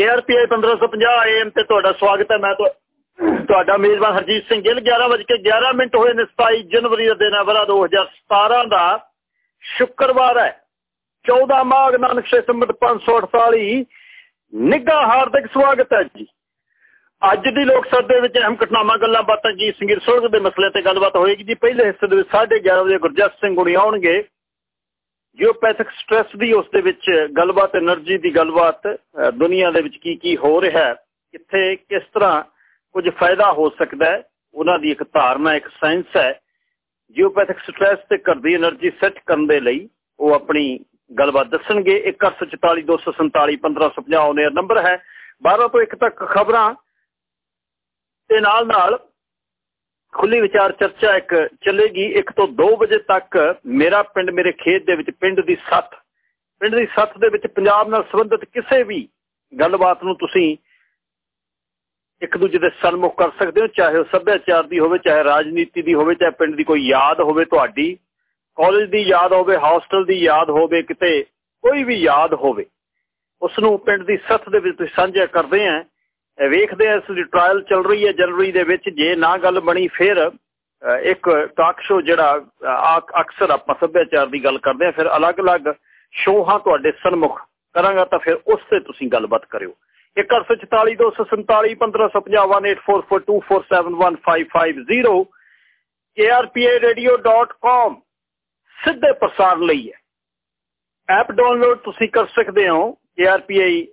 KRPI 1550 AM ਤੇ ਤੁਹਾਡਾ ਸਵਾਗਤ ਹੈ। ਮੈਂ ਤੁਹਾਡਾ ਮੇਜ਼ਬਾਨ ਹਰਜੀਤ ਸਿੰਘ ਗਿੱਲ। 11:11 ਮਿੰਟ ਹੋਏ ਨੇ 27 ਜਨਵਰੀ ਦਾ ਦਿਨ ਹੈ। ਵਰਾ 2017 ਦਾ ਸ਼ੁੱਕਰਵਾਰ ਹੈ। 14 ਮਾਘ ਨਾਨਕ ਸੇ ਸੰਮਤ 548 ਨਿੱਘਾ ਹਾਰਦਿਕ ਸਵਾਗਤ ਹੈ ਜੀ। ਅੱਜ ਦੀ ਲੋਕ ਸਭਾ ਦੇ ਵਿੱਚ ਅਹਿਮ ਘਟਨਾਵਾਂ, ਗੱਲਾਂ ਬਾਤਾਂ ਜੀ ਸੰਗੀਤ ਸੁਲਗ ਦੇ ਮਸਲੇ ਤੇ ਗੱਲਬਾਤ ਹੋਏਗੀ ਜੀ। ਪਹਿਲੇ ਹਿੱਸੇ ਦੇ ਵਿੱਚ 11:30 ਵਜੇ ਗੁਰਜਸ ਸਿੰਘ ਗੁਣੀ ਆਉਣਗੇ। ਜੀਓਪੈਥਿਕ ਸਟ੍ਰੈਸ ਦੀ ਉਸ ਦੇ ਵਿੱਚ ਗੱਲਬਾਤ, એનર્ਜੀ ਦੀ ਗੱਲਬਾਤ ਦੁਨੀਆ ਦੇ ਵਿੱਚ ਕੀ ਕੀ ਹੋ ਰਿਹਾ ਕਿੱਥੇ, ਕਿਸ ਤਰ੍ਹਾਂ ਕੁਝ ਫਾਇਦਾ ਹੋ ਸਕਦਾ ਉਹਨਾਂ ਦੀ ਇੱਕ ਧਾਰਨਾ, ਇੱਕ ਸਾਇੰਸ ਹੈ। ਜੀਓਪੈਥਿਕ ਸਟ्रेस ਤੇ ਘਰ ਦੀ એનર્ਜੀ ਸੈੱਟ ਕਰਨ ਦੇ ਲਈ ਉਹ ਆਪਣੀ ਗੱਲਬਾਤ ਦੱਸਣਗੇ। 1842471550 ਉਹਨੇ ਨੰਬਰ ਹੈ। 12 ਤੋਂ 1 ਤੱਕ ਖਬਰਾਂ ਦੇ ਨਾਲ ਨਾਲ ਖੁੱਲੀ ਵਿਚਾਰ ਚਰਚਾ ਇੱਕ ਚੱਲੇਗੀ। 1 ਤੋਂ 2 ਵਜੇ ਤੱਕ ਮੇਰਾ ਪਿੰਡ, ਮੇਰੇ ਖੇਤ ਦੇ ਵਿੱਚ ਪਿੰਡ ਦੀ ਸੱਥ, ਪਿੰਡ ਦੀ ਸੱਥ ਦੇ ਵਿੱਚ ਪੰਜਾਬ ਨਾਲ ਸੰਬੰਧਿਤ ਕਿਸੇ ਵੀ ਗੱਲਬਾਤ ਨੂੰ ਤੁਸੀਂ ਇੱਕ ਦੂਜੇ ਦੇ ਸਨਮੁਖ ਕਰ ਸਕਦੇ ਹੋ, ਚਾਹੇ ਉਹ ਸੱਭਿਆਚਾਰ ਦੀ ਹੋਵੇ, ਚਾਹੇ ਰਾਜਨੀਤੀ ਦੀ ਹੋਵੇ, ਚਾਹੇ ਪਿੰਡ ਦੀ ਕੋਈ ਯਾਦ ਹੋਵੇ ਤੁਹਾਡੀ, ਕਾਲਜ ਦੀ ਯਾਦ ਹੋਵੇ, ਹੌਸਟਲ ਦੀ ਯਾਦ ਹੋਵੇ, ਕਿਤੇ ਕੋਈ ਵੀ ਯਾਦ ਹੋਵੇ, ਉਸ ਨੂੰ ਪਿੰਡ ਦੀ ਸੱਥ ਦੇ ਵਿੱਚ ਤੁਸੀਂ ਸਾਂਝਾ ਕਰਦੇ ਆਂ। ਵੇਖਦੇ ਆ, ਇਸ ਦੀ ਟ੍ਰਾਇਲ ਚੱਲ ਰਹੀ ਹੈ, ਜਨਵਰੀ ਦੇ ਵਿੱਚ। ਜੇ ਨਾ ਗੱਲ ਬਣੀ, ਫਿਰ ਇੱਕ ਟਾਕ ਸ਼ੋ ਜਿਹੜਾ ਅਕਸਰ ਆਪਾਂ ਸੱਭਿਆਚਾਰ ਦੀ ਗੱਲ ਕਰਦੇ ਆ, ਫਿਰ ਅਲੱਗ-ਅਲੱਗ ਸ਼ੋਹਾਂ ਤੁਹਾਡੇ ਸਨਮੁਖ ਕਰਾਂਗਾ, ਤਾਂ ਫਿਰ ਉਸ ਤੇ ਤੁਸੀਂ ਗੱਲਬਾਤ ਕਰਿਓ। 1442471844247155 krparadio.com ਸਿੱਧੇ ਪ੍ਰਸਾਰ ਲਈ ਹੈ। ਐਪ ਡਾਊਨਲੋਡ ਤੁਸੀਂ ਕਰ ਸਕਦੇ ਹੋ krpi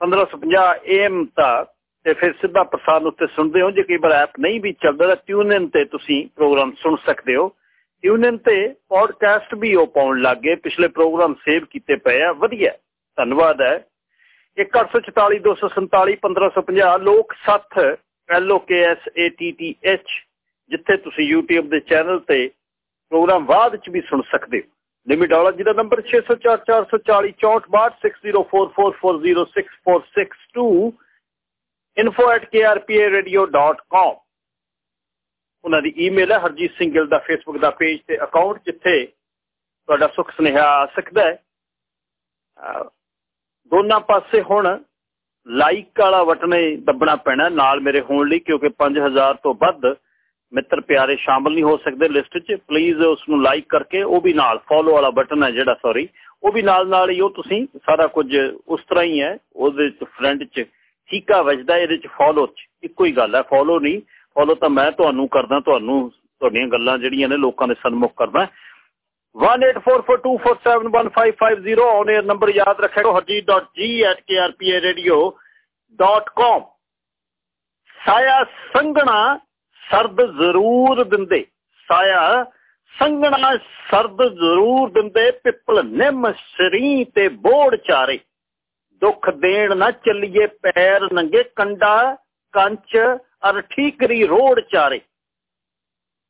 1550 AM ਤੱਕ ਤੇ ਫਿਰ ਸਿੱਧਾ ਪ੍ਰਸਾਰਣ ਉੱਤੇ ਸੁਣਦੇ ਹੋ, ਜੇ ਕਈ ਵਾਰ ਐਪ ਨਹੀਂ ਵੀ ਚੱਲਦਾ ਤਾਂ ਟਿਊਨ ਇਨ ਤੇ ਤੁਸੀਂ ਪ੍ਰੋਗਰਾਮ ਸੁਣ ਸਕਦੇ ਹੋ। ਟਿਊਨ ਇਨ ਤੇ ਪੋਡਕਾਸਟ ਵੀ ਉਹ ਪਾਉਣ ਲੱਗੇ ਪਿਛਲੇ ਪ੍ਰੋਗਰਾਮ ਸੇਵ ਕੀਤੇ ਪਏ ਆ, ਵਧੀਆ। ਧੰਨਵਾਦ ਹੈ। 1842471550 ਲੋਕ ਸੱਥ L O K S A T T H, ਜਿੱਥੇ ਤੁਸੀਂ YouTube ਦੇ ਚੈਨਲ ਤੇ ਪ੍ਰੋਗਰਾਮ ਬਾਅਦ ਚ ਵੀ ਸੁਣ ਸਕਦੇ ਹੋ। ਲਿਮਿਟ ਵਾਲਾ ਜਿਹਦਾ ਨੰਬਰ 6044406044406462 info@krparadio.com ਉਹਨਾਂ ਦੀ ਈਮੇਲ ਹੈ ਹਰਜੀਤ ਸਿੰਘ ਗਿੱਲ ਦਾ ਫੇਸਬੁੱਕ ਦਾ ਪੇਜ ਤੇ ਅਕਾਊਂਟ ਜਿੱਥੇ ਤੁਹਾਡਾ ਸੁਖ ਸੁਨੇਹਾ ਆ ਸਕਦਾ ਹੈ। ਦੋਨਾਂ ਪਾਸੇ ਹੁਣ ਲਾਈਕ ਵਾਲਾ ਬਟਨ ਦੱਬਣਾ ਪੈਣਾ, ਨਾਲ ਮੇਰੇ ਹੋਣ ਲਈ, ਕਿਉਂਕਿ 5000 ਤੋਂ ਵੱਧ ਮਿੱਤਰ ਪਿਆਰੇ ਸ਼ਾਮਲ ਨਹੀਂ ਹੋ ਸਕਦੇ ਲਿਸਟ 'ਚ ਪਲੀਜ਼ ਉਸ ਨੂੰ ਲਾਈਕ ਕਰਕੇ ਉਹ ਵੀ ਨਾਲ ਫੋਲੋ ਵਾਲਾ ਬਟਨ ਹੈ ਜਿਹੜਾ ਸੌਰੀ ਉਹ ਵੀ ਨਾਲ ਨਾਲ ਹੀ ਉਹ ਤੁਸੀਂ ਸਾਰਾ ਕੁਝ ਉਸ ਤਰ੍ਹਾਂ ਹੀ ਹੈ, ਉਹਦੇ 'ਚ ਫਰੈਂਡ 'ਚ, ਠੀਕਾ ਵੱਜਦਾ ਇਹਦੇ 'ਚ ਫੋਲੋ 'ਚ, ਇੱਕੋ ਹੀ ਗੱਲ ਹੈ ਫੋਲੋ ਨਹੀਂ ਫੋਲੋ ਤਾਂ ਮੈਂ ਤੁਹਾਨੂੰ ਕਰਦਾ, ਤੁਹਾਨੂੰ, ਤੁਹਾਡੀਆਂ ਗੱਲਾਂ ਜਿਹੜੀਆਂ ਨੇ ਲੋਕਾਂ ਦੇ ਸਨਮੁਖ ਕਰਦਾ। 184424715550 ਔਨ 에ਅਰ ਨੰਬਰ ਯਾਦ ਰੱਖਿਓ harjeet.g@krparadio.com ਸਾਇਆ ਸੰਗਣਾ ਸਰਦ ਜ਼ਰੂਰ ਦਿੰਦੇ। ਸਾਇਆ, ਸੰਗਣਾ ਸਰਦ ਜ਼ਰੂਰ ਦਿੰਦੇ, ਪਿੱਪਲ ਨਿੰਮ ਸਰੀ ਤੇ ਬੋੜ ਚਾਰੇ। ਦੁੱਖ ਦੇਣ ਨਾ ਚੱਲੀਏ ਪੈਰ ਨੰਗੇ ਕੰਡਾ, ਕੰਚ ਅਰ ਠੀਕਰੀ ਰੋੜ ਚਾਰੇ।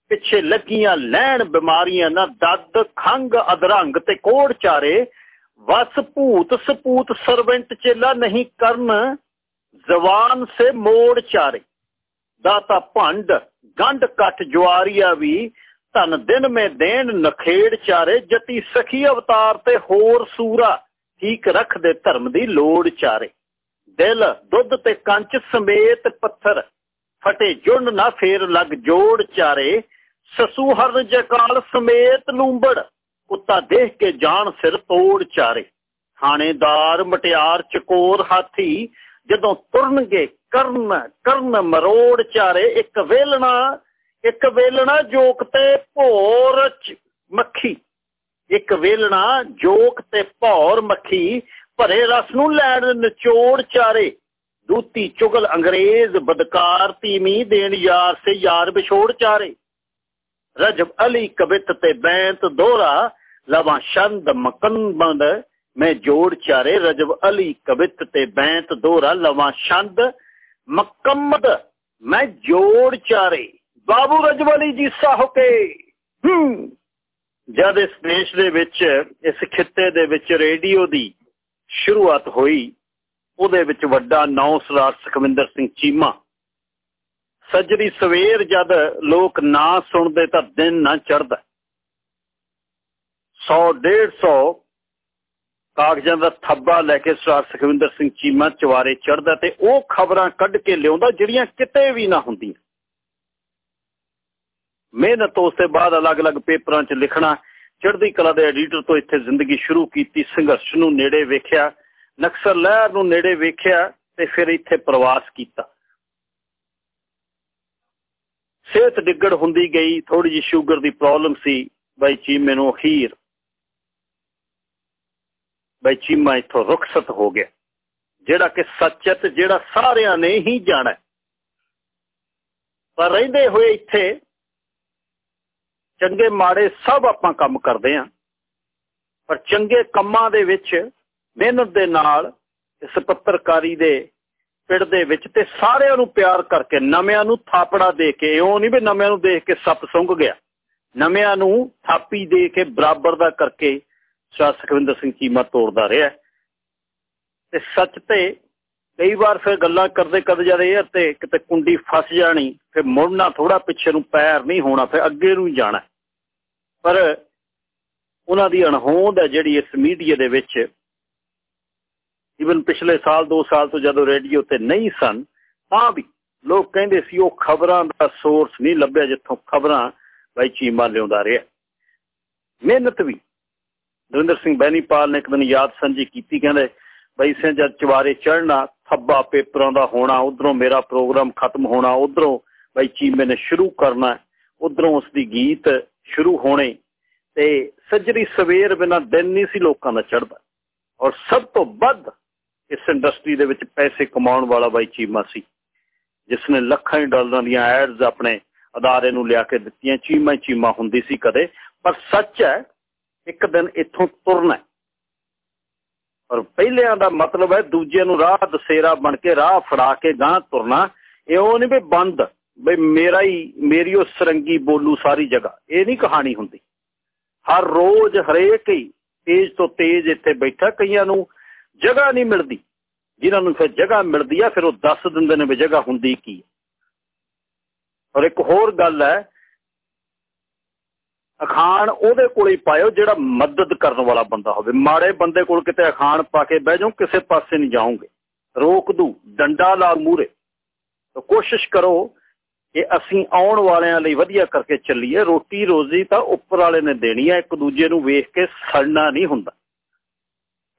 ਪਿੱਛੇ ਲੱਗੀਆਂ ਲੈਣ ਬਿਮਾਰੀਆਂ ਨਾ ਦਦ ਖੰਗ ਅਧਰੰਗ ਤੇ ਕੋੜ ਚਾਰੇ। ਵਸ ਭੂਤ ਸਪੂਤ ਸਰਵੈਂਟ ਚੇਲਾ ਨਹੀਂ ਕਰਨ, ਜ਼ਵਾਨ ਸੇ ਮੋੜ ਚਾਰੇ। ਦਾਤਾ ਭੰਡ, ਗੰਢ ਕੱਟ ਜਵਾਰੀਆ ਵੀ, ਧਨ ਦਿਨ ਮੇ ਦੇਣ ਨਖੇੜ ਚਾਰੇ, ਜਤੀ ਸਖੀ ਅਵਤਾਰ ਤੇ ਹੋਰ ਸੂਰਾ ਠੀਕ ਰੱਖਦੇ ਧਰਮ ਦੀ ਲੋੜ ਚਾਰੇ। ਦਿਲ, ਦੁੱਧ ਤੇ ਕੰਚ ਸਮੇਤ ਪੱਥਰ, ਫਟੇ ਜੁੰਡ ਨਾ ਫੇਰ ਲੱਗ ਜੋੜ ਚਾਰੇ, ਸਸੂ ਹਰਨ ਜਕਾਲ ਸਮੇਤ ਲੂੰਬੜ ਕੁੱਤਾ ਦੇਖ ਕੇ ਜਾਣ ਸਿਰ ਤੋੜ ਚਾਰੇ। ਥਾਣੇਦਾਰ ਮਟਿਆਰ ਚਕੋਰ ਹਾਥੀ, ਜਦੋਂ ਤੁਰਨਗੇ ਕਰਨ ਕਰਨ ਮਰੋੜ ਚਾਰੇ, ਇੱਕ ਵੇਲਣਾ ਇੱਕ ਵੇਲਣਾ ਜੋਕ ਤੇ ਭੋਰ ਮੱਖੀ। ਇੱਕ ਵੇਲਣਾ ਜੋਕ ਤੇ ਭੌਰ ਮੱਖੀ, ਭਰੇ ਰਸ ਨੂੰ ਲੈਣ ਨਿਚੋੜ ਚਾਰੇ। ਦੂਤੀ ਚੁਗਲ ਅੰਗਰੇਜ਼ ਬਦਕਾਰ ਤੀਮੀ ਦੇਣ ਯਾਰ ਸੇ ਯਾਰ ਵਿਛੋੜ ਚਾਰੇ। ਰਜਬ ਅਲੀ ਕਵਿਤ ਤੇ ਬੈਂਤ ਦੋਰਾ ਲਵਾ ਮਕਨ ਬੰਦ, ਮੈਂ ਜੋੜ ਚਾਰੇ। ਰਜਬ ਅਲੀ ਕਵਿਤ ਤੇ ਬੈਂਤ ਦੋਰਾ ਲਵਾ ਸ਼ੰਦ ਮਕਮਦ ਮੈਂ ਜੋੜ ਚਾਰੇ ਬਾਬੂ ਰਜਬ ਅਲੀ ਜੀ ਸਾਹਕੇ ਹੂੰ। ਜਦ ਇਸ ਦੇਸ਼ ਦੇ ਵਿੱਚ ਇਸ ਖਿੱਤੇ ਦੇ ਵਿੱਚ ਰੇਡੀਓ ਦੀ ਸ਼ੁਰੂਆਤ ਹੋਈ ਉਹਦੇ ਵਿੱਚ ਵੱਡਾ ਨੌ ਸਰਾਰ ਸੁਖਵਿੰਦਰ ਸਿੰਘ ਚੀਮਾ। ਸੱਜਰੀ ਸਵੇਰ ਜਦ ਲੋਕ ਨਾ ਸੁਣਦੇ ਤਾਂ ਦਿਨ ਨਾ ਚੜਦਾ 100 150 ਕਾਗਜ਼ਾਂ ਦਾ ਥੱਬਾ ਲੈ ਕੇ ਸਰਦਾਰ ਸੁਖਵਿੰਦਰ ਸਿੰਘ ਚੀਮਾ ਚਵਾਰੇ ਚੜਦਾ ਤੇ ਉਹ ਖਬਰਾਂ ਕੱਢ ਕੇ ਲਿਆਉਂਦਾ ਜਿਹੜੀਆਂ ਕਿਤੇ ਵੀ ਨਾ ਹੁੰਦੀਆਂ। ਮਿਹਨਤ ਉਸ ਤੋਂ ਬਾਅਦ ਅਲੱਗ-ਅਲੱਗ ਪੇਪਰਾਂ 'ਚ ਲਿਖਣਾ, ਚੜ੍ਹਦੀ ਕਲਾ ਦੇ ਐਡੀਟਰ ਤੋਂ ਇੱਥੇ ਜ਼ਿੰਦਗੀ ਸ਼ੁਰੂ ਕੀਤੀ, ਸੰਘਰਸ਼ ਨੂੰ ਨੇੜੇ ਵੇਖਿਆ ਨਕਸਲ ਲਹਿਰ ਨੂੰ ਨੇੜੇ ਵੇਖਿਆ ਤੇ ਫਿਰ ਇੱਥੇ ਪ੍ਰਵਾਸ ਕੀਤਾ। ਸਿਹਤ ਡਿੱਗੜ ਹੁੰਦੀ ਗਈ ਥੋੜੀ ਜਿਹੀ ਸ਼ੂਗਰ ਦੀ ਪ੍ਰੋਬਲਮ ਸੀ, ਬਾਈ ਚੀਮੇ ਨੂੰ ਅਖੀਰ ਬਈ ਚੀਮਾ ਇੱਥੋਂ ਰੁਖਸਤ ਹੋ ਗਿਆ। ਜਿਹੜਾ ਕਿ ਸੱਚਤ ਜਿਹੜਾ ਸਾਰਿਆਂ ਨੇ ਹੀ ਜਾਣਾ। ਪਰ ਰਹਿੰਦੇ ਹੋਏ ਇੱਥੇ ਚੰਗੇ ਮਾੜੇ ਸਭ ਆਪਾਂ ਕੰਮ ਕਰਦੇ ਆਂ। ਪਰ ਚੰਗੇ ਕੰਮਾਂ ਦੇ ਵਿੱਚ, ਮਿਹਨਤ ਦੇ ਨਾਲ, ਇਸ ਪੱਤਰਕਾਰੀ ਦੇ ਪਿੰਡ ਦੇ ਵਿੱਚ ਤੇ ਸਾਰਿਆਂ ਨੂੰ ਪਿਆਰ ਕਰਕੇ ਨਵਿਆਂ ਨੂੰ ਥਾਪੜਾ ਦੇ ਕੇ ਉਹ ਨਹੀਂ ਵੀ ਨਵਿਆਂ ਨੂੰ ਦੇਖ ਕੇ ਸੱਪ ਸੁੰਘ ਗਿਆ। ਨਵਿਆਂ ਨੂੰ ਥਾਪੀ ਦੇ ਕੇ ਬਰਾਬਰ ਦਾ ਕਰਕੇ ਸੁਖਵਿੰਦਰ ਸਿੰਘ ਚੀਮਾ ਤੋੜਦਾ ਰਿਹਾ ਤੇ ਸੱਚ ਤੇ ਕਈ ਵਾਰ ਫਿਰ ਗੱਲਾਂ ਕਰਦੇ ਕਰਦੇ ਜਦ ਇਹ ਤੇ ਕਿਤੇ ਕੁੰਡੀ ਫਸ ਜਾਣੀ, ਫਿਰ ਮੁੜਨਾ ਥੋੜਾ ਪਿੱਛੇ ਨੂੰ ਪੈਰ ਨਹੀਂ ਹੋਣਾ, ਫਿਰ ਅੱਗੇ ਨੂੰ ਜਾਣਾ। ਪਰ ਉਹਨਾਂ ਦੀ ਅਣਹੋਂਦ ਹੈ ਜਿਹੜੀ ਇਸ ਮੀਡੀਆ ਦੇ ਵਿੱਚ ਇਵਨ ਪਿਛਲੇ ਸਾਲ 2 ਸਾਲ ਤੋਂ ਜਦੋਂ ਰੇਡੀਓ ਤੇ ਨਹੀਂ ਸਨ, ਤਾਂ ਵੀ ਲੋਕ ਕਹਿੰਦੇ ਸੀ ਉਹ ਖਬਰਾਂ ਦਾ ਸੋਰਸ ਨਹੀਂ ਲੱਭਿਆ ਜਿੱਥੋਂ ਖਬਰਾਂ ਬਾਈ ਚੀਮਾ ਲਿਆਉਂਦਾ ਰਿਹਾ। ਮਿਹਨਤ ਵੀ ਦਵਿੰਦਰ ਸਿੰਘ ਬੈਨੀਪਾਲ ਨੇ ਇੱਕ ਦਿਨ ਯਾਦ ਸਾਂਝੀ ਕੀਤੀ, ਕਹਿੰਦੇ, ਬਈ ਸੇ ਜਦ ਚਵਾਰੇ ਚੜਨਾ ਥੱਬਾ ਪੇਪਰਾਂ ਦਾ ਹੋਣਾ, ਉਧਰੋਂ ਮੇਰਾ ਪ੍ਰੋਗਰਾਮ ਖਤਮ ਹੋਣਾ, ਉਧਰੋਂ ਬਈ ਚੀਮੇ ਨੇ ਸ਼ੁਰੂ ਕਰਨਾ, ਉਧਰੋਂ ਉਸ ਦੀ ਗੀਤ ਸ਼ੁਰੂ ਹੋਣੇ, ਤੇ ਸੱਜਰੀ ਸਵੇਰ ਬਿਨਾ ਦਿਨ ਨਹੀਂ ਸੀ ਲੋਕਾਂ ਦਾ ਚੜਦਾ ਔਰ ਸਭ ਤੋਂ ਵੱਧ ਇਸ ਇੰਡਸਟਰੀ ਦੇ ਵਿੱਚ ਪੈਸੇ ਕਮਾਉਣ ਵਾਲਾ ਬਾਈ ਚੀਮਾ ਸੀ, ਜਿਸ ਨੇ ਲੱਖਾਂ ਡਾਲਰਾਂ ਦੀਆਂ ਐਡਸ ਆਪਣੇ ਅਦਾਰੇ ਨੂੰ ਲਿਆ ਕੇ ਦਿੱਤੀਆਂ, ਚੀਮਾ ਚੀਮਾ ਹੁੰਦੀ ਸੀ ਕਦੇ, ਪਰ ਸੱਚ ਹੈ ਇੱਕ ਦਿਨ ਇੱਥੋਂ ਤੁਰਨਾ ਔਰ ਪਹਿਲਿਆਂ ਦਾ ਮਤਲਬ ਹੈ ਦੂਜੇ ਨੂੰ ਰਾਹ ਦਸੇਰਾ ਬਣ ਕੇ ਰਾਹ ਫੜਾ ਕੇ ਗਾਂ ਤੁਰਨਾ। ਇਹ ਉਹ ਨਹੀਂ ਵੀ ਬੰਦ ਬਈ ਮੇਰਾ ਹੀ, ਮੇਰੀ ਉਹ ਸਰੰਗੀ ਬੋਲੂ ਸਾਰੀ ਜਗ੍ਹਾ। ਇਹ ਨਹੀਂ ਕਹਾਣੀ ਹੁੰਦੀ। ਹਰ ਰੋਜ਼ ਹਰੇਕ ਹੀ ਤੇਜ਼ ਤੋਂ ਤੇਜ਼ ਇੱਥੇ ਬੈਠਾ ਕਈਆਂ ਨੂੰ ਜਗ੍ਹਾ ਨਹੀਂ ਮਿਲਦੀ। ਜਿਨ੍ਹਾਂ ਨੂੰ ਫਿਰ ਜਗ੍ਹਾ ਮਿਲਦੀ ਆ, ਫਿਰ ਉਹ ਦੱਸ ਦਿੰਦੇ ਨੇ ਵੀ ਜਗ੍ਹਾ ਹੁੰਦੀ ਕੀ ਔਰ ਇੱਕ ਹੋਰ ਗੱਲ ਹੈ ਅਖਾਣ ਉਹਦੇ ਕੋਲੇ ਪਾਇਓ ਜਿਹੜਾ ਮਦਦ ਕਰਨ ਵਾਲਾ ਬੰਦਾ ਹੋਵੇ। ਮਾੜੇ ਬੰਦੇ ਕੋਲ ਕਿਤੇ ਅਖਾਣ ਪਾ ਕੇ ਬਹਿ ਜਾਓ, ਕਿਸੇ ਪਾਸੇ ਨਹੀਂ ਜਾਓਗੇ। ਰੋਕ ਦੂ, ਡੰਡਾ ਲਾ ਮੂਰੇ ਤਾਂ ਕੋਸ਼ਿਸ਼ ਕਰੋ ਕਿ ਅਸੀਂ ਆਉਣ ਵਾਲਿਆਂ ਲਈ ਵਧੀਆ ਕਰਕੇ ਚੱਲੀਏ। ਰੋਟੀ ਰੋਜ਼ੀ ਤਾਂ ਉੱਪਰ ਵਾਲੇ ਨੇ ਦੇਣੀ ਹੈ ਇੱਕ ਦੂਜੇ ਨੂੰ ਵੇਖ ਕੇ ਸੜਨਾ ਨਹੀਂ ਹੁੰਦਾ।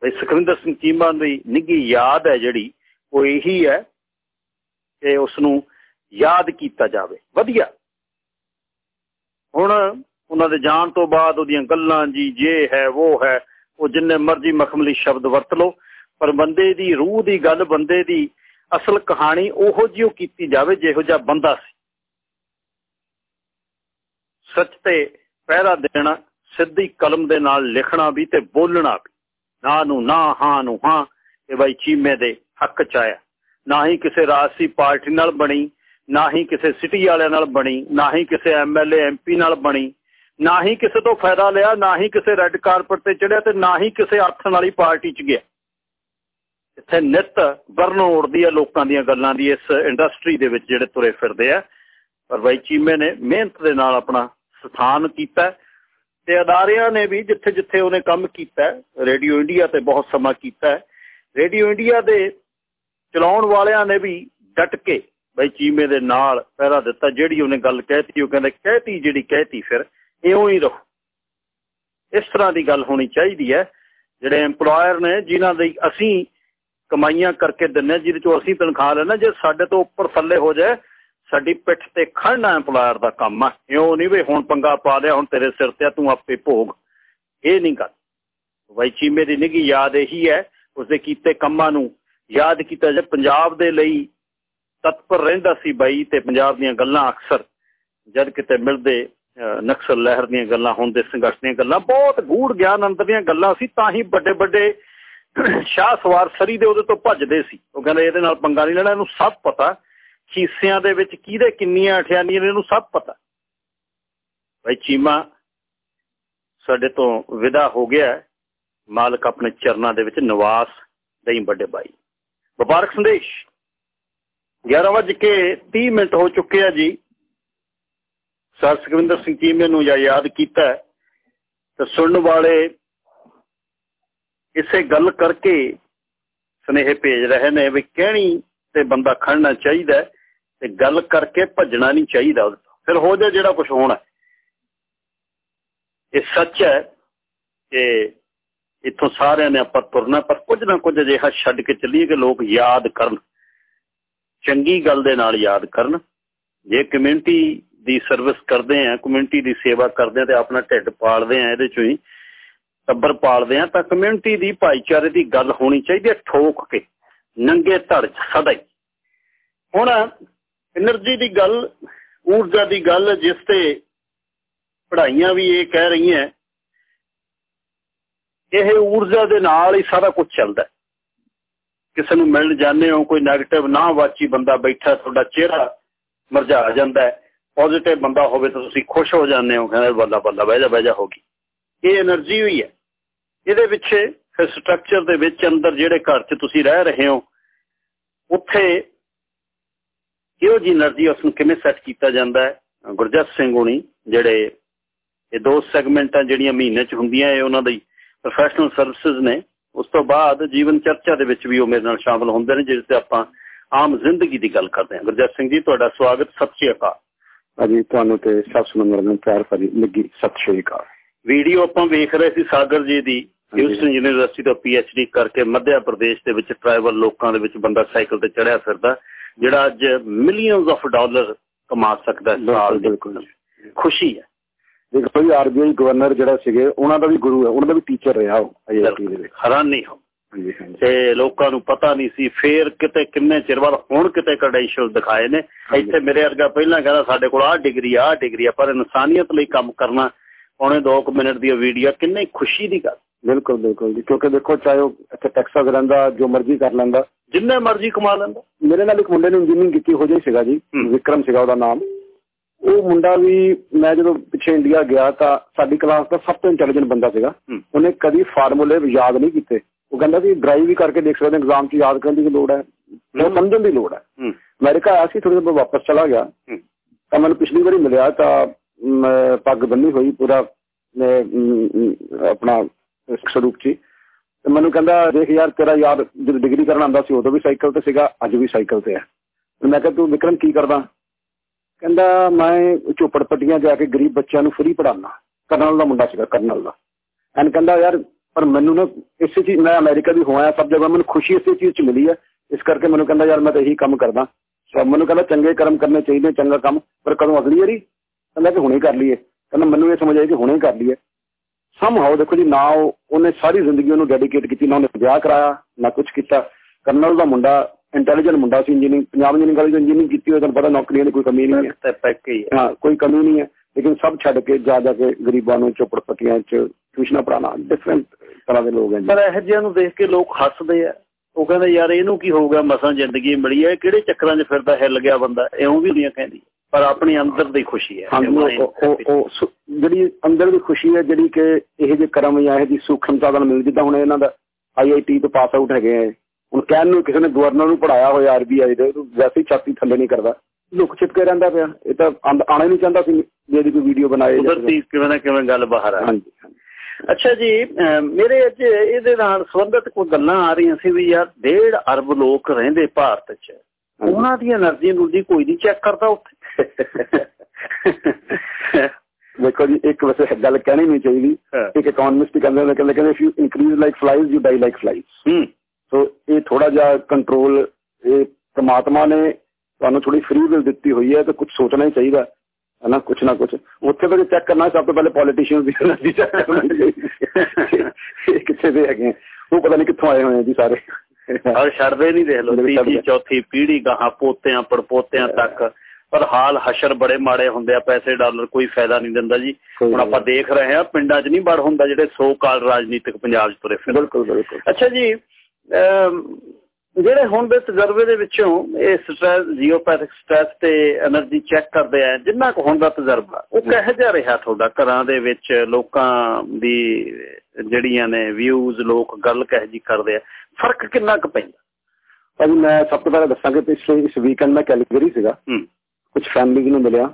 ਬਈ ਸੁਖਵਿੰਦਰ ਸਿੰਘ ਚੀਮਾ ਦੀ ਨਿੱਗੀ ਯਾਦ ਹੈ ਜਿਹੜੀ, ਉਹ ਇਹੀ ਹੈ ਕਿ ਉਸ ਨੂੰ ਯਾਦ ਕੀਤਾ ਜਾਵੇ। ਵਧੀਆ। ਹੁਣ ਉਹਨਾਂ ਦੇ ਜਾਣ ਤੋਂ ਬਾਅਦ ਉਹਦੀਆਂ ਗੱਲਾਂ ਜੀ, ਜੇ ਹੈ ਉਹ ਹੈ, ਉਹ ਜਿੰਨੇ ਮਰਜ਼ੀ ਮਖਮਲੀ ਸ਼ਬਦ ਵਰਤ ਲਓ, ਪਰ ਬੰਦੇ ਦੀ ਰੂਹ ਦੀ ਗੱਲ, ਬੰਦੇ ਦੀ ਅਸਲ ਕਹਾਣੀ ਉਹੋ ਜਿਹੀ ਕੀਤੀ ਜਾਵੇ ਜਿਹੋ ਜਿਹਾ ਬੰਦਾ ਸੀ। ਸੱਚ ਤੇ ਪਹਿਰਾ ਦੇਣਾ, ਸਿੱਧੀ ਕਲਮ ਦੇ ਨਾਲ ਲਿਖਣਾ ਵੀ ਤੇ ਬੋਲਣਾ ਵੀ। ਨਾ ਨੂੰ ਨਾ, ਹਾਂ ਨੂੰ ਹਾਂ, ਇਹ ਬਾਈ ਚੀਮੇ ਦੇ ਹੱਕ ਚ ਆਇਆ। ਨਾ ਹੀ ਕਿਸੇ ਰਾਜਸੀ ਪਾਰਟੀ ਨਾਲ ਬਣੀ, ਨਾ ਹੀ ਕਿਸੇ ਸਿਟੀ ਵਾਲਿਆਂ ਨਾਲ ਬਣੀ, ਨਾ ਹੀ ਕਿਸੇ ਐਮਐਲਏ ਐਮਪੀ ਨਾਲ ਬਣੀ ਨਾ ਹੀ ਕਿਸੇ ਤੋਂ ਫਾਇਦਾ ਲਿਆ, ਨਾ ਹੀ ਕਿਸੇ ਰੈੱਡ ਕਾਰਪਟ ਤੇ ਚੜਿਆ ਤੇ ਨਾ ਹੀ ਕਿਸੇ ਆਥਣ ਵਾਲੀ ਪਾਰਟੀ 'ਚ ਗਿਆ। ਇੱਥੇ ਨਿਤ ਵਰਨ ਉੜਦੀ ਆ ਲੋਕਾਂ ਦੀਆਂ ਗੱਲਾਂ ਦੀ ਇਸ ਇੰਡਸਟਰੀ ਦੇ ਵਿੱਚ ਜਿਹੜੇ ਤੁਰੇ ਫਿਰਦੇ ਆ। ਪਰ ਬਾਈ ਚੀਮੇ ਨੇ ਮਿਹਨਤ ਦੇ ਨਾਲ ਆਪਣਾ ਸਥਾਨ ਕੀਤਾ ਤੇ ਅਦਾਰਿਆਂ ਨੇ ਵੀ ਜਿੱਥੇ ਜਿੱਥੇ ਉਹਨੇ ਕੰਮ ਕੀਤਾ ਰੇਡੀਓ ਇੰਡੀਆ ਤੇ ਬਹੁਤ ਸਮਾਂ ਕੀਤਾ ਰੇਡੀਓ ਇੰਡੀਆ ਦੇ ਚਲਾਉਣ ਵਾਲਿਆਂ ਨੇ ਵੀ ਡਟ ਕੇ ਬਾਈ ਚੀਮੇ ਦੇ ਨਾਲ ਪਹਿਰਾ ਦਿੱਤਾ। ਜਿਹੜੀ ਉਹਨੇ ਗੱਲ ਕਹਿਤੀ, ਉਹ ਕਹਿੰਦੇ ਕਹਿਤੀ, ਜਿਹੜੀ ਕਹਿਤੀ ਫਿਰ ਇਉਂ ਹੀ ਰਹੋ। ਇਸ ਤਰ੍ਹਾਂ ਦੀ ਗੱਲ ਹੋਣੀ ਚਾਹੀਦੀ ਹੈ। ਜਿਹੜੇ EMPLOYER ਨੇ, ਜਿਨ੍ਹਾਂ ਦੀ ਅਸੀਂ ਕਮਾਈਆਂ ਕਰਕੇ ਦਿੰਨੇ ਜਿਹਦੇ ਚੋਂ ਅਸੀਂ ਤਨਖਾਹ ਲੈਣਾ ਜੇ ਸਾਡੇ ਤੋਂ ਉੱਪਰ ਥੱਲੇ ਹੋ ਜਾਏ, ਸਾਡੀ ਪਿੱਠ ਤੇ ਖੜਨਾ EMPLOYER ਦਾ ਕੰਮ ਆ। ਇਉਂ ਨਹੀਂ ਵੀ ਹੁਣ ਪੰਗਾ ਪਾ ਲਿਆ, ਹੁਣ ਤੇਰੇ ਸਿਰ ਤੇ ਤੂੰ ਆਪੇ ਭੋਗ। ਇਹ ਨਹੀਂ ਗੱਲ। ਵਾਈ ਚੀਮੇ ਦੀ ਨਿੱਗੀ ਯਾਦ ਇਹੀ ਹੈ, ਉਸਦੇ ਕੀਤੇ ਕੰਮਾਂ ਨੂੰ ਯਾਦ ਕੀਤਾ ਜੇ ਪੰਜਾਬ ਦੇ ਲਈ ਤਤਪਰ ਰਹਿੰਦਾ ਸੀ ਬਾਈ ਤੇ ਪੰਜਾਬ ਦੀਆਂ ਗੱਲਾਂ ਅਕਸਰ ਜਦ ਕਿਤੇ ਮਿਲਦੇ ਨਕਸਲ ਲਹਿਰ ਦੀਆਂ ਗੱਲਾਂ ਹੁੰਦੇ ਸੰਘਰਸ਼ ਦੀਆਂ ਗੱਲਾਂ, ਬਹੁਤ ਗੂੜ ਗਿਆਨ ਅੰਦਰ ਦੀਆਂ ਗੱਲਾਂ ਸੀ, ਤਾਂ ਹੀ ਵੱਡੇ ਵੱਡੇ ਸ਼ਾਹ ਸਵਾਰ ਸਰੀ ਦੇ ਉਹਦੇ ਤੋਂ ਭੱਜਦੇ ਸੀ। ਉਹ ਕਹਿੰਦੇ ਇਹਦੇ ਨਾਲ ਪੰਗਾ ਨਹੀਂ ਲੈਣਾ, ਇਹਨੂੰ ਸਭ ਪਤਾ, ਖੀਸਿਆਂ ਦੇ ਵਿੱਚ ਕਿਹਦੇ ਕਿੰਨੀਆਂ ਅਠਿਆਨੀਆਂ ਨੇ, ਇਹਨੂੰ ਸਭ ਪਤਾ। ਭਾਈ ਚੀਮਾ ਸਾਡੇ ਤੋਂ ਵਿਦਾ ਹੋ ਗਿਆ ਮਾਲਕ ਆਪਣੇ ਚਰਨਾਂ ਦੇ ਵਿੱਚ ਨਿਵਾਸ ਦਈ ਵੱਡੇ ਭਾਈ। ਵਪਾਰਕ ਸੰਦੇਸ਼। 11 ਵਜੇ ਕੇ 30 ਮਿੰਟ ਹੋ ਚੁੱਕੇ ਆ ਜੀ। ਸਰ ਸੁਖਵਿੰਦਰ ਸਿੰਘ ਚੀਮੇ ਨੂੰ ਜਾਂ ਯਾਦ ਕੀਤਾ ਤਾਂ ਸੁਣਨ ਵਾਲੇ ਇਸੇ ਗੱਲ ਕਰਕੇ ਸਨੇਹ ਭੇਜ ਰਹੇ ਨੇ ਵੀ ਕਹਿਣੀ ਤੇ ਬੰਦਾ ਖੜਨਾ ਚਾਹੀਦਾ ਤੇ ਗੱਲ ਕਰਕੇ ਭੱਜਣਾ ਨਹੀਂ ਚਾਹੀਦਾ ਫਿਰ ਹੋ ਜਾ ਜਿਹੜਾ ਕੁਝ ਹੋਣਾ ਇਹ ਸੱਚ ਹੈ ਕਿ ਇੱਥੋਂ ਸਾਰਿਆਂ ਨੇ ਆਪਾਂ ਤੁਰਨਾ ਪਰ ਕੁਝ ਨਾ ਕੁਝ ਅਜਿਹਾ ਛੱਡ ਕੇ ਚੱਲੀਏ ਕਿ ਲੋਕ ਯਾਦ ਕਰਨ। ਚੰਗੀ ਗੱਲ ਦੇ ਨਾਲ ਯਾਦ ਕਰਨ। ਜੇ ਕਮਿਊਨਿਟੀ ਦੀ ਸਰਵਿਸ ਕਰਦੇ ਆ ਕਮਿਊਨਿਟੀ ਦੀ ਸੇਵਾ ਕਰਦੇ ਆ ਤੇ ਆਪਣਾ ਢਿੱਡ ਪਾਲਦੇ ਆ ਇਹਦੇ ਚੋਂ ਹੀ, ਟੱਬਰ ਪਾਲਦੇ ਆ ਤਾਂ ਕਮਿਊਨਿਟੀ ਦੀ ਭਾਈਚਾਰੇ ਦੀ ਗੱਲ ਹੋਣੀ ਚਾਹੀਦੀ ਹੈ ਠੋਕ ਕੇ, ਨੰਗੇ ਧੜ ਸਦਾ ਹੀ। ਹੁਣ એનર્ਜੀ ਦੀ ਗੱਲ, ਊਰਜਾ ਦੀ ਗੱਲ ਜਿਸ ਤੇ ਪੜਾਈਆਂ ਵੀ ਇਹ ਕਹਿ ਰਹੀਆਂ, ਇਹ ਊਰਜਾ ਦੇ ਨਾਲ ਹੀ ਸਾਰਾ ਕੁਝ ਚੱਲਦਾ ਕਿਸੇ ਨੂੰ ਮਿਲਣ ਜਾਂਦੇ ਹੋ, ਕੋਈ ਨੈਗੇਟਿਵ ਨਾ ਵਾਚੀ ਬੰਦਾ ਬੈਠਾ, ਤੁਹਾਡਾ ਚਿਹਰਾ ਮਰਝਾ ਜਾਂਦਾ ਹੈ। ਪੋਜ਼ਿਟਿਵ ਬੰਦਾ ਹੋਵੇ ਤਾਂ ਤੁਸੀਂ ਖੁਸ਼ ਹੋ ਜਾਂਦੇ ਹੋ, ਕਹਿੰਦੇ ਬੱਲਾ ਬੱਲਾ, ਬਹਿ ਜਾ ਬਹਿ ਜਾ, ਹੋ ਇਹ એનર્ਜੀ ਹੋਈ ਹੈ। ਇਹਦੇ ਪਿੱਛੇ ਫਿਰ ਸਟਰਕਚਰ ਦੇ ਵਿੱਚ ਅੰਦਰ ਜਿਹੜੇ ਘਰ 'ਚ ਤੁਸੀਂ ਰਹਿ ਰਹੇ ਹੋ, ਉੱਥੇ ਇਹੋ ਜੀ એનર્ਜੀ ਉਸ ਨੂੰ ਕਿਵੇਂ ਸੈੱਟ ਕੀਤਾ ਜਾਂਦਾ ਹੈ? ਗੁਰਜਤ ਸਿੰਘ ਹੁਣੀ ਜਿਹੜੇ ਇਹ ਦੋ ਸੈਗਮੈਂਟਾਂ ਜਿਹੜੀਆਂ ਮਹੀਨੇ 'ਚ ਹੁੰਦੀਆਂ, ਇਹ ਉਹਨਾਂ ਦੀ ਪ੍ਰੋਫੈਸ਼ਨਲ ਸਰਵਿਸਿਜ਼ ਨੇ। ਉਸ ਤੋਂ ਬਾਅਦ ਜੀਵਨ ਚਰਚਾ ਦੇ ਵਿੱਚ ਵੀ ਉਹ ਮੇਰੇ ਨਾਲ ਸ਼ਾਮਲ ਹੁੰਦੇ ਨੇ, ਜਿਸ ਤੇ ਆਪਾਂ ਆਮ ਜ਼ਿੰਦਗੀ ਦੀ ਗੱਲ ਕਰਦੇ ਹਾਂ। ਗੁਰਜਤ ਸਿੰਘ ਜੀ, ਤੁਹਾਡਾ ਸਵਾਗਤ, ਸਤਿ ਸ਼੍ਰੀ ਅਕਾਲ। ਅਜੀ ਤੁਹਾਨੂੰ ਤੇ ਸਭ ਸੁਣਨ ਨੂੰ ਪਿਆਰ ਭਰੀ ਲੱਗੀ ਸਤਿ ਸ਼੍ਰੀ ਅਕਾਲ। ਵੀਡੀਓ ਆਪਾਂ ਵੇਖ ਰਹੇ ਸੀ ਸਾਗਰ ਜੀ ਦੀ ਹਿਊਸਟਨ ਯੂਨੀਵਰਸਿਟੀ ਤੋਂ ਪੀਐਚਡੀ ਕਰਕੇ ਮੱਧ ਪ੍ਰਦੇਸ਼ ਦੇ ਵਿੱਚ ਟ੍ਰਾਈਬਲ ਲੋਕਾਂ ਦੇ ਵਿੱਚ ਬੰਦਾ ਸਾਈਕਲ ਤੇ ਚੜਿਆ ਫਿਰਦਾ ਜਿਹੜਾ ਅੱਜ ਮਿਲੀਅਨਸ ਆਫ ਡਾਲਰ ਕਮਾ ਸਕਦਾ ਸਾਲ ਬਿਲਕੁਲ ਖੁਸ਼ੀ ਹੈ। ਦੇਖੋ ਜੀ ਆਰਬੀਆਈ ਗਵਰਨਰ ਜਿਹੜਾ ਸੀਗੇ ਉਹਨਾਂ ਦਾ ਵੀ ਗੁਰੂ ਹੈ ਉਹਨਾਂ ਦਾ ਵੀ ਟੀਚਰ ਰਿਹਾ ਉਹ ਆਈਆਈਟੀ ਦੇ ਵਿੱਚ। ਹੈਰਾਨੀ ਹੋ। ਤੇ ਲੋਕਾਂ ਨੂੰ ਪਤਾ ਨਹੀਂ ਸੀ ਫੇਰ ਕਿਤੇ ਕਿੰਨੇ ਚਿਰ ਬਾਅਦ ਹੁਣ ਕਿਤੇ ਕ੍ਰੈਡੈਂਸ਼ੀਅਲ ਦਿਖਾਏ ਨੇ। ਇੱਥੇ ਮੇਰੇ ਵਰਗਾ ਪਹਿਲਾਂ ਕਹਿੰਦਾ ਸਾਡੇ ਕੋਲ ਆਹ ਡਿਗਰੀ ਆਹ ਡਿਗਰੀ ਆ ਪਰ ਇਨਸਾਨੀਅਤ ਲਈ ਕੰਮ ਕਰਨਾ ਪੌਣੇ 2 ਮਿੰਟ ਦੀ ਵੀਡੀਓ ਕਿੰਨੇ ਖੁਸ਼ੀ ਦੀ ਗੱਲ। ਬਿਲਕੁਲ ਬਿਲਕੁਲ ਜੀ ਕਿਉਂਕਿ ਦੇਖੋ ਚਾਹੇ ਉਹ ਇੱਥੇ ਟੈਕਸਾਸ ਰਹਿੰਦਾ ਜੋ ਮਰਜ਼ੀ ਕਰ ਲੈਂਦਾ। ਜਿੰਨੇ ਮਰਜ਼ੀ ਕਮਾ ਲੈਂਦਾ। ਮੇਰੇ ਨਾਲ ਇੱਕ ਮੁੰਡੇ ਨੇ ਇੰਜੀਨੀਅਰਿੰਗ ਕੀਤੀ ਹੋ ਜਾਈ ਸੀਗਾ ਜੀ ਵਿਕਰਮ ਸੀਗਾ ਉਹਦਾ ਨਾਮ। ਉਹ ਮੁੰਡਾ ਵੀ ਮੈਂ ਜਦੋਂ ਪਿੱਛੇ ਇੰਡੀਆ ਗਿਆ ਤਾਂ ਸਾਡੀ ਕਲਾਸ ਦਾ ਸਭ ਤੋਂ ਇੰਟੈਲੀਜੈਂਟ ਬੰਦਾ ਸੀਗਾ। ਉਹਨੇ ਕਦੀ ਫਾਰਮੂਲੇ ਯਾਦ ਨਹੀਂ ਕੀਤੇ। ਉਹ ਕਹਿੰਦਾ ਵੀ ਡਰਾਈਵ ਵੀ ਕਰਕੇ ਦੇਖ ਸਕਦੇ ਐਗਜ਼ਾਮ 'ਚ ਯਾਦ ਕਰਨ ਦੀ ਲੋੜ ਹੈ। ਉਹ ਸਮਝਣ ਦੀ ਲੋੜ ਹੈ। ਅਮਰੀਕਾ ਆਇਆ ਸੀ ਥੋੜੀ ਦੇਰ ਵਾਪਸ ਚਲਾ ਗਿਆ। ਤਾਂ ਮੈਨੂੰ ਪਿਛਲੀ ਵਾਰੀ ਮਿਲਿਆ ਤਾਂ ਪੱਗ ਬੰਨੀ ਹੋਈ ਪੂਰਾ ਆਪਣਾ ਸਰੂਪ ਤੇ ਮੈਨੂੰ ਕਹਿੰਦਾ ਦੇਖ ਯਾਰ ਤੇਰਾ ਯਾਰ ਜਦੋਂ ਡਿਗਰੀ ਕਰਨ ਆਂਦਾ ਸੀ ਉਦੋਂ ਵੀ ਸਾਈਕਲ ਤੇ ਸੀਗਾ ਅੱਜ ਵੀ ਸਾਈਕਲ ਤੇ ਹੈ। ਮੈਂ ਕਿਹਾ ਤੂੰ ਵਿਕਰਮ ਕੀ ਕਰਦਾ? ਕਹਿੰਦਾ ਮੈਂ ਚੋਪੜ ਪੱਟੀਆਂ ਜਾ ਕੇ ਗਰੀਬ ਬੱਚਿਆਂ ਨੂੰ ਫ੍ਰੀ ਪੜਾਉਣਾ ਕਰਨਲ ਦਾ ਮੁੰਡਾ ਸੀਗਾ ਕਰਨਲ ਦਾ। ਐਨ ਕਹਿੰਦਾ ਯਾਰ ਪਰ ਮੈਨੂੰ ਨਾ ਇਸੇ ਚੀਜ਼ ਮੈਂ ਅਮਰੀਕਾ ਵੀ ਹੋਇਆ ਸਭ ਜਗ੍ਹਾ ਮੈਨੂੰ ਖੁਸ਼ੀ ਇਸੇ ਚੀਜ਼ 'ਚ ਮਿਲੀ ਹੈ ਇਸ ਕਰਕੇ ਮੈਨੂੰ ਕਹਿੰਦਾ ਯਾਰ ਮੈਂ ਤਾਂ ਇਹੀ ਕੰਮ ਕਰਦਾ। ਸਭ ਮੈਨੂੰ ਕਹਿੰਦਾ ਚੰਗੇ ਕਰਮ ਕਰਨੇ ਚਾਹੀਦੇ ਚੰਗਾ ਕੰਮ। ਪਰ ਕਦੋਂ ਅਗਲੀ ਵਾਰੀ? ਕਹਿੰਦਾ ਕਿ ਹੁਣੇ ਕਰ ਲਈਏ। ਕਹਿੰਦਾ ਮੈਨੂੰ ਇਹ ਸਮਝ ਆਈ ਕਿ ਹੁਣੇ ਕਰ ਲਈਏ। ਸਮ ਹਾਉ ਦੇਖੋ ਜੀ ਨਾ ਉਹਨੇ ਸਾਰੀ ਜ਼ਿੰਦਗੀ ਉਹਨੂੰ ਡੈਡੀਕੇਟ ਕੀਤੀ ਨਾ ਉਹਨੇ ਵਿਆਹ ਕਰਾਇਆ ਨਾ ਕੁਝ ਕੀਤਾ। ਕਰਨਲ ਦਾ ਮੁੰਡਾ ਇੰਟੈਲੀਜੈਂਟ ਮੁੰਡਾ ਸੀ engineering Punjab engineering college engineering ਕੀਤੀ ਹੋਈ ਤੁਹਾਨੂੰ ਪਤਾ ਨੌਕਰੀਆਂ ਦੀ ਕੋਈ ਕਮੀ ਨਹੀਂ ਹੈ। ਤੇ ਪੈਕ ਹੀ। ਹਾਂ ਕੋਈ ਕਮੀ ਨਹੀਂ ਹੈ। ਲੇਕਿਨ ਸਭ ਛੱਡ ਕੇ ਜਾ ਜਾ ਕੇ ਗਰੀਬਾਂ ਨੂੰ ਚੋਪੜ ਪੱਟੀਆਂ 'ਚ ਟਿਊਸ਼ਨਾਂ ਪੜਾਉਣਾ ਡਿਫਰੈਂਟ ਤਰ੍ਹਾਂ ਦੇ ਲੋਕ ਹੈ ਪਰ ਇਹੋ ਜਿਹਿਆਂ ਨੂੰ ਦੇਖ ਕੇ ਲੋਕ ਹੱਸਦੇ ਆ। ਉਹ ਕਹਿੰਦੇ ਯਾਰ ਇਹਨੂੰ ਕੀ ਹੋਊਗਾ? ਮਸਾਂ ਜ਼ਿੰਦਗੀ ਮਿਲੀ ਹੈ ਕਿਹੜੇ ਚੱਕਰਾਂ 'ਚ ਫਿਰਦਾ ਹਿੱਲ ਗਿਆ ਬੰਦਾ? ਇਉਂ ਵੀ ਦੁਨੀਆ ਕਹਿੰਦੀ। ਪਰ ਆਪਣੀ ਅੰਦਰ ਦੀ ਖੁਸ਼ੀ ਹੈ ਜਿਹੜੀ ਅੰਦਰ ਦੀ ਖੁਸ਼ੀ ਹੈ ਜਿਹੜੀ ਕਿ ਇਹ ਜੇ ਕਰਮ ਜਾਂ ਇਹ ਦੀ ਸੂਖਮਤਾ ਨਾਲ ਮਿਲ ਜਿੱਦਾਂ ਹੁਣ ਇਹਨਾਂ ਦਾ ਆਈਆਈਟੀ ਤੋਂ ਪਾਸ ਆਊਟ ਹੈਗੇ ਆ। ਹੁਣ ਕਹਿਣ ਨੂੰ ਕਿਸੇ ਨੇ ਗਵਰਨਰ ਨੂੰ ਪੜਾਇਆ ਹੋਇਆ ਆਰਬੀਆਈ ਦੇ ਵੈਸੇ ਛਾਤੀ ਥੱਲੇ ਨਹੀਂ ਕਰਦਾ। ਲੁਕ ਛਿਪ ਕੇ ਰਹਿੰਦਾ ਪਿਆ। ਇਹ ਤਾਂ ਆਣਾ ਨਹੀਂ ਚਾਹੁੰਦਾ ਸੀ ਜਿਹਦੀ ਕੋਈ ਵੀਡੀਓ ਬਣਾਏ ਕੁਦਰਤੀ ਕਿਵੇਂ ਨਾ ਕਿਵੇਂ ਗੱਲ ਬਾਹਰ ਆ। ਹਾਂਜੀ। ਅੱਛਾ ਜੀ ਮੇਰੇ ਅੱਜ ਇਹਦੇ ਨਾਲ ਸੰਬੰਧਿਤ ਕੋਈ ਗੱਲਾਂ ਆ ਰਹੀਆਂ ਸੀ ਵੀ ਯਾਰ ਡੇਢ ਅਰਬ ਲੋਕ ਰਹਿੰਦੇ ਭਾਰਤ 'ਚ। ਉਹਨਾਂ ਦੀ એનર્ਜੀ ਨੂਰਜੀ ਕੋਈ ਨਹੀਂ ਚੈੱਕ ਕਰਦਾ ਉੱਥੇ। ਦੇਖੋ ਜੀ ਇੱਕ ਵਸੇ ਗੱਲ ਕਹਿਣੀ ਨਹੀਂ ਚਾਹੀਦੀ। ਇੱਕ ਇਕਨੋਮਿਸਟ ਕਹਿੰਦੇ ਨੇ ਕਹਿੰਦੇ ਕਹਿੰਦੇ if you increase like flies you die like flies ਹੂੰ। ਸੋ ਇਹ ਥੋੜਾ ਜਿਹਾ ਕੰਟਰੋਲ ਇਹ ਪ੍ਰਮਾਤਮਾ ਨੇ ਤੁਹਾਨੂੰ ਥੋੜੀ ਫ੍ਰੀ ਵਿਲ ਦਿੱਤੀ ਹੋਈ ਹੈ ਤਾਂ ਕੁਝ ਸੋਚਣਾ ਹੀ ਚਾਹੀਦਾ। ਹਨਾ ਕੁਛ ਨਾ ਕੁਛ। ਉੱਥੇ ਵੀ ਚੈੱਕ ਕਰਨਾ ਸਭ ਤੋਂ ਪਹਿਲੇ ਪੋਲੀਟੀਸ਼ੀਅਨ ਦੀ એનર્ਜੀ ਚੈੱਕ ਕਰਨੀ ਕਿੱਥੇ ਦੇ ਹੈਗੇ ਉਹ ਪਤਾ ਨਹੀਂ ਕਿੱਥੋਂ ਆਏ ਹੋਏ ਜੀ ਸਾਰੇ। ਔਰ ਛੱਡਦੇ ਨਹੀਂ ਦੇਖ ਲੋ ਤੀਜੀ ਚੌਥੀ ਪੀੜੀ ਗਾਹਾਂ ਪੋਤਿਆਂ ਪੜਪੋਤਿਆਂ ਤੱਕ। ਪਰ ਹਾਲ ਹਸ਼ਰ ਬੜੇ ਮਾੜੇ ਹੁੰਦੇ ਆ ਪੈਸੇ ਡਾਲਰ ਕੋਈ ਫਾਇਦਾ ਨਹੀਂ ਦਿੰਦਾ ਜੀ। ਹੁਣ ਆਪਾਂ ਦੇਖ ਰਹੇ ਆ ਪਿੰਡਾਂ 'ਚ ਨਹੀਂ ਬੜ ਹੁੰਦਾ ਜਿਹੜੇ ਸੋ ਕਾਲ ਰਾਜਨੀਤਿਕ ਪੰਜਾਬ 'ਚ ਤੁਰੇ ਬਿਲਕੁਲ ਬਿਲਕੁਲ। ਅੱਛਾ ਜੀ ਜਿਹੜੇ ਹੁਣ ਦੇ ਤਜਰਬੇ ਦੇ ਵਿੱਚੋਂ ਇਹ ਸਟ੍ਰੈਸ ਜੀਓਪੈਥਿਕ ਸਟ੍ਰੈਸ ਤੇ એનર્ਜੀ ਚੈੱਕ ਕਰਦੇ ਆ ਜਿੰਨਾ ਕੁ ਹੁਣ ਦਾ ਤਜਰਬਾ ਉਹ ਕਿਹੋ ਜਿਹਾ ਰਿਹਾ ਤੁਹਾਡਾ? ਘਰਾਂ ਦੇ ਵਿੱਚ ਲੋਕਾਂ ਦੀ ਜਿਹੜੀਆਂ ਨੇ ਵਿਊਜ਼ ਲੋਕ ਗੱਲ ਕਿਹੋ ਜੀ ਕਰਦੇ ਆ? ਫ਼ਰਕ ਕਿੰਨਾ ਕੁ ਪੈਂਦਾ? ਭਾਜੀ ਮੈਂ ਸਭ ਤੋਂ ਪਹਿਲਾਂ ਦੱਸਾਂ ਪਿਛਲੇ ਇਸ ਵੀਕਐਂਡ ਮੈਂ ਕੈਲਗਰੀ ਸੀਗਾ। ਕੁਝ ਫੈਮਿਲੀ ਨੂੰ ਮਿਲਿਆ।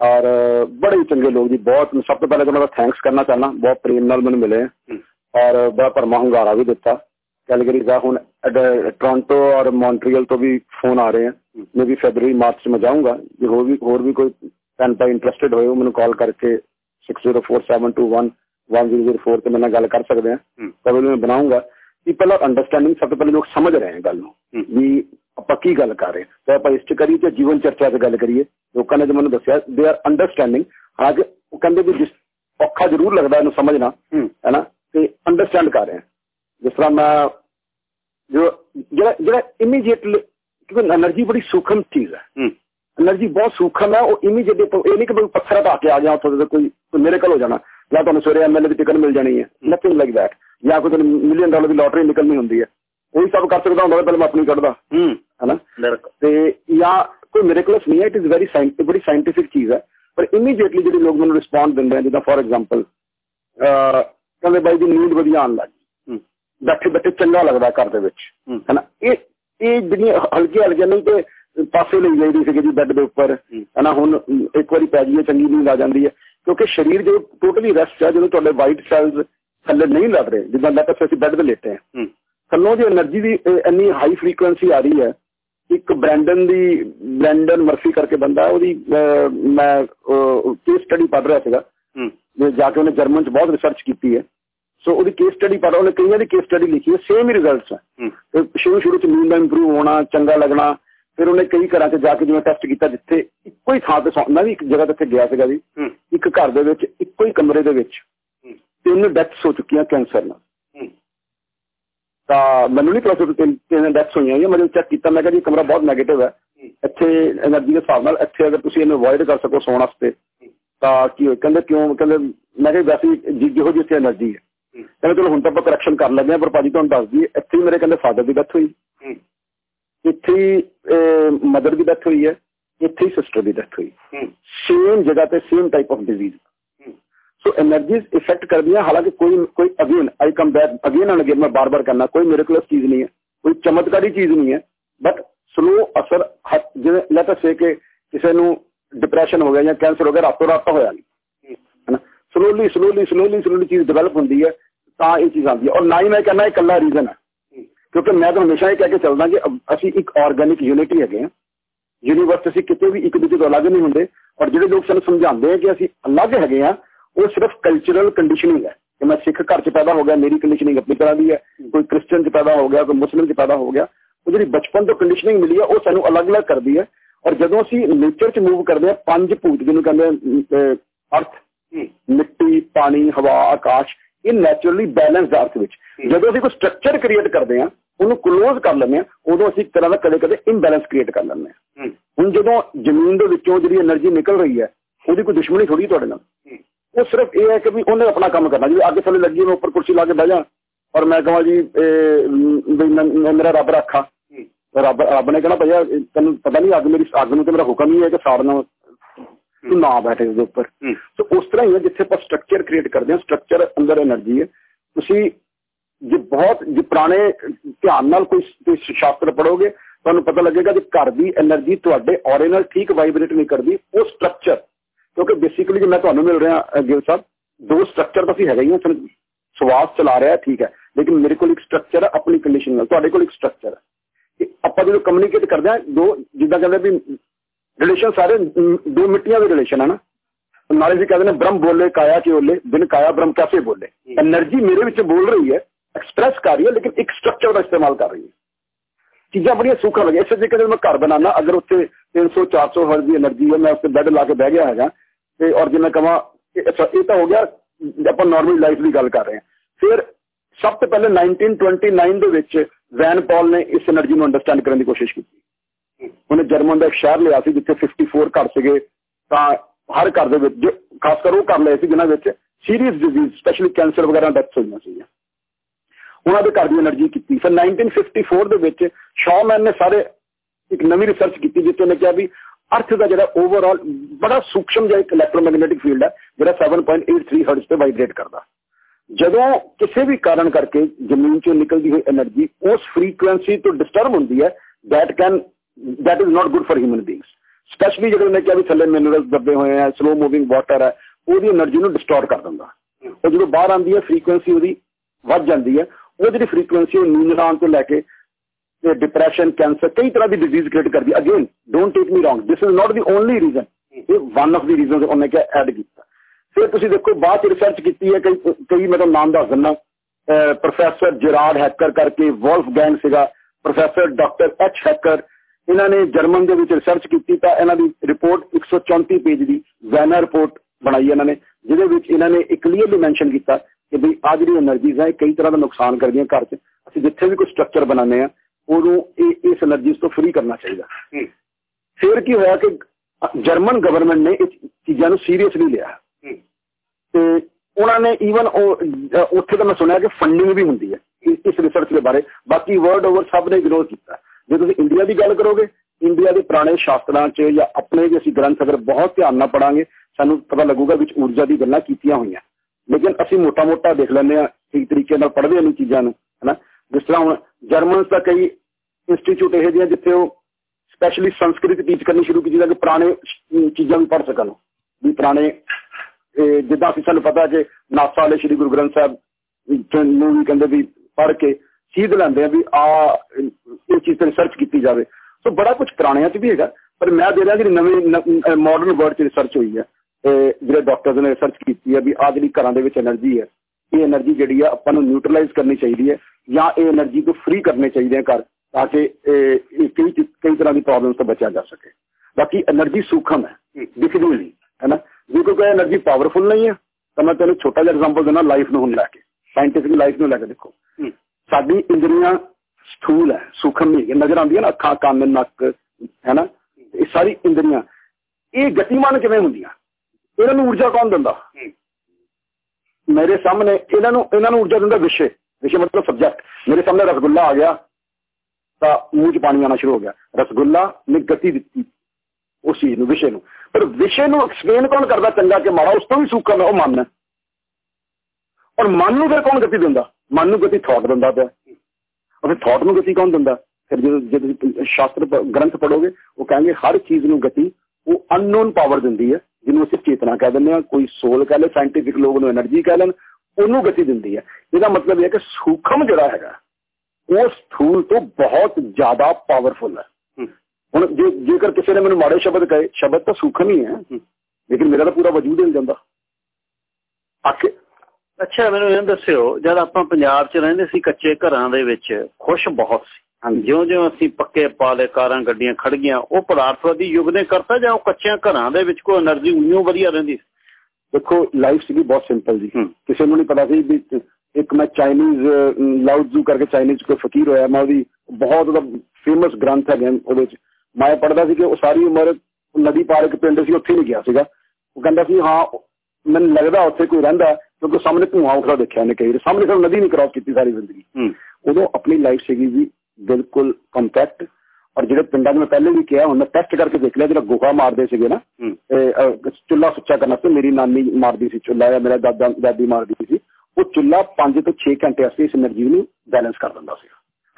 ਔਰ ਬੜੇ ਚੰਗੇ ਲੋਕ ਜੀ ਬਹੁਤ ਸਭ ਤੋਂ ਪਹਿਲਾਂ ਉਹਨਾਂ ਦਾ ਥੈਂਕਸ ਕਰਨਾ ਚਾਹਨਾ ਬਹੁਤ ਪ੍ਰੇਮ ਨਾਲ ਮੈਨੂੰ ਮਿਲੇ। ਔਰ ਬੜਾ ਭਰਮਾ ਹੁੰਗਾਰਾ ਵੀ ਦਿੱਤਾ। ਕੈਲਗਰੀ ਦਾ ਹੁਣ ਟੋਰਾਂਟੋ ਔਰ ਮੌਂਟਰੀਅਲ ਤੋਂ ਵੀ ਫੋਨ ਆ ਰਹੇ ਆ। ਮੈਂ ਵੀ ਫੈਬਰੂਰੀ ਮਾਰਚ ਚ ਮੈਂ ਜਾਊਂਗਾ। ਜੇ ਹੋਰ ਵੀ ਹੋਰ ਵੀ ਕੋਈ ਭੈਣ ਭਾਈ ਇੰਟਰਸਟਿਡ ਹੋਏ ਉਹ ਮੈਨੂੰ ਕਾਲ ਕਰਕੇ 6047211004 ਤੇ ਮੇਰੇ ਨਾਲ ਗੱਲ ਕਰ ਸਕਦੇ ਆ। ਤਾਂ ਮੈਂ ਬਣਾਉਂਗਾ ਕਿ ਪਹਿਲਾਂ ਅੰਡਰਸਟੈਂਡਿੰਗ ਸਭ ਤੋਂ ਪਹਿਲੇ ਲੋਕ ਸਮਝ ਰਹੇ ਆ ਗੱਲ ਨੂੰ ਵੀ ਆਪਾਂ ਕੀ ਗੱਲ ਕਰ ਰਹੇ ਤੇ ਆਪਾਂ ਇਸ ਚ ਕਰੀਏ ਤੇ ਜੀਵਨ ਚਰਚਾ ਤੇ ਗੱਲ ਕਰੀਏ। ਲੋਕਾਂ ਨੇ ਜੋ ਮੈਨੂੰ ਦੱਸਿਆ ਦੇ ਆਰ ਅੰਡਰਸਟੈਂਡਿੰਗ ਅੱਜ ਉਹ ਕਹਿੰਦੇ ਵੀ ਔਖਾ ਜ਼ਰੂਰ ਲੱਗਦਾ ਇਹਨੂੰ ਸਮਝਣਾ ਹੈਨਾ ਤੇ ਅੰਡਰਸਟੈਂਡ ਕਰ ਰਹੇ ਆ। ਜਿਸ ਤਰ੍ਹਾਂ ਮੈਂ ਜੋ ਜਿਹੜਾ ਜਿਹੜਾ ਇਮੀਡੀਏਟਲੀ ਕਿਉਂਕਿ એનર્ਜੀ ਬੜੀ ਸੂਖਮ ਚੀਜ਼ ਹੈ। એનર્ਜੀ ਬਹੁਤ ਸੂਖਮ ਹੈ ਉਹ ਇਮੀਡੀਏਟਲੀ ਇਹ ਨਹੀਂ ਕਿ ਕੋਈ ਪੱਥਰ ਢਾ ਕੇ ਆ ਜਾ ਉੱਥੋਂ ਕੋਈ ਮੇਰੇ ਕੋਲ ਹੋ ਜਾਣਾ। ਜਾਂ ਤੁਹਾਨੂੰ ਸਵੇਰੇ ਐਮਐਲਏ ਦੀ ਟਿਕਟ ਮਿਲ ਜਾਣੀ ਹੈ। ਨਥਿੰਗ ਲਾਈਕ ਦੈਟ ਜਾਂ ਕੋਈ ਤੁਹਾਨੂੰ ਮਿਲੀਅਨ ਡਾਲਰ ਦੀ ਲੋਟਰੀ ਨਿਕਲਣੀ ਹੁੰਦੀ ਹੈ। ਉਹੀ ਸਭ ਕਰ ਸਕਦਾ ਹੁੰਦਾ ਪਹਿਲਾਂ ਮੈਂ ਆਪਣੀ ਕੱਢਦਾ। ਹੂੰ। ਤੇ ਜਾਂ ਕੋਈ ਮਿਰੇਕਲਸ ਨਹੀਂ ਹੈ ਇਟ ਇਜ਼ ਵੈਰੀ ਸਾਇੰਟਿਫਿਕ ਬੜੀ ਸਾਇੰਟਿਫਿਕ ਚੀਜ਼ ਹੈ। ਪਰ ਇਮੀਡੀਏਟਲੀ ਜਿਹੜੇ ਲੋਕ ਮੈਨੂੰ ਰਿਸਪੌਂਡ ਦਿੰਦੇ ਆ ਜਿੱਦਾਂ ਫੋਰ ਐਗਜ਼ਾਮਪਲ ਕਹਿੰਦੇ ਬਾਈ ਦੀ ਨੀਂਦ ਵਧੀਆ ਆਉਣ ਲੱਗ ਬੈਠੇ ਬੈਠੇ ਚੰਗਾ ਲੱਗਦਾ ਘਰ ਦੇ ਵਿੱਚ। ਹਨਾ? ਇਹ ਇਹ ਜਿਹੜੀਆਂ ਹਲਕੀਆਂ ਹਲਕੀਆਂ ਨਹੀਂ ਤੇ ਪਾਸੇ ਲਈ ਜਾਂਦੀ ਸੀ ਜੀ ਬੈੱਡ ਦੇ ਉੱਪਰ। ਹਨਾ ਹੁਣ ਇੱਕ ਵਾਰੀ ਪੈ ਜੀਏ ਚੰਗੀ ਨੀਂਦ ਆ ਜਾਂਦੀ ਹੈ। ਕਿਉਂਕਿ ਸਰੀਰ ਜੋ ਟੋਟਲੀ ਰੈਸਟ ਹੈ ਜਦੋਂ ਤੁਹਾਡੇ ਵਾਈਟ ਸੈਲਸ ਥੱਲੇ ਨਹੀਂ ਲੱਗ ਰਹੇ ਜਿੱਦਾਂ ਲੱਗ ਰਿਹਾ ਅਸੀਂ ਬੈੱਡ 'ਤੇ ਲੇਟੇ ਹਾਂ। ਥੱਲੋਂ ਦੀ એનર્ਜੀ ਦੀ ਇੰਨੀ ਹਾਈ ਫ੍ਰੀਕੁਐਂਸੀ ਆ ਰਹੀ ਹੈ ਇੱਕ ਬ੍ਰੈਂਡਨ ਦੀ ਬ੍ਰੈਂਡਨ ਮਰਫੀ ਕਰਕੇ ਬੰਦਾ ਉਹਦੀ ਮੈਂ ਕੇਸ ਸਟੱਡੀ ਪੜ੍ਹ ਰਿਹਾ ਸੀਗਾ। ਜੇ ਜਾ ਕੇ ਉਹਨੇ ਜਰਮਨ 'ਚ ਬਹੁਤ ਰਿਸਰਚ ਕੀਤੀ ਹੈ। ਸੋ ਉਹਦੀ ਕੇਸ ਸਟੱਡੀ ਪੜ੍ਹੋ ਉਹਨੇ ਕਈਆਂ ਦੀ ਕੇਸ ਸਟੱਡੀ ਲਿਖੀ ਹੈ ਸੇਮ ਹੀ ਰਿਜ਼ਲਟਸ ਹੈ। ਫਿਰ ਸ਼ੁਰੂ ਸ਼ੁਰੂ ਚ ਨੀਂਦ ਦਾ ਇੰਪਰੂਵ ਹੋਣਾ ਚੰਗਾ ਲੱਗਣਾ। ਫਿਰ ਉਹਨੇ ਕਈ ਘਰਾਂ 'ਚ ਜਾ ਕੇ ਜਿਵੇਂ ਟੈਸਟ ਕੀਤਾ ਜਿੱਥੇ ਇੱਕੋ ਹੀ ਥਾਂ ਤੇ ਸੌਂਦਾ ਵੀ ਇੱਕ ਜਗ੍ਹਾ ਤੇ ਗਿਆ ਸੀਗਾ ਵੀ ਇੱਕ ਘਰ ਦੇ ਵਿੱਚ ਇੱਕੋ ਹੀ ਕਮਰੇ ਦੇ ਵਿੱਚ। ਤਿੰਨ ਡੈਥ ਹੋ ਚੁੱਕੀਆਂ ਕੈਂਸਰ ਨਾਲ। ਤਾਂ ਮੈਨੂੰ ਨਹੀਂ ਪਤਾ ਕਿ ਤਿੰਨ ਡੈਥਸ ਹੋਈਆਂ ਜਾਂ ਮੈਂ ਚੈੱਕ ਕੀਤਾ ਮੈਂ ਕਿਹਾ ਜੀ ਕਮਰਾ ਬਹੁਤ 네ਗੇਟਿਵ ਹੈ। ਇੱਥੇ એનર્ਜੀ ਦੇ ਹਿਸਾਬ ਨਾਲ ਇੱਥੇ ਅਗਰ ਤੁਸੀਂ ਇਹਨੂੰ ਅਵੋਇਡ ਕਰ ਸਕੋ ਸੌਣ ਵਾਸਤੇ ਤਾਂ ਕੀ ਹੋਏ ਕਹਿੰਦੇ ਕਿਉਂ? ਕਹਿੰਦੇ ਮੈਂ ਕਿਹਾ ਵੈਸੇ ਜਿਹੋ ਜਿਹੀ ਇੱਥੇ એનર્ਜੀ ਹੈ ਕਹਿੰਦੇ ਚਲੋ ਹੁਣ ਤਾਂ ਆਪਾਂ ਕਰੈਕਸ਼ਨ ਕਰ ਲੈਂਦੇ ਆ ਪਰ ਭਾਜੀ ਤੁਹਾਨੂੰ ਦੱਸ ਦਈਏ ਇੱਥੇ ਹੀ ਮੇਰੇ ਕਹਿੰਦੇ ਫਾਦਰ ਦੀ ਡੈਥ ਹੋਈ। ਇੱਥੇ ਮਦਰ ਦੀ ਡੈਥ ਹੋਈ ਹੈ ਇੱਥੇ ਹੀ ਸਿਸਟਰ ਦੀ ਡੈਥ ਹੋਈ। ਸੇਮ ਜਗ੍ਹਾ ਤੇ same type of disease so energies effect ਕਰਦੀਆਂ ਹਾਲਾਂਕਿ ਕੋਈ ਕੋਈ again I come back again and again ਮੈਂ ਬਾਰ-ਬਾਰ ਕਰਨਾ ਕੋਈ ਮਿਰੇਕਲਸ ਚੀਜ਼ ਨਹੀਂ ਹੈ ਕੋਈ ਚਮਤਕਾਰੀ ਚੀਜ਼ ਨਹੀਂ ਹੈ ਬਟ ਸਲੋ ਅਸਰ ਜਿਵੇਂ ਲੈਟ ਅਸ ਸੇ ਕਿ ਕਿਸੇ ਨੂੰ ਡਿਪਰੈਸ਼ਨ ਹੋ ਗਿਆ ਜਾਂ ਕੈਂਸਰ ਹੋ ਗਿਆ ਰਾਤੋਂ ਰਾਤ ਹੋਇਆ ਨਹੀਂ। ਹਨਾ? ਸਲੋਲੀ ਸਲੋਲੀ ਸਲੋਲੀ ਸਲੋਲੀ ਚੀਜ਼ ਡਿਵੈਲਪ ਹੁੰਦੀ ਹੈ। ਤਾਂ ਇਹ ਚੀਜ਼ ਆਉਂਦੀ ਹੈ। ਔਰ ਨਾ ਹੀ ਮੈਂ ਕਹਿੰਦਾ ਇਹ ਇਕੱਲਾ ਰੀਜ਼ਨ ਹੈ। ਕਿਉਂਕਿ ਮੈਂ ਤਾਂ ਹਮੇਸ਼ਾ ਇਹ ਕਹਿ ਕੇ ਚੱਲਦਾ ਕਿ ਅਸੀਂ ਇੱਕ ਆਰਗੈਨਿਕ ਯੂਨਿਟੀ ਹੈਗੇ ਹਾਂ। ਯੂਨੀਵਰਸ ਅਸੀਂ ਕਿਤੇ ਵੀ ਇੱਕ ਦੂਜੇ ਤੋਂ ਅਲੱਗ ਨਹੀਂ ਹੁੰਦੇ। ਔਰ ਜਿਹੜੇ ਲੋਕ ਸਾਨੂੰ ਸਮਝਾਉਂਦੇ ਆ ਕਿ ਅਸੀਂ ਅਲੱਗ ਹੈਗੇ ਆ ਉਹ ਸਿਰਫ ਕਲਚਰਲ ਕੰਡੀਸ਼ਨਿੰਗ ਹੈ। ਕਿ ਮੈਂ ਸਿੱਖ ਘਰ 'ਚ ਪੈਦਾ ਹੋ ਗਿਆ, ਮੇਰੀ ਕੰਡੀਸ਼ਨਿੰਗ ਆਪਣੀ ਤਰ੍ਹਾਂ ਦੀ ਹੈ। ਕੋਈ ਕ੍ਰਿਸਚੀਅਨ 'ਚ ਪੈਦਾ ਹੋ ਗਿਆ, ਕੋਈ ਮੁਸਲਿਮ 'ਚ ਪੈਦਾ ਹੋ ਗਿਆ। ਉਹ ਜਿਹੜੀ ਬਚਪਨ ਤੋਂ ਕੰਡੀਸ਼ਨਿੰਗ ਮਿਲੀ ਹੈ, ਉਹ ਸਾਨੂੰ ਅਲੱਗ-ਅਲੱਗ ਕਰਦੀ ਹੈ। ਔਰ ਜਦੋਂ ਅਸੀਂ ਨੇਚਰ 'ਚ ਮੂਵ ਕਰਦੇ ਆ ਪੰਜ ਭੂਤ ਜਿਹਨੂੰ ਕਹਿੰਦੇ ਅਰਥ। ਮਿੱਟੀ, ਪਾਣੀ, ਹਵਾ, ਆਕਾਸ਼ ਇਹ ਨੈਚੁਰਲੀ ਬੈਲੈਂਸ ਦਾ ਵਿੱਚ। ਜਦੋਂ ਅਸੀਂ ਕੋਈ ਸਟਰਕਚਰ ਕ੍ਰੀਏਟ ਕਰਦੇ ਹਾਂ ਉਹਨੂੰ ক্লোਜ਼ ਕਰ ਲੈਂਦੇ ਆ ਉਦੋਂ ਅਸੀਂ ਇੱਕ ਦਾ ਕਦੇ-ਕਦੇ ਇੰਬੈਲੈਂਸ ਕ੍ਰੀਏਟ ਕਰ ਲੈਂਦੇ ਆ ਹੁਣ ਜਦੋਂ ਜ਼ਮੀਨ ਦੇ ਵਿੱਚੋਂ ਜਿਹੜੀ એનર્ਜੀ ਨਿਕਲ ਰਹੀ ਹੈ ਉਹਦੀ ਕੋਈ ਦੁਸ਼ਮਣੀ ਥੋੜੀ ਤੁਹਾਡੇ ਨਾਲ। ਉਹ ਸਿਰਫ ਇਹ ਹੈ ਕਿ ਵੀ ਉਹਨੇ ਆਪਣਾ ਕੰਮ ਕਰਨਾ। ਜਿਵੇਂ ਅੱਗੇ ਥੱਲੇ ਲੱਗੀ ਮੈਂ ਉੱਪਰ ਕੁਰਸੀ ਲਾ ਕੇ ਬਹਿ ਜਾ ਔਰ ਮੈਂ ਕਹਾਂ ਜੀ ਮੇਰਾ ਰੱਬ ਰੱਖਾ। ਰੱਬ ਰੱਬ ਨੇ ਕਹਣਾ ਭਈਆ ਤੈਨੂੰ ਪਤਾ ਨਹੀਂ ਅੱਗ ਮੇਰੀ ਅੱਗ ਨੂੰ ਤੇ ਮੇਰਾ ਹੁਕਮ ਹੀ ਹੈ ਕਿ ਸਾੜਨਾ। ਤੂੰ ਨਾ ਬੈਠੇ ਉਸ ਉੱਪਰ। ਸੋ ਉਸ ਤਰ੍ਹਾਂ ਹੀ ਜਿੱਥੇ ਆਪਾਂ ਸਟਰਕਚਰ ਕ੍ਰੀਏਟ ਕਰਦੇ ਹਾਂ ਸਟਰਕਚਰ ਅੰਦਰ એનર્ਜੀ ਹੈ। ਤੁਸੀਂ ਜੇ ਬਹੁਤ ਜੇ ਪੁਰਾਣੇ ਧਿਆਨ ਨਾਲ ਕੋਈ ਸ਼ਾਸਤਰ ਪੜੋਗੇ ਤੁਹਾਨੂੰ ਪਤਾ ਲੱਗੇਗਾ ਕਿ ਘਰ ਦੀ એનર્ਜੀ ਤੁਹਾਡੇ ਔਰੇ ਨਾਲ ਠੀਕ ਵਾਈਬ੍ਰੇਟ ਨਹੀਂ ਕਰਦੀ ਉਹ ਸਟਰਕਚਰ ਕਿਉਂਕਿ ਬੇਸਿਕਲੀ ਜੇ ਮੈਂ ਤੁਹਾਨੂੰ ਮਿਲ ਰਿਹਾ ਗਿਲ ਸਾਹਿਬ ਦੋ ਸਟਰਕਚਰ ਤਾਂ ਸੀ ਹੈਗਾ ਹੀ ਤੁਹਾਨੂੰ ਸਵਾਸ ਚਲਾ ਰਿਹਾ ਠੀਕ ਹੈ। ਲੇਕਿਨ ਮੇਰੇ ਕੋਲ ਇੱਕ ਸਟਰਕਚਰ ਆਪਣੀ ਕੰਡੀਸ਼ਨ ਨਾਲ। ਤੁਹਾਡੇ ਕੋਲ ਇੱਕ ਸਟਰਕਚਰ ਹੈ ਆਪਾਂ ਜਦੋਂ ਕਮਿਊਨੀਕੇਟ ਕਰਦੇ ਆ ਦੋ ਜਿੱਦਾਂ ਕਹਿੰਦੇ ਵੀ ਰਿਲੇਸ਼ਨ ਸਾਰੇ ਦੋ ਮਿੱਟੀਆਂ ਦੇ ਰਿਲੇਸ਼ਨ ਹੈ ਨਾ। ਨਾਲੇ ਵੀ ਕਹਿੰਦੇ ਨੇ ਬ੍ਰਹਮ ਬੋਲੇ ਕਾਇਆ ਕੇ ਓਲੇ ਬਿਨ ਕਾਇਆ ਬ੍ਰਹਮ ਕੈਸੇ ਬੋਲੇ। એનર્ਜੀ ਮੇਰੇ ਵਿੱਚ ਬੋਲ ਰਹੀ ਹੈ ਐਕਸਪ੍ਰੈਸ ਕਰ ਰਹੀ ਹੈ ਲੇਕਿਨ ਇੱਕ ਸਟਰਕਚਰ ਦਾ ਇਸਤੇਮਾਲ ਕਰ ਰਹੀ ਹੈ। ਚੀਜ਼ਾਂ ਬੜੀਆਂ ਸੂਖਮ ਲੱਗੀਆਂ। ਇਸੇ ਤਰੀਕੇ ਨਾਲ ਮੈਂ ਘਰ ਬਣਾਉਣਾ ਅਗਰ ਉੱਥੇ 300 400 ਹਰਜ਼ ਦੀ એનર્ਜੀ ਹੈ ਮੈਂ ਉੱਤੇ ਬੈੱਡ ਲਾ ਕੇ ਬਹਿ ਗਿਆ ਹੈਗਾ ਤੇ ਔਰ ਜੇ ਮੈਂ ਕਹਾਂ ਇਹ ਤਾਂ ਹੋ ਗਿਆ ਆਪਾਂ ਨਾਰਮਲ ਲਾਈਫ ਦੀ ਗੱਲ ਕਰ ਰਹੇ ਹਾਂ। ਫਿਰ ਸਭ ਤੋਂ ਪਹਿਲੇ 1929 ਦੇ ਵਿੱਚ ਵੈਨ ਪਾਲ ਨੇ ਇਸ એનર્ਜੀ ਨੂੰ ਅੰਡਰਸਟੈਂਡ ਕਰਨ ਦੀ ਕੋਸ਼ਿਸ਼ ਕੀਤੀ। ਉਹਨੇ ਜਰਮਨ ਦਾ ਇੱਕ ਸ਼ਹਿਰ ਲਿਆ ਸੀ ਜਿੱਥੇ 54 ਘਰ ਸੀਗੇ। ਤਾਂ ਹਰ ਘਰ ਦੇ ਵਿੱਚ ਖਾਸ ਕਰ ਉਹ ਘਰ ਲਏ ਸੀ ਜਿਨ੍ਹਾਂ ਵਿੱਚ ਸੀਰੀਅਸ ਡਿਜ਼ੀਜ਼ ਸਪੈਸ਼ਲੀ ਕੈਂਸਰ ਵਗੈਰਾ ਡੈਥ ਹੋਈਆਂ ਸੀਗੀਆਂ। ਉਹਨਾਂ ਦੇ ਘਰ ਦੀ એનર્ਜੀ ਕੀਤੀ। ਫਿਰ 1954 ਦੇ ਵਿੱਚ ਸ਼ਾਮਨ ਨੇ ਸਾਰੇ ਇੱਕ ਨਵੀਂ ਰਿਸਰਚ ਕੀਤੀ ਜਿੱਥੇ ਉਹਨੇ ਕਿਹਾ ਵੀ ਅਰਥ ਦਾ ਜਿਹੜਾ ਓਵਰਆਲ ਬੜਾ ਸੂਖਸ਼ਮ ਜਿਹਾ ਇੱਕ ਇਲੈਕਟ੍ਰੋਮੈਗਨੈਟਿਕ ਫੀਲਡ ਹੈ, ਜਿਹੜਾ 7.83 ਹਰਟਜ਼ ਤੇ ਵਾਈਬ੍ਰੇਟ ਕਰਦਾ। ਜਦੋਂ ਕਿਸੇ ਵੀ ਕਾਰਨ ਕਰਕੇ ਜ਼ਮੀਨ ਚੋਂ ਨਿਕਲਦੀ ਹੋਈ એનર્ਜੀ ਉਸ ਫ੍ਰੀਕੁਐਂਸੀ ਤੋਂ ਡਿਸਟਰਬ ਹੁੰਦੀ ਹੈ that can that is not good for human beings. Specially ਜਦੋਂ ਮੈਂ ਕਿਹਾ ਵੀ ਥੱਲੇ ਮਿਨਰਲਸ ਦੱਬੇ ਹੋਏ ਆ ਸਲੋ ਮੂਵਿੰਗ ਵਾਟਰ ਹੈ ਉਹਦੀ એનર્ਜੀ ਨੂੰ ਡਿਸਟੋਰ ਕਰ ਦਿੰਦਾ। ਉਹ ਜਦੋਂ ਬਾਹਰ ਆਉਂਦੀ ਹੈ ਫ੍ਰੀਕੁਐਂਸੀ ਉਹਦੀ ਵੱਧ ਜਾਂਦੀ ਹੈ। ਉਹ ਜਿਹੜੀ ਫ੍ਰੀਕੁਐਂਸੀ ਉਹ ਨਿਊਨਰਾਨ ਤੋਂ ਲੈ ਕੇ ਤੇ ਡਿਪਰੈਸ਼ਨ ਕੈਂਸਰ ਕਈ ਤਰ੍ਹਾਂ ਦੀ ਡਿਜ਼ੀਜ਼ ਕ੍ਰੀਏਟ ਕਰਦੀ again don't take me wrong this is not the only reason ਇਹ ਵਨ ਆਫ ਦੀ ਰੀਜ਼ਨਸ ਉਹਨੇ ਕਿ ਐਡ ਕੀਤਾ। ਫਿਰ ਤੁਸੀਂ ਦੇਖੋ ਬਾਅਦ ਚ ਰਿਸਰਚ ਕੀਤੀ ਹੈ ਕਈ ਕਈ ਮੈਂ ਤੁਹਾਨੂੰ ਨਾਮ ਦੱਸ ਦਿੰਦਾ। ਪ੍ਰੋਫੈਸਰ ਜਰਾਰਡ ਹੈਕਰ ਕਰਕੇ ਵੋਲਫ ਗੈਂਗ ਸੀਗਾ। ਪ੍ਰੋਫੈਸਰ ਡਾਕਟਰ ਐਚ ਹੈਕਰ ਇਹਨਾਂ ਨੇ ਜਰਮਨ ਦੇ ਵਿੱਚ ਰਿਸਰਚ ਕੀਤੀ ਤਾਂ ਇਹਨਾਂ ਦੀ ਰਿਪੋਰਟ 134 ਪੇਜ ਦੀ ਵੈਨਾ ਰਿਪੋਰਟ ਬਣਾਈ ਇਹਨਾਂ ਨੇ ਜਿਹਦੇ ਵਿੱਚ ਇਹਨਾਂ ਨੇ ਕਲੀਅਰਲੀ ਮੈਂਸ਼ਨ ਕੀਤਾ ਕਿ ਵੀ ਆ ਜਿਹੜੀ એનર્ਜੀਜ਼ ਹੈ ਕਈ ਤਰ੍ਹਾਂ ਦਾ ਨੁਕਸਾਨ ਕਰਦੀਆਂ ਘਰ 'ਚ। ਅਸੀਂ ਜਿੱਥੇ ਵੀ ਕੋਈ ਸਟਰਕਚਰ ਬਣਾਉਂਦੇ ਆ ਉਹਨੂੰ ਇਹ ਇਸ એનર્ਜੀਜ਼ ਤੋਂ ਫ੍ਰੀ ਕਰਨਾ ਚਾਹੀਦਾ। ਫਿਰ ਕੀ ਹੋਇਆ ਕਿ ਜਰਮਨ ਗਵਰਨਮੈਂਟ ਨੇ ਇਹ ਚੀਜ਼ਾਂ ਨੂੰ ਸੀਰੀਅਸਲੀ ਲਿਆ। ਤੇ ਉਹਨਾਂ ਨੇ ਈਵਨ ਉੱਥੇ ਤਾਂ ਮੈਂ ਸੁਣਿਆ ਕਿ ਫੰਡਿੰਗ ਵੀ ਹੁੰਦੀ ਹੈ ਇਸ ਰਿਸਰਚ ਦੇ ਬਾਰੇ। ਬਾਕੀ ਵਰਡ ਓਵਰ ਸਭ ਨੇ ਇਗਨੋਰ ਕੀਤਾ। ਜੇ ਤੁਸੀਂ ਇੰਡੀਆ ਦੀ ਗੱਲ ਕਰੋਗੇ ਇੰਡੀਆ ਦੇ ਪੁਰਾਣੇ ਸ਼ਾਸਤਰਾਂ 'ਚ ਜਾਂ ਆਪਣੇ ਜੇ ਅਸੀਂ ਗ੍ਰੰਥ ਅਗਰ ਬਹੁਤ ਧਿਆਨ ਨਾਲ ਪੜਾਂਗੇ ਸਾਨੂੰ ਪਤਾ ਲੱਗੂਗਾ ਵਿੱਚ ਊਰਜਾ ਦੀ ਗੱਲਾਂ ਕੀਤੀਆਂ ਹੋਈਆਂ। ਲੇਕਿਨ ਅਸੀਂ ਮੋਟਾ-ਮੋਟਾ ਦੇਖ ਲੈਂਦੇ ਆ ਠੀਕ ਤਰੀਕੇ ਨਾਲ ਪੜ੍ਹਦੇ ਹਾਂ ਚੀਜ਼ਾਂ ਨੂੰ, ਹਨਾ? ਜਿਸ ਤਰ੍ਹਾਂ ਹੁਣ ਜਰਮਨਸ ਦਾ ਕਈ ਇੰਸਟੀਚਿਊਟ ਇਹ ਜਿਹੇ ਜਿੱਥੇ ਉਹ ਸਪੈਸ਼ਲੀ ਸੰਸਕ੍ਰਿਤ ਟੀਚ ਕਰਨੀ ਸ਼ੁਰੂ ਕੀਤੀ ਤਾਂ ਪੁਰਾਣੇ ਚੀਜ਼ਾਂ ਵੀ ਪੜ੍ਹ ਸਕਣ ਵੀ ਪੁਰਾਣੇ ਜਿੱਦਾਂ ਅਸੀਂ ਸਾਨੂੰ ਪਤਾ ਕਿ ਨਾਸਾ ਵਾਲੇ ਸ਼੍ਰੀ ਗੁਰੂ ਗ੍ਰੰਥ ਸਾਹਿਬ ਨੂੰ ਵੀ ਕਹਿੰਦੇ ਵੀ ਪੜ੍ਹ ਕੇ ਚੀਜ਼ ਲੈਂਦੇ ਆ ਵੀ ਆ, ਇਹ ਚੀਜ਼ ਤੇ ਰਿਸਰਚ ਕੀਤੀ ਜਾਵੇ। ਸੋ ਬੜਾ ਕੁਝ ਪੁਰਾਣਿਆਂ 'ਚ ਵੀ ਹੈਗਾ, ਪਰ ਮੈਂ ਦੇ ਰਿਹਾ ਕਿ ਨਵੇਂ ਮਾਡਰਨ ਵਰਡ 'ਚ ਰਿਸਰਚ ਹੋਈ ਹੈ। ਤੇ ਜਿਹੜੇ ਡਾਕਟਰਸ ਨੇ ਰਿਸਰਚ ਕੀਤੀ ਹੈ ਵੀ ਆਹ ਜਿਹੜੀ ਘਰਾਂ ਦੇ ਵਿੱਚ એનર્ਜੀ ਹੈ, ਇਹ એનર્ਜੀ ਜਿਹੜੀ ਆ, ਆਪਾਂ ਨੂੰ ਨਿਊਟਰਲਾਈਜ਼ ਕਰਨੀ ਚਾਹੀਦੀ ਹੈ ਜਾਂ ਇਹ એનર્ਜੀ ਨੂੰ ਫ੍ਰੀ ਕਰਨੇ ਚਾਹੀਦੇ ਆ ਘਰ, ਤਾਂ ਕਿ ਇਹ ਕਈ ਕਈ ਤਰ੍ਹਾਂ ਦੀ ਪ੍ਰੋਬਲਮਸ ਤੋਂ ਬਚਿਆ ਜਾ ਸਕੇ। ਬਾਕੀ એનર્ਜੀ ਸੂਖਮ ਹੈ, ਦਿਖਦੀ ਨਹੀਂ, ਹੈ ਨਾ? ਜੇ ਕੋਈ ਕਹੇ એનર્ਜੀ ਪਾਵਰਫੁਲ ਨਹੀਂ ਹੈ, ਤਾਂ ਮੈਂ ਤੁਹਾਨੂੰ ਛੋਟਾ ਜਿਹਾ ਐਗਜ਼ਾਮਪਲ ਦਿੰਦਾ ਲਾਈਫ ਨੂੰ ਹੁਣ ਲੈ ਕੇ। ਸਾਇੰਟਿਫਿਕ ਲਾਈਫ ਨੂੰ ਲੈ ਕੇ ਦੇਖੋ। ਸਾਡੀ ਇੰਦਰੀਆਂ ਸਥੂਲ ਹੈ, ਸੂਖਮ ਨਹੀਂ, ਨਜ਼ਰ ਆਉਂਦੀਆਂ ਨਾ ਅੱਖਾਂ, ਕੰਨ, ਨੱਕ ਹੈ ਨਾ ਇਹ ਸਾਰੀ ਇੰਦਰੀਆਂ। ਇਹ ਗਤੀਮਾਨ ਕਿਵੇਂ ਹੁੰਦੀਆਂ? ਇਹਨਾਂ ਨੂੰ ਊਰਜਾ ਕੌਣ ਦਿੰਦਾ? ਮੇਰੇ ਸਾਹਮਣੇ ਇਹਨਾਂ ਨੂੰ ਇਹਨਾਂ ਨੂੰ ਊਰਜਾ ਦਿੰਦਾ ਵਿਸ਼ੇ। ਵਿਸ਼ੇ ਮਤਲਬ ਸਬਜੈਕਟ ਮੇਰੇ ਸਾਹਮਣੇ ਰਸਗੁੱਲਾ ਆ ਗਿਆ, ਤਾਂ ਮੂੰਹ 'ਚ ਪਾਣੀ ਆਣਾ ਸ਼ੁਰੂ ਹੋ ਗਿਆ। ਰਸਗੁੱਲਾ ਨੇ ਗਤੀ ਦਿੱਤੀ ਉਸ ਚੀਜ਼ ਨੂੰ, ਵਿਸ਼ੇ ਨੂੰ। ਪਰ ਵਿਸ਼ੇ ਨੂੰ ਐਕਸਪਲੇਨ ਕੌਣ ਕਰਦਾ ਚੰਗਾ ਕਿ ਮਾੜਾ? ਉਸ ਤੋਂ ਵੀ ਸੂਖਮ ਹੈ, ਉਹ ਮਨ। ਹੈ ਔਰ ਮਨ ਨੂੰ ਫਿਰ ਕੌਣ ਗਤੀ ਦਿੰਦਾ? ਮਨ ਨੂੰ ਗਤੀ ਥਾਟ ਦਿੰਦਾ ਪਿਆ। ਉਹ ਥਾਟ ਨੂੰ ਗਤੀ ਕੌਣ ਦਿੰਦਾ? ਫਿਰ ਜਦੋਂ ਜਦੋਂ ਸ਼ਾਸਤਰ ਗ੍ਰੰਥ ਪੜੋਗੇ ਉਹ ਕਹਿੰਗੇ ਹਰ ਚੀਜ਼ ਨੂੰ ਗਤੀ ਉਹ ਅਨਨੋਨ ਪਾਵਰ ਦਿੰਦੀ ਹੈ ਜਿਹਨੂੰ ਅਸੀਂ ਚੇਤਨਾ ਕਹਿ ਦਿੰਦੇ ਆ ਕੋਈ ਸੋਲ ਕਹ ਲੈ ਸਾਇੰਟਿਫਿਕ ਲੋਕ ਨੂੰ એનર્ਜੀ ਕਹ ਲੈਣ ਉਹਨੂੰ ਗਤੀ ਦਿੰਦੀ ਹੈ। ਇਹਦਾ ਮਤਲਬ ਇਹ ਹੈ ਕਿ ਸੂਖਮ ਜਿਹੜਾ ਹੈਗਾ ਉਹ ਸਥੂਲ ਤੋਂ ਬਹੁਤ ਜ਼ਿਆਦਾ ਪਾਵਰਫੁਲ ਹੈ। ਹੁਣ ਜੇ ਜੇਕਰ ਕਿਸੇ ਨੇ ਮੈਨੂੰ ਮਾੜੇ ਸ਼ਬਦ ਕਹੇ ਸ਼ਬਦ ਤਾਂ ਸੂਖਮ ਹੀ ਹੈ ਲੇਕਿਨ ਮੇਰਾ ਤਾਂ ਪੂਰਾ ਵਜੂਦ ਹਿਲ ਜਾਂਦਾ। ਅੱਖ ਅੱਛਾ ਮੈਨੂੰ ਇਹ ਦੱਸਿਓ ਜਦ ਆਪਾਂ ਪੰਜਾਬ 'ਚ ਰਹਿੰਦੇ ਸੀ ਕੱਚੇ ਘਰਾਂ ਦੇ ਵਿੱਚ ਖੁਸ਼ ਬਹੁਤ ਸੀ। ਜਿਉਂ-ਜਿਉਂ ਅਸੀਂ ਪੱਕੇ ਪਾਲੇ ਕਾਰਾਂ ਗੱਡੀਆਂ ਖੜ ਗਈਆਂ ਉਹ ਪਦਾਰਥਵਾਦੀ ਯੁੱਗ ਨੇ ਕਰਤਾ ਜਾਂ ਉਹ ਕੱਚਿਆਂ ਘਰਾਂ ਦੇ ਵਿੱਚ ਕੋਈ એનર્ਜੀ ਉਈਓ ਵਧੀਆ ਰਹਿੰਦੀ ਸੀ? ਦੇਖੋ ਲਾਈਫ ਸੀਗੀ ਬਹੁਤ ਸਿੰਪਲ ਜੀ। ਕਿਸੇ ਨੂੰ ਨਹੀਂ ਪਤਾ ਸੀ ਵੀ ਇੱਕ ਮੈਂ ਚਾਈਨੀਜ਼ ਲਾਊਡ ਜ਼ੂ ਕਰਕੇ ਚਾਈਨੀਜ਼ ਕੋਈ ਫਕੀਰ ਹੋਇਆ ਮੈਂ ਵੀ ਬਹੁਤ ਉਹਦਾ ਫੇਮਸ ਗ੍ਰੰਥ ਹੈਗਾ ਉਹਦੇ ਵਿੱਚ ਮੈਂ ਪੜਦਾ ਸੀ ਕਿ ਉਹ ਸਾਰੀ ਉਮਰ ਨਦੀ ਪਾਰ ਇੱਕ ਪਿੰਡ ਸੀ ਉੱਥੇ ਨਹੀਂ ਗਿਆ ਸੀਗਾ। ਉਹ ਕਹਿੰਦਾ ਸੀ ਹਾਂ ਮੈਨੂੰ ਲੱਗਦਾ ਉੱਥੇ ਕੋਈ ਰਹਿੰਦਾ ਕਿਉਂਕਿ ਸਾਹਮਣੇ ਧੂਆਂ ਉੱਠਦਾ ਦੇਖਿਆ ਨੇ ਕਈ ਸਾਹਮਣੇ ਸਾਨੂੰ ਨਦੀ ਨਹੀਂ ਕ੍ਰਾਸ ਕੀਤੀ ਸਾਰੀ ਜ਼ਿੰਦਗੀ। ਉਦੋਂ ਆਪਣੀ ਲਾਈਫ ਸੀਗੀ ਜੀ ਬਿਲਕੁਲ ਕੰਪੈਕਟ ਔਰ ਜਿਹੜੇ ਪਿੰਡਾਂ ਨੂੰ ਮੈਂ ਪਹਿਲੇ ਵੀ ਕਿਹਾ ਹੁਣ ਮੈਂ ਟੈਸਟ ਕਰਕੇ ਦੇਖ ਲਿਆ ਜਿਹੜਾ ਗੋਹਾ ਮਾਰਦੇ ਸੀਗੇ ਨਾ ਚੁੱਲਾ ਸੁੱਚਾ ਕਰਨ ਵਾਸਤੇ ਮੇਰੀ ਨਾਨੀ ਮਾਰਦੀ ਸੀ ਚੁੱਲਾ ਜਾਂ ਮੇਰਾ ਦਾਦਾ ਦਾਦੀ ਮਾਰਦੀ ਸੀ। ਉਹ ਚੁੱਲਾ 5 ਤੋਂ 6 ਘੰਟੇ ਅਸੀਂ ਇਸ એનર્ਜੀ ਨੂੰ ਬੈਲੈਂਸ ਕਰ ਦਿੰਦਾ ਸੀ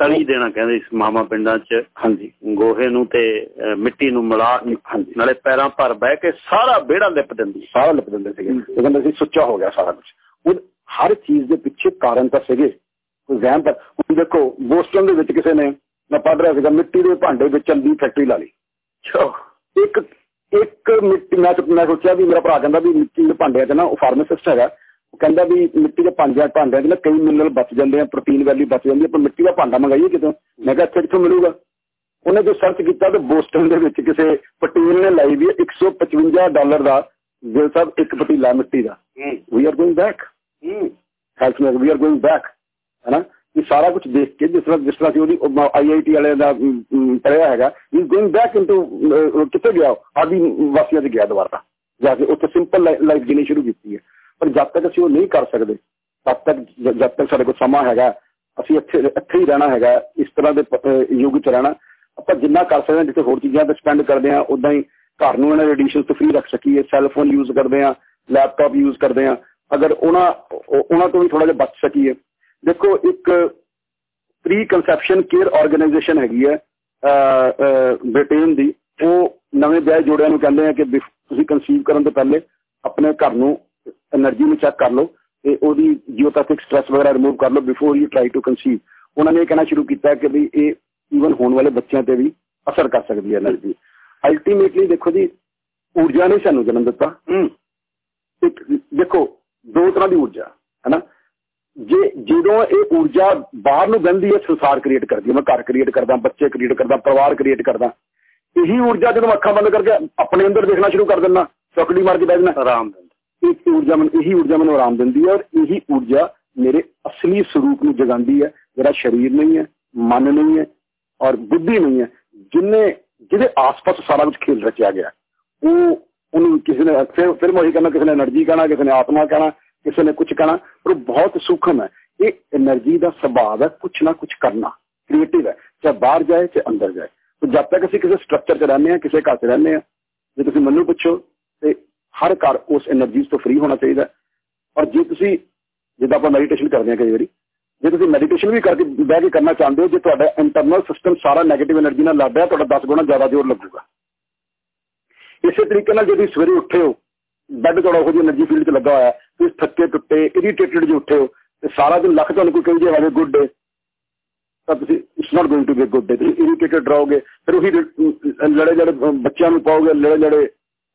ਤਲੀ ਦੇਣਾ ਕਹਿੰਦੇ ਇਸ ਮਾਮਾ ਪਿੰਡਾਂ 'ਚ ਹਾਂਜੀ ਗੋਹੇ ਨੂੰ ਤੇ ਮਿੱਟੀ ਨੂੰ ਮਿਲਾ ਹਾਂਜੀ ਨਾਲੇ ਪੈਰਾਂ ਭਰ ਬਹਿ ਕੇ ਸਾਰਾ ਵਿਹੜਾ ਲਿਪ ਦਿੰਦੀ ਸਾਰਾ ਲਿਪ ਦਿੰਦੇ ਸੀਗੇ। ਉਹ ਕਹਿੰਦੇ ਸੀ ਸੁੱਚਾ ਹੋ ਗਿਆ ਸਾਰਾ ਕੁਝ ਉਹ ਹਰ ਚੀਜ਼ ਦੇ ਪਿੱਛੇ ਕਾਰਨ ਤਾਂ ਸੀਗੇ। ਕੋਈ ਵਹਿਮ ਪਰ ਹੁਣ ਦੇਖੋ ਬੋਸਟਨ ਦੇ ਵਿੱਚ ਕਿਸੇ ਨੇ ਮੈਂ ਪੜ ਰਿਹਾ ਸੀਗਾ ਮਿੱਟੀ ਦੇ ਭਾਂਡੇ ਵੇਚਣ ਦੀ ਫੈਕਟਰੀ ਲਾ ਲਈ। ਇੱਕ ਇੱਕ ਮਿੱਟੀ ਮੈਂ ਮੈਂ ਸੋਚਿਆ ਵੀ ਮੇਰਾ ਭਰਾ ਕਹਿੰਦਾ ਵੀ ਮਿੱਟੀ ਦੇ ਭਾਂਡਿਆਂ 'ਚ ਨਾ ਉਹ ਫਾਰਮਾਸਿਸਟ ਹੈਗਾ ਉਹ ਕਹਿੰਦਾ ਵੀ ਮਿੱਟੀ ਦੇ ਭਾਂਡਿਆਂ ਭਾਂਡਿਆਂ 'ਚ ਨਾ ਕਈ ਮਿਨਰਲ ਬਚ ਜਾਂਦੇ ਆ ਪ੍ਰੋਟੀਨ ਵੈਲੀ ਬਚ ਜਾਂਦੀ ਆ ਪਰ ਮਿੱਟੀ ਦਾ ਭਾਂਡਾ ਮੰਗਾਈਏ ਕਿਤੋਂ? ਮੈਂ ਕਿਹਾ ਇੱਥੇ ਕਿੱਥੋਂ ਮਿਲੂਗਾ? ਉਹਨੇ ਜੋ ਸਰਚ ਕੀਤਾ ਤੇ ਬੋਸਟਨ ਦੇ ਵਿੱਚ ਕਿਸੇ ਪਟੀਲ ਨੇ ਲਾਈ ਵੀ 155 ਡਾਲਰ ਦਾ ਜੇ ਸਭ ਇੱਕ ਪਤੀਲਾ ਮਿੱਟੀ ਦਾ। We are going back health may we are going back ਹੈਨਾ? ਇਹ ਸਾਰਾ ਕੁਝ ਦੇਖ ਕੇ ਜਿਸ ਤਰ੍ਹਾਂ ਜਿਸ ਤਰ੍ਹਾਂ ਕਿ ਉਹਦੀ ਆਈਆਈਟੀ ਵਾਲੇ ਦਾ ਪੜਿਆ ਹੈਗਾ ਹੀ ਗੋਇੰਗ ਬੈਕ ਇਨਟੂ ਕਿੱਥੇ ਗਿਆ ਆਦੀ ਵਾਸੀਆਂ 'ਚ ਗਿਆ ਦੁਬਾਰਾ। ਜਾ ਕੇ ਉੱਥੇ ਸਿੰਪਲ ਲਾਈਫ ਜੀਣੀ ਸ਼ੁਰੂ ਕੀਤੀ ਹੈ। ਪਰ ਜਦ ਤੱਕ ਅਸੀਂ ਉਹ ਨਹੀਂ ਕਰ ਸਕਦੇ, ਤਦ ਤੱਕ ਜਦ ਤੱਕ ਸਾਡੇ ਕੋਲ ਸਮਾਂ ਹੈਗਾ, ਅਸੀਂ ਇੱਥੇ ਇੱਥੇ ਹੀ ਰਹਿਣਾ ਹੈਗਾ, ਇਸ ਤਰ੍ਹਾਂ ਦੇ ਯੁੱਗ 'ਚ ਰਹਿਣਾ। ਆਪਾਂ ਜਿੰਨਾ ਕਰ ਸਕਦੇ ਹਾਂ, ਜਿੱਥੇ ਹੋਰ ਚੀਜ਼ਾਂ ਤੇ ਸਪੈਂਡ ਕਰਦੇ ਆ ਉਦਾਂ ਹੀ ਘਰ ਨੂੰ ਇਹਨਾਂ ਰੇਡੀਏਸ਼ਨ ਤੋਂ ਫ੍ਰੀ ਰੱਖ ਸਕੀਏ ਸੈੱਲ ਯੂਜ਼ ਕਰਦੇ ਆ ਲੈਪਟਾਪ ਯੂਜ਼ ਕਰਦੇ ਆ ਅਗਰ ਉਹਨਾਂ ਉਹਨਾਂ ਤੋਂ ਵੀ ਥੋੜਾ ਜਿਹਾ ਬਚ ਸਕੀਏ। ਦੇਖੋ, ਇੱਕ ਪ੍ਰੀ ਕਨਸੈਪਸ਼ਨ ਕੇਅਰ ਆਰਗੇਨਾਈਜੇਸ਼ਨ ਹੈਗੀ ਹੈ ਬ੍ਰਿਟੇਨ ਦੀ। ਉਹ ਨਵੇਂ ਵਿਆਹ ਜੋੜਿਆਂ ਨੂੰ ਕਹਿੰਦੇ ਆ ਕਿ ਤੁਸੀਂ ਕਨਸੀਵ ਕਰਨ ਤੋਂ ਪਹਿਲੇ ਆਪਣੇ ਘਰ ਨੂੰ એનર્ਜੀ ਨੂੰ ਚੈੱਕ ਕਰ ਲਓ ਤੇ ਉਹਦੀ ਜੀਓਪੈਥਿਕ ਸਟ੍ਰੈਸ ਵਗੈਰਾ ਰਿਮੂਵ ਕਰ ਲਓ before you try to conceive ਉਹਨਾਂ ਨੇ ਇਹ ਕਹਿਣਾ ਸ਼ੁਰੂ ਕੀਤਾ ਕਿ ਵੀ ਇਹ ਈਵਨ ਹੋਣ ਵਾਲੇ ਬੱਚਿਆਂ ਤੇ ਵੀ ਅਸਰ ਕਰ ਸਕਦੀ ਹੈ એનર્ਜੀ ਅਲਟੀਮੇਟਲੀ ਦੇਖੋ ਜੀ ਊਰਜਾ ਨੇ ਸਾਨੂੰ ਜਨਮ ਦਿੱਤਾ। ਇੱਕ ਦੇਖੋ ਦੋ ਤਰ੍ਹਾਂ ਦੀ ਊਰਜਾ ਹੈਨਾ? ਜੇ ਜਦੋਂ ਇਹ ਊਰਜਾ ਬਾਹਰ ਨੂੰ ਗੰਦੀ ਹੈ ਸੰਸਾਰ ਕ੍ਰੀਏਟ ਕਰਦੀ ਹੈ। ਮੈਂ ਘਰ ਕ੍ਰੀਏਟ ਕਰਦਾ ਬੱਚੇ ਕ੍ਰੀਏਟ ਕਰਦਾ ਪਰਿਵਾਰ ਕ੍ਰੀਏਟ ਕਰਦਾ। ਇਹੀ ਊਰਜਾ ਜਦੋਂ ਅੱਖਾਂ ਬੰਦ ਕਰਕੇ ਆਪਣੇ ਅੰਦਰ ਦੇਖਣਾ ਸ਼ੁਰੂ ਕਰ ਦਿੰਦਾ ਚੌਕੜੀ ਮਾਰ ਕੇ ਬੈਠਣਾ ਆਰਾਮ ਇਸ ਊਰਜਾ ਮਨ, ਇਹੀ ਊਰਜਾ ਮੈਨੂੰ ਆਰਾਮ ਦਿੰਦੀ ਹੈ ਔਰ ਇਹੀ ਊਰਜਾ ਮੇਰੇ ਅਸਲੀ ਸਰੂਪ ਨੂੰ ਜਗਾਉਂਦੀ ਹੈ। ਜਿਹੜਾ ਸਰੀਰ ਨਹੀਂ ਹੈ, ਮਨ ਨਹੀਂ ਹੈ ਔਰ ਬੁੱਧੀ ਨਹੀਂ ਹੈ। ਜਿੰਨੇ, ਜਿਹਦੇ ਆਸ-ਪਾਸ ਸਾਰਾ ਕੁਝ ਖੇਲ ਰਚਿਆ ਗਿਆ, ਉਹ ਉਹਨੂੰ ਕਿਸੇ ਨੇ ਫਿਰ ਫਿਰ ਮੈਂ ਕਹਿੰਦਾ ਕਿਸੇ ਨੇ એનર્ਜੀ ਕਹਣਾ, ਕਿਸੇ ਨੇ ਆਤਮਾ ਕਹਣਾ, ਕਿਸੇ ਨੇ ਕੁਝ ਕਹਣਾ, ਪਰ ਬਹੁਤ ਸੂਖਮ ਹੈ। ਇਹ એનર્ਜੀ ਦਾ ਸੁਭਾਅ ਹੈ ਕੁਝ ਨਾ ਕੁਝ ਕਰਨਾ। ਕ੍ਰੀਏਟਿਵ ਹੈ, ਚਾਹੇ ਬਾਹਰ ਜਾਏ, ਚਾਹੇ ਅੰਦਰ ਜਾਏ। ਜਦ ਤੱਕ ਅਸੀਂ ਕਿਸੇ ਸਟਰਕਚਰ 'ਚ ਰਹਿੰਦੇ ਆ ਕਿਸੇ ਘਰ 'ਚ ਰਹਿੰਦੇ ਆ ਜੇ ਤੁਸੀਂ ਮੈਨੂੰ ਪੁੱਛੋ, ਤੇ हर घर उस एनर्जी तो फ्री होना चाहिए और जो तुम जिदा आप मैडीटेशन करते हैं कई बार, जो तुम मैडीटेशन भी करके बह के करना चाहते हो, जो थोड़ा इंटरनल सिस्टम सारा नैगेटिव एनर्जी में लड़ रहा है दस गुणा ज़्यादा ज़ोर लगेगा। इस तरीके जो तुम सवेरे उठे हो बैड थोड़ा वही एनर्जी फ़ील्ड लगा हुआ है थके टुटे इरीटेटेड जो उठे हो तो सारा दिन लख तुम कोई कहते हैं गुड डे। तो it's not going to be good day तुम रहोगे, फिर उ लड़े लड़े बच्चों पाओगे लड़े लड़े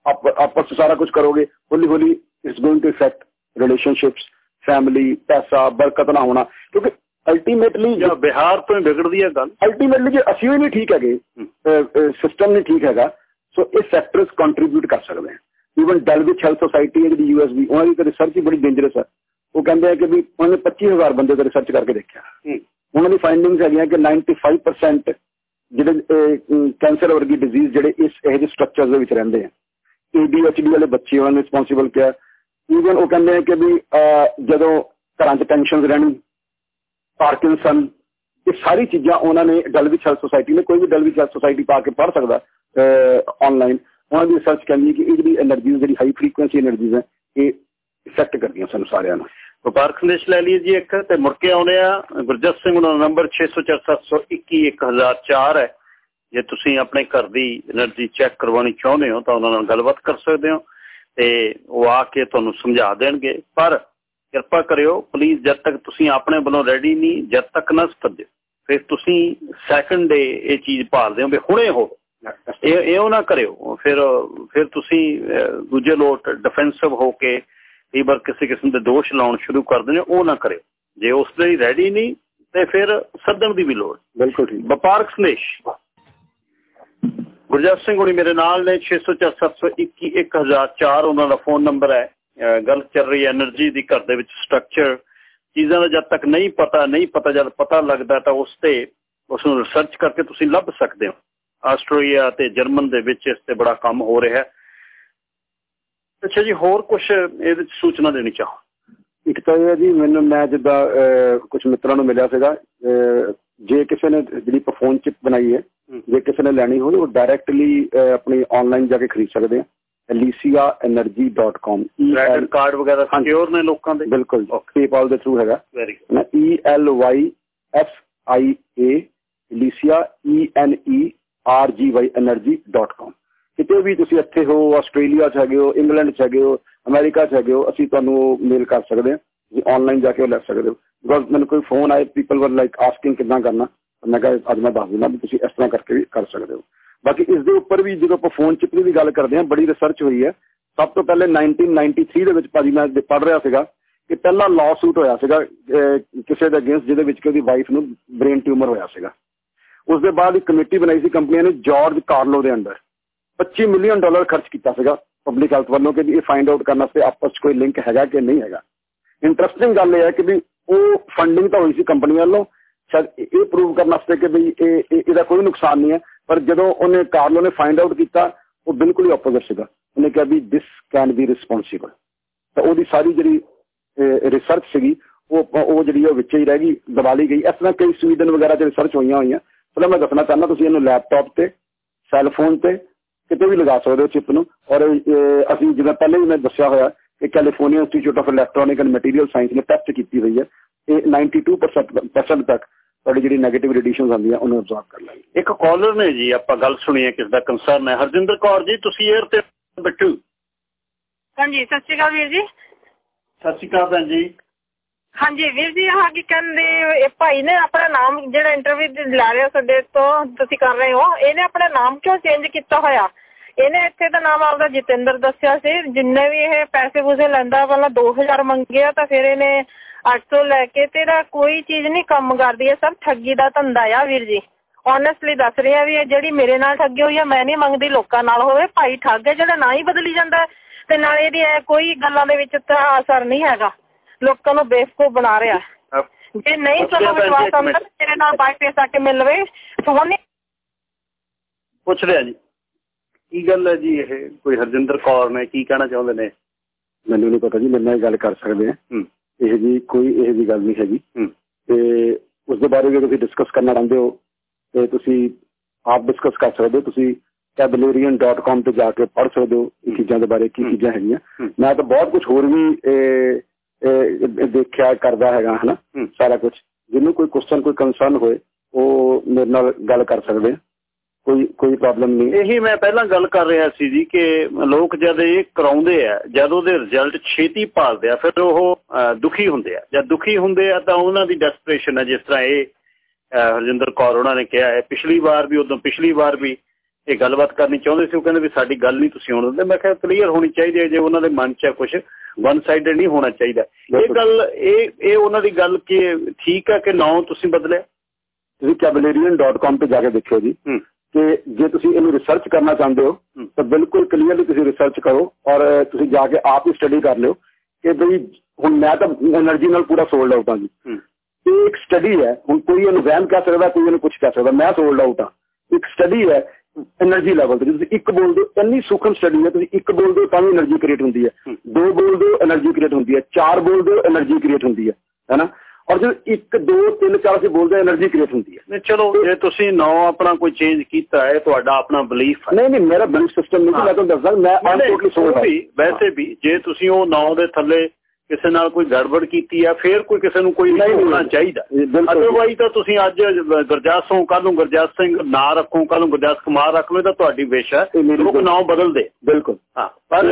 ਆਪਸ ਸਾਰਾ ਕੁਝ ਕਰੋਗੇ ਹੌਲੀ ਹੌਲੀ it's going to affect relationships family ਪੈਸਾ ਬਰਕਤ ਨਾ ਹੋਣਾ ਕਿਉਂਕਿ ਅਲਟੀਮੇਟਲੀ ਜਾਂ ਬਿਹਾਰ ਤੋਂ ਹੀ ਵਿਗੜਦੀ ਹੈ ਗੱਲ ਅਲਟੀਮੇਟਲੀ ਜੇ ਅਸੀਂ ਵੀ ਨਹੀਂ ਠੀਕ ਹੈਗੇ ਸਿਸਟਮ ਨਹੀਂ ਠੀਕ ਹੈਗਾ ਸੋ ਇਹ ਫੈਕਟਰਸ ਕੰਟਰੀਬਿਊਟ ਕਰ ਸਕਦੇ ਹਨ ਈਵਨ ਡੈਲਵਿਚ ਹੈਲਥ ਸੋਸਾਇਟੀ ਹੈ ਜਿਹੜੀ ਯੂਐਸਬੀ ਉਹਨਾਂ ਦੀ ਤਾਂ ਰਿਸਰਚ ਹੀ ਬੜੀ ਡੇਂਜਰਸ ਹੈ ਉਹ ਕਹਿੰਦੇ ਆ ਕਿ ਵੀ ਉਹਨਾਂ ਨੇ 25000 ਬੰਦੇ ਦਾ ਰਿਸਰਚ ਕਰਕੇ ਦੇਖਿਆ ਉਹਨਾਂ ਦੀ ਫਾਈਂਡਿੰਗਸ ਹੈਗੀਆਂ ਕਿ 95% ਜਿਹੜੇ ਕੈਂਸਰ ਵਰਗੀ ਡਿਜ਼ੀਜ਼ ਜਿਹੜੇ ਇਸ ਇਹ ਜਿਹੇ ਸਟਰਕਚਰਸ ਦੇ ਵਿੱਚ ਰਹਿੰਦੇ ਆ ਏਡੀਐਚਡੀ ਵਾਲੇ ਬੱਚੇ ਉਹਨਾਂ ਨੂੰ ਰਿਸਪੌਂਸਿਬਲ ਕਿਹਾ। ਈਵਨ ਉਹ ਕਹਿੰਦੇ ਆ ਕਿ ਵੀ ਜਦੋਂ ਘਰਾਂ 'ਚ ਟੈਨਸ਼ਨਸ ਰਹਿਣੀ ਪਾਰਕਿੰਸਨ ਇਹ ਸਾਰੀ ਚੀਜ਼ਾਂ ਉਹਨਾਂ ਨੇ ਡਲਵਿਚ ਹੈਲਥ ਸੋਸਾਇਟੀ ਨੇ ਕੋਈ ਵੀ ਡਲਵਿਚ ਹੈਲਥ ਸੋਸਾਇਟੀ ਪਾ ਕੇ ਪੜ੍ਹ ਸਕਦਾ ਆਨਲਾਈਨ ਉਹਨਾਂ ਦੀ ਰਿਸਰਚ ਕਹਿੰਦੀ ਕਿ ਇਹ ਜਿਹੜੀ એનર્ਜੀ ਜਿਹੜੀ ਹਾਈ ਫ੍ਰੀਕੁਐਂਸੀ એનર્ਜੀਜ਼ ਹੈ, ਇਹ ਇਫੈਕਟ ਕਰਦੀਆਂ ਸਾਨੂੰ ਸਾਰਿਆਂ ਨੂੰ ਵਪਾਰ ਸੰਦੇਸ਼ ਲੈ ਲਈਏ ਜੀ ਇੱਕ, ਤੇ ਮੁੜ ਕੇ ਆ ਗੁਰਜਤ ਸਿੰਘ, ਉਹਨਾਂ ਦਾ ਨੰਬਰ 66471 ਹੈ। ਜੇ ਤੁਸੀਂ ਆਪਣੇ ਘਰ ਦੀ એનર્ਜੀ ਚੈੱਕ ਕਰਵਾਉਣੀ ਚਾਹੁੰਦੇ ਹੋ ਤਾਂ ਉਹਨਾਂ ਨਾਲ ਗੱਲਬਾਤ ਕਰ ਸਕਦੇ ਹੋ ਤੇ ਉਹ ਆ ਕੇ ਤੁਹਾਨੂੰ ਸਮਝਾ ਦੇਣਗੇ। ਪਰ ਕਿਰਪਾ ਕਰਿਓ ਪਲੀਜ਼ ਜਦ ਤੱਕ ਤੁਸੀਂ ਆਪਣੇ ਵੱਲੋਂ ਰੈਡੀ ਨਹੀਂ ਜਦ ਤੱਕ ਨਾ ਸਤਜੋ ਫਿਰ ਤੁਸੀਂ ਸੈਕੰਡ ਡੇ ਇਹ ਚੀਜ਼ ਭਾਲਦੇ ਹੋ ਵੀ ਹੁਣੇ ਹੋ। ਇਹ ਇਹ ਉਹ ਨਾ ਕਰਿਓ। ਫਿਰ ਫਿਰ ਤੁਸੀਂ ਦੂਜੇ ਲੋਟ ਡਿਫੈਂਸਿਵ ਹੋ ਕੇ ਕਈ ਵਾਰ ਕਿਸੇ ਕਿਸਮ ਦੇ ਦੋਸ਼ ਲਾਉਣ ਸ਼ੁਰੂ ਕਰ ਦਿੰਦੇ ਉਹ ਨਾ ਕਰਿਓ। ਜੇ ਉਸ ਲਈ ਰੈਡੀ ਨਹੀਂ ਤੇ ਫਿਰ ਸੱਦਣ ਦੀ ਵੀ ਲੋੜ। ਬਿਲਕੁਲ ਠੀਕ। ਵਪਾਰਕ ਸੰਦੇਸ਼। ਗੁਰਜਸ ਸਿੰਘ ਹੁਣੀ ਮੇਰੇ ਨਾਲ ਨੇ 64721 1004 ਉਹਨਾਂ ਦਾ ਫੋਨ ਨੰਬਰ ਹੈ। ਗੱਲ ਚੱਲ ਰਹੀ ਹੈ એનર્ਜੀ ਦੀ ਘਰ ਦੇ ਵਿੱਚ ਸਟਰਕਚਰ ਚੀਜ਼ਾਂ ਦਾ ਜਦ ਤੱਕ ਨਹੀਂ ਪਤਾ ਨਹੀਂ ਪਤਾ, ਜਦ ਪਤਾ ਲੱਗਦਾ ਤਾਂ ਉਸ ਤੇ ਉਸ ਨੂੰ ਰਿਸਰਚ ਕਰਕੇ ਤੁਸੀਂ ਲੱਭ ਸਕਦੇ ਹੋ। ਆਸਟ੍ਰੇਲੀਆ ਤੇ ਜਰਮਨ ਦੇ ਵਿੱਚ ਇਸ ਤੇ ਬੜਾ ਕੰਮ ਹੋ ਰਿਹਾ ਅੱਛਾ ਜੀ, ਹੋਰ ਕੁਝ ਇਹਦੇ ਵਿੱਚ ਸੂਚਨਾ ਦੇਣੀ ਚਾਹੋ? ਇੱਕ ਤਾਂ ਇਹ ਜੀ, ਮੈਨੂੰ, ਮੈਂ ਜਿੱਦਾਂ ਕੁਝ ਮਿੱਤਰਾਂ ਨੂੰ ਮਿਲਿਆ ਸੀਗਾ। ਜੇ ਕਿਸੇ ਨੇ ਜਿਹੜੀ ਫੋਨ ਚਿਪ ਬਣਾਈ ਹੈ ਜੇ ਕਿਸੇ ਨੇ ਲੈਣੀ ਹੋਵੇ ਉਹ ਡਾਇਰੈਕਟਲੀ ਆਪਣੀ ਆਨਲਾਈਨ ਜਾ ਕੇ ਖਰੀਦ ਸਕਦੇ ਆ। Elisiaenergy.com ਕ੍ਰੈਡਿਟ ਕਾਰਡ ਵਗੈਰਾ ਸਿਕਿਉਰ ਨੇ ਲੋਕਾਂ ਦੇ? ਬਿਲਕੁਲ ਪੇਪਾਲ ਦੇ ਥਰੂ ਹੈਗਾ। ਵੈਰੀ ਨਾ E L Y F I A Elysia E N E R G Y energy.com ਕਿਤੇ ਵੀ ਤੁਸੀਂ ਇੱਥੇ ਹੋ ਆਸਟ੍ਰੇਲੀਆ 'ਚ ਹੈਗੇ ਹੋ ਇੰਗਲੈਂਡ 'ਚ ਹੈਗੇ ਹੋ ਅਮਰੀਕਾ 'ਚ ਹੈਗੇ ਹੋ ਅਸੀਂ ਤੁਹਾਨੂੰ ਮੇਲ ਕਰ ਸਕਦੇ ਹਾਂ। ਤੁਸੀਂ ਆਨਲਾਈਨ ਜਾ ਕੇ ਉਹ ਲੈ ਸਕਦੇ ਹੋ। ਬਿਕੋਜ਼ ਮੈਨੂੰ ਕੋਈ ਫੋਨ ਆਏ ਪੀਪਲ ਵਰ ਲਾਈਕ ਆਸਕਿੰਗ ਕਿਦਾਂ ਕਰਨਾ। ਮੈਂ ਕਿਹਾ, ਅੱਜ ਮੈਂ ਦੱਸ ਦਿੰਦਾ ਵੀ ਤੁਸੀਂ ਇਸ ਤਰ੍ਹਾਂ ਕਰਕੇ ਵੀ ਕਰ ਸਕਦੇ ਹੋ। ਬਾਕੀ ਇਸ ਦੇ ਉੱਪਰ ਵੀ ਜਦੋਂ ਆਪਾਂ ਫੋਨ ਚਿਪ ਦੀ ਗੱਲ ਕਰਦੇ ਹਾਂ, ਬੜੀ ਰਿਸਰਚ ਹੋਈ ਹੈ। ਸਭ ਤੋਂ ਪਹਿਲੇ 1993 ਦੇ ਵਿੱਚ ਭਾਜੀ ਮੈਂ ਪੜ੍ਹ ਰਿਹਾ ਸੀਗਾ ਕਿ ਪਹਿਲਾ ਲਾਅ ਸੂਟ ਹੋਇਆ ਸੀਗਾ ਕਿਸੇ ਦੇ ਅਗੇਂਸਟ ਜਿਹਦੇ ਵਿੱਚ ਕਿ ਉਹਦੀ ਵਾਈਫ ਨੂੰ ਬ੍ਰੇਨ ਟਿਊਮਰ ਹੋਇਆ ਸੀਗਾ। ਉਸ ਦੇ ਬਾਅਦ ਇੱਕ ਕਮੇਟੀ ਬਣਾਈ ਸੀ ਕੰਪਨੀਆਂ ਨੇ ਜਾਰਜ ਕਾਰਲੋ ਦੇ ਅੰਦਰ। 25 ਮਿਲੀਅਨ ਡਾਲਰ ਖਰਚ ਕੀਤਾ ਸੀਗਾ ਪਬਲਿਕ ਹੈਲਥ ਵੱਲੋਂ ਕਿ ਇਹ ਫਾਈਂਡ ਆਊਟ ਕਰਨ ਵਾਸਤੇ ਆਪਸ ਚ ਕੋਈ ਲਿੰਕ ਹੈਗਾ ਕਿ ਨਹੀਂ ਹੈਗਾ। ਇੰਟਰਸਟਿੰਗ ਗੱਲ ਇਹ ਹੈ ਕਿ ਵੀ ਉਹ ਫੰਡਿੰਗ ਤਾਂ ਹੋਈ ਸੀ ਕੰਪਨੀ ਵੱਲੋਂ। ਸ਼ਾਇਦ ਇਹ ਪ੍ਰੂਵ ਕਰਨ ਵਾਸਤੇ ਕਿ ਵੀ ਇਹ ਇਹਦਾ ਕੋਈ ਨੁਕਸਾਨ ਨਹੀਂ ਹੈ। ਪਰ ਜਦੋਂ ਉਹਨੇ ਕਾਰਲੋ ਨੇ ਫਾਈਂਡ ਆਊਟ ਕੀਤਾ, ਉਹ ਬਿਲਕੁਲ ਹੀ ਆਪੋਜ਼ਿਟ ਸੀਗਾ। ਉਹਨੇ ਕਿਹਾ ਵੀ ਦਿਸ ਕੈਨ ਬੀ ਰਿਸਪੌਂਸਿਬਲ ਤਾਂ ਉਹਦੀ ਸਾਰੀ ਜਿਹੜੀ ਰਿਸਰਚ ਸੀਗੀ, ਉਹ ਉਹ ਜਿਹੜੀ ਉਹ ਵਿੱਚ ਹੀ ਰਹਿ ਗਈ ਦਬਾ ਲਈ ਗਈ। ਇਸ ਤਰ੍ਹਾਂ ਕਈ ਸਵੀਡਨ ਵਗੈਰਾ 'ਚ ਰਿਸਰਚ ਹੋਈਆਂ ਹੋਈਆਂ। ਪਹਿਲਾਂ ਮੈਂ ਦੱਸਣਾ ਚਾਹੁੰਦਾ, ਤੁਸੀਂ ਇਹਨੂੰ ਲੈਪਟਾਪ ਤੇ ਸੈੱਲ ਫੋਨ ਤੇ ਕਿਤੇ ਵੀ ਲਗਾ ਸਕਦੇ ਹੋ ਚਿਪ ਨੂੰ। ਔਰ ਅਸੀਂ ਜਿਵੇਂ ਪਹਿਲੇ ਵੀ ਮੈਂ ਦੱਸਿਆ ਹੋਇਆ ਕਿ California institute of electronic and material science ਨੇ ਟੈਸਟ ਕੀਤੀ ਹੋਈ ਹੈ। ਇਹ 92% ਤੱਕ ਤੁਹਾਡੀ ਜਿਹੜੀ 네ਗੇਟਿਵ ਰੇਡੀਏਸ਼ਨਸ ਆਉਂਦੀਆਂ ਉਹਨੂੰ ਅਬਜ਼ੌਰਬ ਕਰ ਲੈਂਦੀ ਇੱਕ ਕਾਲਰ ਨੇ ਜੀ ਆਪਾਂ ਗੱਲ ਸੁਣੀ ਹੈ ਕਿਸ ਦਾ ਕੰਸਰਨ ਹੈ? ਹਰਜਿੰਦਰ ਕੌਰ ਜੀ ਤੁਸੀਂ 에ਅਰ ਤੇ ਬਿੱਟੂ ਹਾਂਜੀ ਸਤਿ ਸ਼੍ਰੀ ਅਕਾਲ ਵੀਰ ਜੀ। ਸਤਿ ਸ਼੍ਰੀ ਅਕਾਲ ਭੈਣ ਜੀ। ਹਾਂਜੀ ਵੀਰ ਜੀ ਆਹ ਕੀ ਕਹਿੰਦੇ ਇਹ ਭਾਈ ਨੇ ਆਪਣਾ ਨਾਮ ਜਿਹੜਾ ਇੰਟਰਵਿਊ ਲੈ ਰਿਹਾ ਸਾਡੇ ਤੋਂ ਤੁਸੀਂ ਕਰ ਰਹੇ ਹੋ ਇਹਨੇ ਆਪਣਾ ਨਾਮ ਕਿਉਂ ਚੇਂਜ ਕੀਤਾ ਹੋਇਆ? ਇਹਨੇ ਇੱਥੇ ਦਾ ਨਾਮ ਆਪਦਾ ਜਤਿੰਦਰ ਦੱਸਿਆ ਸੀ ਜਿੰਨੇ ਵੀ ਇਹ ਪੈਸੇ ਪੂਸੇ ਲੈਂਦਾ ਪਹਿਲਾਂ 2000 ਮੰਗਿਆ ਤਾਂ ਫਿਰ ਇਹਨੇ 800 ਲੈ ਕੇ ਤੇਰਾ ਕੋਈ ਚੀਜ਼ ਨਹੀਂ ਕੰਮ ਕਰਦੀ ਹੈ ਸਭ ਠੱਗੀ ਦਾ ਧੰਦਾ ਆ ਵੀਰ ਜੀ। ਓਨੈਸਟਲੀ ਦੱਸ ਰਿਹਾ ਵੀ ਇਹ ਜਿਹੜੀ ਮੇਰੇ ਨਾਲ ਠੱਗੀ ਹੋਈ ਆ ਮੈਂ ਨਹੀਂ ਮੰਗਦੀ ਲੋਕਾਂ ਨਾਲ ਹੋਵੇ ਭਾਈ ਠੱਗ ਹੈ ਜਿਹੜਾ ਨਾ ਹੀ ਬਦਲੀ ਜਾਂਦਾ ਤੇ ਨਾਲ ਇਹਦੀ ਕੋਈ ਗੱਲਾਂ ਦੇ ਵਿੱਚ ਤਾਂ ਅਸਰ ਨਹੀਂ ਹੈਗਾ। ਲੋਕਾਂ ਨੂੰ ਬੇਵਕੂਫ ਬਣਾ ਰਿਹਾ। ਜੇ ਨਹੀਂ ਤੁਹਾਨੂੰ ਵਿਸ਼ਵਾਸ ਆਉਂਦਾ ਤੇਰੇ ਨਾਲ ਬਾਈ ਪੇਸ ਕੇ ਮਿਲ ਲਵੇ। ਪੁੱਛ ਰਿਹਾ ਜੀ। ਕੀ ਗੱਲ ਹੈ ਜੀ ਇਹ? ਕੋਈ ਹਰਜਿੰਦਰ ਕੌਰ ਨੇ ਕੀ ਕਹਿਣਾ ਚਾਹੁੰਦੇ ਨੇ? ਮੈਨੂੰ ਨਹੀਂ ਪਤਾ ਜੀ ਮੇਰੇ ਨਾਲ ਗੱਲ ਕਰ ਸਕਦੇ ਆ। ਇਹ ਜੀ ਕੋਈ ਇਹ ਜੀ ਗੱਲ ਨਹੀਂ ਹੈਗੀ। ਤੇ ਉਸ ਦੇ ਬਾਰੇ ਜੇ ਤੁਸੀਂ ਡਿਸਕਸ ਕਰਨਾ ਚਾਹੁੰਦੇ ਹੋ ਤੇ ਤੁਸੀਂ ਆਪ ਡਿਸਕਸ ਕਰ ਸਕਦੇ ਹੋ। ਤੁਸੀਂ tabularian.com ਤੇ ਜਾ ਕੇ ਪੜ੍ਹ ਸਕਦੇ ਹੋ ਇਹ ਚੀਜ਼ਾਂ ਦੇ ਬਾਰੇ ਕੀ ਚੀਜ਼ਾਂ ਹੈਗੀਆਂ। ਮੈਂ ਤਾਂ ਬਹੁਤ ਕੁਝ ਹੋਰ ਵੀ ਦੇਖਿਆ ਕਰਦਾ ਹੈਗਾ ਹਨਾ? ਸਾਰਾ ਕੁਝ ਜਿਹਨੂੰ ਕੋਈ ਕੁਐਸਚਨ ਕੋਈ ਕੰਸਰਨ ਹੋਏ ਉਹ ਮੇਰੇ ਨਾਲ ਗੱਲ ਕਰ ਸਕਦੇ ਆ। ਕੋਈ ਕੋਈ ਪ੍ਰੋਬਲਮ ਨਹੀਂ। ਇਹੀ ਮੈਂ ਪਹਿਲਾਂ ਗੱਲ ਕਰ ਰਿਹਾ ਸੀ ਜੀ ਕਿ ਲੋਕ ਜਦ ਇਹ ਕਰਾਉਂਦੇ ਆ ਜਦ ਉਹਦੇ ਰਿਜ਼ਲਟ ਛੇਤੀ ਭਾਲਦੇ ਆ ਫਿਰ ਉਹ ਦੁਖੀ ਹੁੰਦੇ ਆ। ਜਦ ਦੁਖੀ ਹੁੰਦੇ ਆ ਤਾਂ ਉਹਨਾਂ ਦੀ ਡੈਸਪਰੇਸ਼ਨ ਹੈ ਜਿਸ ਤਰ੍ਹਾਂ ਇਹ ਹਰਜਿੰਦਰ ਕੌਰ ਉਹਨਾਂ ਨੇ ਕਿਹਾ ਹੈ। ਪਿਛਲੀ ਵਾਰ ਵੀ ਉਦੋਂ ਪਿਛਲੀ ਵਾਰ ਵੀ ਇਹ ਗੱਲਬਾਤ ਕਰਨੀ ਚਾਹੁੰਦੇ ਸੀ ਉਹ ਕਹਿੰਦੇ ਵੀ ਸਾਡੀ ਗੱਲ ਨਹੀਂ ਤੁਸੀਂ ਹੋਣ ਦਿੰਦੇ। ਮੈਂ ਕਿਹਾ ਕਲੀਅਰ ਹੋਣੀ ਚਾਹੀਦੀ ਹੈ ਜੇ ਉਹਨਾਂ ਦੇ ਮਨ 'ਚ ਹੈ ਕੁਝ ਵਨ ਸਾਈਡਡ ਨਹੀਂ ਹੋਣਾ ਚਾਹੀਦਾ। ਇਹ ਗੱਲ ਇਹ ਇਹ ਉਹਨਾਂ ਦੀ ਗੱਲ ਕਿ ਠੀਕ ਹੈ ਕਿ ਨਾ ਤੁਸੀਂ ਬਦਲਿਆ? ਤੁਸੀਂ ਕੈਬਲੇਰੀਅਨ.com ਤੇ ਜਾ ਕੇ ਦੇਖਿਓ ਜੀ। ਕਿ ਜੇ ਤੁਸੀਂ ਇਹਨੂੰ ਰਿਸਰਚ ਕਰਨਾ ਚਾਹੁੰਦੇ ਹੋ ਤਾਂ ਬਿਲਕੁਲ ਕਲੀਅਰਲੀ ਤੁਸੀਂ ਰਿਸਰਚ ਕਰੋ ਔਰ ਤੁਸੀਂ ਜਾ ਕੇ ਆਪ ਹੀ ਸਟੱਡੀ ਕਰ ਲਿਓ ਕਿ ਬਈ ਹੁਣ ਮੈਂ ਤਾਂ એનર્ਜੀ ਨਾਲ ਪੂਰਾ ਸੋਲਡ ਆਊਟ ਹਾਂ ਜੀ। ਇੱਕ ਸਟੱਡੀ ਹੈ ਹੁਣ ਕੋਈ ਇਹਨੂੰ ਵੈਨ ਕਹਿ ਸਕਦਾ ਕੋਈ ਇਹਨੂੰ ਕੁਝ ਕਹਿ ਸਕਦਾ ਮੈਂ ਸੋਲਡ ਆਊਟ ਹਾਂ। ਇੱਕ ਸਟੱਡੀ ਹੈ એનર્ਜੀ ਲੈਵਲ ਤੇ ਤੁਸੀਂ ਇੱਕ ਬੋਲ ਦਿਓ ਇੰਨੀ ਸੂਖਮ ਸਟੱਡੀ ਹੈ ਤੁਸੀਂ ਇੱਕ ਬੋਲ ਦਿਓ ਤਾਂ ਵੀ એનર્ਜੀ ਕ੍ਰੀਏਟ ਹੁੰਦੀ ਹੈ। ਦੋ ਬੋਲ ਦਿਓ એનર્ਜੀ ਕ੍ਰੀਏਟ ਹੁੰਦੀ ਹੈ। ਚਾਰ ਬੋਲ ਦਿਓ એનર્ਜੀ ਕ੍ਰੀਏਟ ਹੁੰਦੀ ਹੈ। ਹੈਨਾ ਔਰ ਜੋ 1 2 3 4 ਅਸੀਂ ਬੋਲਦੇ એનર્ਜੀ ਕ੍ਰੀਏਟ ਹੁੰਦੀ ਹੈ। ਨਹੀਂ ਚਲੋ ਜੇ ਤੁਸੀਂ ਨੌ ਆਪਣਾ ਕੋਈ ਚੇਂਜ ਕੀਤਾ ਹੈ ਤੁਹਾਡਾ ਆਪਣਾ ਬਲੀਫ ਨਹੀਂ ਨਹੀਂ ਮੇਰਾ ਬਲੀਫ ਸਿਸਟਮ ਨਹੀਂ ਮੈਂ ਤੁਹਾਨੂੰ ਦੱਸਦਾ ਮੈਂ ਆਮ ਟੋਟਲੀ ਸੋਚਦਾ ਵੈਸੇ ਵੀ ਜੇ ਤੁਸੀਂ ਉਹ ਨੌ ਦੇ ਥੱਲੇ ਕਿਸੇ ਨਾਲ ਕੋਈ ਗੜਬੜ ਕੀਤੀ ਆ ਫੇਰ ਕੋਈ ਕਿਸੇ ਨੂੰ ਕੋਈ ਨਹੀਂ ਹੋਣਾ ਚਾਹੀਦਾ। ਅਦਰਵਾਈਜ਼ ਤਾਂ ਤੁਸੀਂ ਅੱਜ ਗੁਰਜਾਸ ਕੱਲ ਨੂੰ ਗੁਰਜਾਸ ਸਿੰਘ ਨਾਂ ਰੱਖੋ ਕੱਲ ਨੂੰ ਗੁਰਜਾਸ ਕੁਮਾਰ ਰੱਖ ਲਓ ਤਾਂ ਤੁਹਾਡੀ ਵਿਸ਼ ਹੈ। ਲੋਕ ਨਾਮ ਬਦਲ ਦੇ ਬਿਲਕੁਲ। ਹਾਂ ਪਰ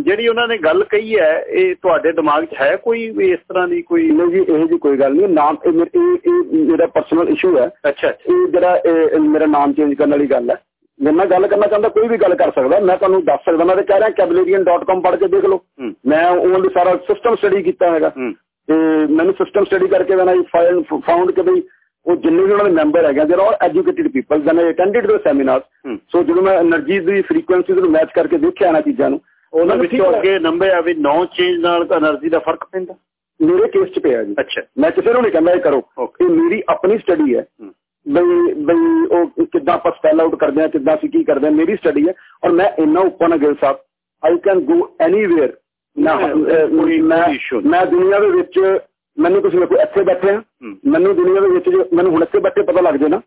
ਜਿਹੜੀ ਉਹਨਾਂ ਨੇ ਗੱਲ ਕਹੀ ਹੈ ਇਹ ਤੁਹਾਡੇ ਦਿਮਾਗ 'ਚ ਹੈ ਕੋਈ ਇਸ ਤਰ੍ਹਾਂ ਦੀ ਕੋਈ? ਨਹੀਂ ਜੀ ਇਹ ਜੀ ਕੋਈ ਗੱਲ ਨਹੀਂ। ਨਾਮ ਇਹ ਮੇਰਾ ਪਰਸਨਲ ਇਸ਼ੂ ਹੈ। ਅੱਛਾ ਇਹ ਜਿਹੜਾ ਮੇਰਾ ਨਾਮ ਚੇਂਜ ਕਰਨ ਵਾਲੀ ਗੱਲ ਹੈ। ਜੇ ਮੈਂ ਗੱਲ ਕਰਨਾ ਚਾਹੁੰਦਾ ਕੋਈ ਵੀ ਗੱਲ ਕਰ ਸਕਦਾ ਮੈਂ ਤੁਹਾਨੂੰ ਦੱਸ ਸਕਦਾ ਮੈਂ ਤਾਂ ਕਹਿ ਰਿਹਾ kabilarian.com ਪੜ੍ਹ ਕੇ ਦੇਖ ਲਓ। ਮੈਂ ਉਹਨਾਂ ਦੇ ਸਾਰਾ ਸਿਸਟਮ ਸਟੱਡੀ ਕੀਤਾ ਹੈਗਾ। ਤੇ ਮੈਨੂੰ ਸਿਸਟਮ ਸਟੱਡੀ ਕਰਕੇ ਮੈਂ ਫਾਊਂਡ ਕਿ ਬਈ ਉਹ ਜਿੰਨੇ ਵੀ ਉਹਨਾਂ ਦੇ ਮੈਂਬਰ ਹੈਗੇ they are educated people then attended the seminars so ਜਦੋਂ ਮੈਂ એનર્ਜੀ ਦੀ ਫ੍ਰੀਕੁਐਂਸੀ ਨੂੰ ਮੈਚ ਕਰਕੇ ਦੇਖਿਆ ਨਾ ਚੀਜ਼ਾਂ ਨੂੰ ਉਹਨਾਂ ਵਿੱਚੋਂ ਅੱਗੇ ਨੰਬਰ ਆ ਵੀ ਨੌ ਚੇਂਜ ਨਾਲ એનર્ਜੀ ਦਾ ਫ਼ਰਕ ਪੈਂਦਾ? ਮੇਰੇ ਕੇਸ 'ਚ ਪਿਆ ਜੀ। ਅੱਛਾ। ਮੈਂ ਕਿਸੇ ਨੂੰ ਨਹੀਂ ਕਹਿੰਦਾ ਇਹ ਕਰੋ। ਇਹ ਮੇਰੀ ਆਪਣੀ ਸਟੱਡੀ ਹੈ। ਬਈ ਬਈ ਉਹ ਕਿੱਦਾਂ ਆਪਾਂ ਸਪੈਲ ਆਊਟ ਕਰਦੇ ਆ ਕਿੱਦਾਂ ਅਸੀਂ ਕੀ ਕਰਦੇ ਆ ਮੇਰੀ ਸਟੱਡੀ ਹੈ ਔਰ ਮੈਂ ਇੰਨਾ ਓਪਨ ਹਾਂ Gill Sahib I can go anywhere ਮੈਂ ਦੁਨੀਆ ਦੇ ਵਿੱਚ ਮੈਨੂੰ ਤੁਸੀਂ ਕੋਈ ਇੱਥੇ ਬੈਠੇ ਆ ਮੈਨੂੰ ਦੁਨੀਆ ਦੇ ਵਿੱਚ ਮੈਨੂੰ ਹੁਣ ਇੱਥੇ ਬੈਠੇ ਪਤਾ ਲੱਗ ਜੇ ਨਾ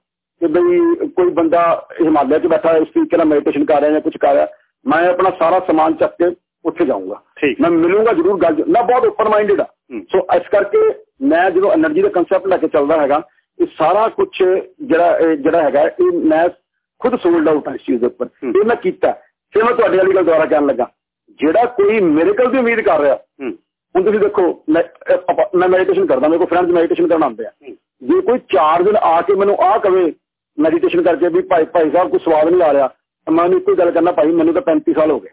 ਕਿ ਬਈ ਕੋਈ ਬੰਦਾ ਹਿਮਾਲਿਆ 'ਚ ਬੈਠਾ ਇਸ ਤਰੀਕੇ ਨਾਲ ਮੈਡੀਟੇਸ਼ਨ ਕਰ ਰਿਹਾ ਜਾਂ ਕੁਝ ਕਰ ਰਿਹਾ। ਮੈਂ ਆਪਣਾ ਸਾਰਾ ਸਮਾਨ ਚੱਕ ਕੇ ਉੱਥੇ ਜਾਊਂਗਾ। ਮੈਂ ਮਿਲੂਗਾ ਜ਼ਰੂਰ ਗੱਲ ਮੈਂ ਬਹੁਤ ਓਪਨ ਮਾਈਂਡਡ ਆ ਸੋ ਇਸ ਕਰਕੇ ਮੈਂ ਜਦੋਂ એનર્ਜੀ ਦਾ ਕਨਸੈਪਟ ਲੈ ਕੇ ਚੱਲਦਾ ਹੈਗਾ ਇਹ ਸਾਰਾ ਕੁਝ ਜਿਹੜਾ ਜਿਹੜਾ ਹੈਗਾ ਇਹ ਮੈਂ ਖੁਦ ਸੋਲਡ ਆਊਟ ਹਾਂ ਇਸ ਚੀਜ਼ ਦੇ ਉੱਪਰ। ਇਹ ਮੈਂ ਕੀਤਾ। ਫਿਰ ਮੈਂ ਤੁਹਾਡੇ ਵਾਲੀ ਗੱਲ ਦੁਆਰਾ ਕਹਿਣ ਲੱਗਾ। ਜਿਹੜਾ ਕੋਈ ਮੈਰੀਕਲ ਦੀ ਉਮੀਦ ਕਰ ਰਿਹਾ ਹੁਣ ਤੁਸੀਂ ਦੇਖੋ ਮੈਂ ਮੈਡੀਟੇਸ਼ਨ ਕਰਦਾ ਮੇਰੇ ਕੋਲ ਫਰੈਂਡਸ ਮੈਡੀਟੇਸ਼ਨ ਕਰਨ ਆਉਂਦੇ ਆ। ਜੇ ਕੋਈ 4 ਦਿਨ ਆ ਕੇ ਮੈਨੂੰ ਆਹ ਕਵੇ ਮੈਡੀਟੇਸ਼ਨ ਕਰਕੇ ਵੀ ਭਾਈ ਭਾਈ ਸਾਹਿਬ ਕੋਈ ਸਵਾਦ ਨਹੀਂ ਆ ਰਿਹਾ ਮੈਂ ਉਹਨੂੰ ਇੱਕੋ ਗੱਲ ਕਰਨਾ ਭਾਈ ਮੈਨੂੰ ਤਾਂ 35 ਸਾਲ ਹੋ ਗਏ।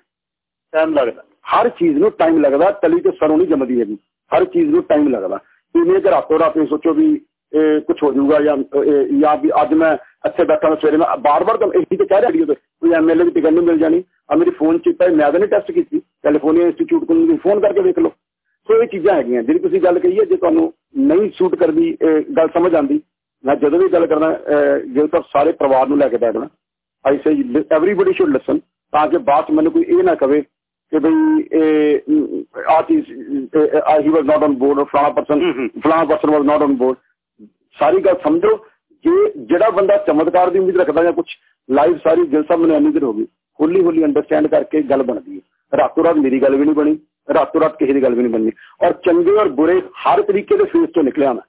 ਟਾਈਮ ਲੱਗਦਾ। ਹਰ ਚੀਜ਼ ਨੂੰ ਟਾਈਮ ਲੱਗਦਾ ਤਲੀ ਤੇ ਸਰੋਂ ਨਹੀਂ ਜੰਮਦੀ ਹੈਗੀ। ਹਰ ਚੀਜ਼ ਨੂੰ ਟਾਈਮ ਲੱਗਦਾ। ਇਵੇਂ ਕਿ ਰਾਤੋਂ ਰਾਤ ਸੋਚੋ ਵੀ ਕੁਝ ਹੋ ਜਾਊਗਾ ਜਾਂ ਜਾਂ ਵੀ ਅੱਜ ਮੈਂ ਇੱਥੇ ਬੈਠਾ ਸਵੇਰੇ ਮੈਂ ਬਾਰ-ਬਾਰ ਤਾਂ ਇਹੀ ਤਾਂ ਕਹਿ ਰਿਹਾ ਵੀਡੀਓ ਤੇ ਕੋਈ ਐਮਐਲਏ ਦੀ ਟਿਕਟ ਨਹੀਂ ਮਿਲ ਜਾਣੀ। ਆ ਮੇਰੀ ਫੋਨ ਚਿੱਪ ਹੈ ਮੈਂ ਤਾਂ ਨਹੀਂ ਟੈਸਟ ਕੀਤੀ। ਕੈਲੀਫੋਰਨੀਆ ਇੰਸਟੀਚਿਊਟ ਕੋਲ ਫੋਨ ਕਰਕੇ ਦੇਖ ਲਓ। ਸੋ ਇਹ ਚੀਜ਼ਾਂ ਹੈਗੀਆਂ ਜਿਹੜੀ ਤੁਸੀਂ ਗੱਲ ਕਹੀ ਹੈ ਜੇ ਤੁਹਾਨੂੰ ਨਹੀਂ ਸੂਟ ਕਰਦੀ ਗੱਲ ਸਮਝ ਆਂਦੀ ਮੈਂ ਜਦੋਂ ਵੀ ਗੱਲ ਕਰਦਾ ਜੇ ਤਾਂ ਸਾਰੇ ਪਰਿਵਾਰ ਨੂੰ ਲੈ ਕੇ ਬੈਠਣਾ ਆਈ ਸੇ ਐਵਰੀਬਾਡੀ ਸ਼ੁੱਡ ਲਿਸਨ ਤਾਂ ਕਿ ਬਾਅਦ ਮੈਨੂੰ ਕੋਈ ਇਹ ਨਾ ਕਵੇ ਕਿ ਬਈ ਇਹ ਆ ਚੀਜ਼ ਹੀ ਵਾਸ ਨਾਟ ਔਨ ਬੋਰਡ ਫਲਾਣਾ ਪਰਸਨ ਫਲਾਣਾ person was not on board ਸਾਰੀ ਗੱਲ ਸਮਝੋ, ਜੇ ਜਿਹੜਾ ਬੰਦਾ ਚਮਤਕਾਰ ਦੀ ਉਮੀਦ ਰੱਖਦਾ ਜਾਂ ਕੁਝ ਲਾਈਵ ਸਾਰੀ ਦਿਲ ਸਭ ਮੈਨੂੰ ਇੰਨੀ ਹੋ ਗਈ ਹੌਲੀ ਹੌਲੀ ਅੰਡਰਸਟੈਂਡ ਕਰਕੇ ਗੱਲ ਬਣਦੀ ਹੈ। ਰਾਤੋਂ ਰਾਤ ਮੇਰੀ ਗੱਲ ਵੀ ਨਹੀਂ ਬਣੀ, ਰਾਤੋਂ ਰਾਤ ਕਿਸੇ ਦੀ ਗੱਲ ਵੀ ਨਹੀਂ ਬਣਨੀ ਔਰ ਚੰਗੇ ਔਰ ਬੁਰੇ ਹਰ ਤਰੀਕੇ ਦੇ ਫੇਸ ਤੋਂ ਨਿਕਲਿਆ ਮੈਂ।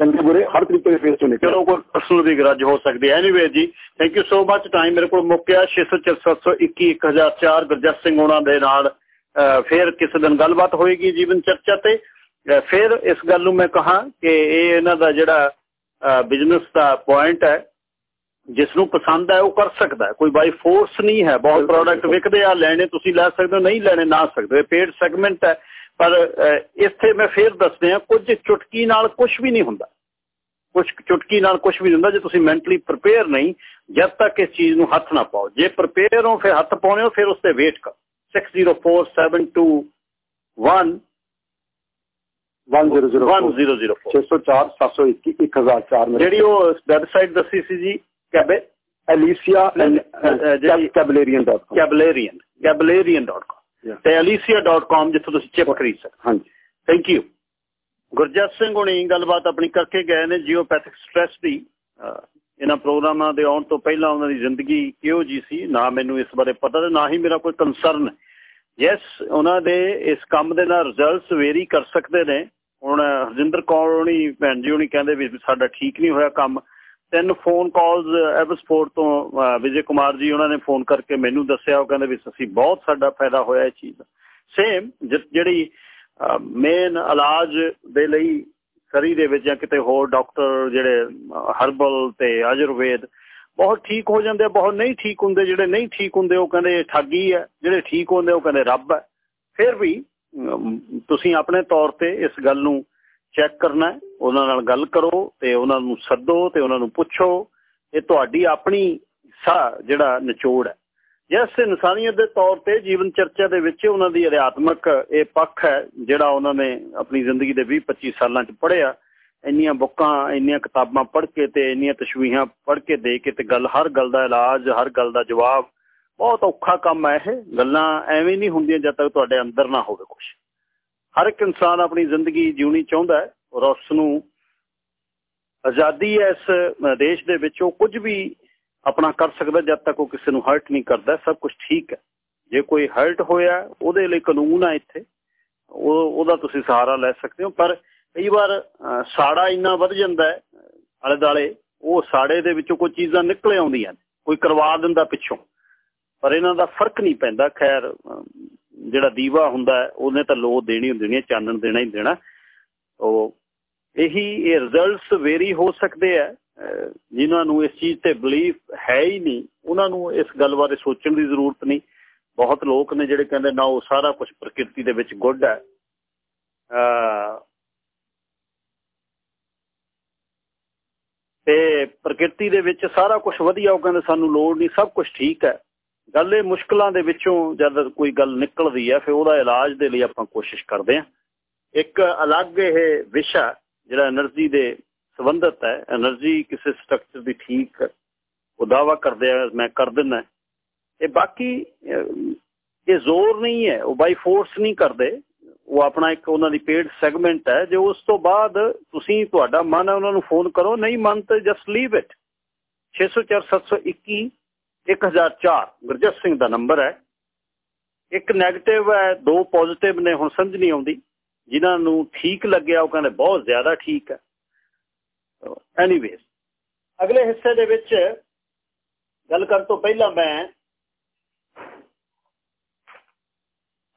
ਚੰਗੇ ਬੁਰੇ ਹਰ ਤਰੀਕੇ ਦੇ ਫੇਸ ਤੋਂ ਨਿਕਲਿਆ। ਚਲੋ, ਕੋਈ ਪਰਸਨਲ ਦੀ ਗਰਜ ਹੋ ਸਕਦੀ ਹੈ। ਐਨੀਵੇ ਜੀ thank you so much time ਮੇਰੇ ਕੋਲ ਮੁੱਕਿਆ 604 1004 ਗੁਰਜਸ ਸਿੰਘ ਉਹਨਾਂ ਦੇ ਨਾਲ ਫੇਰ ਕਿਸੇ ਦਿਨ ਗੱਲਬਾਤ ਹੋਏਗੀ ਜੀਵਨ ਚਰਚਾ ਤੇ। ਫਿਰ ਇਸ ਗੱਲ ਨੂੰ ਮੈਂ ਕਹਾ ਕਿ ਇਹ ਇਹਨਾਂ ਦਾ ਜਿਹੜਾ ਬਿਜ਼ਨਸ ਦਾ ਪੁਆਇੰਟ ਹੈ। ਜਿਸ ਨੂੰ ਪਸੰਦ ਹੈ ਉਹ ਕਰ ਸਕਦਾ ਕੋਈ ਬਾਈ ਫੋਰਸ ਨਹੀਂ ਹੈ। ਬਹੁਤ ਪ੍ਰੋਡਕਟ ਵਿਕਦੇ ਆ ਲੈਣੇ ਤੁਸੀਂ ਲੈ ਸਕਦੇ ਹੋ ਨਹੀਂ ਲੈਣੇ ਨਾ ਸਕਦੇ। ਪੇਡ ਸੈਗਮੈਂਟ ਹੈ। ਪਰ ਇੱਥੇ ਮੈਂ ਫੇਰ ਦੱਸਦੇ ਆ ਕੁਝ ਚੁਟਕੀ ਨਾਲ ਕੁਝ ਵੀ ਨਹੀਂ ਹੁੰਦਾ। ਕੁਝ ਚੁਟਕੀ ਨਾਲ ਕੁਝ ਵੀ ਹੁੰਦਾ ਜੇ ਤੁਸੀਂ ਮੈਂਟਲੀ ਪ੍ਰਿਪੇਅਰ ਨਹੀਂ ਜਦ ਤੱਕ ਇਸ ਚੀਜ਼ ਨੂੰ ਹੱਥ ਨਾ ਪਾਓ। ਜੇ ਪ੍ਰਿਪੇਅਰ ਹੋ ਫਿਰ ਹੱਥ ਪਾਉਣੇ ਹੋ ਫਿਰ ਉਸ ਤੇ ਵੇਟ ਕਰੋ। 604721 1004 604 ਜਿਹੜੀ ਉਹ ਵੈਬਸਾਈਟ ਦੱਸੀ ਸੀ ਜੀ ਕੈਬੇ ਐਲੀਸੀਆ ਕੈਬਲੇਰੀਅਨ.com ਕੈਬਲੇਰੀਅਨ ਕੈਬਲੇਰੀਅਨ.com ਤੇ alicia.com ਜਿੱਥੋਂ ਤੁਸੀਂ ਚਿਪ ਖਰੀਦ ਸਕਦੇ ਹਾਂਜੀ। ਥੈਂਕ ਯੂ ਗੁਰਜਤ ਸਿੰਘ ਹੁਣੀ ਗੱਲਬਾਤ ਆਪਣੀ ਕਰਕੇ ਗਏ ਨੇ ਜੀਓਪੈਥਿਕ ਸਟ੍ਰੈਸ ਦੀ। ਇਹਨਾਂ ਪ੍ਰੋਗਰਾਮਾਂ ਦੇ ਆਉਣ ਤੋਂ ਪਹਿਲਾਂ ਉਹਨਾਂ ਦੀ ਜ਼ਿੰਦਗੀ ਕਿਹੋ ਜੀ ਸੀ ਨਾ ਮੈਨੂੰ ਇਸ ਬਾਰੇ ਪਤਾ ਤੇ ਨਾ ਹੀ ਮੇਰਾ ਕੋਈ ਕੰਸਰਨ ਯੈਸ ਉਹਨਾਂ ਦੇ ਇਸ ਕੰਮ ਦੇ ਨਾਲ ਰਿਜ਼ਲਟਸ ਵੇਰੀ ਕਰ ਸਕਦੇ ਨੇ। ਹੁਣ ਹਰਜਿੰਦਰ ਕੌਰ ਹੁਣੀ, ਭੈਣ ਜੀ ਹੁਣੀ ਕਹਿੰਦੇ ਵੀ ਸਾਡਾ ਠੀਕ ਨਹੀਂ ਹੋਇਆ ਕੰਮ। ਤਿੰਨ ਫੋਨ ਕਾਲਸ ਐਵਸਪੋਰਟ ਤੋਂ ਵਿਜੇ ਕੁਮਾਰ ਜੀ ਉਹਨਾਂ ਨੇ ਫੋਨ ਕਰਕੇ ਮੈਨੂੰ ਦੱਸਿਆ। ਉਹ ਕਹਿੰਦੇ ਵੀ ਅਸੀਂ ਬਹੁਤ ਸਾਡਾ ਫਾਇਦਾ ਹੋਇਆ ਇਹ ਚੀਜ਼ ਸੇਮ ਜਿਹੜੀ ਮੇਨ ਇਲਾਜ ਦੇ ਲਈ ਸਰੀ ਦੇ ਵਿੱਚ ਜਾਂ ਕਿਤੇ ਹੋਰ ਡਾਕਟਰ ਜਿਹੜੇ ਹਰਬਲ ਤੇ ਆਯੁਰਵੇਦ ਬਹੁਤ ਠੀਕ ਹੋ ਜਾਂਦੇ ਬਹੁਤ ਨਹੀਂ ਠੀਕ ਹੁੰਦੇ, ਜਿਹੜੇ ਨਹੀਂ ਠੀਕ ਹੁੰਦੇ ਉਹ ਕਹਿੰਦੇ ਠੱਗੀ ਹੈ ਜਿਹੜੇ ਠੀਕ ਹੁੰਦੇ ਉਹ ਕਹਿੰਦੇ ਰੱਬ ਹੈ ਫਿਰ ਵੀ ਤੁਸੀਂ ਆਪਣੇ ਤੌਰ ਤੇ ਇਸ ਗੱਲ ਨੂੰ ਚੈੱਕ ਕਰਨਾ ਉਹਨਾਂ ਨਾਲ ਗੱਲ ਕਰੋ ਤੇ ਉਹਨਾਂ ਨੂੰ ਸੱਦੋ ਤੇ ਉਹਨਾਂ ਨੂੰ ਪੁੱਛੋ ਇਹ ਤੁਹਾਡੀ ਆਪਣੀ ਸਾ ਜਿਹੜਾ ਨਿਚੋੜ ਹੈ। ਜਿਸ ਇਨਸਾਨੀਅਤ ਦੇ ਤੌਰ ਤੇ ਜੀਵਨ ਚਰਚਾ ਦੇ ਵਿੱਚ ਉਹਨਾਂ ਦੀ ਅਧਿਆਤਮਕ ਇਹ ਪੱਖ ਹੈ, ਜਿਹੜਾ ਉਹਨਾਂ ਨੇ ਆਪਣੀ ਜ਼ਿੰਦਗੀ ਦੇ 20 25 ਸਾਲਾਂ 'ਚ ਪੜ੍ਹਿਆ, ਇੰਨੀਆਂ ਬੁੱਕਾਂ, ਇੰਨੀਆਂ ਕਿਤਾਬਾਂ ਪੜ੍ਹ ਕੇ ਤੇ ਇੰਨੀਆਂ ਤਸ਼ਵੀਹਾਂ ਪੜ੍ਹ ਕੇ ਦੇ ਕੇ ਤੇ ਗੱਲ, ਹਰ ਗੱਲ ਦਾ ਇਲਾਜ, ਹਰ ਗੱਲ ਦਾ ਜਵਾਬ ਬਹੁਤ ਔਖਾ ਕੰਮ ਹੈ ਇਹ। ਗੱਲਾਂ ਐਵੇਂ ਨਹੀਂ ਹੁੰਦੀਆਂ ਜਦ ਤੱਕ ਤੁਹਾਡੇ ਅੰਦਰ ਨਾ ਹੋਵੇ ਕੁਝ ਹਰ ਇੱਕ ਇਨਸਾਨ ਆਪਣੀ ਜ਼ਿੰਦਗੀ ਜਿਉਣੀ ਚਾਹੁੰਦਾ ਹੈ ਔਰ ਉਸ ਨੂੰ ਆਜ਼ਾਦੀ ਹੈ ਇਸ ਦੇਸ਼ ਦੇ ਵਿੱਚ। ਉਹ ਕੁਝ ਵੀ ਆਪਣਾ ਕਰ ਸਕਦਾ ਜਦ ਤੱਕ ਉਹ ਕਿਸੇ ਨੂੰ ਹਰਟ ਨਹੀਂ ਕਰਦਾ। ਸਭ ਕੁਝ ਠੀਕ ਹੈ। ਜੇ ਕੋਈ ਹਰਟ ਹੋਇਆ, ਉਹਦੇ ਲਈ ਕਾਨੂੰਨ ਆ ਇੱਥੇ। ਉਹ, ਉਹਦਾ ਤੁਸੀਂ ਸਹਾਰਾ ਲੈ ਸਕਦੇ ਹੋ। ਪਰ ਕਈ ਵਾਰ ਸਾੜਾ ਇੰਨਾ ਵੱਧ ਜਾਂਦਾ ਹੈ ਆਲੇ ਦਾਲੇ ਉਹ ਸਾੜੇ ਦੇ ਵਿੱਚੋਂ ਕੋਈ ਚੀਜ਼ਾਂ ਨਿਕਲ ਆਉਂਦੀਆਂ ਨੇ। ਕੋਈ ਕਰਵਾ ਦਿੰਦਾ ਪਿੱਛੋਂ। ਪਰ ਇਹਨਾਂ ਦਾ ਫ਼ਰਕ ਨਹੀਂ ਪੈਂਦਾ। ਖੈਰ ਜਿਹੜਾ ਦੀਵਾ ਹੁੰਦਾ ਉਹਨੇ ਤਾਂ ਲੋ ਦੇਣੀ ਹੁੰਦੀ ਨਹੀਂ, ਚਾਨਣ ਦੇਣਾ ਹੀ ਦੇਣਾ। ਉਹ ਇਹੀ ਇਹ ਰਿਜ਼ਲਟਸ ਵੇਰੀ ਹੋ ਸਕਦੇ ਆ ਜਿਨ੍ਹਾਂ ਨੂੰ ਇਸ ਚੀਜ਼ ਤੇ ਬਲੀਫ ਹੈ ਹੀ ਨਹੀਂ, ਉਹਨਾਂ ਨੂੰ ਇਸ ਗੱਲ ਬਾਰੇ ਸੋਚਣ ਦੀ ਜ਼ਰੂਰਤ ਨਹੀਂ। ਬਹੁਤ ਲੋਕ ਨੇ ਜਿਹੜੇ ਕਹਿੰਦੇ, ਨਾ ਉਹ ਸਾਰਾ ਕੁਝ ਪ੍ਰਕਿਰਤੀ ਦੇ ਵਿੱਚ ਗੁੱਡ ਹੈ। ਤੇ ਪ੍ਰਕਿਰਤੀ ਦੇ ਵਿੱਚ ਸਾਰਾ ਕੁਝ ਵਧੀਆ, ਉਹ ਕਹਿੰਦੇ ਸਾਨੂੰ ਲੋੜ ਨਹੀਂ, ਸਭ ਕੁਝ ਠੀਕ ਹੈ। ਗੱਲ ਇਹ ਮੁਸ਼ਕਲਾਂ ਦੇ ਵਿੱਚੋਂ ਜਦ ਕੋਈ ਗੱਲ ਨਿਕਲਦੀ ਹੈ ਫਿਰ ਉਹਦਾ ਇਲਾਜ ਦੇ ਲਈ ਆਪਾਂ ਕੋਸ਼ਿਸ਼ ਕਰਦੇ ਹਾਂ ਇੱਕ ਅਲੱਗ ਇਹ ਵਿਸ਼ਾ ਜਿਹੜਾ એનર્ਜੀ ਦੇ ਸੰਬੰਧਤ ਹੈ, એનર્ਜੀ ਕਿਸੇ ਸਟਰਕਚਰ ਦੀ ਠੀਕ, ਉਹ ਦਾਵਾ ਕਰਦੇ ਆ, ਮੈਂ ਕਰ ਦਿੰਦਾ। ਇਹ ਬਾਕੀ ਇਹ ਜ਼ੋਰ ਨਹੀਂ ਹੈ, ਉਹ ਬਾਈ ਫੋਰਸ ਨਹੀਂ ਕਰਦੇ। ਉਹ ਆਪਣਾ ਇੱਕ ਉਹਨਾਂ ਦੀ ਪੇਡ ਸੈਗਮੈਂਟ ਹੈ, ਜੇ ਉਸ ਤੋਂ ਬਾਅਦ ਤੁਸੀਂ ਤੁਹਾਡਾ ਮਨ ਹੈ, ਉਹਨਾਂ ਨੂੰ ਫੋਨ ਕਰੋ, ਨਹੀਂ ਮਨ ਤੇ just leave it 604 721 1004 Gurjas Singh the number ਹੈ। ਇੱਕ 네ਗੇਟਿਵ ਹੈ, ਦੋ ਪੋਜ਼ਿਟਿਵ ਨੇ, ਹੁਣ ਸਮਝ ਨਹੀਂ ਆਉਂਦੀ। ਜਿਨ੍ਹਾਂ ਨੂੰ ਠੀਕ ਲੱਗਿਆ, ਉਹ ਕਹਿੰਦੇ ਬਹੁਤ ਜ਼ਿਆਦਾ ਠੀਕ ਹੈ। ਐਨੀਵੇਜ਼ ਅਗਲੇ ਹਿੱਸੇ ਦੇ ਵਿੱਚ ਗੱਲ ਕਰਨ ਤੋਂ ਪਹਿਲਾਂ ਮੈਂ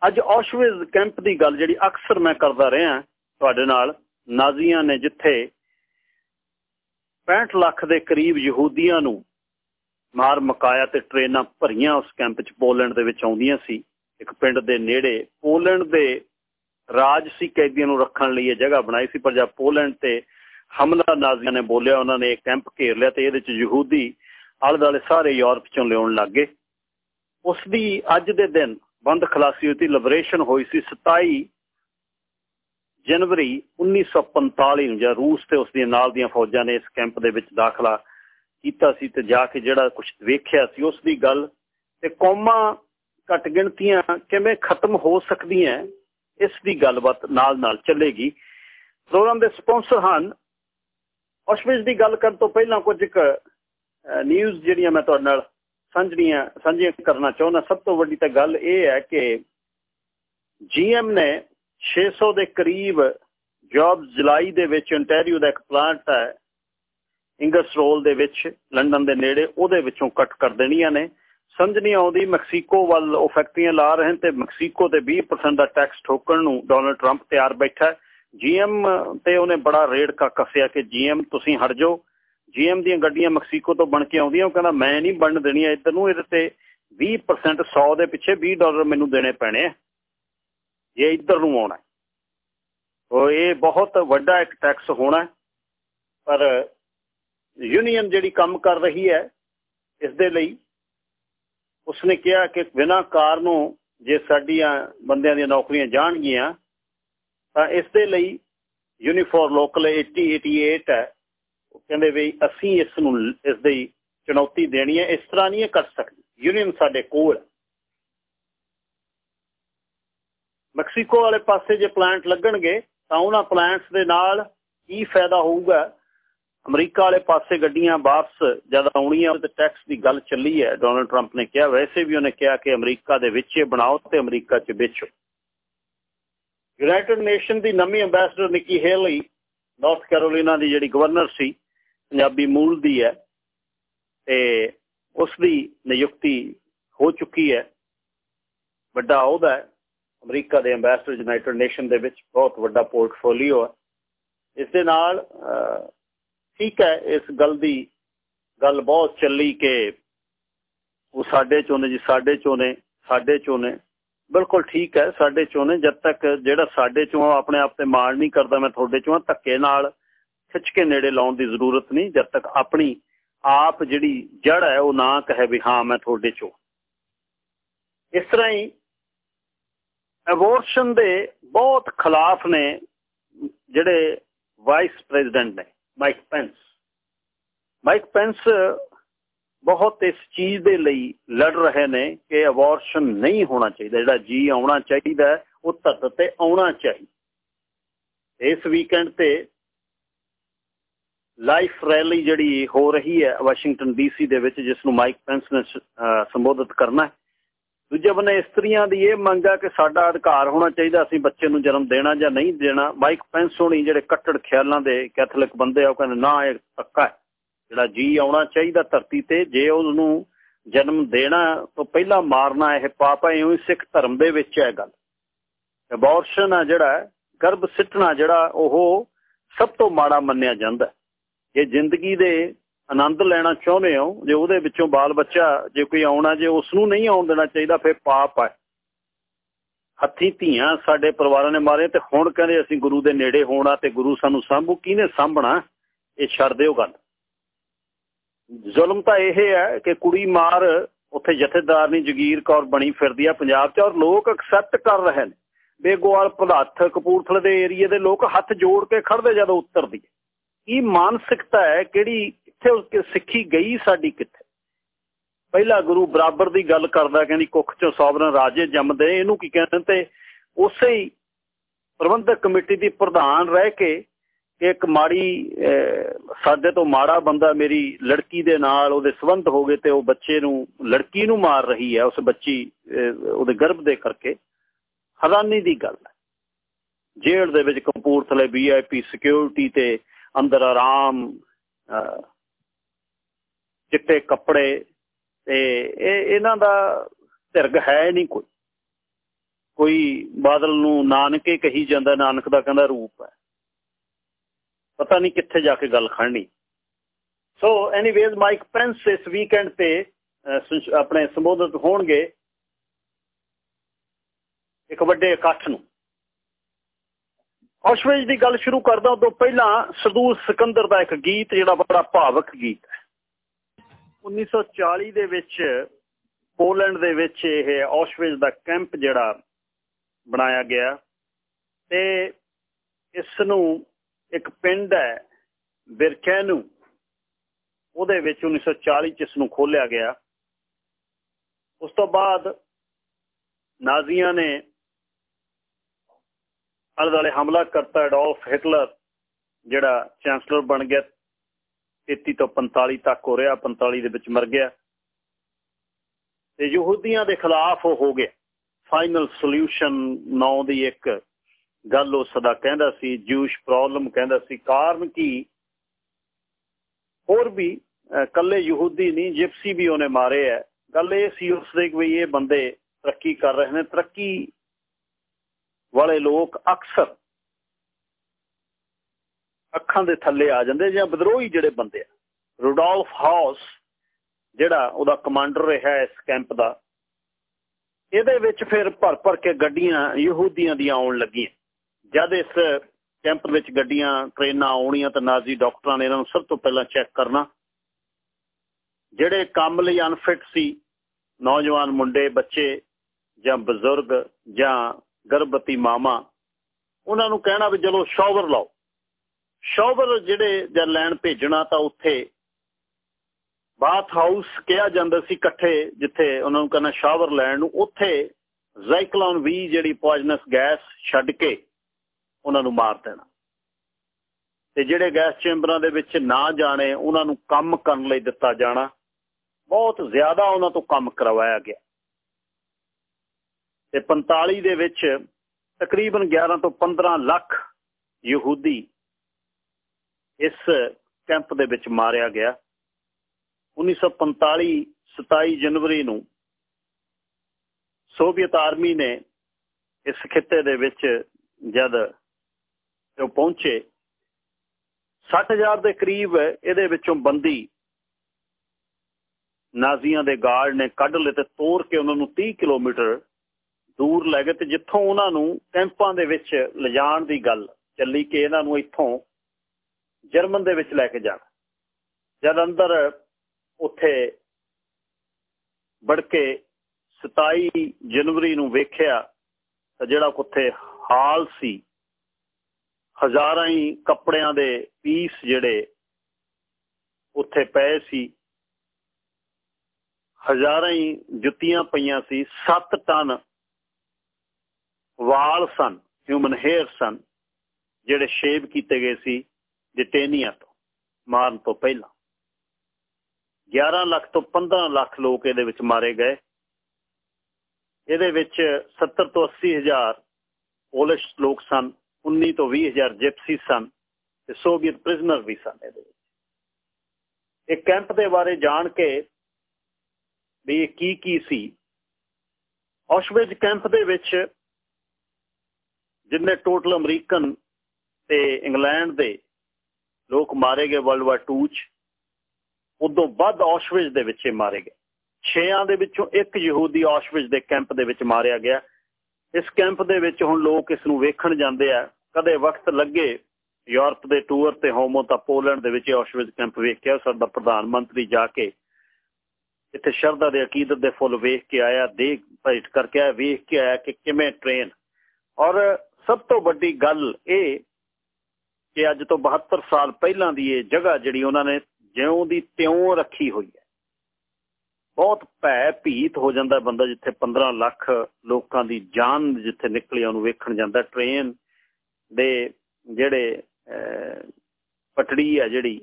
ਅੱਜ ਔਸ਼ਵਿਜ਼ ਕੈਂਪ ਦੀ ਗੱਲ ਜਿਹੜੀ ਅਕਸਰ ਮੈਂ ਕਰਦਾ ਰਿਹਾ ਤੁਹਾਡੇ ਨਾਲ, ਨਾਜ਼ੀਆਂ ਨੇ ਜਿੱਥੇ 65 ਲੱਖ ਦੇ ਕਰੀਬ ਯਹੂਦੀਆਂ ਨੂੰ ਮਾਰ ਮਕਾਇਆ ਤੇ ਟ੍ਰੇਨਾਂ ਭਰੀਆਂ ਉਸ ਕੈਂਪ 'ਚ ਪੋਲੈਂਡ ਦੇ ਵਿੱਚ ਆਉਂਦੀਆਂ ਸੀ। ਇੱਕ ਪਿੰਡ ਦੇ ਨੇੜੇ ਪੋਲੈਂਡ ਦੇ ਰਾਜਸੀ ਕੈਦੀਆਂ ਨੂੰ ਰੱਖਣ ਲਈ ਇਹ ਜਗ੍ਹਾ ਬਣਾਈ ਸੀ, ਪਰ ਜਦ ਪੋਲੈਂਡ ਤੇ ਹਮਲਾ ਨਾਜ਼ੀਆਂ ਨੇ ਬੋਲਿਆ, ਉਹਨਾਂ ਨੇ ਕੈਂਪ ਘੇਰ ਲਿਆ ਤੇ ਇਹਦੇ 'ਚ ਯਹੂਦੀ ਆਲੇ ਦਾਲੇ ਸਾਰੇ ਯੂਰਪ 'ਚੋਂ ਲਿਆਉਣ ਲੱਗੇ ਉਸ ਦੀ ਅੱਜ ਦੇ ਦਿਨ ਬੰਦ ਖਲਾਸੀ ਹੋਈ ਸੀ, ਲਿਬਰੇਸ਼ਨ ਹੋਈ ਸੀ 27 ਜਨਵਰੀ 1945 ਨੂੰ, ਜਦ ਰੂਸ ਤੇ ਉਸ ਦੀਆਂ ਨਾਲ ਦੀਆਂ ਫੌਜਾਂ ਨੇ ਇਸ ਕੈਂਪ ਦੇ ਵਿੱਚ ਦਾਖਲਾ ਕੀਤਾ ਸੀ ਤੇ ਜਾ ਕੇ ਜਿਹੜਾ ਕੁਝ ਵੇਖਿਆ ਸੀ, ਉਸ ਦੀ ਗੱਲ ਤੇ ਕੌਮਾਂ ਘਟ ਗਿਣਤੀਆਂ ਕਿਵੇਂ ਖਤਮ ਹੋ ਸਕਦੀਆਂ, ਇਸ ਦੀ ਗੱਲਬਾਤ ਨਾਲ ਨਾਲ ਚੱਲੇਗੀ। ਪ੍ਰੋਗਰਾਮ ਦੇ ਸਪਾਂਸਰ ਹਨ। ਔਸ਼ਵਿਜ਼ ਦੀ ਗੱਲ ਕਰਨ ਤੋਂ ਪਹਿਲਾਂ ਕੁਝ ਇੱਕ ਨਿਊਜ਼ ਜਿਹੜੀਆਂ ਮੈਂ ਤੁਹਾਡੇ ਨਾਲ ਸਾਂਝੀਆਂ ਸਾਂਝੀਆਂ ਕਰਨਾ ਚਾਹੁੰਦਾ, ਸਭ ਤੋਂ ਵੱਡੀ ਤਾਂ ਗੱਲ ਇਹ ਹੈ ਕਿ ਜੀਐਮ ਨੇ 600 ਦੇ ਕਰੀਬ ਜੌਬ ਜੁਲਾਈ ਦੇ ਵਿੱਚ ontario ਦਾ ਇੱਕ ਪਲਾਂਟ ਹੈ ਇੰਗਸਟਰੋਲ ਦੇ ਵਿੱਚ ਲੰਡਨ ਦੇ ਨੇੜੇ, ਉਹਦੇ ਵਿੱਚੋਂ ਕੱਟ ਕਰ ਦੇਣੀਆਂ ਨੇ। ਸਮਝ ਨਹੀਂ ਆਉਂਦੀ ਮੈਕਸੀਕੋ ਵੱਲ ਉਹ ਫੈਕਟਰੀਆਂ ਲਾ ਰਹੇ ਤੇ ਮੈਕਸੀਕੋ ਤੇ 20% ਦਾ ਟੈਕਸ ਠੋਕਣ ਨੂੰ ਡੋਨਲਡ ਟਰੰਪ ਤਿਆਰ ਬੈਠਾ ਜੀਐਮ ਤੇ ਉਹਨੇ ਬੜਾ ਰੇਡ ਕਾ ਕਸਿਆ ਕਿ ਜੀਐਮ ਤੁਸੀਂ ਹਟ ਜਾਓ। ਜੀਐਮ ਦੀਆਂ ਗੱਡੀਆਂ ਮੈਕਸੀਕੋ ਤੋਂ ਬਣ ਕੇ ਆਉਂਦੀਆਂ, ਉਹ ਕਹਿੰਦਾ, ਮੈਂ ਨਹੀਂ ਬਣਨ ਦੇਣੀਆਂ ਇੱਧਰ ਨੂੰ, ਇਹਦੇ ਤੇ 20% 100 ਦੇ ਪਿੱਛੇ 20 ਡਾਲਰ ਮੈਨੂੰ ਦੇਣੇ ਪੈਣੇ ਆ। ਜੇ ਇੱਧਰ ਨੂੰ ਆਉਣਾ ਉਹ ਇਹ ਬਹੁਤ ਵੱਡਾ ਇੱਕ ਟੈਕਸ ਹੋਣਾ ਪਰ ਯੂਨੀਅਨ ਜਿਹੜੀ ਕੰਮ ਕਰ ਰਹੀ ਹੈ, ਇਸ ਦੇ ਲਈ ਉਸਨੇ ਕਿਹਾ ਕਿ ਬਿਨਾਂ ਕਾਰਨੋਂ ਜੇ ਸਾਡੀਆਂ ਬੰਦਿਆਂ ਦੀਆਂ ਨੌਕਰੀਆਂ ਜਾਣਗੀਆਂ, ਤਾਂ ਇਸ ਦੇ ਲਈ ਯੂਨੀਫੋਰ ਲੋਕਲ 8088 ਹੈ। ਉਹ ਕਹਿੰਦੇ ਵੀ ਅਸੀਂ ਇਸ ਨੂੰ, ਇਸ ਦੀ ਚੁਣੌਤੀ ਦੇਣੀ ਹੈ, ਇਸ ਤਰ੍ਹਾਂ ਨਹੀਂ ਕਰ ਸਕਦੇ। ਯੂਨੀਅਨ ਸਾਡੇ ਕੋਲ ਮੈਕਸੀਕੋ ਵਾਲੇ ਪਾਸੇ ਜੇ ਪਲਾਂਟ ਲੱਗਣਗੇ, ਤਾਂ ਉਹਨਾਂ ਪਲਾਂਟਸ ਦੇ ਨਾਲ ਕੀ ਫਾਇਦਾ ਹੋਊਗਾ? ਅਮਰੀਕਾ ਵਾਲੇ ਪਾਸੇ ਗੱਡੀਆਂ ਵਾਪਸ ਜਦ ਆਉਣੀਆਂ ਤੇ ਟੈਕਸ ਦੀ ਗੱਲ ਚੱਲੀ ਹੈ ਡੋਨਲਡ ਟਰੰਪ ਨੇ ਕਿਹਾ। ਵੈਸੇ ਵੀ ਉਹਨੇ ਕਿਹਾ ਕਿ ਅਮਰੀਕਾ ਦੇ ਵਿੱਚ ਇਹ ਬਣਾਓ ਤੇ ਅਮਰੀਕਾ 'ਚ ਵੇਚੋ। ਯੂਨਾਈਟਿਡ ਨੇਸ਼ਨ ਦੀ ਨਵੀਂ ambassador Nikki Haley North Carolina ਦੀ ਜਿਹੜੀ ਗਵਰਨਰ ਸੀ, ਪੰਜਾਬੀ ਮੂਲ ਦੀ ਹੈ, ਤੇ ਉਸ ਦੀ ਨਿਯੁਕਤੀ ਹੋ ਚੁੱਕੀ ਹੈ। ਵੱਡਾ ਅਹੁਦਾ ਹੈ। ਅਮਰੀਕਾ ਦੇ ਐਮਬੈਸਡਰ ਯੂਨਾਈਟਿਡ ਨੇਸ਼ਨ ਦੇ ਵਿੱਚ ਬਹੁਤ ਵੱਡਾ ਪੋਰਟਫੋਲੀਓ ਹੈ। ਇਸ ਦੇ ਨਾਲ ਠੀਕ ਹੈ, ਇਸ ਗੱਲ ਦੀ ਗੱਲ ਬਹੁਤ ਚੱਲੀ ਕਿ ਉਹ ਸਾਡੇ ਚੋਂ ਨੇ ਜੀ, ਸਾਡੇ ਚੋਂ ਨੇ, ਸਾਡੇ ਚੋਂ ਨੇ। ਬਿਲਕੁਲ ਠੀਕ ਹੈ, ਸਾਡੇ ਚੋਂ ਨੇ। ਜਦ ਤੱਕ ਜਿਹੜਾ ਸਾਡੇ ਚੋਂ ਆਪਣੇ ਆਪ ਤੇ ਮਾਣ ਨਹੀਂ ਕਰਦਾ, ਮੈਂ ਤੁਹਾਡੇ ਚੋਂ ਧੱਕੇ ਨਾਲ ਖਿੱਚ ਕੇ ਨੇੜੇ ਲਾਉਣ ਦੀ ਜ਼ਰੂਰਤ ਨਹੀਂ। ਜਦ ਤੱਕ ਆਪਣੀ ਆਪ ਜਿਹੜੀ ਜੜ ਹੈ, ਉਹ ਨਾ ਕਹੇ ਵੀ ਹਾਂ, ਮੈਂ ਤੁਹਾਡੇ ਚੋਂ। ਇਸ ਤਰ੍ਹਾਂ ਹੀ ਅਬੋਰਸ਼ਨ ਦੇ ਬਹੁਤ ਖਿਲਾਫ ਨੇ ਜਿਹੜੇ ਵਾਈਸ ਪ੍ਰੈਜ਼ੀਡੈਂਟ ਨੇ। ਮਾਈਕ ਪੈਂਸ ਮਾਈਕ ਪੈਂਸ ਬਹੁਤ ਇਸ ਚੀਜ਼ ਦੇ ਲਈ ਲੜ ਰਹੇ ਨੇ ਕਿ ਅਬੋਰਸ਼ਨ ਨਹੀਂ ਹੋਣਾ ਚਾਹੀਦਾ। ਜਿਹੜਾ ਜੀ ਆਉਣਾ ਚਾਹੀਦਾ ਉਹ ਧਰਤ ਤੇ ਆਉਣਾ ਚਾਹੀਦਾ। ਇਸ ਵੀਕਐਂਡ ਤੇ ਲਾਈਫ ਰੈਲੀ ਜਿਹੜੀ ਹੋ ਰਹੀ ਹੈ ਵਾਸ਼ਿੰਗਟਨ ਡੀਸੀ ਦੇ ਵਿੱਚ, ਜਿਸ ਨੂੰ ਮਾਈਕ ਪੈਂਸ ਨੇ ਸੰਬੋਧਿਤ ਕਰਨਾ ਹੈ ਦੂਜੇ ਬੰਨੇ ਇਸਤਰੀਆਂ ਦੀ ਇਹ ਮੰਗ ਆ ਕਿ ਸਾਡਾ ਅਧਿਕਾਰ ਹੋਣਾ ਚਾਹੀਦਾ, ਅਸੀਂ ਬੱਚੇ ਨੂੰ ਜਨਮ ਦੇਣਾ ਜਾਂ ਨਹੀਂ ਦੇਣਾ। ਮਾਈਕ ਪੈਂਸ ਹੋਣੀ, ਜਿਹੜੇ ਕੱਟੜ ਖਿਆਲਾਂ ਦੇ ਕੈਥੋਲਿਕ ਬੰਦੇ ਆ, ਉਹ ਕਹਿੰਦੇ, ਨਾ, ਇਹ ਪੱਕਾ ਜਿਹੜਾ ਜੀ ਆਉਣਾ ਚਾਹੀਦਾ ਧਰਤੀ ਤੇ, ਜੇ ਉਸ ਜਨਮ ਦੇਣਾ, ਤੋਂ ਪਹਿਲਾਂ ਮਾਰਨਾ ਇਹ ਪਾਪ ਹੈ ਇਉਂ ਸਿੱਖ ਧਰਮ ਦੇ ਵਿੱਚ ਹੈ ਗੱਲ। ਅਬੋਰਸ਼ਨ ਆ ਜਿਹੜਾ, ਗਰਭ ਸਿੱਟਣਾ ਜਿਹੜਾ, ਉਹ ਸਭ ਤੋਂ ਮਾੜਾ ਮੰਨਿਆ ਜਾਂਦਾ। ਜੇ ਜ਼ਿੰਦਗੀ ਦੇ ਆਨੰਦ ਲੈਣਾ ਚਾਹੁੰਦੇ ਹੋ, ਜੇ ਉਹਦੇ ਵਿੱਚੋਂ ਬਾਲ ਬੱਚਾ ਜੇ ਕੋਈ ਆਉਣਾ, ਜੇ ਉਸ ਨੂੰ ਨਹੀਂ ਆਉਣ ਦੇਣਾ ਚਾਹੀਦਾ, ਫਿਰ ਪਾਪ ਹੈ। ਹੱਥੀ ਧੀਆਂ ਸਾਡੇ ਪਰਿਵਾਰਾਂ ਨੇ ਮਾਰੇ ਤੇ ਹੁਣ ਕਹਿੰਦੇ ਅਸੀਂ ਗੁਰੂ ਦੇ ਨੇੜੇ ਹੋਣਾ ਤੇ ਗੁਰੂ ਸਾਨੂੰ ਸਾਂਭੂ। ਕਿਹਨੇ ਸਾਂਭਣਾ? ਇਹ ਛੱਡ ਦਿਓ ਗੱਲ। ਜ਼ੁਲਮ ਤਾਂ ਇਹ ਹੈ ਕਿ ਕੁੜੀ ਮਾਰ ਉੱਥੇ ਜਥੇਦਾਰ ਨਹੀਂ, ਜਗੀਰ ਕੌਰ ਬਣੀ ਫਿਰਦੀ ਆ ਪੰਜਾਬ 'ਚ, ਔਰ ਲੋਕ ਐਕਸੈਪਟ ਕਰ ਰਹੇ ਨੇ। ਬੇਗੋਵਾਲ ਭਲਾਥ ਕਪੂਰਥਲੇ ਦੇ ਏਰੀਏ ਦੇ ਲੋਕ ਹੱਥ ਜੋੜ ਕੇ ਖੜਦੇ ਜਦੋਂ ਉੱਤਰਦੀ ਕੀ ਮਾਨਸਿਕਤਾ ਹੈ? ਕਿਹੜੀ ਕਿੱਥੇ ਸਿੱਖੀ ਗਈ ਸਾਡੀ ਕਿੱਥੇ? ਪਹਿਲਾ ਗੁਰੂ ਬਰਾਬਰ ਦੀ ਗੱਲ ਕਰਦਾ, ਕਹਿੰਦੀ ਕੁੱਖ ਚੋਂ ਸੋਵਰਨ ਰਾਜੇ ਜੰਮਦੇ, ਇਹਨੂੰ ਕੀ ਕਹਿੰਦੇ ਤੇ ਉਸੇ ਹੀ ਪ੍ਰਬੰਧਕ ਕਮੇਟੀ ਦੀ ਪ੍ਰਧਾਨ ਰਹਿ ਕੇ ਇੱਕ ਮਾੜੀ ਸਾਡੇ ਤੋਂ ਮਾੜਾ ਬੰਦਾ ਮੇਰੀ ਲੜਕੀ ਦੇ ਨਾਲ ਉਹਦੇ ਸਬੰਧ ਹੋ ਗਏ ਤੇ ਉਹ ਬੱਚੇ ਨੂੰ, ਲੜਕੀ ਨੂੰ ਮਾਰ ਰਹੀ ਹੈ, ਉਸ ਬੱਚੀ ਉਹਦੇ ਗਰਭ ਦੇ ਕਰਕੇ। ਹੈਰਾਨੀ ਦੀ ਗੱਲ ਹੈ। ਜੇਲ੍ਹ ਦੇ ਵਿੱਚ ਕਪੂਰਥਲੇ ਵੀਆਈਪੀ ਸਿਕਿਉਰਿਟੀ ਤੇ ਅੰਦਰ ਆਰਾਮ ਚਿੱਟੇ ਕੱਪੜੇ ਤੇ ਇਹ, ਇਹਨਾਂ ਦਾ ਧਿਰਗ ਹੈ ਨਹੀਂ ਕੋਈ। ਕੋਈ ਬਾਦਲ ਨੂੰ ਨਾਨਕੇ ਕਹੀ ਜਾਂਦਾ, ਨਾਨਕ ਦਾ ਕਹਿੰਦਾ ਰੂਪ ਹੈ। ਪਤਾ ਨਹੀਂ ਕਿੱਥੇ ਜਾ ਕੇ ਗੱਲ ਖੜਨੀ ਸੋ ਐਨੀਵੇਜ਼ ਮਾਈਕ ਪੈਂਸ ਇਸ ਵੀਕਐਂਡ ਤੇ ਆਪਣੇ ਸੰਬੋਧਿਤ ਹੋਣਗੇ ਇੱਕ ਵੱਡੇ ਇਕੱਠ ਨੂੰ। ਔਸ਼ਵੇਜ ਦੀ ਗੱਲ ਸ਼ੁਰੂ ਕਰਦਾ, ਉਦੋਂ ਪਹਿਲਾਂ ਸਰਦੂਰ ਸਿਕੰਦਰ ਦਾ ਇੱਕ ਗੀਤ, ਜਿਹੜਾ ਬੜਾ ਭਾਵਕ ਗੀਤ 1940 ਦੇ ਵਿੱਚ ਪੋਲੈਂਡ ਦੇ ਵਿੱਚ ਇਹ ਔਸ਼ਵੇਜ ਦਾ ਕੈਂਪ ਜਿਹੜਾ ਬਣਾਇਆ ਗਿਆ ਤੇ ਇਸ ਨੂੰ ਇੱਕ ਪਿੰਡ ਹੈ ਬਿਰਕੈਨੂ ਉਹਦੇ ਵਿੱਚ 1940 ਚ ਇਸ ਨੂੰ ਖੋਲਿਆ ਗਿਆ। ਉਸ ਤੋਂ ਬਾਅਦ ਨਾਜ਼ੀਆਂ ਨੇ ਅਲਦਾਲੇ ਹਮਲਾ ਕਰਤਾ, ਐਡੋਲਫ ਹਿਟਲਰ ਜਿਹੜਾ ਚਾਂਸਲਰ ਬਣ ਗਿਆ 33 ਤੋਂ 45 ਤੱਕ ਹੋ ਰਿਹਾ 45 ਦੇ ਵਿੱਚ ਮਰ ਗਿਆ। ਤੇ ਯਹੂਦੀਆਂ ਦੇ ਖਿਲਾਫ ਉਹ ਹੋ ਗਿਆ। ਫਾਈਨਲ ਸੋਲੂਸ਼ਨ ਨੌ ਦੀ ਇੱਕ ਗੱਲ ਉਹ ਸਦਾ ਕਹਿੰਦਾ ਸੀ ਜੂਸ਼ ਪ੍ਰੋਬਲਮ ਕਹਿੰਦਾ ਸੀ, ਕਾਰਨ ਕੀ? ਹੋਰ ਵੀ ਕੱਲੇ ਯਹੂਦੀ ਨਹੀਂ ਜਿਪਸੀ ਵੀ ਉਹਨੇ ਮਾਰੇ ਹੈ ਗੱਲ ਇਹ ਸੀ ਉਸ ਦੇ ਵੀ ਇਹ ਬੰਦੇ ਤਰੱਕੀ ਕਰ ਰਹੇ ਨੇ। ਤਰੱਕੀ ਵਾਲੇ ਲੋਕ ਅਕਸਰ ਅੱਖਾਂ ਦੇ ਥੱਲੇ ਆ ਜਾਂਦੇ ਜਾਂ ਵਿਦਰੋਹੀ ਜਿਹੜੇ ਬੰਦੇ ਆ। ਰੋਡੋਲਫ ਹਾਊਸ ਜਿਹੜਾ ਉਹਦਾ ਕਮਾਂਡਰ ਰਿਹਾ ਇਸ ਕੈਂਪ ਦਾ, ਇਹਦੇ ਵਿੱਚ ਫਿਰ ਭਰ ਭਰ ਕੇ ਗੱਡੀਆਂ ਯਹੂਦੀਆਂ ਦੀਆਂ ਆਉਣ ਲੱਗੀਆਂ। ਜਦ ਇਸ ਕੈਂਪ ਵਿੱਚ ਗੱਡੀਆਂ, ਟ੍ਰੇਨਾਂ ਆਉਣੀਆਂ ਤਾਂ ਨਾਜ਼ੀ ਡਾਕਟਰਾਂ ਨੇ ਇਹਨਾਂ ਨੂੰ ਸਭ ਤੋਂ ਪਹਿਲਾਂ ਚੈੱਕ ਕਰਨਾ। ਜਿਹੜੇ ਕੰਮ ਲਈ ਅਨਫਿਟ ਸੀ, ਨੌਜਵਾਨ ਮੁੰਡੇ, ਬੱਚੇ ਜਾਂ ਬਜ਼ੁਰਗ ਜਾਂ ਗਰਭਵਤੀ ਮਾਮਾ, ਉਹਨਾਂ ਨੂੰ ਕਹਿਣਾ ਵੀ ਚਲੋ ਸ਼ਾਵਰ ਲਾਓ। ਸ਼ਾਵਰ ਜਿਹੜੇ ਜਾਂ ਲੈਣ ਭੇਜਣਾ ਤਾਂ ਉੱਥੇ ਬਾਥ ਹਾਊਸ ਕਿਹਾ ਜਾਂਦਾ ਸੀ ਇਕੱਠੇ, ਜਿੱਥੇ ਉਹਨਾਂ ਨੂੰ ਕਹਿੰਦਾ ਸ਼ਾਵਰ ਲੈਣ ਨੂੰ, ਉੱਥੇ ਜ਼ਾਈਕਲੋਨ ਵੀ ਜਿਹੜੀ ਪੋਇਜ਼ਨਸ ਗੈਸ ਛੱਡ ਕੇ ਉਹਨਾਂ ਨੂੰ ਮਾਰ ਦੇਣਾ। ਤੇ ਜਿਹੜੇ ਗੈਸ ਚੈਂਬਰਾਂ ਦੇ ਵਿੱਚ ਨਾ ਜਾਣੇ, ਉਹਨਾਂ ਨੂੰ ਕੰਮ ਕਰਨ ਲਈ ਦਿੱਤਾ ਜਾਣਾ, ਬਹੁਤ ਜ਼ਿਆਦਾ ਉਹਨਾਂ ਤੋਂ ਕੰਮ ਕਰਵਾਇਆ ਗਿਆ। ਤੇ 45 ਦੇ ਵਿੱਚ ਤਕਰੀਬਨ 11 ਤੋਂ 15 ਲੱਖ ਯਹੂਦੀ ਇਸ ਕੈਂਪ ਦੇ ਵਿੱਚ ਮਾਰਿਆ ਗਿਆ। 1945 27 ਜਨਵਰੀ ਨੂੰ ਸੋਵੀਅਤ ਆਰਮੀ ਨੇ ਇਸ ਖਿੱਤੇ ਦੇ ਵਿੱਚ ਜਦ ਉਹ ਪਹੁੰਚੇ 60000 ਦੇ ਕਰੀਬ ਇਹਦੇ ਵਿੱਚੋਂ ਬੰਦੀ ਨਾਜ਼ੀਆਂ ਦੇ ਗਾਰਡ ਨੇ ਕੱਢ ਲਏ ਤੇ ਤੋੜ ਕੇ ਉਹਨਾਂ ਨੂੰ 30 ਕਿਲੋਮੀਟਰ ਦੂਰ ਲੈ ਗਏ ਤੇ ਜਿੱਥੋਂ ਉਹਨਾਂ ਨੂੰ ਕੈਂਪਾਂ ਦੇ ਵਿੱਚ ਲਿਜਾਣ ਦੀ ਗੱਲ ਚੱਲੀ ਕਿ ਇਹਨਾਂ ਨੂੰ ਇੱਥੋਂ ਜਰਮਨ ਦੇ ਵਿੱਚ ਲੈ ਕੇ ਜਾਣਾ। ਜਦ ਅੰਦਰ ਉੱਥੇ ਵੜ ਕੇ 27 ਜਨਵਰੀ ਨੂੰ ਵੇਖਿਆ ਤਾਂ ਜਿਹੜਾ ਉੱਥੇ ਹਾਲ ਸੀ, ਹਜ਼ਾਰਾਂ ਹੀ ਕੱਪੜਿਆਂ ਦੇ ਪੀਸ ਜਿਹੜੇ ਉੱਥੇ ਪਏ ਸੀ, ਹਜ਼ਾਰਾਂ ਹੀ ਜੁੱਤੀਆਂ ਪਈਆਂ ਸੀ 7 ਟਨ ਵਾਲ ਸਨ ਹਿਊਮਨ ਹੇਅਰ ਸਨ, ਜਿਹੜੇ ਸ਼ੇਵ ਕੀਤੇ ਗਏ ਸੀ। ਡਿਟੇਨੀਆ ਤੋਂ, ਮਾਰਨ ਤੋਂ ਪਹਿਲਾਂ। 11 ਲੱਖ ਤੋਂ 15 ਲੱਖ ਲੋਕ ਇਹਦੇ ਵਿੱਚ ਮਾਰੇ ਗਏ। ਇਹਦੇ ਵਿੱਚ 70 ਤੋਂ 80 ਹਜ਼ਾਰ ਪੋਲਿਸ਼ ਲੋਕ ਸਨ 19 ਤੋਂ 20 ਹਜ਼ਾਰ ਜਿਪਸੀ ਸਨ ਤੇ ਸੋਵੀਅਤ ਪ੍ਰਿਜ਼ਨਰ ਵੀ ਸਨ ਇਹਦੇ ਵਿੱਚ। ਇਹ ਕੈਂਪ ਦੇ ਬਾਰੇ ਜਾਣ ਕੇ ਵੀ ਇਹ ਕੀ ਕੀ ਸੀ। ਔਸ਼ਵਿਜ ਕੈਂਪ ਦੇ ਵਿੱਚ ਜਿੰਨੇ ਟੋਟਲ ਅਮਰੀਕਨ ਤੇ ਇੰਗਲੈਂਡ ਦੇ ਲੋਕ ਮਾਰੇ ਗਏ ਵਰਲਡ ਵਾਰ 2 ਚ। ਉਦੋਂ ਵੱਧ ਔਸ਼ਵਿਜ ਦੇ ਵਿੱਚ ਮਾਰੇ ਗਏ। ਛੇਆਂ ਦੇ ਵਿੱਚੋਂ ਇੱਕ ਯਹੂਦੀ ਔਸ਼ਵਿਜ ਦੇ ਕੈਂਪ ਦੇ ਵਿੱਚ ਮਾਰਿਆ ਗਿਆ। ਇਸ ਕੈਂਪ ਦੇ ਵਿੱਚ ਹੁਣ ਲੋਕ ਇਸ ਨੂੰ ਵੇਖਣ ਜਾਂਦੇ ਆ। ਕਦੇ ਵਕਤ ਲੱਗੇ ਯੂਰਪ ਦੇ ਟੂਰ ਤੇ ਹੋਮੋ ਤਾਂ ਪੋਲੈਂਡ ਦੇ ਵਿੱਚ ਔਸ਼ਵਿਜ ਕੈਂਪ ਵੇਖਿਆ। ਸਾਡਾ ਪ੍ਰਧਾਨ ਮੰਤਰੀ ਜਾ ਕੇ ਇੱਥੇ ਸ਼ਰਧਾ ਦੇ ਅਕੀਦਤ ਦੇ ਫੁੱਲ ਵੇਖ ਕੇ ਆਇਆ, ਦੇਖ ਭੇਟ ਕਰਕੇ ਆਇਆ, ਵੇਖ ਕੇ ਆਇਆ ਕਿ ਕਿਵੇਂ ਟ੍ਰੇਨ ਔਰ ਸਭ ਤੋਂ ਵੱਡੀ ਗੱਲ ਇਹ ਕਿ ਅੱਜ ਤੋਂ 72 ਸਾਲ ਪਹਿਲਾਂ ਦੀ ਇਹ ਜਗ੍ਹਾ ਜਿਹੜੀ ਉਹਨਾਂ ਨੇ ਜਿਉਂ ਦੀ ਤਿਉਂ ਰੱਖੀ ਹੋਈ ਹੈ। ਬਹੁਤ ਭੈ ਭੀਤ ਹੋ ਜਾਂਦਾ ਬੰਦਾ ਜਿੱਥੇ 15 ਲੱਖ ਲੋਕਾਂ ਦੀ ਜਾਨ ਜਿੱਥੇ ਨਿਕਲੀ ਉਹਨੂੰ ਵੇਖਣ ਜਾਂਦਾ। ਟ੍ਰੇਨ ਦੇ ਜਿਹੜੇ ਪਟੜੀ ਆ ਜਿਹੜੀ,